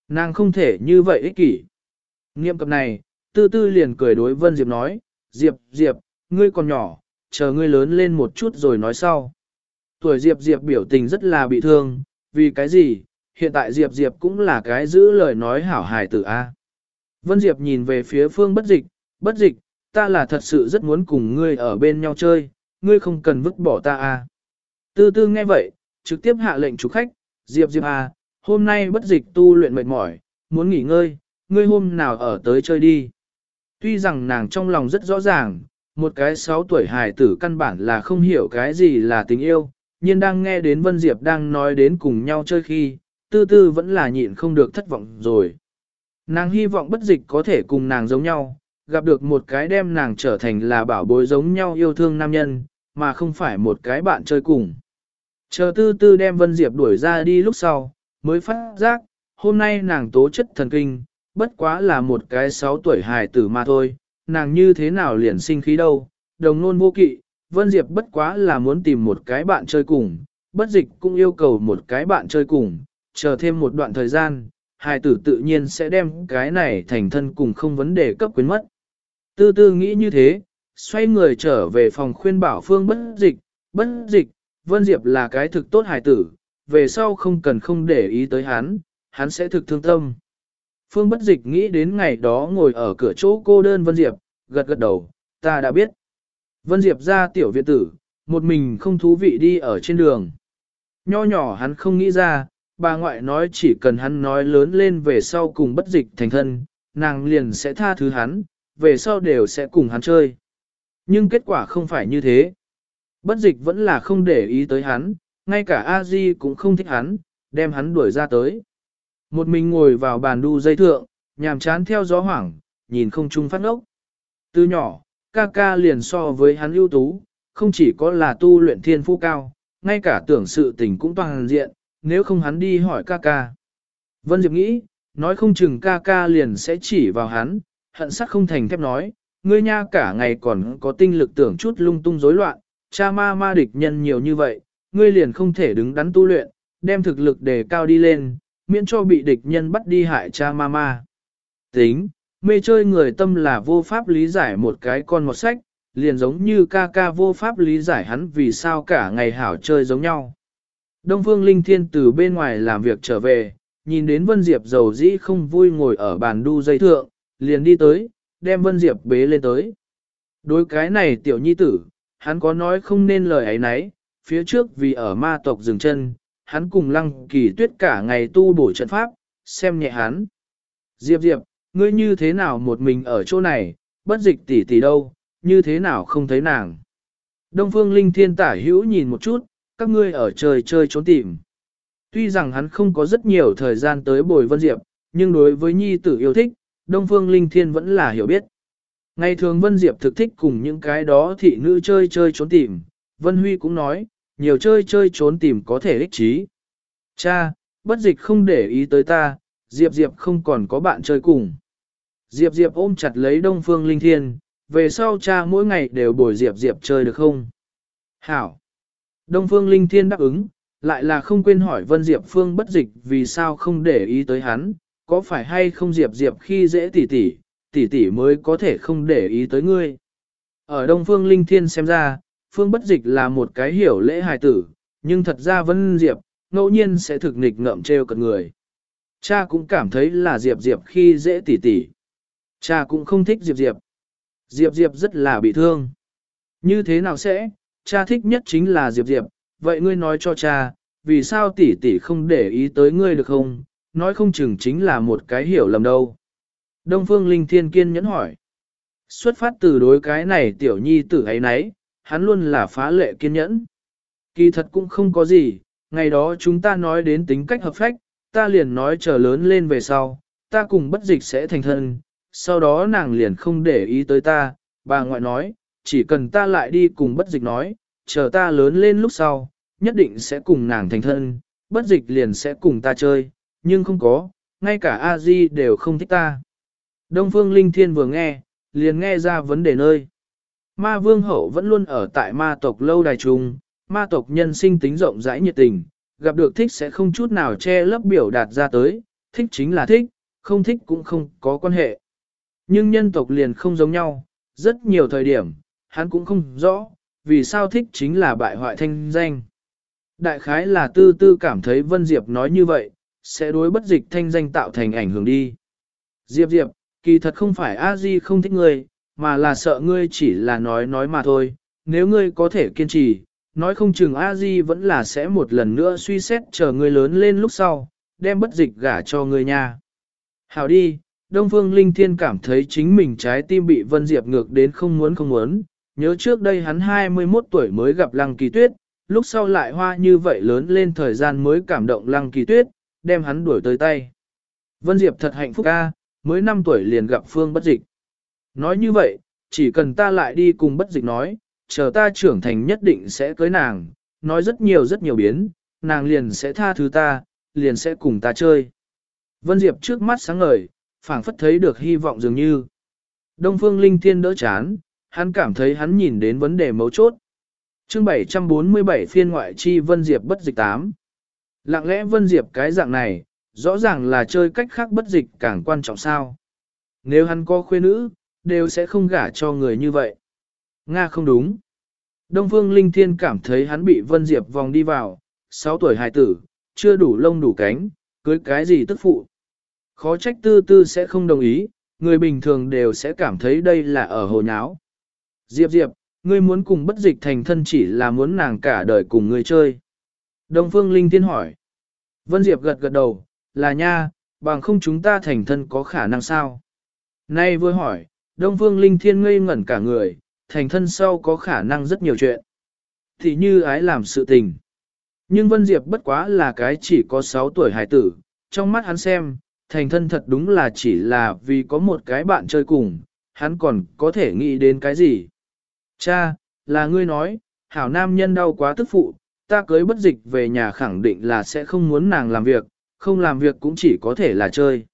Speaker 1: Nàng không thể như vậy ích kỷ. Nghiệm cập này, tư tư liền cười đối Vân Diệp nói, Diệp, Diệp, ngươi còn nhỏ, chờ ngươi lớn lên một chút rồi nói sau. Tuổi Diệp Diệp biểu tình rất là bị thương, vì cái gì, hiện tại Diệp Diệp cũng là cái giữ lời nói hảo hài tử A. Vân Diệp nhìn về phía phương bất dịch, bất dịch, ta là thật sự rất muốn cùng ngươi ở bên nhau chơi, ngươi không cần vứt bỏ ta A. Tư tư nghe vậy, trực tiếp hạ lệnh chủ khách, Diệp Diệp A, hôm nay bất dịch tu luyện mệt mỏi, muốn nghỉ ngơi, ngươi hôm nào ở tới chơi đi. Tuy rằng nàng trong lòng rất rõ ràng, một cái 6 tuổi hài tử căn bản là không hiểu cái gì là tình yêu, nhưng đang nghe đến Vân Diệp đang nói đến cùng nhau chơi khi, tư tư vẫn là nhịn không được thất vọng rồi. Nàng hy vọng bất dịch có thể cùng nàng giống nhau, gặp được một cái đem nàng trở thành là bảo bối giống nhau yêu thương nam nhân, mà không phải một cái bạn chơi cùng. Chờ tư tư đem Vân Diệp đuổi ra đi lúc sau, mới phát giác, hôm nay nàng tố chất thần kinh, bất quá là một cái 6 tuổi hài tử mà thôi, nàng như thế nào liền sinh khí đâu, đồng nôn vô kỵ, Vân Diệp bất quá là muốn tìm một cái bạn chơi cùng, bất dịch cũng yêu cầu một cái bạn chơi cùng, chờ thêm một đoạn thời gian, hài tử tự nhiên sẽ đem cái này thành thân cùng không vấn đề cấp quyến mất. Tư tư nghĩ như thế, xoay người trở về phòng khuyên bảo Phương bất dịch, bất dịch, Vân Diệp là cái thực tốt hài tử, về sau không cần không để ý tới hắn, hắn sẽ thực thương tâm. Phương bất dịch nghĩ đến ngày đó ngồi ở cửa chỗ cô đơn Vân Diệp, gật gật đầu, ta đã biết. Vân Diệp ra tiểu viện tử, một mình không thú vị đi ở trên đường. Nho nhỏ hắn không nghĩ ra, bà ngoại nói chỉ cần hắn nói lớn lên về sau cùng bất dịch thành thân, nàng liền sẽ tha thứ hắn, về sau đều sẽ cùng hắn chơi. Nhưng kết quả không phải như thế. Bất dịch vẫn là không để ý tới hắn, ngay cả a di cũng không thích hắn, đem hắn đuổi ra tới. Một mình ngồi vào bàn đu dây thượng, nhàm chán theo gió hoảng, nhìn không trung phát ngốc. Từ nhỏ, ca ca liền so với hắn ưu tú, không chỉ có là tu luyện thiên phú cao, ngay cả tưởng sự tình cũng toàn diện, nếu không hắn đi hỏi ca ca. Vân Diệp nghĩ, nói không chừng ca ca liền sẽ chỉ vào hắn, hận sắc không thành thép nói, ngươi nha cả ngày còn có tinh lực tưởng chút lung tung rối loạn, cha ma ma địch nhân nhiều như vậy, ngươi liền không thể đứng đắn tu luyện, đem thực lực đề cao đi lên, miễn cho bị địch nhân bắt đi hại cha ma ma. Tính, mê chơi người tâm là vô pháp lý giải một cái con một sách, liền giống như ca ca vô pháp lý giải hắn vì sao cả ngày hảo chơi giống nhau. Đông Phương Linh Thiên từ bên ngoài làm việc trở về, nhìn đến Vân Diệp dầu dĩ không vui ngồi ở bàn đu dây thượng, liền đi tới, đem Vân Diệp bế lên tới. Đối cái này tiểu nhi tử, hắn có nói không nên lời ấy nấy, phía trước vì ở ma tộc dừng chân, hắn cùng lăng kỳ tuyết cả ngày tu bổ trận pháp, xem nhẹ hắn. Diệp Diệp, ngươi như thế nào một mình ở chỗ này, bất dịch tỷ tỷ đâu, như thế nào không thấy nàng. Đông Phương Linh Thiên tả hữu nhìn một chút, các ngươi ở trời chơi trốn tìm. Tuy rằng hắn không có rất nhiều thời gian tới bồi Vân Diệp, nhưng đối với nhi tử yêu thích, Đông Phương Linh Thiên vẫn là hiểu biết. Ngày thường Vân Diệp thực thích cùng những cái đó thị nữ chơi chơi trốn tìm, Vân Huy cũng nói, nhiều chơi chơi trốn tìm có thể ích trí. Cha, bất dịch không để ý tới ta, Diệp Diệp không còn có bạn chơi cùng. Diệp Diệp ôm chặt lấy Đông Phương Linh Thiên, về sau cha mỗi ngày đều bồi Diệp Diệp chơi được không? Hảo! Đông Phương Linh Thiên đáp ứng, lại là không quên hỏi Vân Diệp Phương bất dịch vì sao không để ý tới hắn, có phải hay không Diệp Diệp khi dễ tỉ tỉ, tỉ tỉ mới có thể không để ý tới ngươi. Ở Đông Phương Linh Thiên xem ra, Phương bất dịch là một cái hiểu lễ hài tử, nhưng thật ra Vân Diệp, ngẫu nhiên sẽ thực nghịch ngợm trêu cận người. Cha cũng cảm thấy là Diệp Diệp khi dễ tỉ tỉ. Cha cũng không thích Diệp Diệp. Diệp Diệp rất là bị thương. Như thế nào sẽ, cha thích nhất chính là Diệp Diệp, vậy ngươi nói cho cha, vì sao tỷ tỷ không để ý tới ngươi được không, nói không chừng chính là một cái hiểu lầm đâu. Đông Phương Linh Thiên kiên nhẫn hỏi. Xuất phát từ đối cái này tiểu nhi tử ấy nấy, hắn luôn là phá lệ kiên nhẫn. Kỳ thật cũng không có gì, ngày đó chúng ta nói đến tính cách hợp phách, ta liền nói chờ lớn lên về sau, ta cùng bất dịch sẽ thành thân, sau đó nàng liền không để ý tới ta, bà ngoại nói, chỉ cần ta lại đi cùng bất dịch nói, chờ ta lớn lên lúc sau, nhất định sẽ cùng nàng thành thân, bất dịch liền sẽ cùng ta chơi, nhưng không có, ngay cả a di đều không thích ta. Đông Phương Linh Thiên vừa nghe, liền nghe ra vấn đề nơi. Ma Vương Hậu vẫn luôn ở tại ma tộc lâu đài trung, ma tộc nhân sinh tính rộng rãi nhiệt tình, gặp được thích sẽ không chút nào che lấp biểu đạt ra tới, thích chính là thích, không thích cũng không có quan hệ. Nhưng nhân tộc liền không giống nhau, rất nhiều thời điểm, hắn cũng không rõ, vì sao thích chính là bại hoại thanh danh. Đại khái là tư tư cảm thấy Vân Diệp nói như vậy, sẽ đối bất dịch thanh danh tạo thành ảnh hưởng đi. Diệp Diệp, kỳ thật không phải a di không thích người mà là sợ ngươi chỉ là nói nói mà thôi, nếu ngươi có thể kiên trì, nói không chừng a di vẫn là sẽ một lần nữa suy xét chờ ngươi lớn lên lúc sau, đem bất dịch gả cho ngươi nha. Hảo đi, Đông Phương Linh Thiên cảm thấy chính mình trái tim bị Vân Diệp ngược đến không muốn không muốn, nhớ trước đây hắn 21 tuổi mới gặp Lăng Kỳ Tuyết, lúc sau lại hoa như vậy lớn lên thời gian mới cảm động Lăng Kỳ Tuyết, đem hắn đuổi tới tay. Vân Diệp thật hạnh phúc ca, mới 5 tuổi liền gặp Phương Bất Dịch. Nói như vậy, chỉ cần ta lại đi cùng Bất Dịch nói, chờ ta trưởng thành nhất định sẽ cưới nàng, nói rất nhiều rất nhiều biến, nàng liền sẽ tha thứ ta, liền sẽ cùng ta chơi. Vân Diệp trước mắt sáng ngời, phảng phất thấy được hy vọng dường như. Đông Phương Linh Thiên đỡ chán, hắn cảm thấy hắn nhìn đến vấn đề mấu chốt. Chương 747 phiên ngoại chi Vân Diệp bất dịch 8. Lặng lẽ Vân Diệp cái dạng này, rõ ràng là chơi cách khác bất dịch càng quan trọng sao. Nếu hắn có khuê nữ, đều sẽ không gả cho người như vậy. Nga không đúng. Đông Phương Linh Thiên cảm thấy hắn bị Vân Diệp vòng đi vào, 6 tuổi hài tử, chưa đủ lông đủ cánh, cưới cái gì tức phụ. Khó trách tư tư sẽ không đồng ý, người bình thường đều sẽ cảm thấy đây là ở hồ nháo. Diệp Diệp, ngươi muốn cùng bất dịch thành thân chỉ là muốn nàng cả đời cùng ngươi chơi. Đông Phương Linh Thiên hỏi. Vân Diệp gật gật đầu, là nha, bằng không chúng ta thành thân có khả năng sao? Nay vừa hỏi, Đông Phương Linh Thiên ngây ngẩn cả người, thành thân sau có khả năng rất nhiều chuyện. Thì như ái làm sự tình. Nhưng Vân Diệp bất quá là cái chỉ có 6 tuổi hài tử, trong mắt hắn xem, thành thân thật đúng là chỉ là vì có một cái bạn chơi cùng, hắn còn có thể nghĩ đến cái gì. Cha, là ngươi nói, hảo nam nhân đau quá tức phụ, ta cưới bất dịch về nhà khẳng định là sẽ không muốn nàng làm việc, không làm việc cũng chỉ có thể là chơi.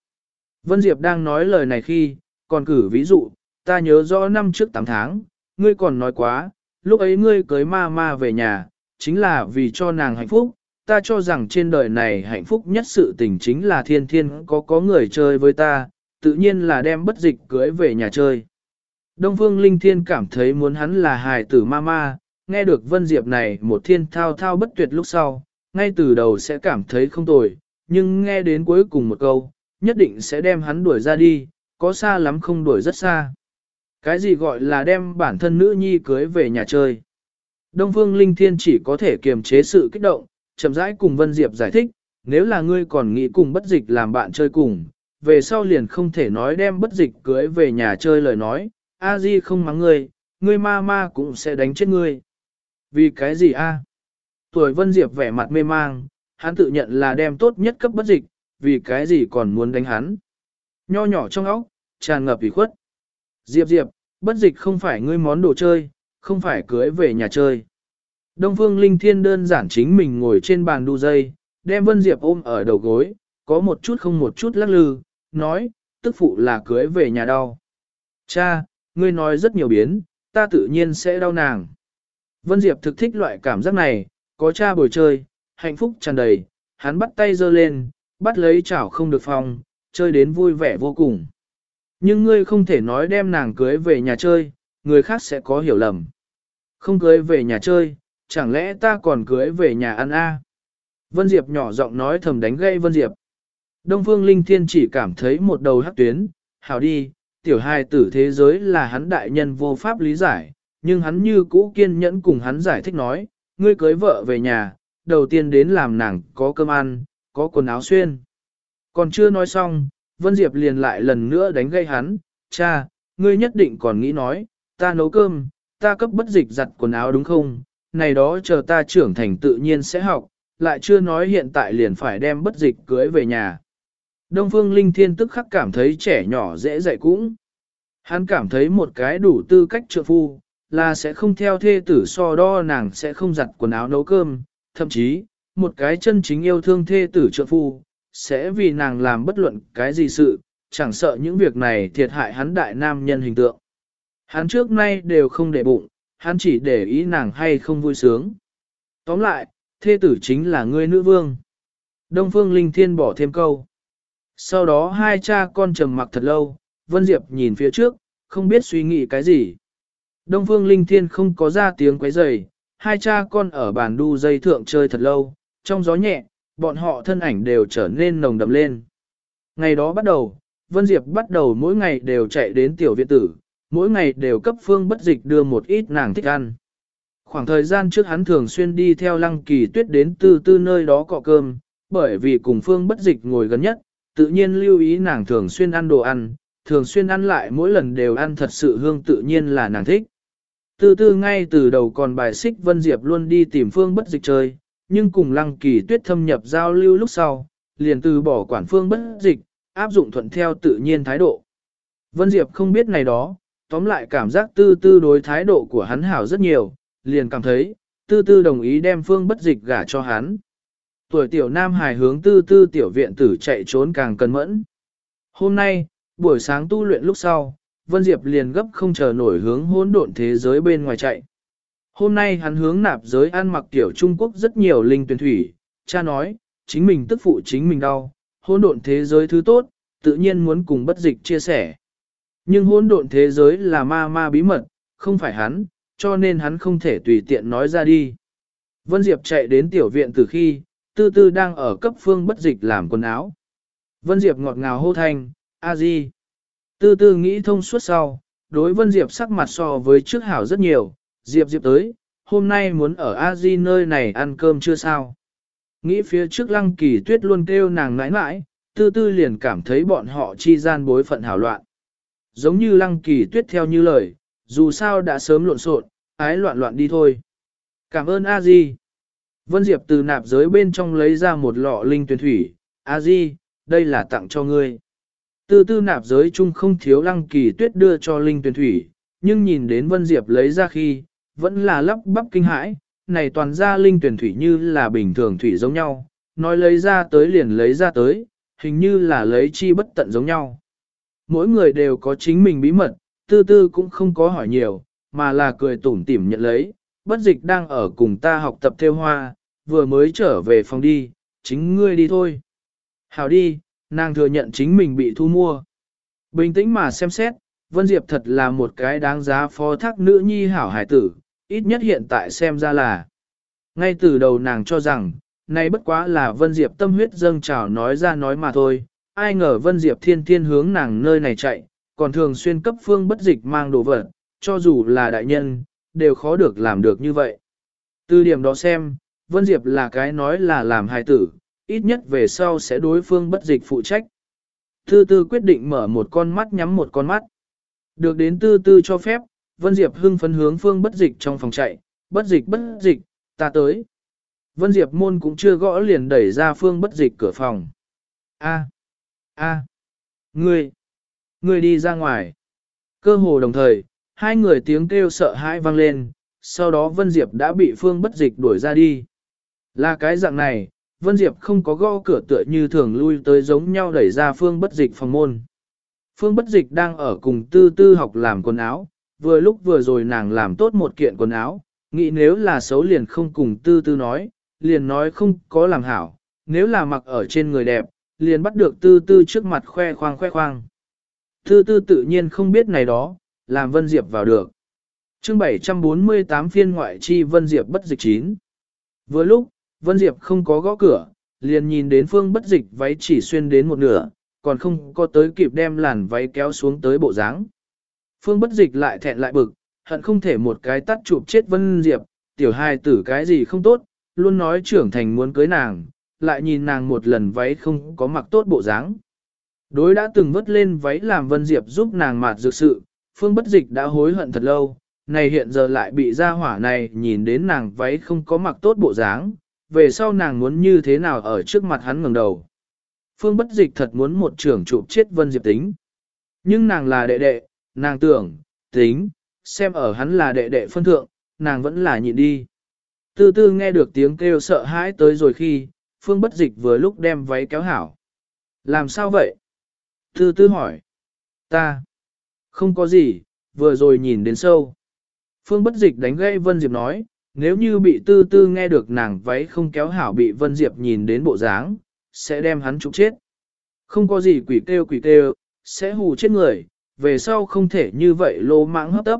Speaker 1: Vân Diệp đang nói lời này khi, còn cử ví dụ, ta nhớ rõ năm trước 8 tháng, ngươi còn nói quá, lúc ấy ngươi cưới ma ma về nhà, chính là vì cho nàng hạnh phúc, ta cho rằng trên đời này hạnh phúc nhất sự tình chính là thiên thiên có có người chơi với ta, tự nhiên là đem bất dịch cưới về nhà chơi. Đông Phương Linh Thiên cảm thấy muốn hắn là hài tử ma ma, nghe được Vân Diệp này một thiên thao thao bất tuyệt lúc sau, ngay từ đầu sẽ cảm thấy không tồi, nhưng nghe đến cuối cùng một câu, nhất định sẽ đem hắn đuổi ra đi, có xa lắm không đuổi rất xa. Cái gì gọi là đem bản thân nữ nhi cưới về nhà chơi? Đông Phương Linh Thiên chỉ có thể kiềm chế sự kích động, chậm rãi cùng Vân Diệp giải thích, nếu là ngươi còn nghĩ cùng bất dịch làm bạn chơi cùng, về sau liền không thể nói đem bất dịch cưới về nhà chơi lời nói, a di không mắng ngươi, ngươi ma ma cũng sẽ đánh chết ngươi. Vì cái gì a? Tuổi Vân Diệp vẻ mặt mê mang, hắn tự nhận là đem tốt nhất cấp bất dịch, vì cái gì còn muốn đánh hắn. Nho nhỏ trong óc, tràn ngập ủy khuất. Diệp Diệp, bất dịch không phải ngươi món đồ chơi, không phải cưới về nhà chơi. Đông Phương Linh Thiên đơn giản chính mình ngồi trên bàn đu dây, đem Vân Diệp ôm ở đầu gối, có một chút không một chút lắc lư, nói, tức phụ là cưới về nhà đau. Cha, ngươi nói rất nhiều biến, ta tự nhiên sẽ đau nàng. Vân Diệp thực thích loại cảm giác này, có cha bồi chơi, hạnh phúc tràn đầy, hắn bắt tay giơ lên, bắt lấy chảo không được phòng, chơi đến vui vẻ vô cùng. Nhưng ngươi không thể nói đem nàng cưới về nhà chơi, người khác sẽ có hiểu lầm. Không cưới về nhà chơi, chẳng lẽ ta còn cưới về nhà ăn a? Vân Diệp nhỏ giọng nói thầm đánh gây Vân Diệp. Đông Phương Linh Thiên chỉ cảm thấy một đầu hắc tuyến, hảo đi, tiểu hài tử thế giới là hắn đại nhân vô pháp lý giải, nhưng hắn như cũ kiên nhẫn cùng hắn giải thích nói, ngươi cưới vợ về nhà, đầu tiên đến làm nàng có cơm ăn, có quần áo xuyên. Còn chưa nói xong, Vân Diệp liền lại lần nữa đánh gây hắn, cha, ngươi nhất định còn nghĩ nói, ta nấu cơm, ta cấp bất dịch giặt quần áo đúng không, này đó chờ ta trưởng thành tự nhiên sẽ học, lại chưa nói hiện tại liền phải đem bất dịch cưới về nhà. Đông Phương Linh Thiên tức khắc cảm thấy trẻ nhỏ dễ dạy cũng. Hắn cảm thấy một cái đủ tư cách trượng phu, là sẽ không theo thê tử so đo nàng sẽ không giặt quần áo nấu cơm, thậm chí, một cái chân chính yêu thương thê tử trượng phu, sẽ vì nàng làm bất luận cái gì sự, chẳng sợ những việc này thiệt hại hắn đại nam nhân hình tượng. Hắn trước nay đều không để bụng, hắn chỉ để ý nàng hay không vui sướng. Tóm lại, thê tử chính là ngươi nữ vương. Đông Phương Linh Thiên bỏ thêm câu. Sau đó hai cha con trầm mặc thật lâu, Vân Diệp nhìn phía trước, không biết suy nghĩ cái gì. Đông Phương Linh Thiên không có ra tiếng quấy rầy, hai cha con ở bàn đu dây thượng chơi thật lâu, trong gió nhẹ, bọn họ thân ảnh đều trở nên nồng đậm lên. Ngày đó bắt đầu, Vân Diệp bắt đầu mỗi ngày đều chạy đến tiểu viện tử, mỗi ngày đều cấp phương bất dịch đưa một ít nàng thích ăn. Khoảng thời gian trước hắn thường xuyên đi theo lăng kỳ tuyết đến từ tư nơi đó cọ cơm, bởi vì cùng phương bất dịch ngồi gần nhất, tự nhiên lưu ý nàng thường xuyên ăn đồ ăn, thường xuyên ăn lại mỗi lần đều ăn thật sự hương tự nhiên là nàng thích. Từ từ ngay từ đầu còn bài xích Vân Diệp luôn đi tìm phương bất dịch chơi, nhưng cùng lăng kỳ tuyết thâm nhập giao lưu lúc sau, liền từ bỏ quản phương bất dịch, áp dụng thuận theo tự nhiên thái độ. Vân Diệp không biết này đó, tóm lại cảm giác tư tư đối thái độ của hắn hảo rất nhiều, liền cảm thấy, tư tư đồng ý đem phương bất dịch gả cho hắn. Tuổi tiểu nam hài hướng tư tư tiểu viện tử chạy trốn càng cẩn mẫn. Hôm nay, buổi sáng tu luyện lúc sau, Vân Diệp liền gấp không chờ nổi hướng hỗn độn thế giới bên ngoài chạy. Hôm nay hắn hướng nạp giới ăn mặc tiểu Trung Quốc rất nhiều linh tuyển thủy, cha nói, chính mình tức phụ chính mình đau, hôn độn thế giới thứ tốt, tự nhiên muốn cùng bất dịch chia sẻ. Nhưng hôn độn thế giới là ma ma bí mật, không phải hắn, cho nên hắn không thể tùy tiện nói ra đi. Vân Diệp chạy đến tiểu viện từ khi, tư tư đang ở cấp phương bất dịch làm quần áo. Vân Diệp ngọt ngào hô thanh, a di. Tư tư nghĩ thông suốt sau, đối Vân Diệp sắc mặt so với trước hảo rất nhiều, Diệp Diệp tới, hôm nay muốn ở a di nơi này ăn cơm chưa sao. Nghĩ phía trước lăng kỳ tuyết luôn kêu nàng nãi nãi, tư tư liền cảm thấy bọn họ chi gian bối phận hảo loạn. Giống như lăng kỳ tuyết theo như lời, dù sao đã sớm lộn xộn, ái loạn loạn đi thôi. Cảm ơn a di. Vân Diệp từ nạp giới bên trong lấy ra một lọ linh tuyển thủy, a di, đây là tặng cho ngươi. Tư tư nạp giới chung không thiếu lăng kỳ tuyết đưa cho linh tuyển thủy, nhưng nhìn đến Vân Diệp lấy ra khi, vẫn là lắp bắp kinh hãi, này toàn ra linh tuyển thủy như là bình thường thủy giống nhau, nói lấy ra tới liền lấy ra tới, hình như là lấy chi bất tận giống nhau. Mỗi người đều có chính mình bí mật, tư tư cũng không có hỏi nhiều, mà là cười tủm tỉm nhận lấy, bất dịch đang ở cùng ta học tập theo hoa, vừa mới trở về phòng đi, chính ngươi đi thôi. Hảo đi, nàng thừa nhận chính mình bị thu mua. Bình tĩnh mà xem xét, Vân Diệp thật là một cái đáng giá phó thác nữ nhi hảo hải tử, ít nhất hiện tại xem ra là. Ngay từ đầu nàng cho rằng, này bất quá là Vân Diệp tâm huyết dâng trào nói ra nói mà thôi, ai ngờ Vân Diệp thiên thiên hướng nàng nơi này chạy, còn thường xuyên cấp phương bất dịch mang đồ vật, cho dù là đại nhân, đều khó được làm được như vậy. Từ điểm đó xem, Vân Diệp là cái nói là làm hài tử, ít nhất về sau sẽ đối phương bất dịch phụ trách. Tư tư quyết định mở một con mắt nhắm một con mắt. Được đến tư tư cho phép, Vân Diệp hưng phấn hướng phương bất dịch trong phòng chạy, bất dịch bất dịch, ta tới. Vân Diệp môn cũng chưa gõ liền đẩy ra phương bất dịch cửa phòng. A, a, ngươi, ngươi đi ra ngoài. Cơ hồ đồng thời, hai người tiếng kêu sợ hãi vang lên, sau đó Vân Diệp đã bị phương bất dịch đuổi ra đi. Là cái dạng này, Vân Diệp không có gõ cửa tựa như thường lui tới giống nhau đẩy ra phương bất dịch phòng môn. Phương bất dịch đang ở cùng tư tư học làm quần áo, vừa lúc vừa rồi nàng làm tốt một kiện quần áo, nghĩ nếu là xấu liền không cùng tư tư nói, liền nói không có làm hảo, nếu là mặc ở trên người đẹp, liền bắt được tư tư trước mặt khoe khoang khoe khoang. Tư tư tự nhiên không biết này đó, làm Vân Diệp vào được. chương 748 phiên ngoại chi Vân Diệp bất dịch chín. Vừa lúc, Vân Diệp không có gõ cửa, liền nhìn đến phương bất dịch váy chỉ xuyên đến một nửa, còn không có tới kịp đem làn váy kéo xuống tới bộ dáng. Phương bất dịch lại thẹn lại bực, hận không thể một cái tắt chụp chết Vân Diệp, tiểu hai tử cái gì không tốt, luôn nói trưởng thành muốn cưới nàng, lại nhìn nàng một lần váy không có mặc tốt bộ dáng. Đối đã từng vứt lên váy làm Vân Diệp giúp nàng mạt dược sự, Phương bất dịch đã hối hận thật lâu, này hiện giờ lại bị ra hỏa này nhìn đến nàng váy không có mặc tốt bộ dáng, về sau nàng muốn như thế nào ở trước mặt hắn ngẩng đầu. Phương bất dịch thật muốn một trưởng chụp chết Vân Diệp tính. Nhưng nàng là đệ đệ, nàng tưởng, tính, xem ở hắn là đệ đệ phân thượng, nàng vẫn là nhịn đi. Tư tư nghe được tiếng kêu sợ hãi tới rồi khi, phương bất dịch vừa lúc đem váy kéo hảo. Làm sao vậy? Tư tư hỏi. Ta. Không có gì, vừa rồi nhìn đến sâu. Phương bất dịch đánh gây Vân Diệp nói, nếu như bị tư tư nghe được nàng váy không kéo hảo bị Vân Diệp nhìn đến bộ dáng, sẽ đem hắn trục chết. Không có gì quỷ kêu quỷ kêu, sẽ hù chết người, về sau không thể như vậy lô mãng hấp tấp.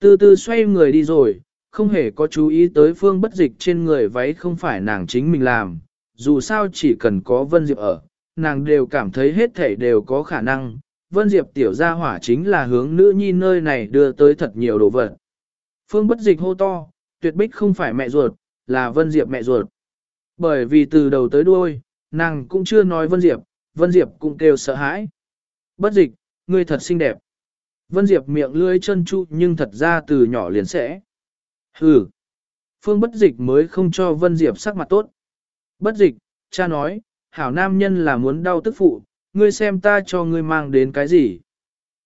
Speaker 1: từ từ xoay người đi rồi, không hề có chú ý tới phương bất dịch trên người váy không phải nàng chính mình làm, dù sao chỉ cần có Vân Diệp ở, nàng đều cảm thấy hết thể đều có khả năng. Vân Diệp tiểu gia hỏa chính là hướng nữ nhi nơi này đưa tới thật nhiều đồ vật. Phương bất dịch hô to, tuyệt bích không phải mẹ ruột, là Vân Diệp mẹ ruột. Bởi vì từ đầu tới đuôi, nàng cũng chưa nói Vân Diệp, Vân Diệp cũng kêu sợ hãi. Bất dịch, ngươi thật xinh đẹp. Vân Diệp miệng lưỡi chân chu nhưng thật ra từ nhỏ liền sẽ. Hừ. Phương bất dịch mới không cho Vân Diệp sắc mặt tốt. Bất dịch, cha nói, hảo nam nhân là muốn đau tức phụ, ngươi xem ta cho ngươi mang đến cái gì.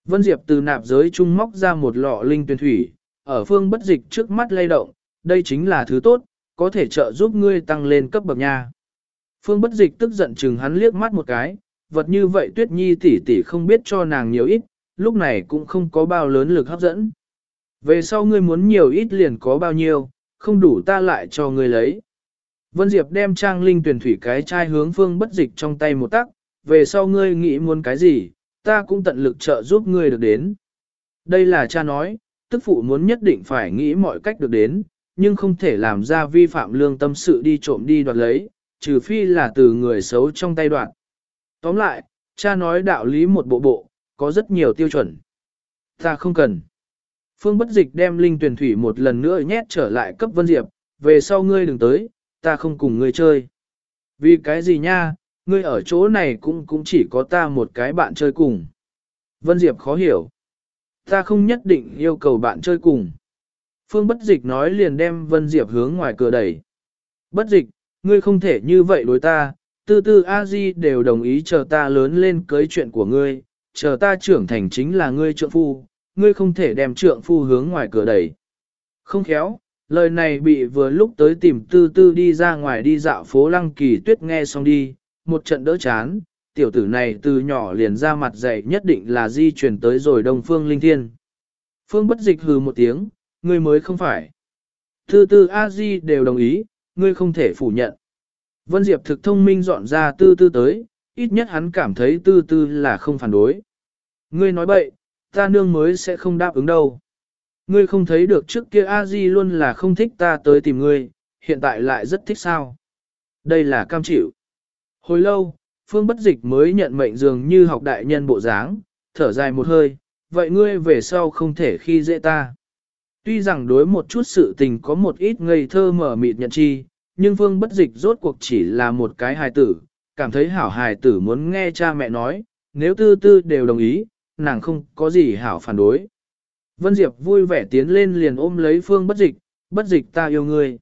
Speaker 1: Vân Diệp từ nạp giới trung móc ra một lọ linh tuyển thủy, ở phương bất dịch trước mắt lay động, đây chính là thứ tốt, có thể trợ giúp ngươi tăng lên cấp bậc nha. Phương bất dịch tức giận chừng hắn liếc mắt một cái, vật như vậy tuyết nhi tỷ tỷ không biết cho nàng nhiều ít, lúc này cũng không có bao lớn lực hấp dẫn. Về sau ngươi muốn nhiều ít liền có bao nhiêu, không đủ ta lại cho ngươi lấy. Vân Diệp đem trang linh tuyển thủy cái chai hướng phương bất dịch trong tay một tắc, về sau ngươi nghĩ muốn cái gì, ta cũng tận lực trợ giúp ngươi được đến. Đây là cha nói, tức phụ muốn nhất định phải nghĩ mọi cách được đến, nhưng không thể làm ra vi phạm lương tâm sự đi trộm đi đoạt lấy, trừ phi là từ người xấu trong tay đoạt. Tóm lại, cha nói đạo lý một bộ bộ, có rất nhiều tiêu chuẩn. Ta không cần. Phương bất dịch đem linh tuyển thủy một lần nữa nhét trở lại cấp Vân Diệp, về sau ngươi đừng tới, ta không cùng ngươi chơi. Vì cái gì nha, ngươi ở chỗ này cũng cũng chỉ có ta một cái bạn chơi cùng. Vân Diệp khó hiểu. Ta không nhất định yêu cầu bạn chơi cùng. Phương bất dịch nói liền đem Vân Diệp hướng ngoài cửa đẩy. Bất dịch, ngươi không thể như vậy đối ta, tư tư A-di đều đồng ý chờ ta lớn lên cưới chuyện của ngươi, chờ ta trưởng thành chính là ngươi trượng phu, ngươi không thể đem trượng phu hướng ngoài cửa đẩy. Không khéo, lời này bị vừa lúc tới tìm tư tư đi ra ngoài đi dạo phố lăng kỳ tuyết nghe xong đi, một trận đỡ chán, tiểu tử này từ nhỏ liền ra mặt dậy nhất định là di chuyển tới rồi đông phương linh thiên. Phương bất dịch hừ một tiếng, ngươi mới không phải. Tư tư A-di đều đồng ý, ngươi không thể phủ nhận. Vân Diệp thực thông minh dọn ra tư tư tới, ít nhất hắn cảm thấy tư tư là không phản đối. Ngươi nói bậy, ta nương mới sẽ không đáp ứng đâu. Ngươi không thấy được trước kia a di luôn là không thích ta tới tìm ngươi, hiện tại lại rất thích sao. Đây là cam chịu. Hồi lâu, Phương Bất Dịch mới nhận mệnh dường như học đại nhân bộ dáng, thở dài một hơi, vậy ngươi về sau không thể khi dễ ta. Tuy rằng đối một chút sự tình có một ít ngây thơ mở mịt nhận chi, nhưng Phương Bất Dịch rốt cuộc chỉ là một cái hài tử, cảm thấy hảo hài tử muốn nghe cha mẹ nói, nếu tư tư đều đồng ý, nàng không có gì hảo phản đối. Vân Diệp vui vẻ tiến lên liền ôm lấy Phương Bất Dịch, Bất Dịch ta yêu ngươi.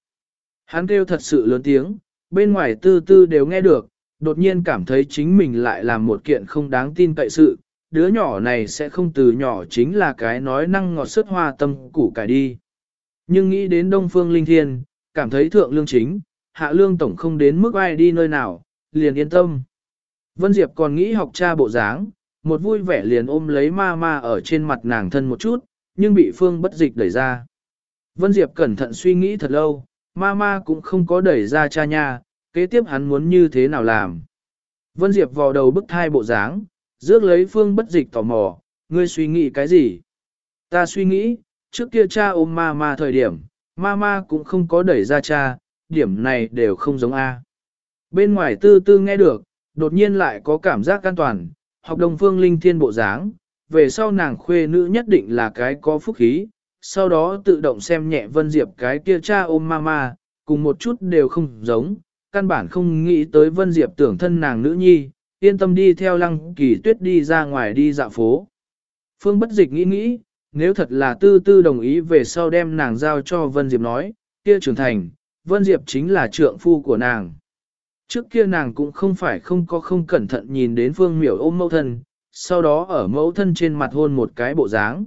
Speaker 1: Hắn kêu thật sự lớn tiếng, bên ngoài tư tư đều nghe được, đột nhiên cảm thấy chính mình lại làm một kiện không đáng tin cậy sự, đứa nhỏ này sẽ không từ nhỏ chính là cái nói năng ngọt sứt hoa tâm củ cải đi. Nhưng nghĩ đến Đông Phương Linh Thiên, cảm thấy thượng lương chính, hạ lương tổng không đến mức ai đi nơi nào, liền yên tâm. Vân Diệp còn nghĩ học cha bộ dáng, một vui vẻ liền ôm lấy ma ma ở trên mặt nàng thân một chút, nhưng bị phương bất dịch đẩy ra. Vân Diệp cẩn thận suy nghĩ thật lâu, ma ma cũng không có đẩy ra cha nha, kế tiếp hắn muốn như thế nào làm. Vân Diệp vò đầu bức thai bộ dáng, rước lấy phương bất dịch tò mò, ngươi suy nghĩ cái gì? Ta suy nghĩ, trước kia cha ôm ma ma thời điểm, Mama cũng không có đẩy ra cha, điểm này đều không giống A. Bên ngoài tư tư nghe được, đột nhiên lại có cảm giác an toàn, học đồng phương linh thiên bộ dáng, về sau nàng khuê nữ nhất định là cái có phúc khí, sau đó tự động xem nhẹ Vân Diệp cái kia cha ôm mama, cùng một chút đều không giống, căn bản không nghĩ tới Vân Diệp tưởng thân nàng nữ nhi, yên tâm đi theo lăng kỳ tuyết đi ra ngoài đi dạo phố. Phương bất dịch nghĩ nghĩ, nếu thật là tư tư đồng ý về sau đem nàng giao cho Vân Diệp nói, kia trưởng thành, Vân Diệp chính là trượng phu của nàng. Trước kia nàng cũng không phải không có không cẩn thận nhìn đến Phương miểu ôm mẫu thân, sau đó ở mẫu thân trên mặt hôn một cái bộ dáng.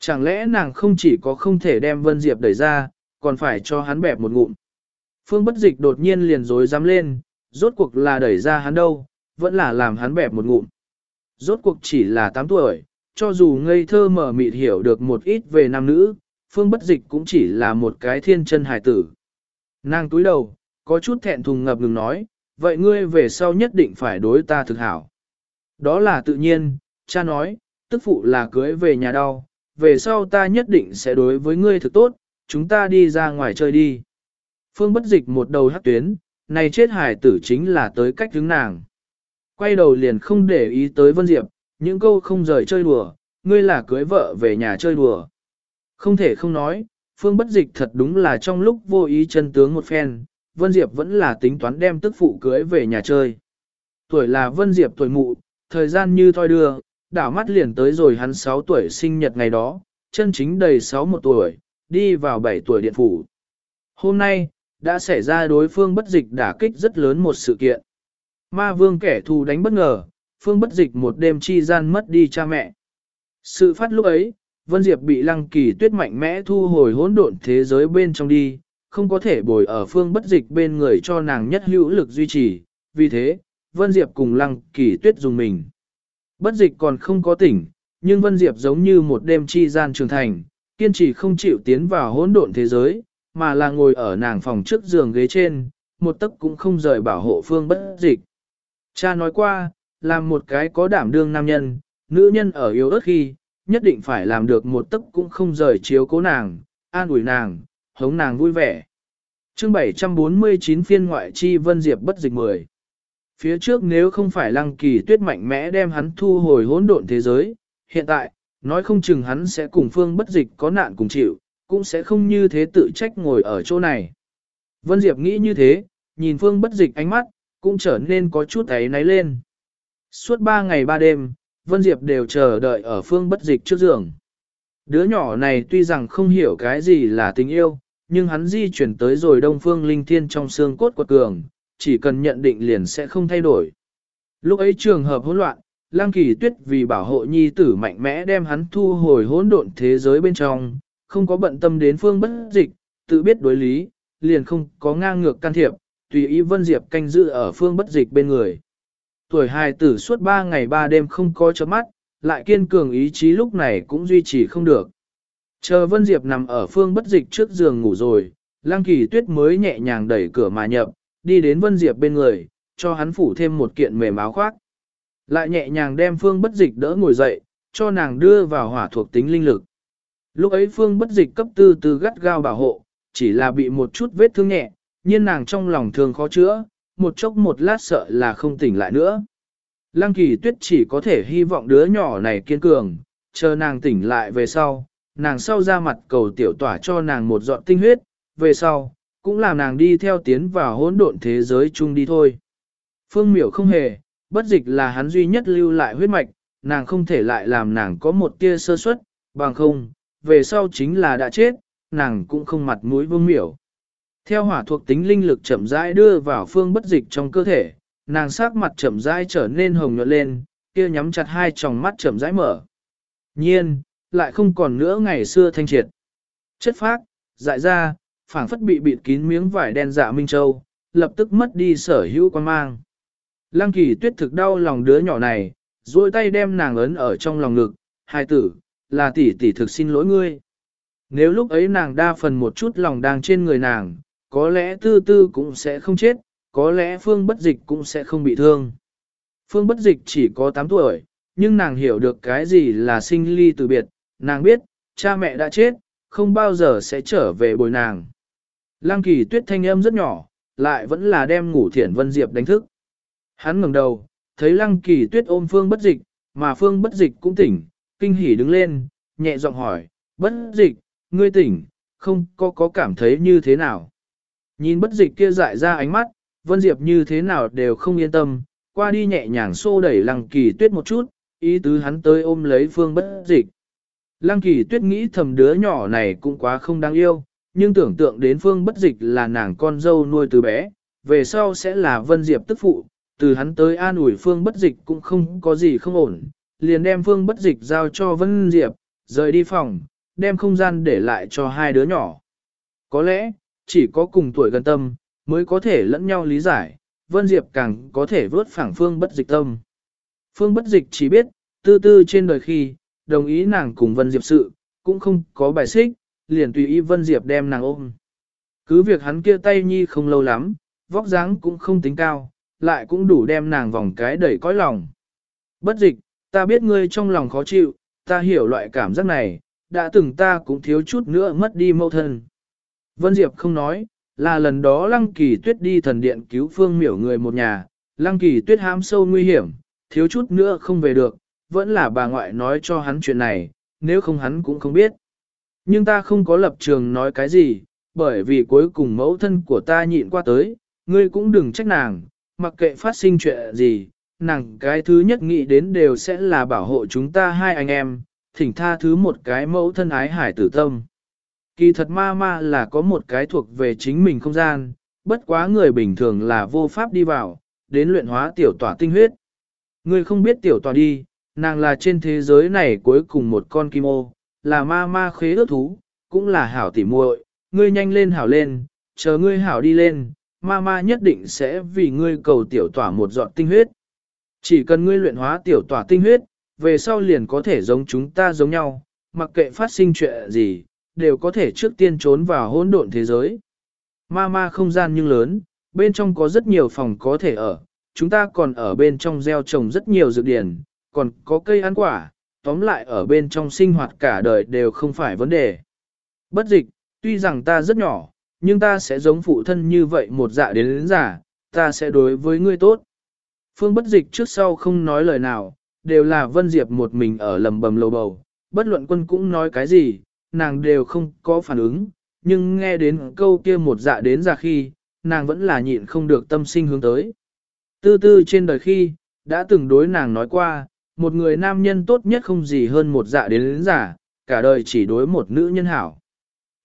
Speaker 1: Chẳng lẽ nàng không chỉ có không thể đem Vân Diệp đẩy ra, còn phải cho hắn bẹp một ngụm. Phương bất dịch đột nhiên liền dối dám lên, rốt cuộc là đẩy ra hắn đâu, vẫn là làm hắn bẹp một ngụm. Rốt cuộc chỉ là 8 tuổi, cho dù ngây thơ mở mịt hiểu được một ít về nam nữ, phương bất dịch cũng chỉ là một cái thiên chân hài tử. Nàng túi đầu, có chút thẹn thùng ngập ngừng nói, vậy ngươi về sau nhất định phải đối ta thực hảo. Đó là tự nhiên, cha nói, tức phụ là cưới về nhà đau, về sau ta nhất định sẽ đối với ngươi thực tốt, chúng ta đi ra ngoài chơi đi. Phương bất dịch một đầu hắc tuyến, này chết hải tử chính là tới cách hướng nàng. Quay đầu liền không để ý tới Vân Diệp, những câu không rời chơi đùa, ngươi là cưới vợ về nhà chơi đùa. Không thể không nói, Phương bất dịch thật đúng là trong lúc vô ý chân tướng một phen, Vân Diệp vẫn là tính toán đem tức phụ cưới về nhà chơi. Tuổi là Vân Diệp tuổi mụ, thời gian như thoi đưa, đảo mắt liền tới rồi hắn 6 tuổi sinh nhật ngày đó, chân chính đầy 61 tuổi, đi vào 7 tuổi điện phủ. Hôm nay, đã xảy ra đối phương bất dịch đả kích rất lớn một sự kiện. Ma vương kẻ thù đánh bất ngờ, phương bất dịch một đêm chi gian mất đi cha mẹ. Sự phát lúc ấy, Vân Diệp bị lăng kỳ tuyết mạnh mẽ thu hồi hỗn độn thế giới bên trong đi, không có thể bồi ở phương bất dịch bên người cho nàng nhất hữu lực duy trì, vì thế, Vân Diệp cùng lăng kỳ tuyết dùng mình. Bất dịch còn không có tỉnh, nhưng Vân Diệp giống như một đêm chi gian trưởng thành, kiên trì không chịu tiến vào hỗn độn thế giới, mà là ngồi ở nàng phòng trước giường ghế trên, một tấc cũng không rời bảo hộ phương bất dịch. Cha nói qua, làm một cái có đảm đương nam nhân, nữ nhân ở yếu ớt khi, nhất định phải làm được một tấc cũng không rời chiếu cố nàng, an ủi nàng, hống nàng vui vẻ. Chương 749 phiên ngoại chi Vân Diệp bất dịch 10. Phía trước nếu không phải lăng kỳ tuyết mạnh mẽ đem hắn thu hồi hỗn độn thế giới, hiện tại, nói không chừng hắn sẽ cùng phương bất dịch có nạn cùng chịu, cũng sẽ không như thế tự trách ngồi ở chỗ này. Vân Diệp nghĩ như thế, nhìn phương bất dịch ánh mắt, cũng trở nên có chút ấy náy lên. Suốt ba ngày ba đêm, Vân Diệp đều chờ đợi ở phương bất dịch trước giường. Đứa nhỏ này tuy rằng không hiểu cái gì là tình yêu, nhưng hắn di chuyển tới rồi đông phương linh thiên trong xương cốt của cường, chỉ cần nhận định liền sẽ không thay đổi. Lúc ấy trường hợp hỗn loạn, Lăng Kỳ Tuyết vì bảo hộ nhi tử mạnh mẽ đem hắn thu hồi hỗn độn thế giới bên trong, không có bận tâm đến phương bất dịch, tự biết đối lý, liền không có ngang ngược can thiệp, tùy ý Vân Diệp canh giữ ở phương bất dịch bên người. Tuổi hài tử suốt 3 ngày 3 đêm không có chớp mắt, lại kiên cường ý chí lúc này cũng duy trì không được. Chờ Vân Diệp nằm ở phương bất dịch trước giường ngủ rồi, Lăng Kỳ Tuyết mới nhẹ nhàng đẩy cửa mà nhập, đi đến Vân Diệp bên người, cho hắn phủ thêm một kiện mềm áo khoác. Lại nhẹ nhàng đem phương bất dịch đỡ ngồi dậy, cho nàng đưa vào hỏa thuộc tính linh lực. Lúc ấy phương bất dịch cấp tư từ gắt gao bảo hộ, chỉ là bị một chút vết thương nhẹ, nhưng nàng trong lòng thường khó chữa, một chốc một lát sợ là không tỉnh lại nữa. Lăng kỳ tuyết chỉ có thể hy vọng đứa nhỏ này kiên cường, chờ nàng tỉnh lại về sau, nàng sau ra mặt cầu tiểu tỏa cho nàng một dọn tinh huyết, về sau, cũng làm nàng đi theo tiến vào hỗn độn thế giới chung đi thôi. Phương miểu không hề, bất dịch là hắn duy nhất lưu lại huyết mạch, nàng không thể lại làm nàng có một tia sơ suất, bằng không, về sau chính là đã chết, nàng cũng không mặt mũi vương miểu. Theo hỏa thuộc tính linh lực chậm rãi đưa vào phương bất dịch trong cơ thể, nàng sắc mặt chậm rãi trở nên hồng nhuận lên, kia nhắm chặt hai tròng mắt chậm rãi mở. Nhiên, lại không còn nữa ngày xưa thanh triệt. Chất phác, dại ra, phảng phất bị bịt kín miếng vải đen dạ Minh Châu, lập tức mất đi sở hữu quan mang. Lăng kỳ tuyết thực đau lòng đứa nhỏ này, duỗi tay đem nàng ấn ở trong lòng ngực, hai tử, là tỷ tỷ thực xin lỗi ngươi. Nếu lúc ấy nàng đa phần một chút lòng đang trên người nàng, có lẽ tư tư cũng sẽ không chết, có lẽ phương bất dịch cũng sẽ không bị thương. Phương bất dịch chỉ có 8 tuổi, nhưng nàng hiểu được cái gì là sinh ly từ biệt, nàng biết, cha mẹ đã chết, không bao giờ sẽ trở về bồi nàng. Lăng kỳ tuyết thanh âm rất nhỏ, lại vẫn là đem ngủ thiển vân diệp đánh thức. Hắn ngẩng đầu, thấy lăng kỳ tuyết ôm phương bất dịch, mà phương bất dịch cũng tỉnh, kinh hỉ đứng lên, nhẹ giọng hỏi, bất dịch, ngươi tỉnh, không có có cảm thấy như thế nào. Nhìn bất dịch kia dại ra ánh mắt, vân diệp như thế nào đều không yên tâm, qua đi nhẹ nhàng xô đẩy lăng kỳ tuyết một chút, ý tứ hắn tới ôm lấy phương bất dịch. Lăng kỳ tuyết nghĩ thầm đứa nhỏ này cũng quá không đáng yêu, nhưng tưởng tượng đến phương bất dịch là nàng con dâu nuôi từ bé, về sau sẽ là vân diệp tức phụ, từ hắn tới an ủi phương bất dịch cũng không có gì không ổn, liền đem phương bất dịch giao cho vân diệp, rời đi phòng, đem không gian để lại cho hai đứa nhỏ. Có lẽ, chỉ có cùng tuổi gần tâm, mới có thể lẫn nhau lý giải, vân diệp càng có thể vớt phẳng phương bất dịch tâm. Phương bất dịch chỉ biết, tư tư trên đời khi, đồng ý nàng cùng Vân Diệp sự, cũng không có bài xích, liền tùy ý Vân Diệp đem nàng ôm. Cứ việc hắn kia tay nhi không lâu lắm, vóc dáng cũng không tính cao, lại cũng đủ đem nàng vòng cái đầy cõi lòng. Bất dịch, ta biết ngươi trong lòng khó chịu, ta hiểu loại cảm giác này, đã từng ta cũng thiếu chút nữa mất đi mẫu thân. Vân Diệp không nói, là lần đó Lăng Kỳ Tuyết đi thần điện cứu phương miểu người một nhà, Lăng Kỳ Tuyết hãm sâu nguy hiểm, thiếu chút nữa không về được, vẫn là bà ngoại nói cho hắn chuyện này, nếu không hắn cũng không biết. Nhưng ta không có lập trường nói cái gì, bởi vì cuối cùng mẫu thân của ta nhịn qua tới, ngươi cũng đừng trách nàng, mặc kệ phát sinh chuyện gì, nàng cái thứ nhất nghĩ đến đều sẽ là bảo hộ chúng ta hai anh em, thỉnh tha thứ một cái mẫu thân ái hải tử tâm. Kỳ thật ma ma là có một cái thuộc về chính mình không gian, bất quá người bình thường là vô pháp đi vào, đến luyện hóa tiểu tỏa tinh huyết. Người không biết tiểu tỏa đi, nàng là trên thế giới này cuối cùng một con kim ô, là ma ma khế ước thú, cũng là hảo tỉ muội, ngươi nhanh lên hảo lên, chờ ngươi hảo đi lên, ma ma nhất định sẽ vì ngươi cầu tiểu tỏa một giọt tinh huyết. Chỉ cần ngươi luyện hóa tiểu tỏa tinh huyết, về sau liền có thể giống chúng ta giống nhau, mặc kệ phát sinh chuyện gì, đều có thể trước tiên trốn vào hỗn độn thế giới. Ma ma không gian nhưng lớn, bên trong có rất nhiều phòng có thể ở, chúng ta còn ở bên trong gieo trồng rất nhiều dược điển, còn có cây ăn quả, tóm lại ở bên trong sinh hoạt cả đời đều không phải vấn đề. Bất dịch, tuy rằng ta rất nhỏ, nhưng ta sẽ giống phụ thân như vậy một dạ đến đến giả, ta sẽ đối với ngươi tốt. Phương bất dịch trước sau không nói lời nào, đều là Vân Diệp một mình ở lầm bầm lầu bầu, bất luận quân cũng nói cái gì, nàng đều không có phản ứng, nhưng nghe đến câu kia một dạ đến ra khi, nàng vẫn là nhịn không được tâm sinh hướng tới. Tư tư trên đời khi, đã từng đối nàng nói qua, một người nam nhân tốt nhất không gì hơn một dạ đến đến giả, cả đời chỉ đối một nữ nhân hảo.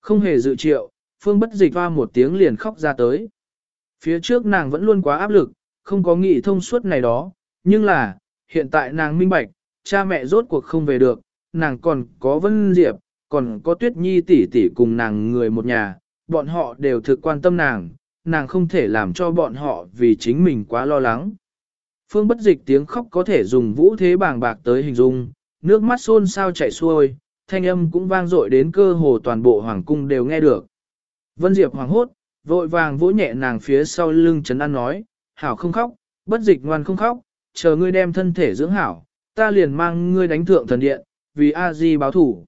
Speaker 1: Không hề dự triệu, phương bất dịch hoa một tiếng liền khóc ra tới. Phía trước nàng vẫn luôn quá áp lực, không có nghị thông suốt này đó, nhưng là, hiện tại nàng minh bạch, cha mẹ rốt cuộc không về được, nàng còn có Vân Diệp, còn có Tuyết Nhi tỷ tỷ cùng nàng người một nhà, bọn họ đều thực quan tâm nàng, nàng không thể làm cho bọn họ vì chính mình quá lo lắng. Phương bất dịch tiếng khóc có thể dùng vũ thế bàng bạc tới hình dung, nước mắt xôn sao chảy xuôi, thanh âm cũng vang dội đến cơ hồ toàn bộ hoàng cung đều nghe được. Vân Diệp hoàng hốt, vội vàng vỗ nhẹ nàng phía sau lưng chấn an nói, hảo không khóc, bất dịch ngoan không khóc, chờ ngươi đem thân thể dưỡng hảo, ta liền mang ngươi đánh thượng thần điện, vì a di báo thủ.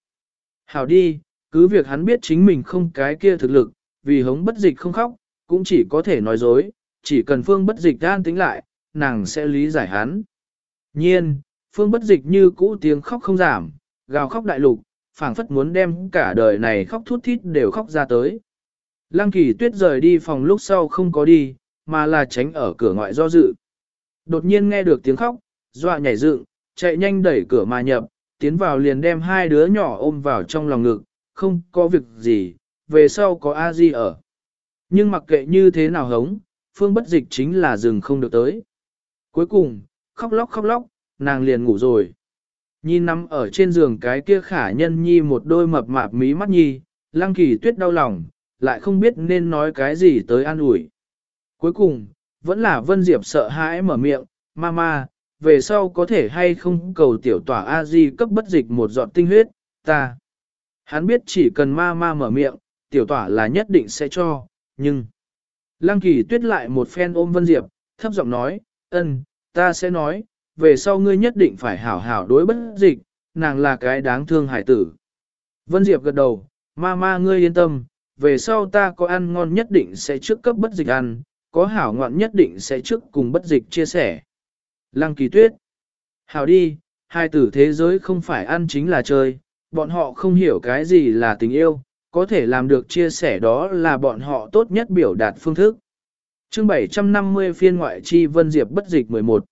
Speaker 1: Hảo đi, cứ việc hắn biết chính mình không cái kia thực lực, vì hống bất dịch không khóc, cũng chỉ có thể nói dối, chỉ cần phương bất dịch an tính lại, nàng sẽ lý giải hắn. Nhiên, phương bất dịch như cũ tiếng khóc không giảm, gào khóc đại lục, phảng phất muốn đem cả đời này khóc thút thít đều khóc ra tới. Lăng kỳ tuyết rời đi phòng lúc sau không có đi, mà là tránh ở cửa ngoại do dự. Đột nhiên nghe được tiếng khóc, dọa nhảy dựng, chạy nhanh đẩy cửa mà nhập, tiến vào liền đem hai đứa nhỏ ôm vào trong lòng ngực, không có việc gì, về sau có a di ở. Nhưng mặc kệ như thế nào hống, phương bất dịch chính là rừng không được tới. Cuối cùng, khóc lóc khóc lóc, nàng liền ngủ rồi. nhi nằm ở trên giường cái kia khả nhân nhi một đôi mập mạp mí mắt nhi, lăng kỳ tuyết đau lòng, lại không biết nên nói cái gì tới an ủi. Cuối cùng, vẫn là Vân Diệp sợ hãi mở miệng, Mama, về sau có thể hay không cầu tiểu tỏa A-di cấp bất dịch một giọt tinh huyết, ta. Hắn biết chỉ cần ma ma mở miệng, tiểu tỏa là nhất định sẽ cho, nhưng... Lăng kỳ tuyết lại một phen ôm Vân Diệp, thấp giọng nói, ân, ta sẽ nói, về sau ngươi nhất định phải hảo hảo đối bất dịch, nàng là cái đáng thương hải tử. Vân Diệp gật đầu, ma ma ngươi yên tâm, về sau ta có ăn ngon nhất định sẽ trước cấp bất dịch ăn, có hảo ngoạn nhất định sẽ trước cùng bất dịch chia sẻ. Lăng kỳ tuyết. Hảo đi, hai tử thế giới không phải ăn chính là chơi, bọn họ không hiểu cái gì là tình yêu, có thể làm được chia sẻ đó là bọn họ tốt nhất biểu đạt phương thức. chương 750 phiên ngoại chi vân diệp bất dịch 11.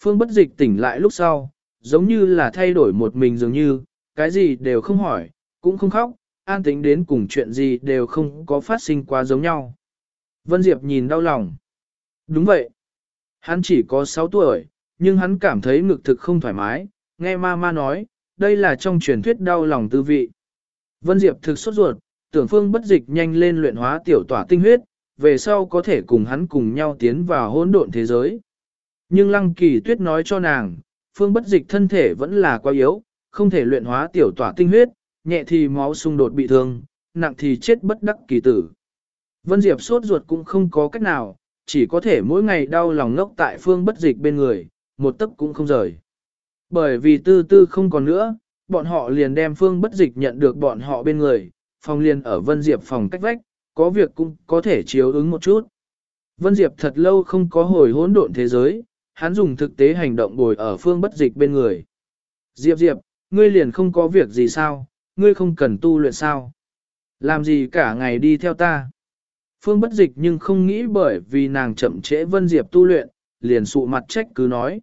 Speaker 1: Phương bất dịch tỉnh lại lúc sau, giống như là thay đổi một mình dường như, cái gì đều không hỏi, cũng không khóc, an tính đến cùng chuyện gì đều không có phát sinh quá giống nhau. Vân Diệp nhìn đau lòng. Đúng vậy. Hắn chỉ có 6 tuổi, nhưng hắn cảm thấy ngực thực không thoải mái, nghe ma ma nói, đây là trong truyền thuyết đau lòng tư vị. Vân Diệp thực sốt ruột, tưởng phương bất dịch nhanh lên luyện hóa tiểu tỏa tinh huyết, về sau có thể cùng hắn cùng nhau tiến vào hỗn độn thế giới. Nhưng Lăng Kỳ Tuyết nói cho nàng, phương bất dịch thân thể vẫn là quá yếu, không thể luyện hóa tiểu tỏa tinh huyết, nhẹ thì máu xung đột bị thương, nặng thì chết bất đắc kỳ tử. Vân Diệp sốt ruột cũng không có cách nào, chỉ có thể mỗi ngày đau lòng ngốc tại phương bất dịch bên người, một tấc cũng không rời. Bởi vì tư tư không còn nữa, bọn họ liền đem phương bất dịch nhận được bọn họ bên người, phòng liền ở Vân Diệp phòng cách vách, có việc cũng có thể chiếu ứng một chút. Vân Diệp thật lâu không có hồi hỗn độn thế giới, hắn dùng thực tế hành động bồi ở phương bất dịch bên người. Diệp Diệp, ngươi liền không có việc gì sao, ngươi không cần tu luyện sao. Làm gì cả ngày đi theo ta. Phương bất dịch nhưng không nghĩ bởi vì nàng chậm trễ Vân Diệp tu luyện, liền sụ mặt trách cứ nói.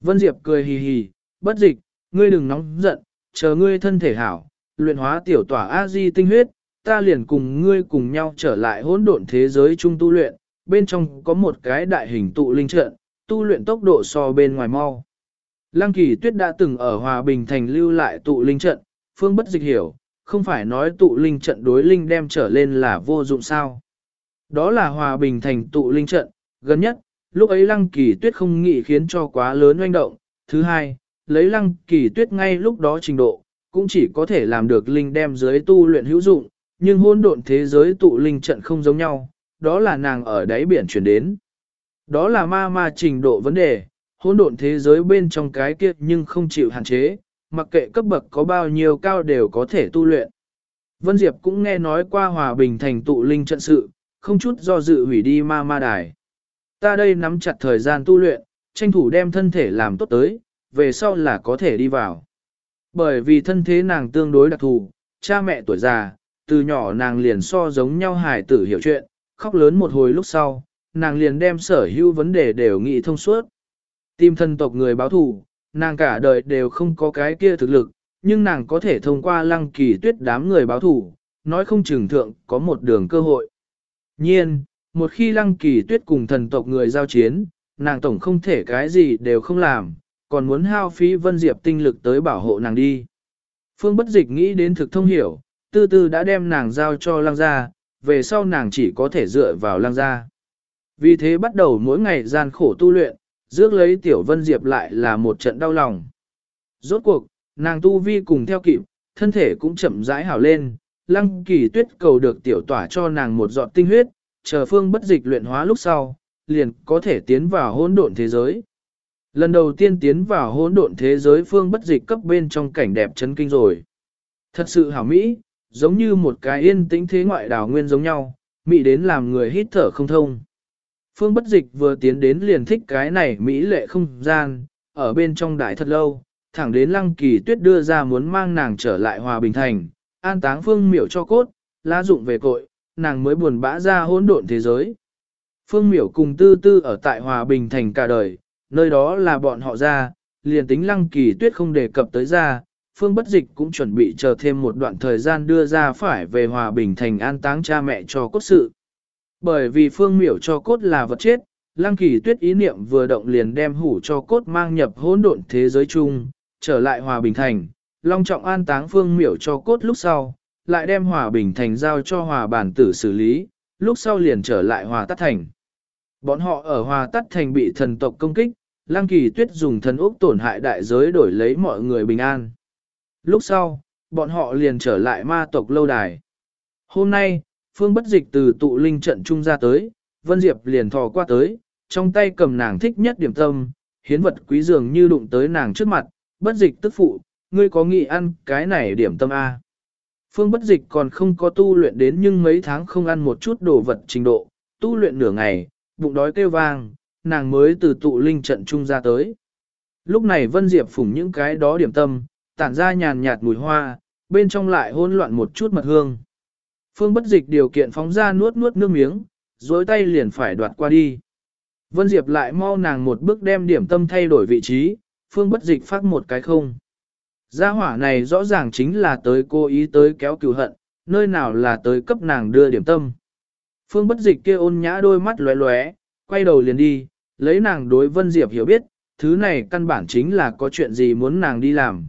Speaker 1: Vân Diệp cười hì hì, bất dịch, ngươi đừng nóng giận, chờ ngươi thân thể hảo, luyện hóa tiểu tỏa A-di tinh huyết, ta liền cùng ngươi cùng nhau trở lại hỗn độn thế giới chung tu luyện, bên trong có một cái đại hình tụ linh trận, tu luyện tốc độ so bên ngoài mau. Lăng kỳ tuyết đã từng ở Hòa Bình Thành lưu lại tụ linh trận, phương bất dịch hiểu, không phải nói tụ linh trận đối linh đem trở lên là vô dụng sao. Đó là hòa bình thành tụ linh trận, gần nhất, lúc ấy lăng kỳ tuyết không nghĩ khiến cho quá lớn oanh động. Thứ hai, lấy lăng kỳ tuyết ngay lúc đó trình độ, cũng chỉ có thể làm được linh đem dưới tu luyện hữu dụng, nhưng hôn độn thế giới tụ linh trận không giống nhau, đó là nàng ở đáy biển chuyển đến. Đó là ma ma trình độ vấn đề, hôn độn thế giới bên trong cái kia nhưng không chịu hạn chế, mặc kệ cấp bậc có bao nhiêu cao đều có thể tu luyện. Vân Diệp cũng nghe nói qua hòa bình thành tụ linh trận sự, không chút do dự hủy đi ma ma đài. Ta đây nắm chặt thời gian tu luyện, tranh thủ đem thân thể làm tốt tới, về sau là có thể đi vào. Bởi vì thân thế nàng tương đối đặc thù, cha mẹ tuổi già, từ nhỏ nàng liền so giống nhau hài tử hiểu chuyện, khóc lớn một hồi lúc sau, nàng liền đem sở hữu vấn đề đều nghĩ thông suốt. Tìm thân tộc người báo thù, nàng cả đời đều không có cái kia thực lực, nhưng nàng có thể thông qua lăng kỳ tuyết đám người báo thù, nói không chừng thượng có một đường cơ hội. Nhiên, một khi lăng kỳ tuyết cùng thần tộc người giao chiến, nàng tổng không thể cái gì đều không làm, còn muốn hao phí vân diệp tinh lực tới bảo hộ nàng đi. Phương bất dịch nghĩ đến thực thông hiểu, tư tư đã đem nàng giao cho lăng gia, về sau nàng chỉ có thể dựa vào lăng gia. Vì thế bắt đầu mỗi ngày gian khổ tu luyện, rước lấy tiểu vân diệp lại là một trận đau lòng. Rốt cuộc, nàng tu vi cùng theo kịp, thân thể cũng chậm rãi hảo lên, lăng kỳ tuyết cầu được tiểu tỏa cho nàng một giọt tinh huyết, chờ phương bất dịch luyện hóa lúc sau, liền có thể tiến vào hỗn độn thế giới. Lần đầu tiên tiến vào hỗn độn thế giới phương bất dịch cấp bên trong cảnh đẹp chấn kinh rồi. Thật sự hảo mỹ, giống như một cái yên tĩnh thế ngoại đảo nguyên giống nhau, mỹ đến làm người hít thở không thông. Phương bất dịch vừa tiến đến liền thích cái này mỹ lệ không gian, ở bên trong đại thật lâu, thẳng đến lăng kỳ tuyết đưa ra muốn mang nàng trở lại hòa bình thành, an táng phương miểu cho cốt, lá dụng về cội, nàng mới buồn bã ra hỗn độn thế giới. Phương miểu cùng tư tư ở tại hòa bình thành cả đời, nơi đó là bọn họ ra, liền tính lăng kỳ tuyết không đề cập tới ra, phương bất dịch cũng chuẩn bị chờ thêm một đoạn thời gian đưa ra phải về hòa bình thành an táng cha mẹ cho cốt sự. Bởi vì phương miểu cho cốt là vật chết, lăng kỳ tuyết ý niệm vừa động liền đem hủ cho cốt mang nhập hỗn độn thế giới chung, trở lại hòa bình thành, long trọng an táng phương miểu cho cốt lúc sau, lại đem hòa bình thành giao cho hòa bản tử xử lý, lúc sau liền trở lại hòa tắt thành. Bọn họ ở hòa tắt thành bị thần tộc công kích, lăng kỳ tuyết dùng thần ốc tổn hại đại giới đổi lấy mọi người bình an. Lúc sau, bọn họ liền trở lại ma tộc lâu đài. Hôm nay, phương bất dịch từ tụ linh trận trung ra tới, Vân Diệp liền thò qua tới, trong tay cầm nàng thích nhất điểm tâm, hiến vật quý dường như đụng tới nàng trước mặt, bất dịch tức phụ, ngươi có nghĩ ăn cái này điểm tâm A. Phương bất dịch còn không có tu luyện đến nhưng mấy tháng không ăn một chút đồ vật trình độ, tu luyện nửa ngày, bụng đói kêu vang, nàng mới từ tụ linh trận trung ra tới. Lúc này Vân Diệp phủng những cái đó điểm tâm, tản ra nhàn nhạt mùi hoa, bên trong lại hỗn loạn một chút mật hương. Phương bất dịch điều kiện phóng ra nuốt nuốt nước miếng, dối tay liền phải đoạt qua đi. Vân Diệp lại mau nàng một bước đem điểm tâm thay đổi vị trí, phương bất dịch phát một cái không. Gia hỏa này rõ ràng chính là tới cô ý tới kéo cừu hận, nơi nào là tới cấp nàng đưa điểm tâm. Phương bất dịch kia ôn nhã đôi mắt lóe lóe, quay đầu liền đi, lấy nàng đối Vân Diệp hiểu biết, thứ này căn bản chính là có chuyện gì muốn nàng đi làm.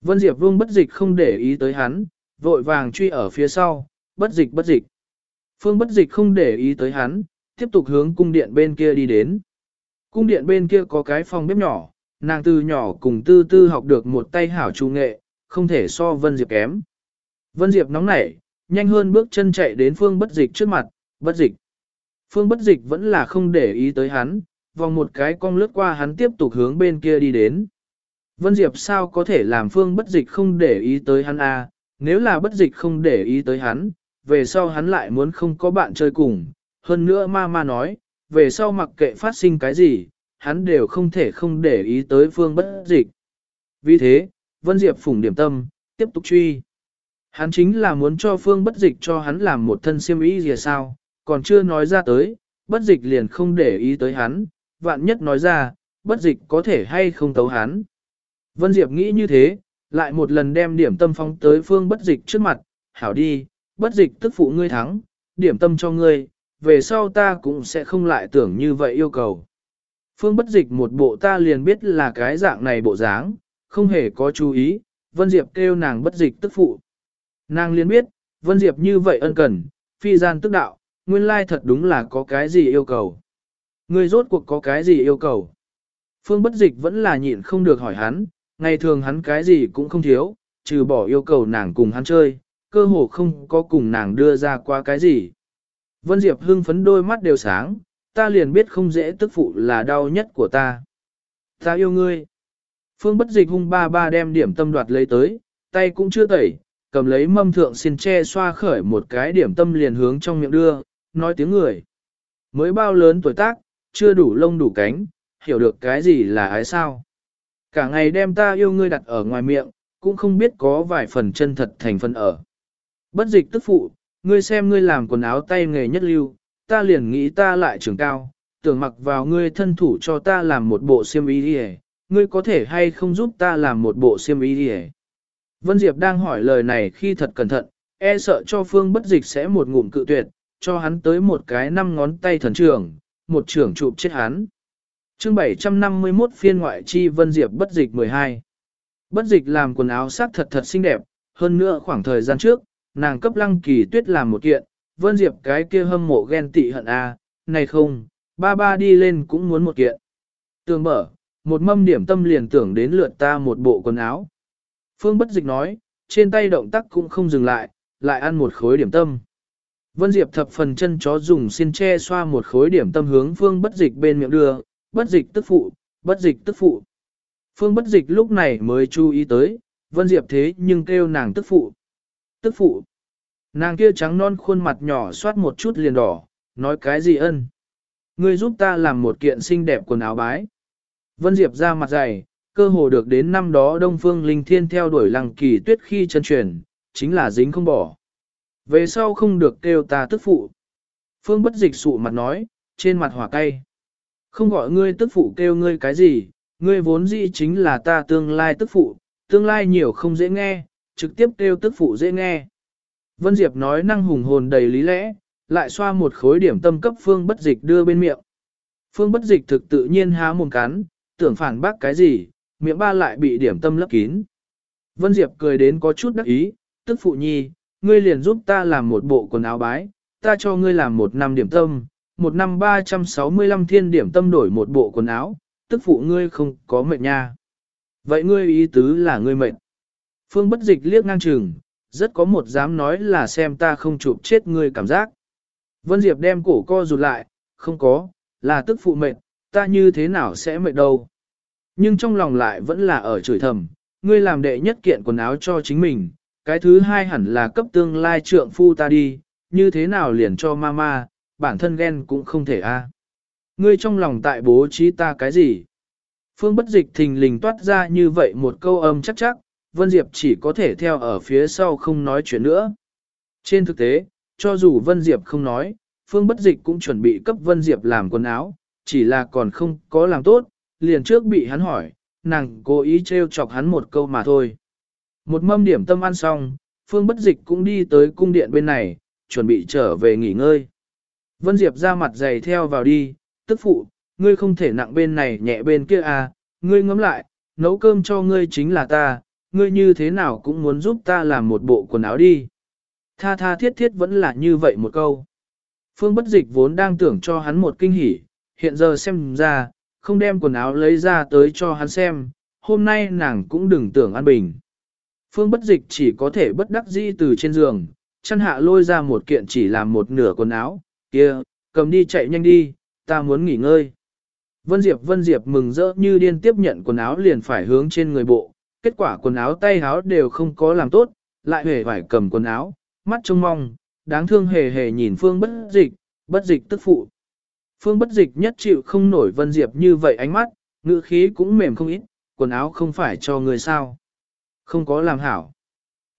Speaker 1: Vân Diệp vương bất dịch không để ý tới hắn, vội vàng truy ở phía sau, bất dịch bất dịch. Phương bất dịch không để ý tới hắn, tiếp tục hướng cung điện bên kia đi đến. Cung điện bên kia có cái phòng bếp nhỏ, nàng từ nhỏ cùng tư tư học được một tay hảo trung nghệ, không thể so Vân Diệp kém. Vân Diệp nóng nảy, nhanh hơn bước chân chạy đến phương bất dịch trước mặt, bất dịch. Phương bất dịch vẫn là không để ý tới hắn, vòng một cái cong lướt qua hắn tiếp tục hướng bên kia đi đến. Vân Diệp sao có thể làm phương bất dịch không để ý tới hắn a? À? nếu là bất dịch không để ý tới hắn, về sau hắn lại muốn không có bạn chơi cùng, hơn nữa ma ma nói, về sau mặc kệ phát sinh cái gì, hắn đều không thể không để ý tới phương bất dịch. Vì thế, Vân Diệp phủng điểm tâm, tiếp tục truy. Hắn chính là muốn cho phương bất dịch cho hắn làm một thân siêm ý gì sao, còn chưa nói ra tới, bất dịch liền không để ý tới hắn, vạn nhất nói ra, bất dịch có thể hay không tấu hắn. Vân Diệp nghĩ như thế, lại một lần đem điểm tâm phóng tới phương bất dịch trước mặt, hảo đi, bất dịch tức phụ ngươi thắng, điểm tâm cho ngươi, về sau ta cũng sẽ không lại tưởng như vậy yêu cầu. Phương bất dịch một bộ ta liền biết là cái dạng này bộ dáng, không hề có chú ý, Vân Diệp kêu nàng bất dịch tức phụ. Nàng liền biết, Vân Diệp như vậy ân cần, phi gian tức đạo, nguyên lai thật đúng là có cái gì yêu cầu. Ngươi rốt cuộc có cái gì yêu cầu. Phương bất dịch vẫn là nhịn không được hỏi hắn, ngày thường hắn cái gì cũng không thiếu, trừ bỏ yêu cầu nàng cùng hắn chơi, cơ hồ không có cùng nàng đưa ra qua cái gì. Vân Diệp hưng phấn đôi mắt đều sáng, ta liền biết không dễ tức phụ là đau nhất của ta. Ta yêu ngươi. Phương bất dịch hung ba ba đem điểm tâm đoạt lấy tới, tay cũng chưa tẩy, cầm lấy mâm thượng xin che xoa khởi một cái điểm tâm liền hướng trong miệng đưa, nói tiếng người. Mới bao lớn tuổi tác, chưa đủ lông đủ cánh, hiểu được cái gì là ái sao. Cả ngày đem ta yêu ngươi đặt ở ngoài miệng, cũng không biết có vài phần chân thật thành phần ở. Bất dịch tức phụ, ngươi xem ngươi làm quần áo tay nghề nhất lưu, ta liền nghĩ ta lại trưởng cao, tưởng mặc vào ngươi thân thủ cho ta làm một bộ xiêm y đi ngươi có thể hay không giúp ta làm một bộ xiêm y đi Vân Diệp đang hỏi lời này khi thật cẩn thận, e sợ cho phương bất dịch sẽ một ngụm cự tuyệt, cho hắn tới một cái năm ngón tay thần trưởng, một trưởng chụp chết hắn. chương 751 phiên ngoại chi Vân Diệp bất dịch 12. Bất dịch làm quần áo sắc thật thật xinh đẹp, hơn nữa khoảng thời gian trước, nàng cấp lăng kỳ tuyết làm một kiện, Vân Diệp cái kia hâm mộ ghen tị hận a, này không, ba ba đi lên cũng muốn một kiện. Tường mở, một mâm điểm tâm liền tưởng đến lượt ta một bộ quần áo. Phương bất dịch nói, trên tay động tác cũng không dừng lại, lại ăn một khối điểm tâm. Vân Diệp thập phần chân chó dùng xin che xoa một khối điểm tâm hướng phương bất dịch bên miệng đưa, bất dịch tức phụ, bất dịch tức phụ. Phương bất dịch lúc này mới chú ý tới, Vân Diệp thế nhưng kêu nàng tức phụ. Tức phụ. Nàng kia trắng non khuôn mặt nhỏ soát một chút liền đỏ, nói cái gì ân. Ngươi giúp ta làm một kiện xinh đẹp quần áo bái. Vân Diệp ra mặt dày, cơ hồ được đến năm đó Đông Phương Linh Thiên theo đuổi lăng kỳ tuyết khi chân truyền, chính là dính không bỏ. Về sau không được kêu ta tức phụ. Phương bất dịch sụ mặt nói, trên mặt hỏa cay. Không gọi ngươi tức phụ kêu ngươi cái gì, ngươi vốn dĩ chính là ta tương lai tức phụ, tương lai nhiều không dễ nghe, trực tiếp kêu tức phụ dễ nghe. Vân Diệp nói năng hùng hồn đầy lý lẽ, lại xoa một khối điểm tâm cấp phương bất dịch đưa bên miệng. Phương bất dịch thực tự nhiên há mồm cắn, tưởng phản bác cái gì, miệng ba lại bị điểm tâm lấp kín. Vân Diệp cười đến có chút đắc ý, tức phụ nhi, ngươi liền giúp ta làm một bộ quần áo bái, ta cho ngươi làm một năm điểm tâm, một năm 365 thiên điểm tâm đổi một bộ quần áo, tức phụ ngươi không có mệnh nha. Vậy ngươi ý tứ là ngươi mệnh. Phương bất dịch liếc ngang chừng, rất có một dám nói là xem ta không chụp chết ngươi cảm giác. Vân Diệp đem cổ co rụt lại, không có, là tức phụ mệnh, ta như thế nào sẽ mệnh đâu. Nhưng trong lòng lại vẫn là ở chửi thầm, ngươi làm đệ nhất kiện quần áo cho chính mình, cái thứ hai hẳn là cấp tương lai trượng phu ta đi, như thế nào liền cho mama, bản thân ghen cũng không thể a. À. Ngươi trong lòng tại bố trí ta cái gì? Phương bất dịch thình lình toát ra như vậy một câu âm chắc chắc, Vân Diệp chỉ có thể theo ở phía sau không nói chuyện nữa. Trên thực tế, cho dù Vân Diệp không nói, Phương bất dịch cũng chuẩn bị cấp Vân Diệp làm quần áo, chỉ là còn không có làm tốt, liền trước bị hắn hỏi, nàng cố ý trêu chọc hắn một câu mà thôi. Một mâm điểm tâm ăn xong, Phương Bất Dịch cũng đi tới cung điện bên này, chuẩn bị trở về nghỉ ngơi. Vân Diệp ra mặt dày theo vào đi, tức phụ, ngươi không thể nặng bên này nhẹ bên kia à, ngươi ngẫm lại, nấu cơm cho ngươi chính là ta, ngươi như thế nào cũng muốn giúp ta làm một bộ quần áo đi. Tha tha thiết thiết vẫn là như vậy một câu. Phương Bất Dịch vốn đang tưởng cho hắn một kinh hỉ, hiện giờ xem ra, không đem quần áo lấy ra tới cho hắn xem, hôm nay nàng cũng đừng tưởng an bình. Phương bất dịch chỉ có thể bất đắc dĩ từ trên giường, chân hạ lôi ra một kiện chỉ làm một nửa quần áo, kia, cầm đi chạy nhanh đi, ta muốn nghỉ ngơi. Vân Diệp Vân Diệp mừng rỡ như điên tiếp nhận quần áo liền phải hướng trên người bộ, kết quả quần áo tay áo đều không có làm tốt, lại hề phải cầm quần áo, mắt trông mong, đáng thương hề hề nhìn Phương bất dịch, bất dịch tức phụ. Phương bất dịch nhất chịu không nổi Vân Diệp như vậy ánh mắt, ngữ khí cũng mềm không ít, quần áo không phải cho người sao. Không có làm hảo.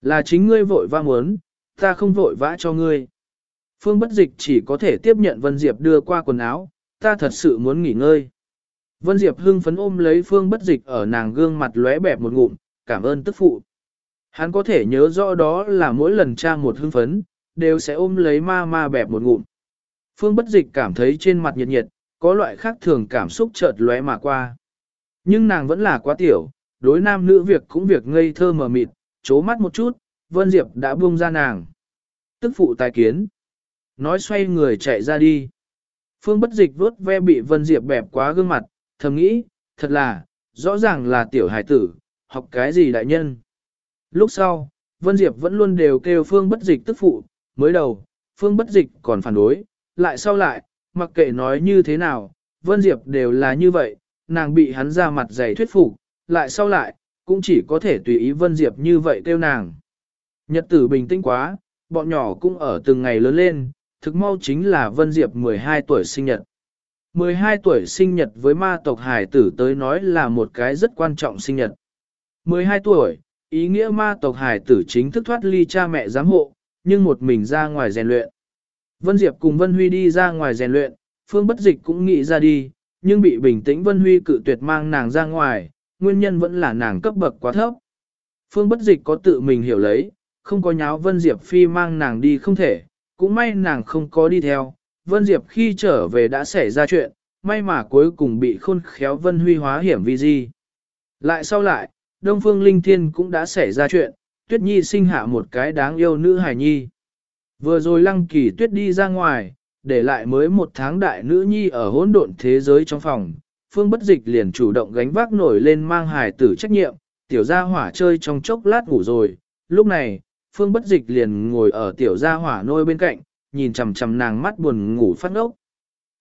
Speaker 1: Là chính ngươi vội vã muốn, ta không vội vã cho ngươi. Phương bất dịch chỉ có thể tiếp nhận Vân Diệp đưa qua quần áo, ta thật sự muốn nghỉ ngơi. Vân Diệp hưng phấn ôm lấy Phương bất dịch ở nàng gương mặt lóe bẹp một ngụm, cảm ơn tức phụ. Hắn có thể nhớ rõ đó là mỗi lần cha một hưng phấn, đều sẽ ôm lấy ma ma bẹp một ngụm. Phương bất dịch cảm thấy trên mặt nhiệt nhiệt, có loại khác thường cảm xúc chợt lóe mà qua. Nhưng nàng vẫn là quá tiểu, đối nam nữ việc cũng việc ngây thơ mờ mịt, chố mắt một chút, Vân Diệp đã buông ra nàng. Tức phụ tài kiến. Nói xoay người chạy ra đi. Phương bất dịch vuốt ve bị Vân Diệp bẹp quá gương mặt, thầm nghĩ, thật là, rõ ràng là tiểu hải tử, học cái gì đại nhân. Lúc sau, Vân Diệp vẫn luôn đều kêu Phương bất dịch tức phụ, mới đầu, Phương bất dịch còn phản đối, lại sau lại, mặc kệ nói như thế nào, Vân Diệp đều là như vậy, nàng bị hắn ra mặt dày thuyết phục, lại sau lại, cũng chỉ có thể tùy ý Vân Diệp như vậy kêu nàng. Nhật tử bình tĩnh quá, bọn nhỏ cũng ở từng ngày lớn lên, thực mau chính là Vân Diệp 12 tuổi sinh nhật. 12 tuổi sinh nhật với ma tộc hải tử tới nói là một cái rất quan trọng sinh nhật. 12 tuổi, ý nghĩa ma tộc hải tử chính thức thoát ly cha mẹ giám hộ, nhưng một mình ra ngoài rèn luyện. Vân Diệp cùng Vân Huy đi ra ngoài rèn luyện, Phương Bất Dịch cũng nghĩ ra đi, nhưng bị bình tĩnh Vân Huy cự tuyệt mang nàng ra ngoài, nguyên nhân vẫn là nàng cấp bậc quá thấp. Phương Bất Dịch có tự mình hiểu lấy, không có nháo Vân Diệp Phi mang nàng đi không thể, cũng may nàng không có đi theo. Vân Diệp khi trở về đã xảy ra chuyện, may mà cuối cùng bị khôn khéo Vân Huy hóa hiểm vì gì. Lại sau lại, Đông Phương Linh Thiên cũng đã xảy ra chuyện, Tuyết Nhi sinh hạ một cái đáng yêu nữ hài nhi. Vừa rồi Lăng Kỳ Tuyết đi ra ngoài, để lại mới một tháng đại nữ nhi ở hỗn độn thế giới trong phòng. Phương Bất Dịch liền chủ động gánh vác nổi lên mang hài tử trách nhiệm, tiểu gia hỏa chơi trong chốc lát ngủ rồi. Lúc này, Phương Bất Dịch liền ngồi ở tiểu gia hỏa nôi bên cạnh, nhìn chằm chằm nàng mắt buồn ngủ phát ngốc.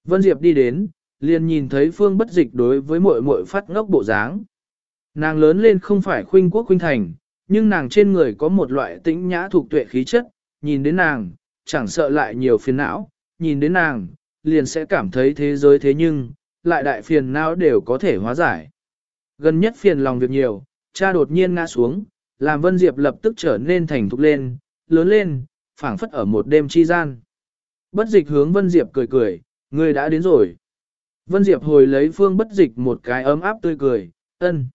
Speaker 1: Vân Diệp đi đến, liền nhìn thấy Phương Bất Dịch đối với muội muội phát ngốc bộ dáng. Nàng lớn lên không phải khuynh quốc khuynh thành, nhưng nàng trên người có một loại tĩnh nhã thuộc tuệ khí chất, nhìn đến nàng, chẳng sợ lại nhiều phiền não, nhìn đến nàng, liền sẽ cảm thấy thế giới thế nhưng, lại đại phiền não đều có thể hóa giải. Gần nhất phiền lòng việc nhiều, cha đột nhiên ngã xuống, làm Vân Diệp lập tức trở nên thành thục lên, lớn lên, phảng phất ở một đêm chi gian. Bất dịch hướng Vân Diệp cười cười, người đã đến rồi. Vân Diệp hồi lấy phương bất dịch một cái ấm áp tươi cười, ân.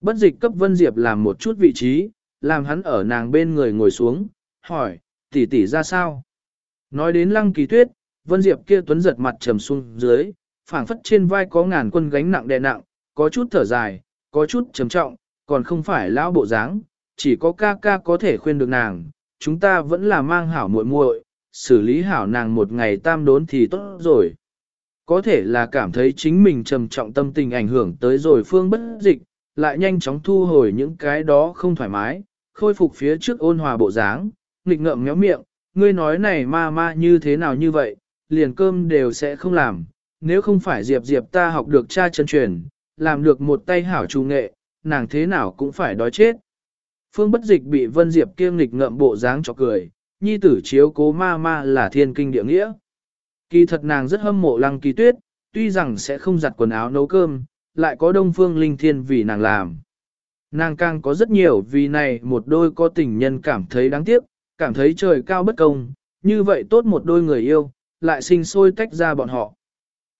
Speaker 1: Bất dịch cấp Vân Diệp làm một chút vị trí, làm hắn ở nàng bên người ngồi xuống, hỏi, tỷ tỷ ra sao? Nói đến lăng kỳ tuyết, Vân Diệp kia tuấn giật mặt trầm xuống dưới, phảng phất trên vai có ngàn quân gánh nặng đè nặng, có chút thở dài, có chút trầm trọng, còn không phải lão bộ dáng, chỉ có ca ca có thể khuyên được nàng, chúng ta vẫn là mang hảo muội muội, xử lý hảo nàng một ngày tam đốn thì tốt rồi. Có thể là cảm thấy chính mình trầm trọng tâm tình ảnh hưởng tới rồi phương bất dịch, lại nhanh chóng thu hồi những cái đó không thoải mái, khôi phục phía trước ôn hòa bộ dáng, nghịch ngợm méo miệng, ngươi nói này ma ma như thế nào như vậy, liền cơm đều sẽ không làm, nếu không phải Diệp Diệp ta học được cha chân truyền, làm được một tay hảo trung nghệ, nàng thế nào cũng phải đói chết. Phương bất dịch bị Vân Diệp kiêng nghịch ngợm bộ dáng cho cười, nhi tử chiếu cố ma ma là thiên kinh địa nghĩa. Kỳ thật nàng rất hâm mộ lăng kỳ tuyết, tuy rằng sẽ không giặt quần áo nấu cơm, lại có đông phương linh thiên vì nàng làm. Nàng càng có rất nhiều vì này một đôi có tình nhân cảm thấy đáng tiếc, cảm thấy trời cao bất công, như vậy tốt một đôi người yêu, lại sinh sôi tách ra bọn họ.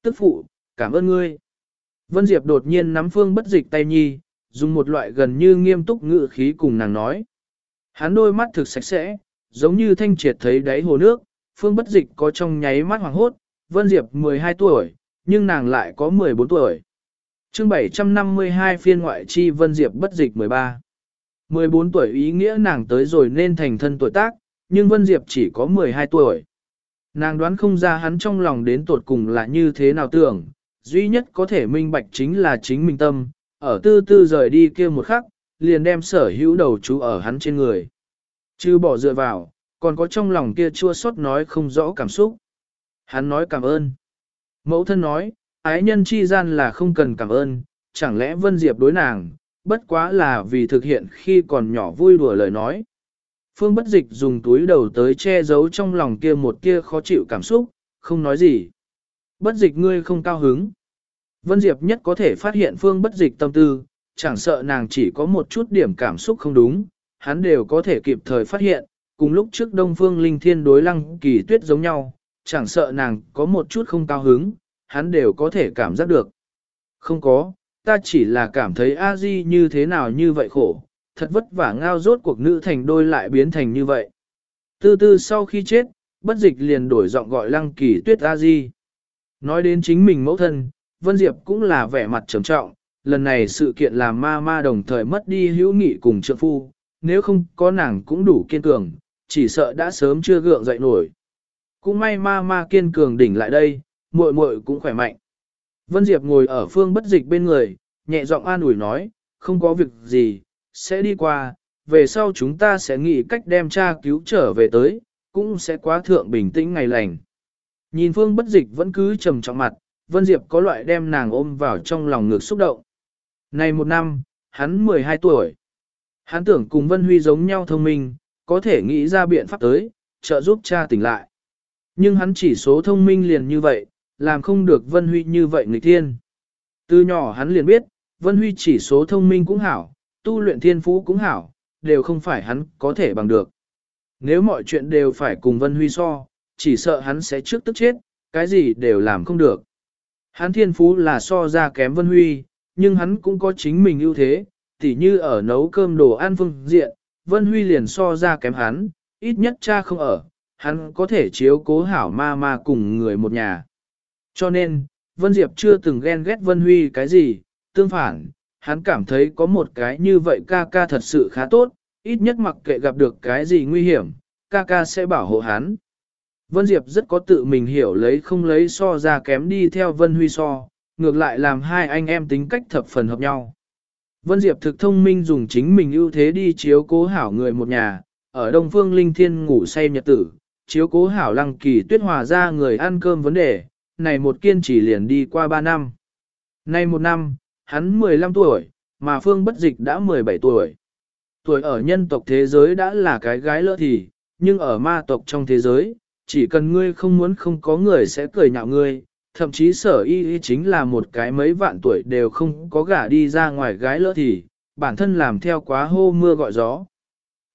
Speaker 1: Tức phụ, cảm ơn ngươi. Vân Diệp đột nhiên nắm phương bất dịch tay nhi, dùng một loại gần như nghiêm túc ngữ khí cùng nàng nói. Hắn đôi mắt thực sạch sẽ, giống như thanh triệt thấy đáy hồ nước, phương bất dịch có trong nháy mắt hoàng hốt, Vân Diệp 12 tuổi, nhưng nàng lại có 14 tuổi. chương 752 phiên ngoại chi Vân Diệp bất dịch 13. 14 tuổi ý nghĩa nàng tới rồi nên thành thân tuổi tác, nhưng Vân Diệp chỉ có 12 tuổi. Nàng đoán không ra hắn trong lòng đến tuột cùng là như thế nào tưởng, duy nhất có thể minh bạch chính là chính mình tâm, ở tư tư rời đi kia một khắc, liền đem sở hữu đầu chú ở hắn trên người. Chứ bỏ dựa vào, còn có trong lòng kia chua xót nói không rõ cảm xúc. Hắn nói cảm ơn. Mẫu thân nói, ái nhân chi gian là không cần cảm ơn, chẳng lẽ Vân Diệp đối nàng, bất quá là vì thực hiện khi còn nhỏ vui đùa lời nói. Phương bất dịch dùng túi đầu tới che giấu trong lòng kia một kia khó chịu cảm xúc, không nói gì. Bất dịch ngươi không cao hứng. Vân Diệp nhất có thể phát hiện Phương bất dịch tâm tư, chẳng sợ nàng chỉ có một chút điểm cảm xúc không đúng, hắn đều có thể kịp thời phát hiện, cùng lúc trước Đông Phương Linh Thiên đối lăng kỳ tuyết giống nhau, chẳng sợ nàng có một chút không cao hứng, hắn đều có thể cảm giác được. Không có, ta chỉ là cảm thấy a di như thế nào như vậy khổ, thật vất vả ngao rốt cuộc nữ thành đôi lại biến thành như vậy. Từ từ sau khi chết, bất dịch liền đổi giọng gọi lăng kỳ tuyết a di. Nói đến chính mình mẫu thân, Vân Diệp cũng là vẻ mặt trầm trọng, lần này sự kiện làm ma ma đồng thời mất đi hữu nghị cùng trượng phu, nếu không có nàng cũng đủ kiên cường, chỉ sợ đã sớm chưa gượng dậy nổi. Cũng may ma ma kiên cường đỉnh lại đây, muội muội cũng khỏe mạnh. Vân Diệp ngồi ở phương bất dịch bên người, nhẹ giọng an ủi nói, không có việc gì, sẽ đi qua, về sau chúng ta sẽ nghĩ cách đem cha cứu trở về tới, cũng sẽ quá thượng bình tĩnh ngày lành. Nhìn phương bất dịch vẫn cứ trầm trọng mặt, Vân Diệp có loại đem nàng ôm vào trong lòng ngực xúc động. Này một năm, hắn 12 tuổi. Hắn tưởng cùng Vân Huy giống nhau thông minh, có thể nghĩ ra biện pháp tới, trợ giúp cha tỉnh lại. Nhưng hắn chỉ số thông minh liền như vậy, làm không được Vân Huy như vậy nghịch thiên. Từ nhỏ hắn liền biết, Vân Huy chỉ số thông minh cũng hảo, tu luyện thiên phú cũng hảo, đều không phải hắn có thể bằng được. Nếu mọi chuyện đều phải cùng Vân Huy so, chỉ sợ hắn sẽ trước tức chết, cái gì đều làm không được. Hắn thiên phú là so ra kém Vân Huy, nhưng hắn cũng có chính mình ưu thế, tỉ như ở nấu cơm đồ ăn phương diện, Vân Huy liền so ra kém hắn, ít nhất cha không ở, hắn có thể chiếu cố hảo ma ma cùng người một nhà. Cho nên, Vân Diệp chưa từng ghen ghét Vân Huy cái gì, tương phản, hắn cảm thấy có một cái như vậy ca ca thật sự khá tốt, ít nhất mặc kệ gặp được cái gì nguy hiểm, ca ca sẽ bảo hộ hắn. Vân Diệp rất có tự mình hiểu lấy không lấy so ra kém đi theo Vân Huy so, ngược lại làm hai anh em tính cách thập phần hợp nhau. Vân Diệp thực thông minh dùng chính mình ưu thế đi chiếu cố hảo người một nhà, ở Đông Phương Linh Thiên ngủ say nhật tử, chiếu cố hảo lăng kỳ tuyết hòa ra người ăn cơm vấn đề, này một kiên chỉ liền đi qua ba năm. Nay một năm, hắn 15 tuổi, mà Phương Bất Dịch đã 17 tuổi. Tuổi ở nhân tộc thế giới đã là cái gái lỡ thì, nhưng ở ma tộc trong thế giới, chỉ cần ngươi không muốn không có người sẽ cười nhạo ngươi, thậm chí sở y y chính là một cái mấy vạn tuổi đều không có gả đi ra ngoài gái lỡ thì, bản thân làm theo quá hô mưa gọi gió.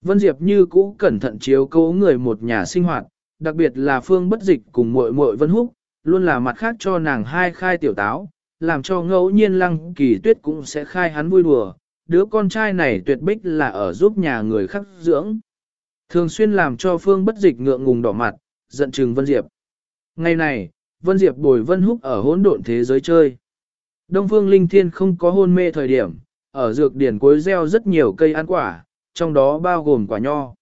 Speaker 1: Vân Diệp như cũ cẩn thận chiếu cố người một nhà sinh hoạt, đặc biệt là phương bất dịch cùng muội muội Vân Húc, luôn là mặt khác cho nàng hai khai tiểu táo, làm cho ngẫu nhiên lăng kỳ tuyết cũng sẽ khai hắn vui đùa, đứa con trai này tuyệt bích là ở giúp nhà người khắc dưỡng. Thường xuyên làm cho phương bất dịch ngượng ngùng đỏ mặt, giận chừng Vân Diệp. Ngày này, Vân Diệp bồi Vân Húc ở hỗn độn thế giới chơi. Đông Phương Linh Thiên không có hôn mê thời điểm, ở dược điển cuối gieo rất nhiều cây ăn quả, trong đó bao gồm quả nho.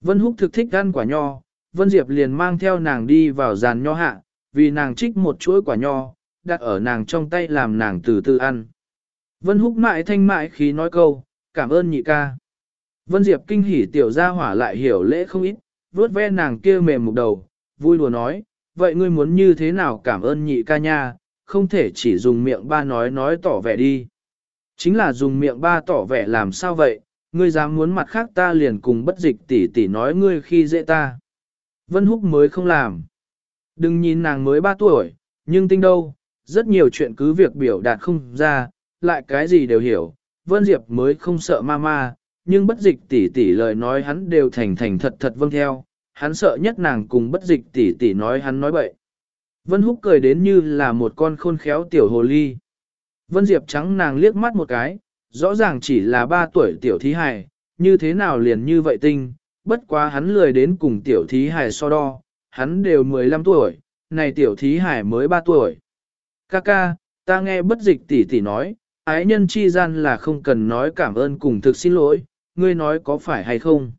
Speaker 1: Vân Húc thực thích ăn quả nho, Vân Diệp liền mang theo nàng đi vào giàn nho hạ, vì nàng trích một chuỗi quả nho, đặt ở nàng trong tay làm nàng từ từ ăn. Vân Húc mãi thanh mãi khí nói câu, cảm ơn nhị ca. Vân Diệp kinh hỉ tiểu gia hỏa lại hiểu lễ không ít, vuốt ve nàng kia mềm một đầu, vui đùa nói, vậy ngươi muốn như thế nào cảm ơn nhị ca nha, không thể chỉ dùng miệng ba nói nói tỏ vẻ đi. Chính là dùng miệng ba tỏ vẻ làm sao vậy, ngươi dám muốn mặt khác ta liền cùng bất dịch tỉ tỉ nói ngươi khi dễ ta. Vân Húc mới không làm. Đừng nhìn nàng mới ba tuổi, nhưng tinh đâu, rất nhiều chuyện cứ việc biểu đạt không ra, lại cái gì đều hiểu. Vân Diệp mới không sợ ma ma, nhưng bất dịch tỷ tỷ lời nói hắn đều thành thành thật thật vâng theo, hắn sợ nhất nàng cùng bất dịch tỷ tỷ nói hắn nói bậy. Vân Húc cười đến như là một con khôn khéo tiểu hồ ly. Vân Diệp trắng nàng liếc mắt một cái, rõ ràng chỉ là ba tuổi tiểu thí hài, như thế nào liền như vậy tinh, bất quá hắn lười đến cùng tiểu thí hài so đo, hắn đều 15 tuổi, này tiểu thí hài mới 3 tuổi. Kaka, ta nghe bất dịch tỷ tỷ nói, ái nhân chi gian là không cần nói cảm ơn cùng thực xin lỗi, ngươi nói có phải hay không?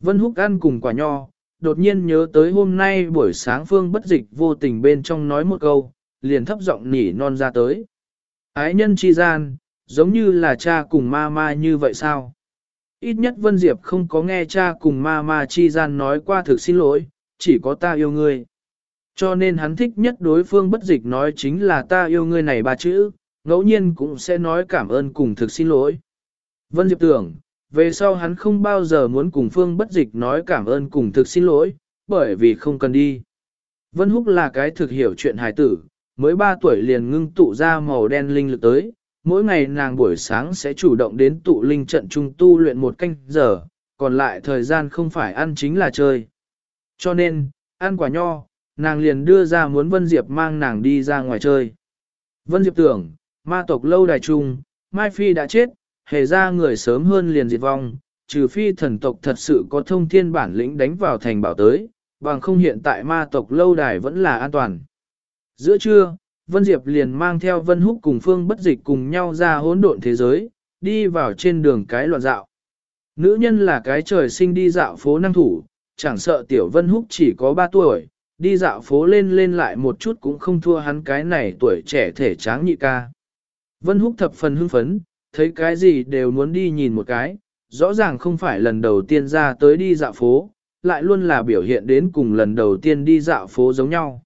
Speaker 1: Vân Húc ăn cùng quả nho, đột nhiên nhớ tới hôm nay buổi sáng phương bất dịch vô tình bên trong nói một câu, liền thấp giọng nỉ non ra tới. Ái nhân chi gian, giống như là cha cùng ma ma như vậy sao? Ít nhất Vân Diệp không có nghe cha cùng ma ma chi gian nói qua thực xin lỗi, chỉ có ta yêu ngươi. Cho nên hắn thích nhất đối phương bất dịch nói chính là ta yêu ngươi này ba chữ, ngẫu nhiên cũng sẽ nói cảm ơn cùng thực xin lỗi. Vân Diệp tưởng, về sau hắn không bao giờ muốn cùng phương bất dịch nói cảm ơn cùng thực xin lỗi, bởi vì không cần đi. Vân Húc là cái thực hiểu chuyện hài tử, mới 3 tuổi liền ngưng tụ ra màu đen linh lực tới, mỗi ngày nàng buổi sáng sẽ chủ động đến tụ linh trận trung tu luyện một canh giờ, còn lại thời gian không phải ăn chính là chơi. Cho nên, ăn quả nho, nàng liền đưa ra muốn Vân Diệp mang nàng đi ra ngoài chơi. Vân Diệp tưởng, ma tộc lâu đài trung, Mai Phi đã chết, hề ra người sớm hơn liền diệt vong, trừ phi thần tộc thật sự có thông thiên bản lĩnh đánh vào thành bảo tới, bằng không hiện tại ma tộc lâu đài vẫn là an toàn. Giữa trưa, Vân Diệp liền mang theo Vân Húc cùng Phương Bất Dịch cùng nhau ra hỗn độn thế giới, đi vào trên đường cái loạn dạo. Nữ nhân là cái trời sinh đi dạo phố năng thủ, chẳng sợ tiểu Vân Húc chỉ có 3 tuổi, đi dạo phố lên lên lại một chút cũng không thua hắn cái này tuổi trẻ thể tráng nhị ca. Vân Húc thập phần hưng phấn, thấy cái gì đều muốn đi nhìn một cái, rõ ràng không phải lần đầu tiên ra tới đi dạo phố, lại luôn là biểu hiện đến cùng lần đầu tiên đi dạo phố giống nhau.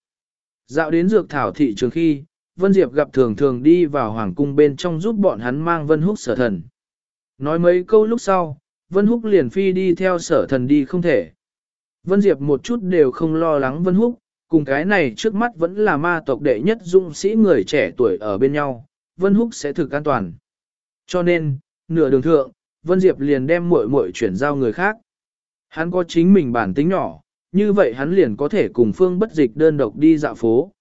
Speaker 1: Dạo đến dược thảo thị trường khi, Vân Diệp gặp thường thường đi vào hoàng cung bên trong giúp bọn hắn mang Vân Húc sở thần. Nói mấy câu lúc sau, Vân Húc liền phi đi theo sở thần đi không thể. Vân Diệp một chút đều không lo lắng Vân Húc, cùng cái này trước mắt vẫn là ma tộc đệ nhất dũng sĩ người trẻ tuổi ở bên nhau, Vân Húc sẽ thực an toàn. Cho nên, nửa đường thượng, Vân Diệp liền đem muội muội chuyển giao người khác. Hắn có chính mình bản tính nhỏ, như vậy hắn liền có thể cùng phương bất dịch đơn độc đi dạo phố.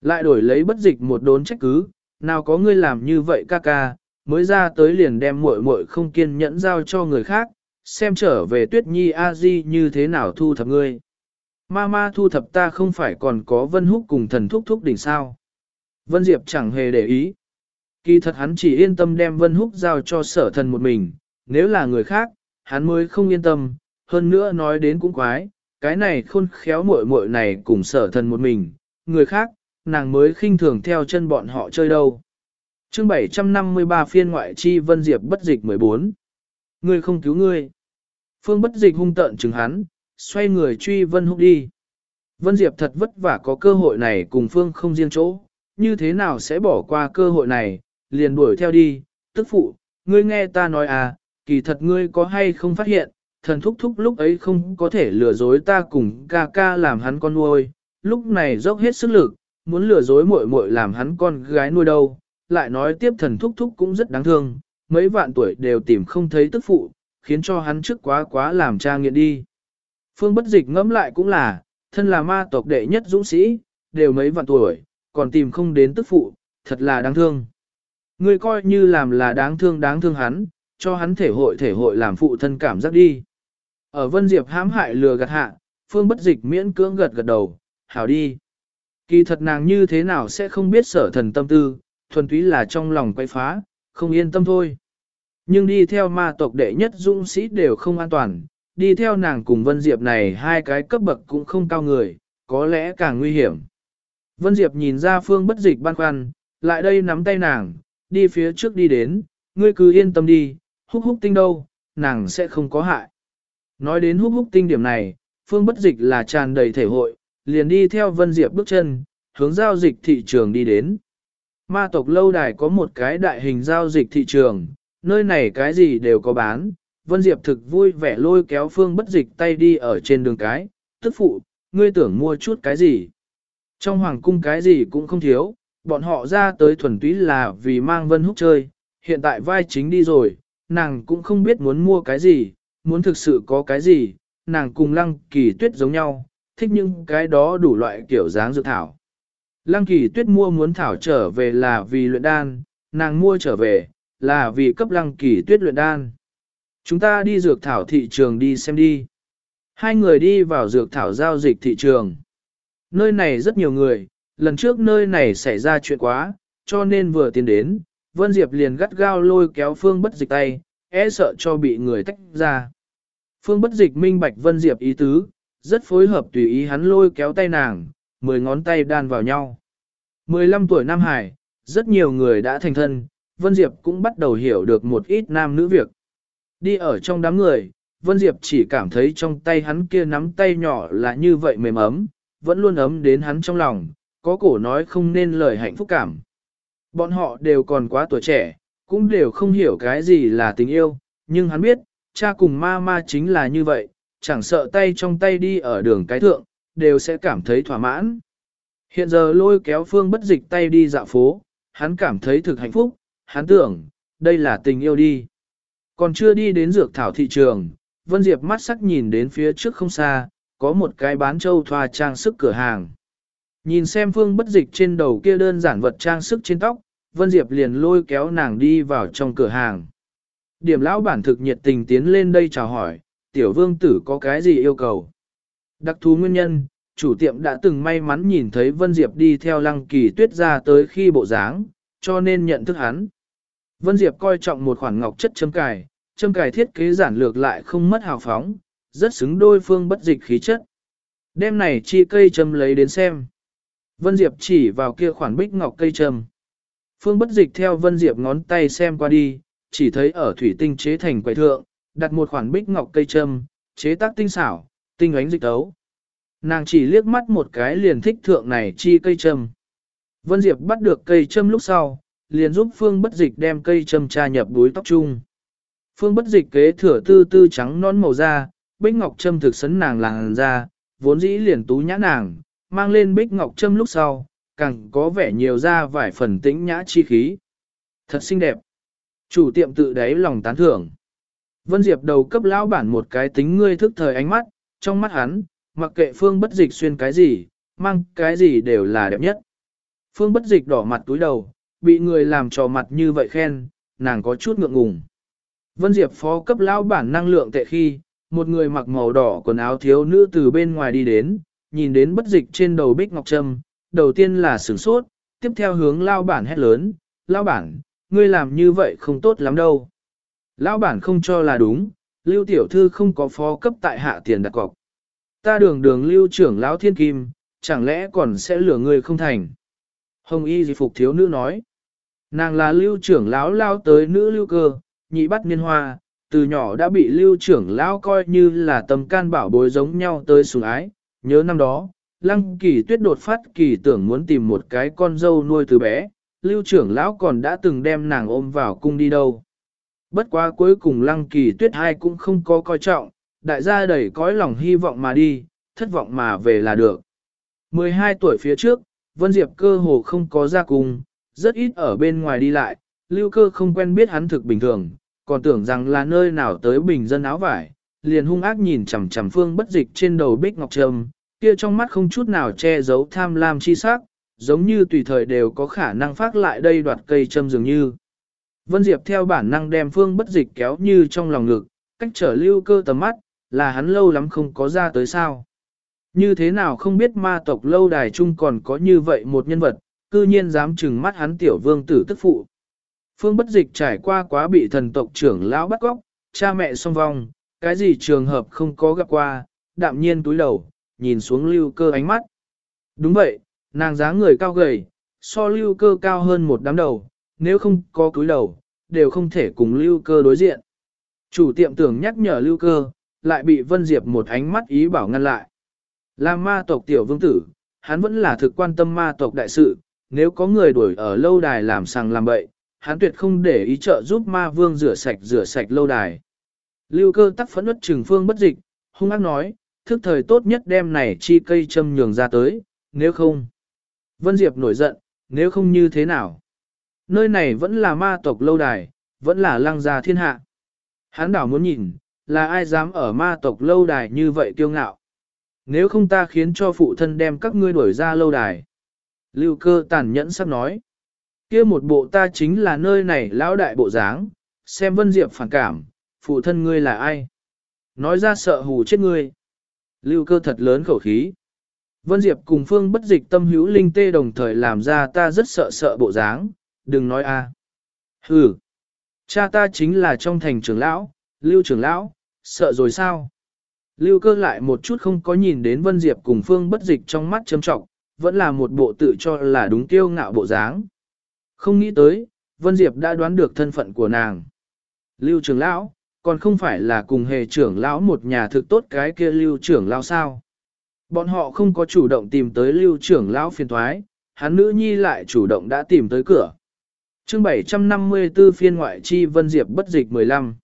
Speaker 1: Lại đổi lấy bất dịch một đốn trách cứ, nào có ngươi làm như vậy ca ca, mới ra tới liền đem muội muội không kiên nhẫn giao cho người khác, xem trở về tuyết nhi a di như thế nào thu thập ngươi. Mama thu thập ta không phải còn có vân húc cùng thần thúc thúc đỉnh sao. Vân Diệp chẳng hề để ý. Kỳ thật hắn chỉ yên tâm đem vân húc giao cho sở thần một mình, nếu là người khác, hắn mới không yên tâm, hơn nữa nói đến cũng quái, cái này khôn khéo muội muội này cùng sở thần một mình, người khác, nàng mới khinh thường theo chân bọn họ chơi đâu. chương 753 phiên ngoại chi Vân Diệp bất dịch 14. Ngươi không cứu ngươi. Phương bất dịch hung tợn chừng hắn, xoay người truy Vân Húc đi. Vân Diệp thật vất vả có cơ hội này cùng Phương không riêng chỗ, như thế nào sẽ bỏ qua cơ hội này, liền đuổi theo đi, tức phụ, ngươi nghe ta nói à, kỳ thật ngươi có hay không phát hiện, thần thúc thúc lúc ấy không có thể lừa dối ta cùng ca ca làm hắn con nuôi, lúc này dốc hết sức lực, muốn lừa dối muội muội làm hắn con gái nuôi đâu, lại nói tiếp thần thúc thúc cũng rất đáng thương, mấy vạn tuổi đều tìm không thấy tức phụ, khiến cho hắn trước quá quá làm cha nghiện đi. Phương bất dịch ngẫm lại cũng là, thân là ma tộc đệ nhất dũng sĩ, đều mấy vạn tuổi, còn tìm không đến tức phụ, thật là đáng thương. Ngươi coi như làm là đáng thương đáng thương hắn, cho hắn thể hội thể hội làm phụ thân cảm giác đi. Ở Vân Diệp hãm hại lừa gạt hạ, Phương bất dịch miễn cưỡng gật gật đầu, hảo đi. Kỳ thật nàng như thế nào sẽ không biết sở thần tâm tư, thuần túy là trong lòng quay phá, không yên tâm thôi. Nhưng đi theo ma tộc đệ nhất dũng sĩ đều không an toàn, đi theo nàng cùng Vân Diệp này hai cái cấp bậc cũng không cao người, có lẽ càng nguy hiểm. Vân Diệp nhìn ra phương bất dịch băn khoăn, lại đây nắm tay nàng, đi phía trước đi đến, ngươi cứ yên tâm đi, húc húc tinh đâu, nàng sẽ không có hại. Nói đến húc húc tinh điểm này, phương bất dịch là tràn đầy thể hội, liền đi theo Vân Diệp bước chân, hướng giao dịch thị trường đi đến. Ma tộc lâu đài có một cái đại hình giao dịch thị trường, nơi này cái gì đều có bán. Vân Diệp thực vui vẻ lôi kéo phương bất dịch tay đi ở trên đường cái, tức phụ, ngươi tưởng mua chút cái gì. Trong hoàng cung cái gì cũng không thiếu, bọn họ ra tới thuần túy là vì mang Vân Húc chơi, hiện tại vai chính đi rồi, nàng cũng không biết muốn mua cái gì, muốn thực sự có cái gì, nàng cùng lăng kỳ tuyết giống nhau, thích những cái đó đủ loại kiểu dáng dược thảo. Lăng kỳ tuyết mua muốn thảo trở về là vì luyện đan, nàng mua trở về, là vì cấp lăng kỳ tuyết luyện đan. Chúng ta đi dược thảo thị trường đi xem đi. Hai người đi vào dược thảo giao dịch thị trường. Nơi này rất nhiều người, lần trước nơi này xảy ra chuyện quá, cho nên vừa tiến đến, Vân Diệp liền gắt gao lôi kéo Phương Bất Dịch tay, e sợ cho bị người tách ra. Phương Bất Dịch minh bạch Vân Diệp ý tứ, rất phối hợp tùy ý hắn lôi kéo tay nàng, mười ngón tay đan vào nhau. 15 tuổi Nam Hải, rất nhiều người đã thành thân, Vân Diệp cũng bắt đầu hiểu được một ít nam nữ việc. Đi ở trong đám người, Vân Diệp chỉ cảm thấy trong tay hắn kia nắm tay nhỏ là như vậy mềm ấm, vẫn luôn ấm đến hắn trong lòng, có cổ nói không nên lời hạnh phúc cảm. Bọn họ đều còn quá tuổi trẻ, cũng đều không hiểu cái gì là tình yêu, nhưng hắn biết, cha cùng ma ma chính là như vậy, chẳng sợ tay trong tay đi ở đường cái thượng, đều sẽ cảm thấy thỏa mãn. Hiện giờ lôi kéo phương bất dịch tay đi dạo phố, hắn cảm thấy thực hạnh phúc, hắn tưởng, đây là tình yêu đi. Còn chưa đi đến dược thảo thị trường, Vân Diệp mắt sắc nhìn đến phía trước không xa, có một cái bán châu thoa trang sức cửa hàng. Nhìn xem phương bất dịch trên đầu kia đơn giản vật trang sức trên tóc, Vân Diệp liền lôi kéo nàng đi vào trong cửa hàng. Điểm lão bản thực nhiệt tình tiến lên đây chào hỏi, tiểu vương tử có cái gì yêu cầu. Đặc thú nguyên nhân, chủ tiệm đã từng may mắn nhìn thấy Vân Diệp đi theo lăng kỳ tuyết ra tới khi bộ dáng, cho nên nhận thức hắn. Vân Diệp coi trọng một khoản ngọc chất châm cài, châm cài thiết kế giản lược lại không mất hào phóng, rất xứng đôi phương bất dịch khí chất. Đêm này chi cây châm lấy đến xem. Vân Diệp chỉ vào kia khoản bích ngọc cây trầm. Phương bất dịch theo Vân Diệp ngón tay xem qua đi, chỉ thấy ở thủy tinh chế thành quầy thượng, đặt một khoản bích ngọc cây trầm, chế tác tinh xảo, tinh ánh dịch tấu. Nàng chỉ liếc mắt một cái liền thích thượng này chi cây trầm. Vân Diệp bắt được cây trầm lúc sau, liền giúp Phương bất dịch đem cây trầm tra nhập đuối tóc chung. Phương bất dịch kế thừa tư tư trắng non màu da, bích ngọc trâm thực sấn nàng làng ra, vốn dĩ liền tú nhã nàng, mang lên bích ngọc châm lúc sau, càng có vẻ nhiều ra vài phần tĩnh nhã chi khí. Thật xinh đẹp. Chủ tiệm tự đáy lòng tán thưởng. Vân Diệp đầu cấp lão bản một cái tính ngươi thức thời ánh mắt, trong mắt hắn, mặc kệ phương bất dịch xuyên cái gì, mang cái gì đều là đẹp nhất. Phương bất dịch đỏ mặt túi đầu, bị người làm trò mặt như vậy khen, nàng có chút ngượng ngùng. Vân Diệp phó cấp lão bản năng lượng tệ khi, một người mặc màu đỏ quần áo thiếu nữ từ bên ngoài đi đến, nhìn đến bất dịch trên đầu bích ngọc trâm, đầu tiên là sửng sốt, tiếp theo hướng lao bản hét lớn, lao bản, ngươi làm như vậy không tốt lắm đâu. Lão bản không cho là đúng, lưu tiểu thư không có phó cấp tại hạ tiền đặt cọc. Ta đường đường lưu trưởng lão thiên kim, chẳng lẽ còn sẽ lừa ngươi không thành. Hồng y dì phục thiếu nữ nói. Nàng là lưu trưởng lão lao tới nữ lưu cơ, nhị bắt niên hoa, từ nhỏ đã bị lưu trưởng lão coi như là tầm can bảo bối giống nhau tới sủng ái. Nhớ năm đó, lăng kỳ tuyết đột phát kỳ tưởng muốn tìm một cái con dâu nuôi từ bé, lưu trưởng lão còn đã từng đem nàng ôm vào cung đi đâu. Bất quá cuối cùng lăng kỳ tuyết hai cũng không có coi trọng, đại gia đầy cõi lòng hy vọng mà đi, thất vọng mà về là được. 12 tuổi phía trước, Vân Diệp cơ hồ không có ra cung, rất ít ở bên ngoài đi lại, lưu cơ không quen biết hắn thực bình thường, còn tưởng rằng là nơi nào tới bình dân áo vải, liền hung ác nhìn chằm chằm phương bất dịch trên đầu bích ngọc trâm, kia trong mắt không chút nào che giấu tham lam chi sắc, giống như tùy thời đều có khả năng phát lại đây đoạt cây châm dường như. Vân Diệp theo bản năng đem phương bất dịch kéo như trong lòng ngực, cách trở lưu cơ tầm mắt, là hắn lâu lắm không có ra tới sao. Như thế nào không biết ma tộc lâu đài chung còn có như vậy một nhân vật, cư nhiên dám trừng mắt hắn tiểu vương tử tức phụ. Phương bất dịch trải qua quá bị thần tộc trưởng lão bắt góc, cha mẹ song vong, cái gì trường hợp không có gặp qua, đạm nhiên túi đầu, nhìn xuống lưu cơ ánh mắt. Đúng vậy, nàng dáng người cao gầy, so lưu cơ cao hơn một đám đầu, nếu không có cúi đầu, đều không thể cùng lưu cơ đối diện. Chủ tiệm tưởng nhắc nhở lưu cơ, lại bị Vân Diệp một ánh mắt ý bảo ngăn lại. Là ma tộc tiểu vương tử, hắn vẫn là thực quan tâm ma tộc đại sự, nếu có người đuổi ở lâu đài làm sàng làm bậy, hắn tuyệt không để ý trợ giúp ma vương rửa sạch rửa sạch lâu đài. Lưu cơ tắc phẫn ướt trừng phương bất dịch, hung ác nói, thức thời tốt nhất đem này chi cây châm nhường ra tới, nếu không. Vân Diệp nổi giận, nếu không như thế nào. Nơi này vẫn là ma tộc lâu đài, vẫn là lăng gia thiên hạ. Hắn đảo muốn nhìn, là ai dám ở ma tộc lâu đài như vậy kiêu ngạo. Nếu không ta khiến cho phụ thân đem các ngươi đuổi ra lâu đài. Lưu cơ tàn nhẫn sắp nói. kia một bộ ta chính là nơi này lão đại bộ dáng, xem Vân Diệp phản cảm, phụ thân ngươi là ai? Nói ra sợ hù chết ngươi. Lưu cơ thật lớn khẩu khí. Vân Diệp cùng Phương bất dịch tâm hữu linh tê đồng thời làm ra ta rất sợ sợ bộ dáng, đừng nói a. À. Hừ, cha ta chính là trong thành trưởng lão, Lưu trưởng lão, sợ rồi sao? Lưu cơ lại một chút không có nhìn đến Vân Diệp cùng Phương bất dịch trong mắt châm trọng, vẫn là một bộ tự cho là đúng tiêu ngạo bộ dáng. Không nghĩ tới, Vân Diệp đã đoán được thân phận của nàng. Lưu trưởng lão, còn không phải là cùng hề trưởng lão một nhà thực tốt cái kia lưu trưởng lão sao. Bọn họ không có chủ động tìm tới lưu trưởng lão phiền thoái, hắn nữ nhi lại chủ động đã tìm tới cửa. chương 754 phiên ngoại chi Vân Diệp bất dịch 15.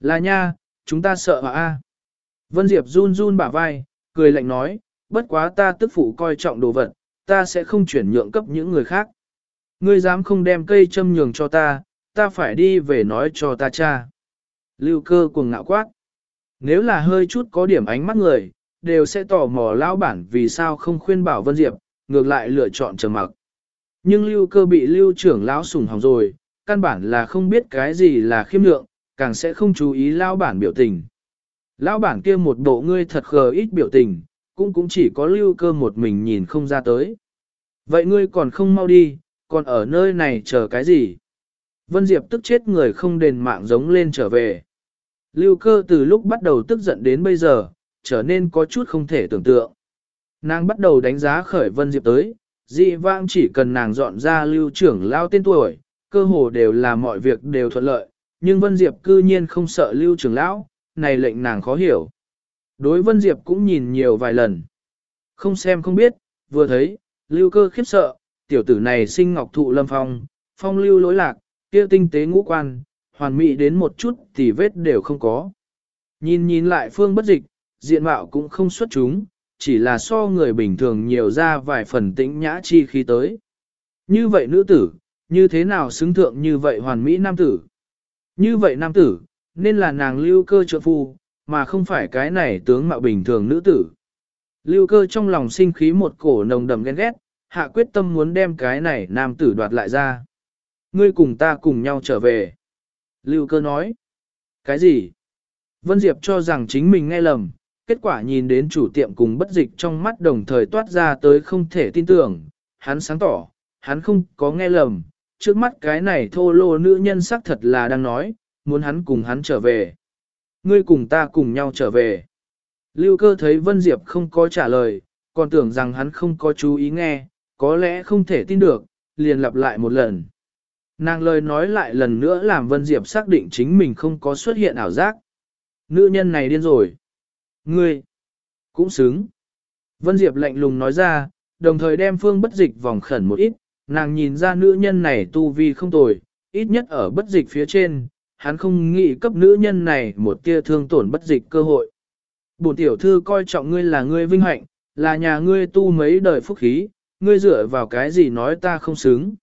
Speaker 1: Là nha, chúng ta sợ hả Vân Diệp run run bả vai, cười lạnh nói, bất quá ta tức phụ coi trọng đồ vật, ta sẽ không chuyển nhượng cấp những người khác. Ngươi dám không đem cây châm nhường cho ta, ta phải đi về nói cho ta cha. Lưu cơ cuồng ngạo quát. Nếu là hơi chút có điểm ánh mắt người, đều sẽ tò mò lão bản vì sao không khuyên bảo Vân Diệp, ngược lại lựa chọn trầm mặc. Nhưng lưu cơ bị lưu trưởng lão sủng hỏng rồi, căn bản là không biết cái gì là khiêm lượng, càng sẽ không chú ý lão bản biểu tình. Lão bản kia một bộ ngươi thật khờ ít biểu tình, cũng cũng chỉ có lưu cơ một mình nhìn không ra tới. Vậy ngươi còn không mau đi, còn ở nơi này chờ cái gì? Vân Diệp tức chết người không đền mạng giống lên trở về. Lưu cơ từ lúc bắt đầu tức giận đến bây giờ, trở nên có chút không thể tưởng tượng. Nàng bắt đầu đánh giá khởi Vân Diệp tới, dị vãng chỉ cần nàng dọn ra lưu trưởng lao tên tuổi, cơ hồ đều là mọi việc đều thuận lợi, nhưng Vân Diệp cư nhiên không sợ lưu trưởng lão, này lệnh nàng khó hiểu. Đối Vân Diệp cũng nhìn nhiều vài lần. Không xem không biết, vừa thấy, lưu cơ khiếp sợ, tiểu tử này sinh ngọc thụ lâm phong, phong lưu lối lạc, kia tinh tế ngũ quan, hoàn mỹ đến một chút thì vết đều không có. Nhìn nhìn lại phương bất dịch, diện mạo cũng không xuất chúng, chỉ là so người bình thường nhiều ra vài phần tĩnh nhã chi khi tới. Như vậy nữ tử, như thế nào xứng thượng như vậy hoàn mỹ nam tử? Như vậy nam tử, nên là nàng lưu cơ trợ phu, mà không phải cái này tướng mạo bình thường nữ tử. Lưu cơ trong lòng sinh khí một cổ nồng đầm ghen ghét, hạ quyết tâm muốn đem cái này nam tử đoạt lại ra. Ngươi cùng ta cùng nhau trở về. Lưu cơ nói. Cái gì? Vân Diệp cho rằng chính mình nghe lầm, kết quả nhìn đến chủ tiệm cùng bất dịch trong mắt đồng thời toát ra tới không thể tin tưởng, hắn sáng tỏ, hắn không có nghe lầm, trước mắt cái này thô lô nữ nhân sắc thật là đang nói, muốn hắn cùng hắn trở về. Ngươi cùng ta cùng nhau trở về. Lưu cơ thấy Vân Diệp không có trả lời, còn tưởng rằng hắn không có chú ý nghe, có lẽ không thể tin được, liền lặp lại một lần. Nàng lời nói lại lần nữa làm Vân Diệp xác định chính mình không có xuất hiện ảo giác. Nữ nhân này điên rồi. Ngươi, cũng xứng. Vân Diệp lạnh lùng nói ra, đồng thời đem phương bất dịch vòng khẩn một ít, nàng nhìn ra nữ nhân này tu vi không tồi, ít nhất ở bất dịch phía trên, hắn không nghĩ cấp nữ nhân này một tia thương tổn bất dịch cơ hội. Bổn tiểu thư coi trọng ngươi là ngươi vinh hạnh, là nhà ngươi tu mấy đời phúc khí, ngươi dựa vào cái gì nói ta không xứng.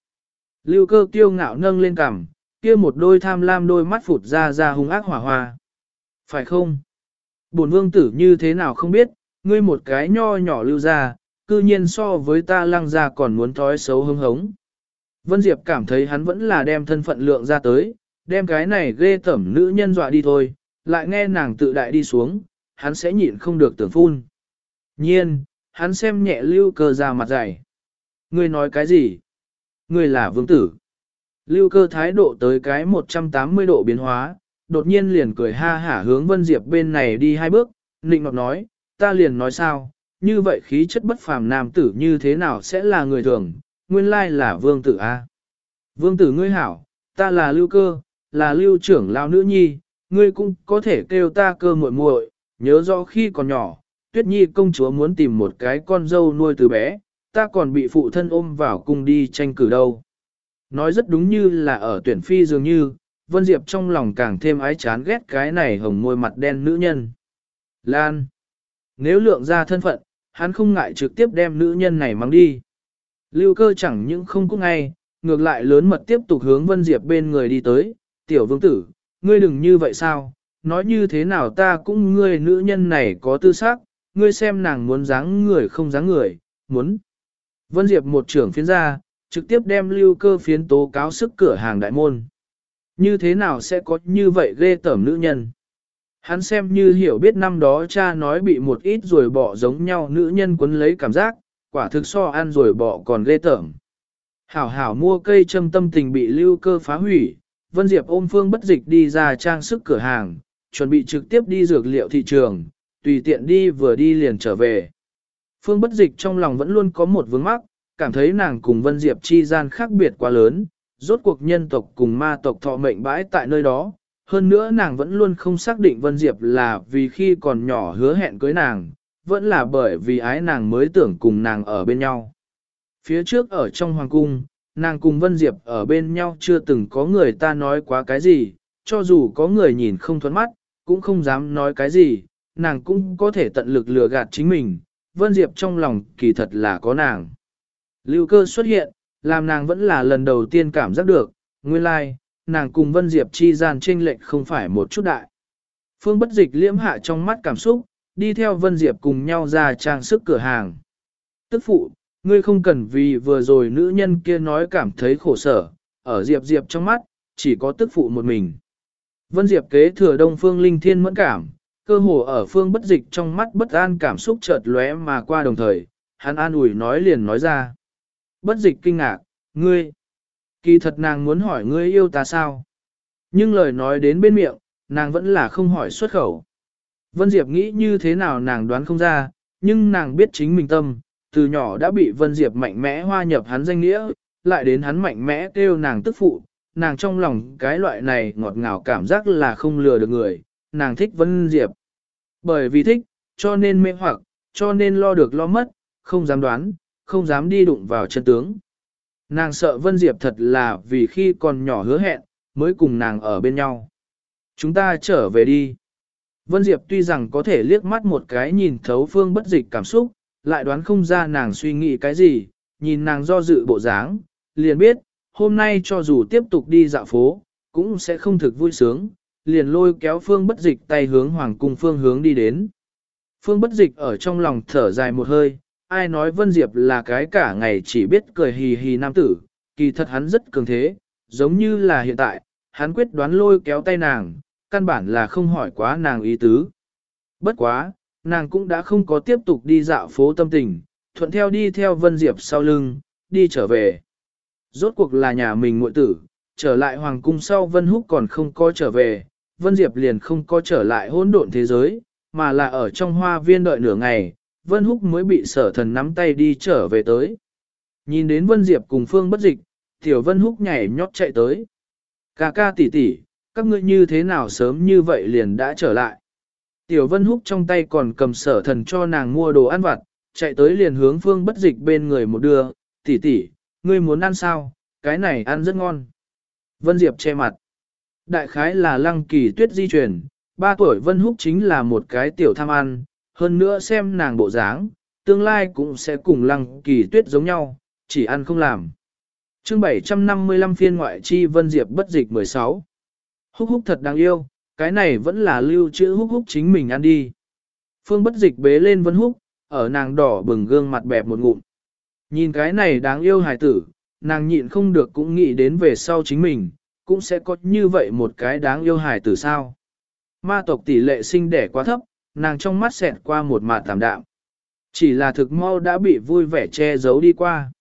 Speaker 1: Lưu cơ kiêu ngạo nâng lên cằm, kia một đôi tham lam đôi mắt phụt ra ra hung ác hỏa hoa. Phải không? Bổn vương tử như thế nào không biết, ngươi một cái nho nhỏ lưu ra, cư nhiên so với ta lăng ra còn muốn thói xấu hưng hống. Vân Diệp cảm thấy hắn vẫn là đem thân phận lượng ra tới, đem cái này ghê tẩm nữ nhân dọa đi thôi, lại nghe nàng tự đại đi xuống, hắn sẽ nhịn không được tưởng phun. Nhiên, hắn xem nhẹ lưu cơ ra mặt dày. Ngươi nói cái gì? Ngươi là vương tử. Lưu cơ thái độ tới cái 180 độ biến hóa, đột nhiên liền cười ha hả hướng Vân Diệp bên này đi hai bước, nịnh ngọt nói, ta liền nói sao, như vậy khí chất bất phàm nam tử như thế nào sẽ là người thường, nguyên lai là vương tử A. Vương tử ngươi hảo, ta là lưu cơ, là lưu trưởng lao nữ nhi, ngươi cũng có thể kêu ta cơ muội muội, nhớ rõ khi còn nhỏ, tuyết nhi công chúa muốn tìm một cái con dâu nuôi từ bé, ta còn bị phụ thân ôm vào cung đi tranh cử đâu. Nói rất đúng như là ở tuyển phi dường như, Vân Diệp trong lòng càng thêm ái chán ghét cái này hồng môi mặt đen nữ nhân. Lan. Nếu lượng ra thân phận, hắn không ngại trực tiếp đem nữ nhân này mang đi. Lưu cơ chẳng những không có ngay, ngược lại lớn mật tiếp tục hướng Vân Diệp bên người đi tới. Tiểu vương tử, ngươi đừng như vậy sao, nói như thế nào ta cũng ngươi nữ nhân này có tư xác, ngươi xem nàng muốn dáng người không dáng người, muốn. Vân Diệp một trưởng phiến ra, trực tiếp đem lưu cơ phiến tố cáo sức cửa hàng đại môn. Như thế nào sẽ có như vậy ghê tởm nữ nhân? Hắn xem như hiểu biết năm đó cha nói bị một ít rồi bỏ giống nhau nữ nhân quấn lấy cảm giác, quả thực so ăn rồi bỏ còn ghê tởm. Hảo hảo mua cây châm tâm tình bị lưu cơ phá hủy, Vân Diệp ôm phương bất dịch đi ra trang sức cửa hàng, chuẩn bị trực tiếp đi dược liệu thị trường, tùy tiện đi vừa đi liền trở về. Phương bất dịch trong lòng vẫn luôn có một vướng mắc, cảm thấy nàng cùng Vân Diệp chi gian khác biệt quá lớn, rốt cuộc nhân tộc cùng ma tộc thọ mệnh bãi tại nơi đó. Hơn nữa nàng vẫn luôn không xác định Vân Diệp là vì khi còn nhỏ hứa hẹn cưới nàng, vẫn là bởi vì ái nàng mới tưởng cùng nàng ở bên nhau. Phía trước ở trong hoàng cung, nàng cùng Vân Diệp ở bên nhau chưa từng có người ta nói quá cái gì, cho dù có người nhìn không thuẫn mắt, cũng không dám nói cái gì, nàng cũng có thể tận lực lừa gạt chính mình, Vân Diệp trong lòng kỳ thật là có nàng. Lưu cơ xuất hiện, làm nàng vẫn là lần đầu tiên cảm giác được, nguyên lai, like, nàng cùng Vân Diệp chi gian chênh lệch không phải một chút đại. Phương bất dịch liễm hạ trong mắt cảm xúc, đi theo Vân Diệp cùng nhau ra trang sức cửa hàng. Tức phụ, ngươi không cần vì vừa rồi nữ nhân kia nói cảm thấy khổ sở, ở Diệp Diệp trong mắt, chỉ có tức phụ một mình. Vân Diệp kế thừa Đông Phương Linh Thiên mẫn cảm, cơ hồ ở phương bất dịch trong mắt bất an cảm xúc chợt lóe mà qua đồng thời, hắn an ủi nói liền nói ra. Bất dịch kinh ngạc, ngươi, kỳ thật nàng muốn hỏi ngươi yêu ta sao? Nhưng lời nói đến bên miệng, nàng vẫn là không hỏi xuất khẩu. Vân Diệp nghĩ như thế nào nàng đoán không ra, nhưng nàng biết chính mình tâm, từ nhỏ đã bị Vân Diệp mạnh mẽ hoa nhập hắn danh nghĩa, lại đến hắn mạnh mẽ kêu nàng tức phụ, nàng trong lòng cái loại này ngọt ngào cảm giác là không lừa được người, nàng thích Vân Diệp. Bởi vì thích, cho nên mê hoặc, cho nên lo được lo mất, không dám đoán, không dám đi đụng vào chân tướng. Nàng sợ Vân Diệp thật là vì khi còn nhỏ hứa hẹn, mới cùng nàng ở bên nhau. Chúng ta trở về đi. Vân Diệp tuy rằng có thể liếc mắt một cái nhìn thấu phương bất dịch cảm xúc, lại đoán không ra nàng suy nghĩ cái gì, nhìn nàng do dự bộ dáng, liền biết, hôm nay cho dù tiếp tục đi dạo phố, cũng sẽ không thực vui sướng, liền lôi kéo phương bất dịch tay hướng hoàng cung phương hướng đi đến. Phương bất dịch ở trong lòng thở dài một hơi, ai nói Vân Diệp là cái cả ngày chỉ biết cười hì hì nam tử, kỳ thật hắn rất cường thế, giống như là hiện tại, hắn quyết đoán lôi kéo tay nàng, căn bản là không hỏi quá nàng ý tứ. Bất quá, nàng cũng đã không có tiếp tục đi dạo phố tâm tình, thuận theo đi theo Vân Diệp sau lưng, đi trở về. Rốt cuộc là nhà mình muội tử, trở lại hoàng cung sau Vân Húc còn không có trở về, Vân Diệp liền không có trở lại hỗn độn thế giới, mà là ở trong hoa viên đợi nửa ngày, Vân Húc mới bị sở thần nắm tay đi trở về tới. Nhìn đến Vân Diệp cùng Phương bất dịch, Tiểu Vân Húc nhảy nhót chạy tới. Cà ca tỷ tỷ, các ngươi như thế nào sớm như vậy liền đã trở lại. Tiểu Vân Húc trong tay còn cầm sở thần cho nàng mua đồ ăn vặt, chạy tới liền hướng Phương bất dịch bên người một đưa, tỷ tỷ, ngươi muốn ăn sao, cái này ăn rất ngon. Vân Diệp che mặt. Đại khái là lăng kỳ tuyết di chuyển, ba tuổi Vân Húc chính là một cái tiểu tham ăn, hơn nữa xem nàng bộ dáng, tương lai cũng sẽ cùng lăng kỳ tuyết giống nhau, chỉ ăn không làm. chương 755 phiên ngoại chi Vân Diệp bất dịch 16. Húc húc thật đáng yêu, cái này vẫn là lưu trữ húc húc chính mình ăn đi. Phương bất dịch bế lên Vân Húc, ở nàng đỏ bừng gương mặt bẹp một ngụm. Nhìn cái này đáng yêu hài tử, nàng nhịn không được cũng nghĩ đến về sau chính mình, cũng sẽ có như vậy một cái đáng yêu hài từ sao. Ma tộc tỷ lệ sinh đẻ quá thấp, nàng trong mắt xẹt qua một mạt tạm đạm. Chỉ là thực mau đã bị vui vẻ che giấu đi qua.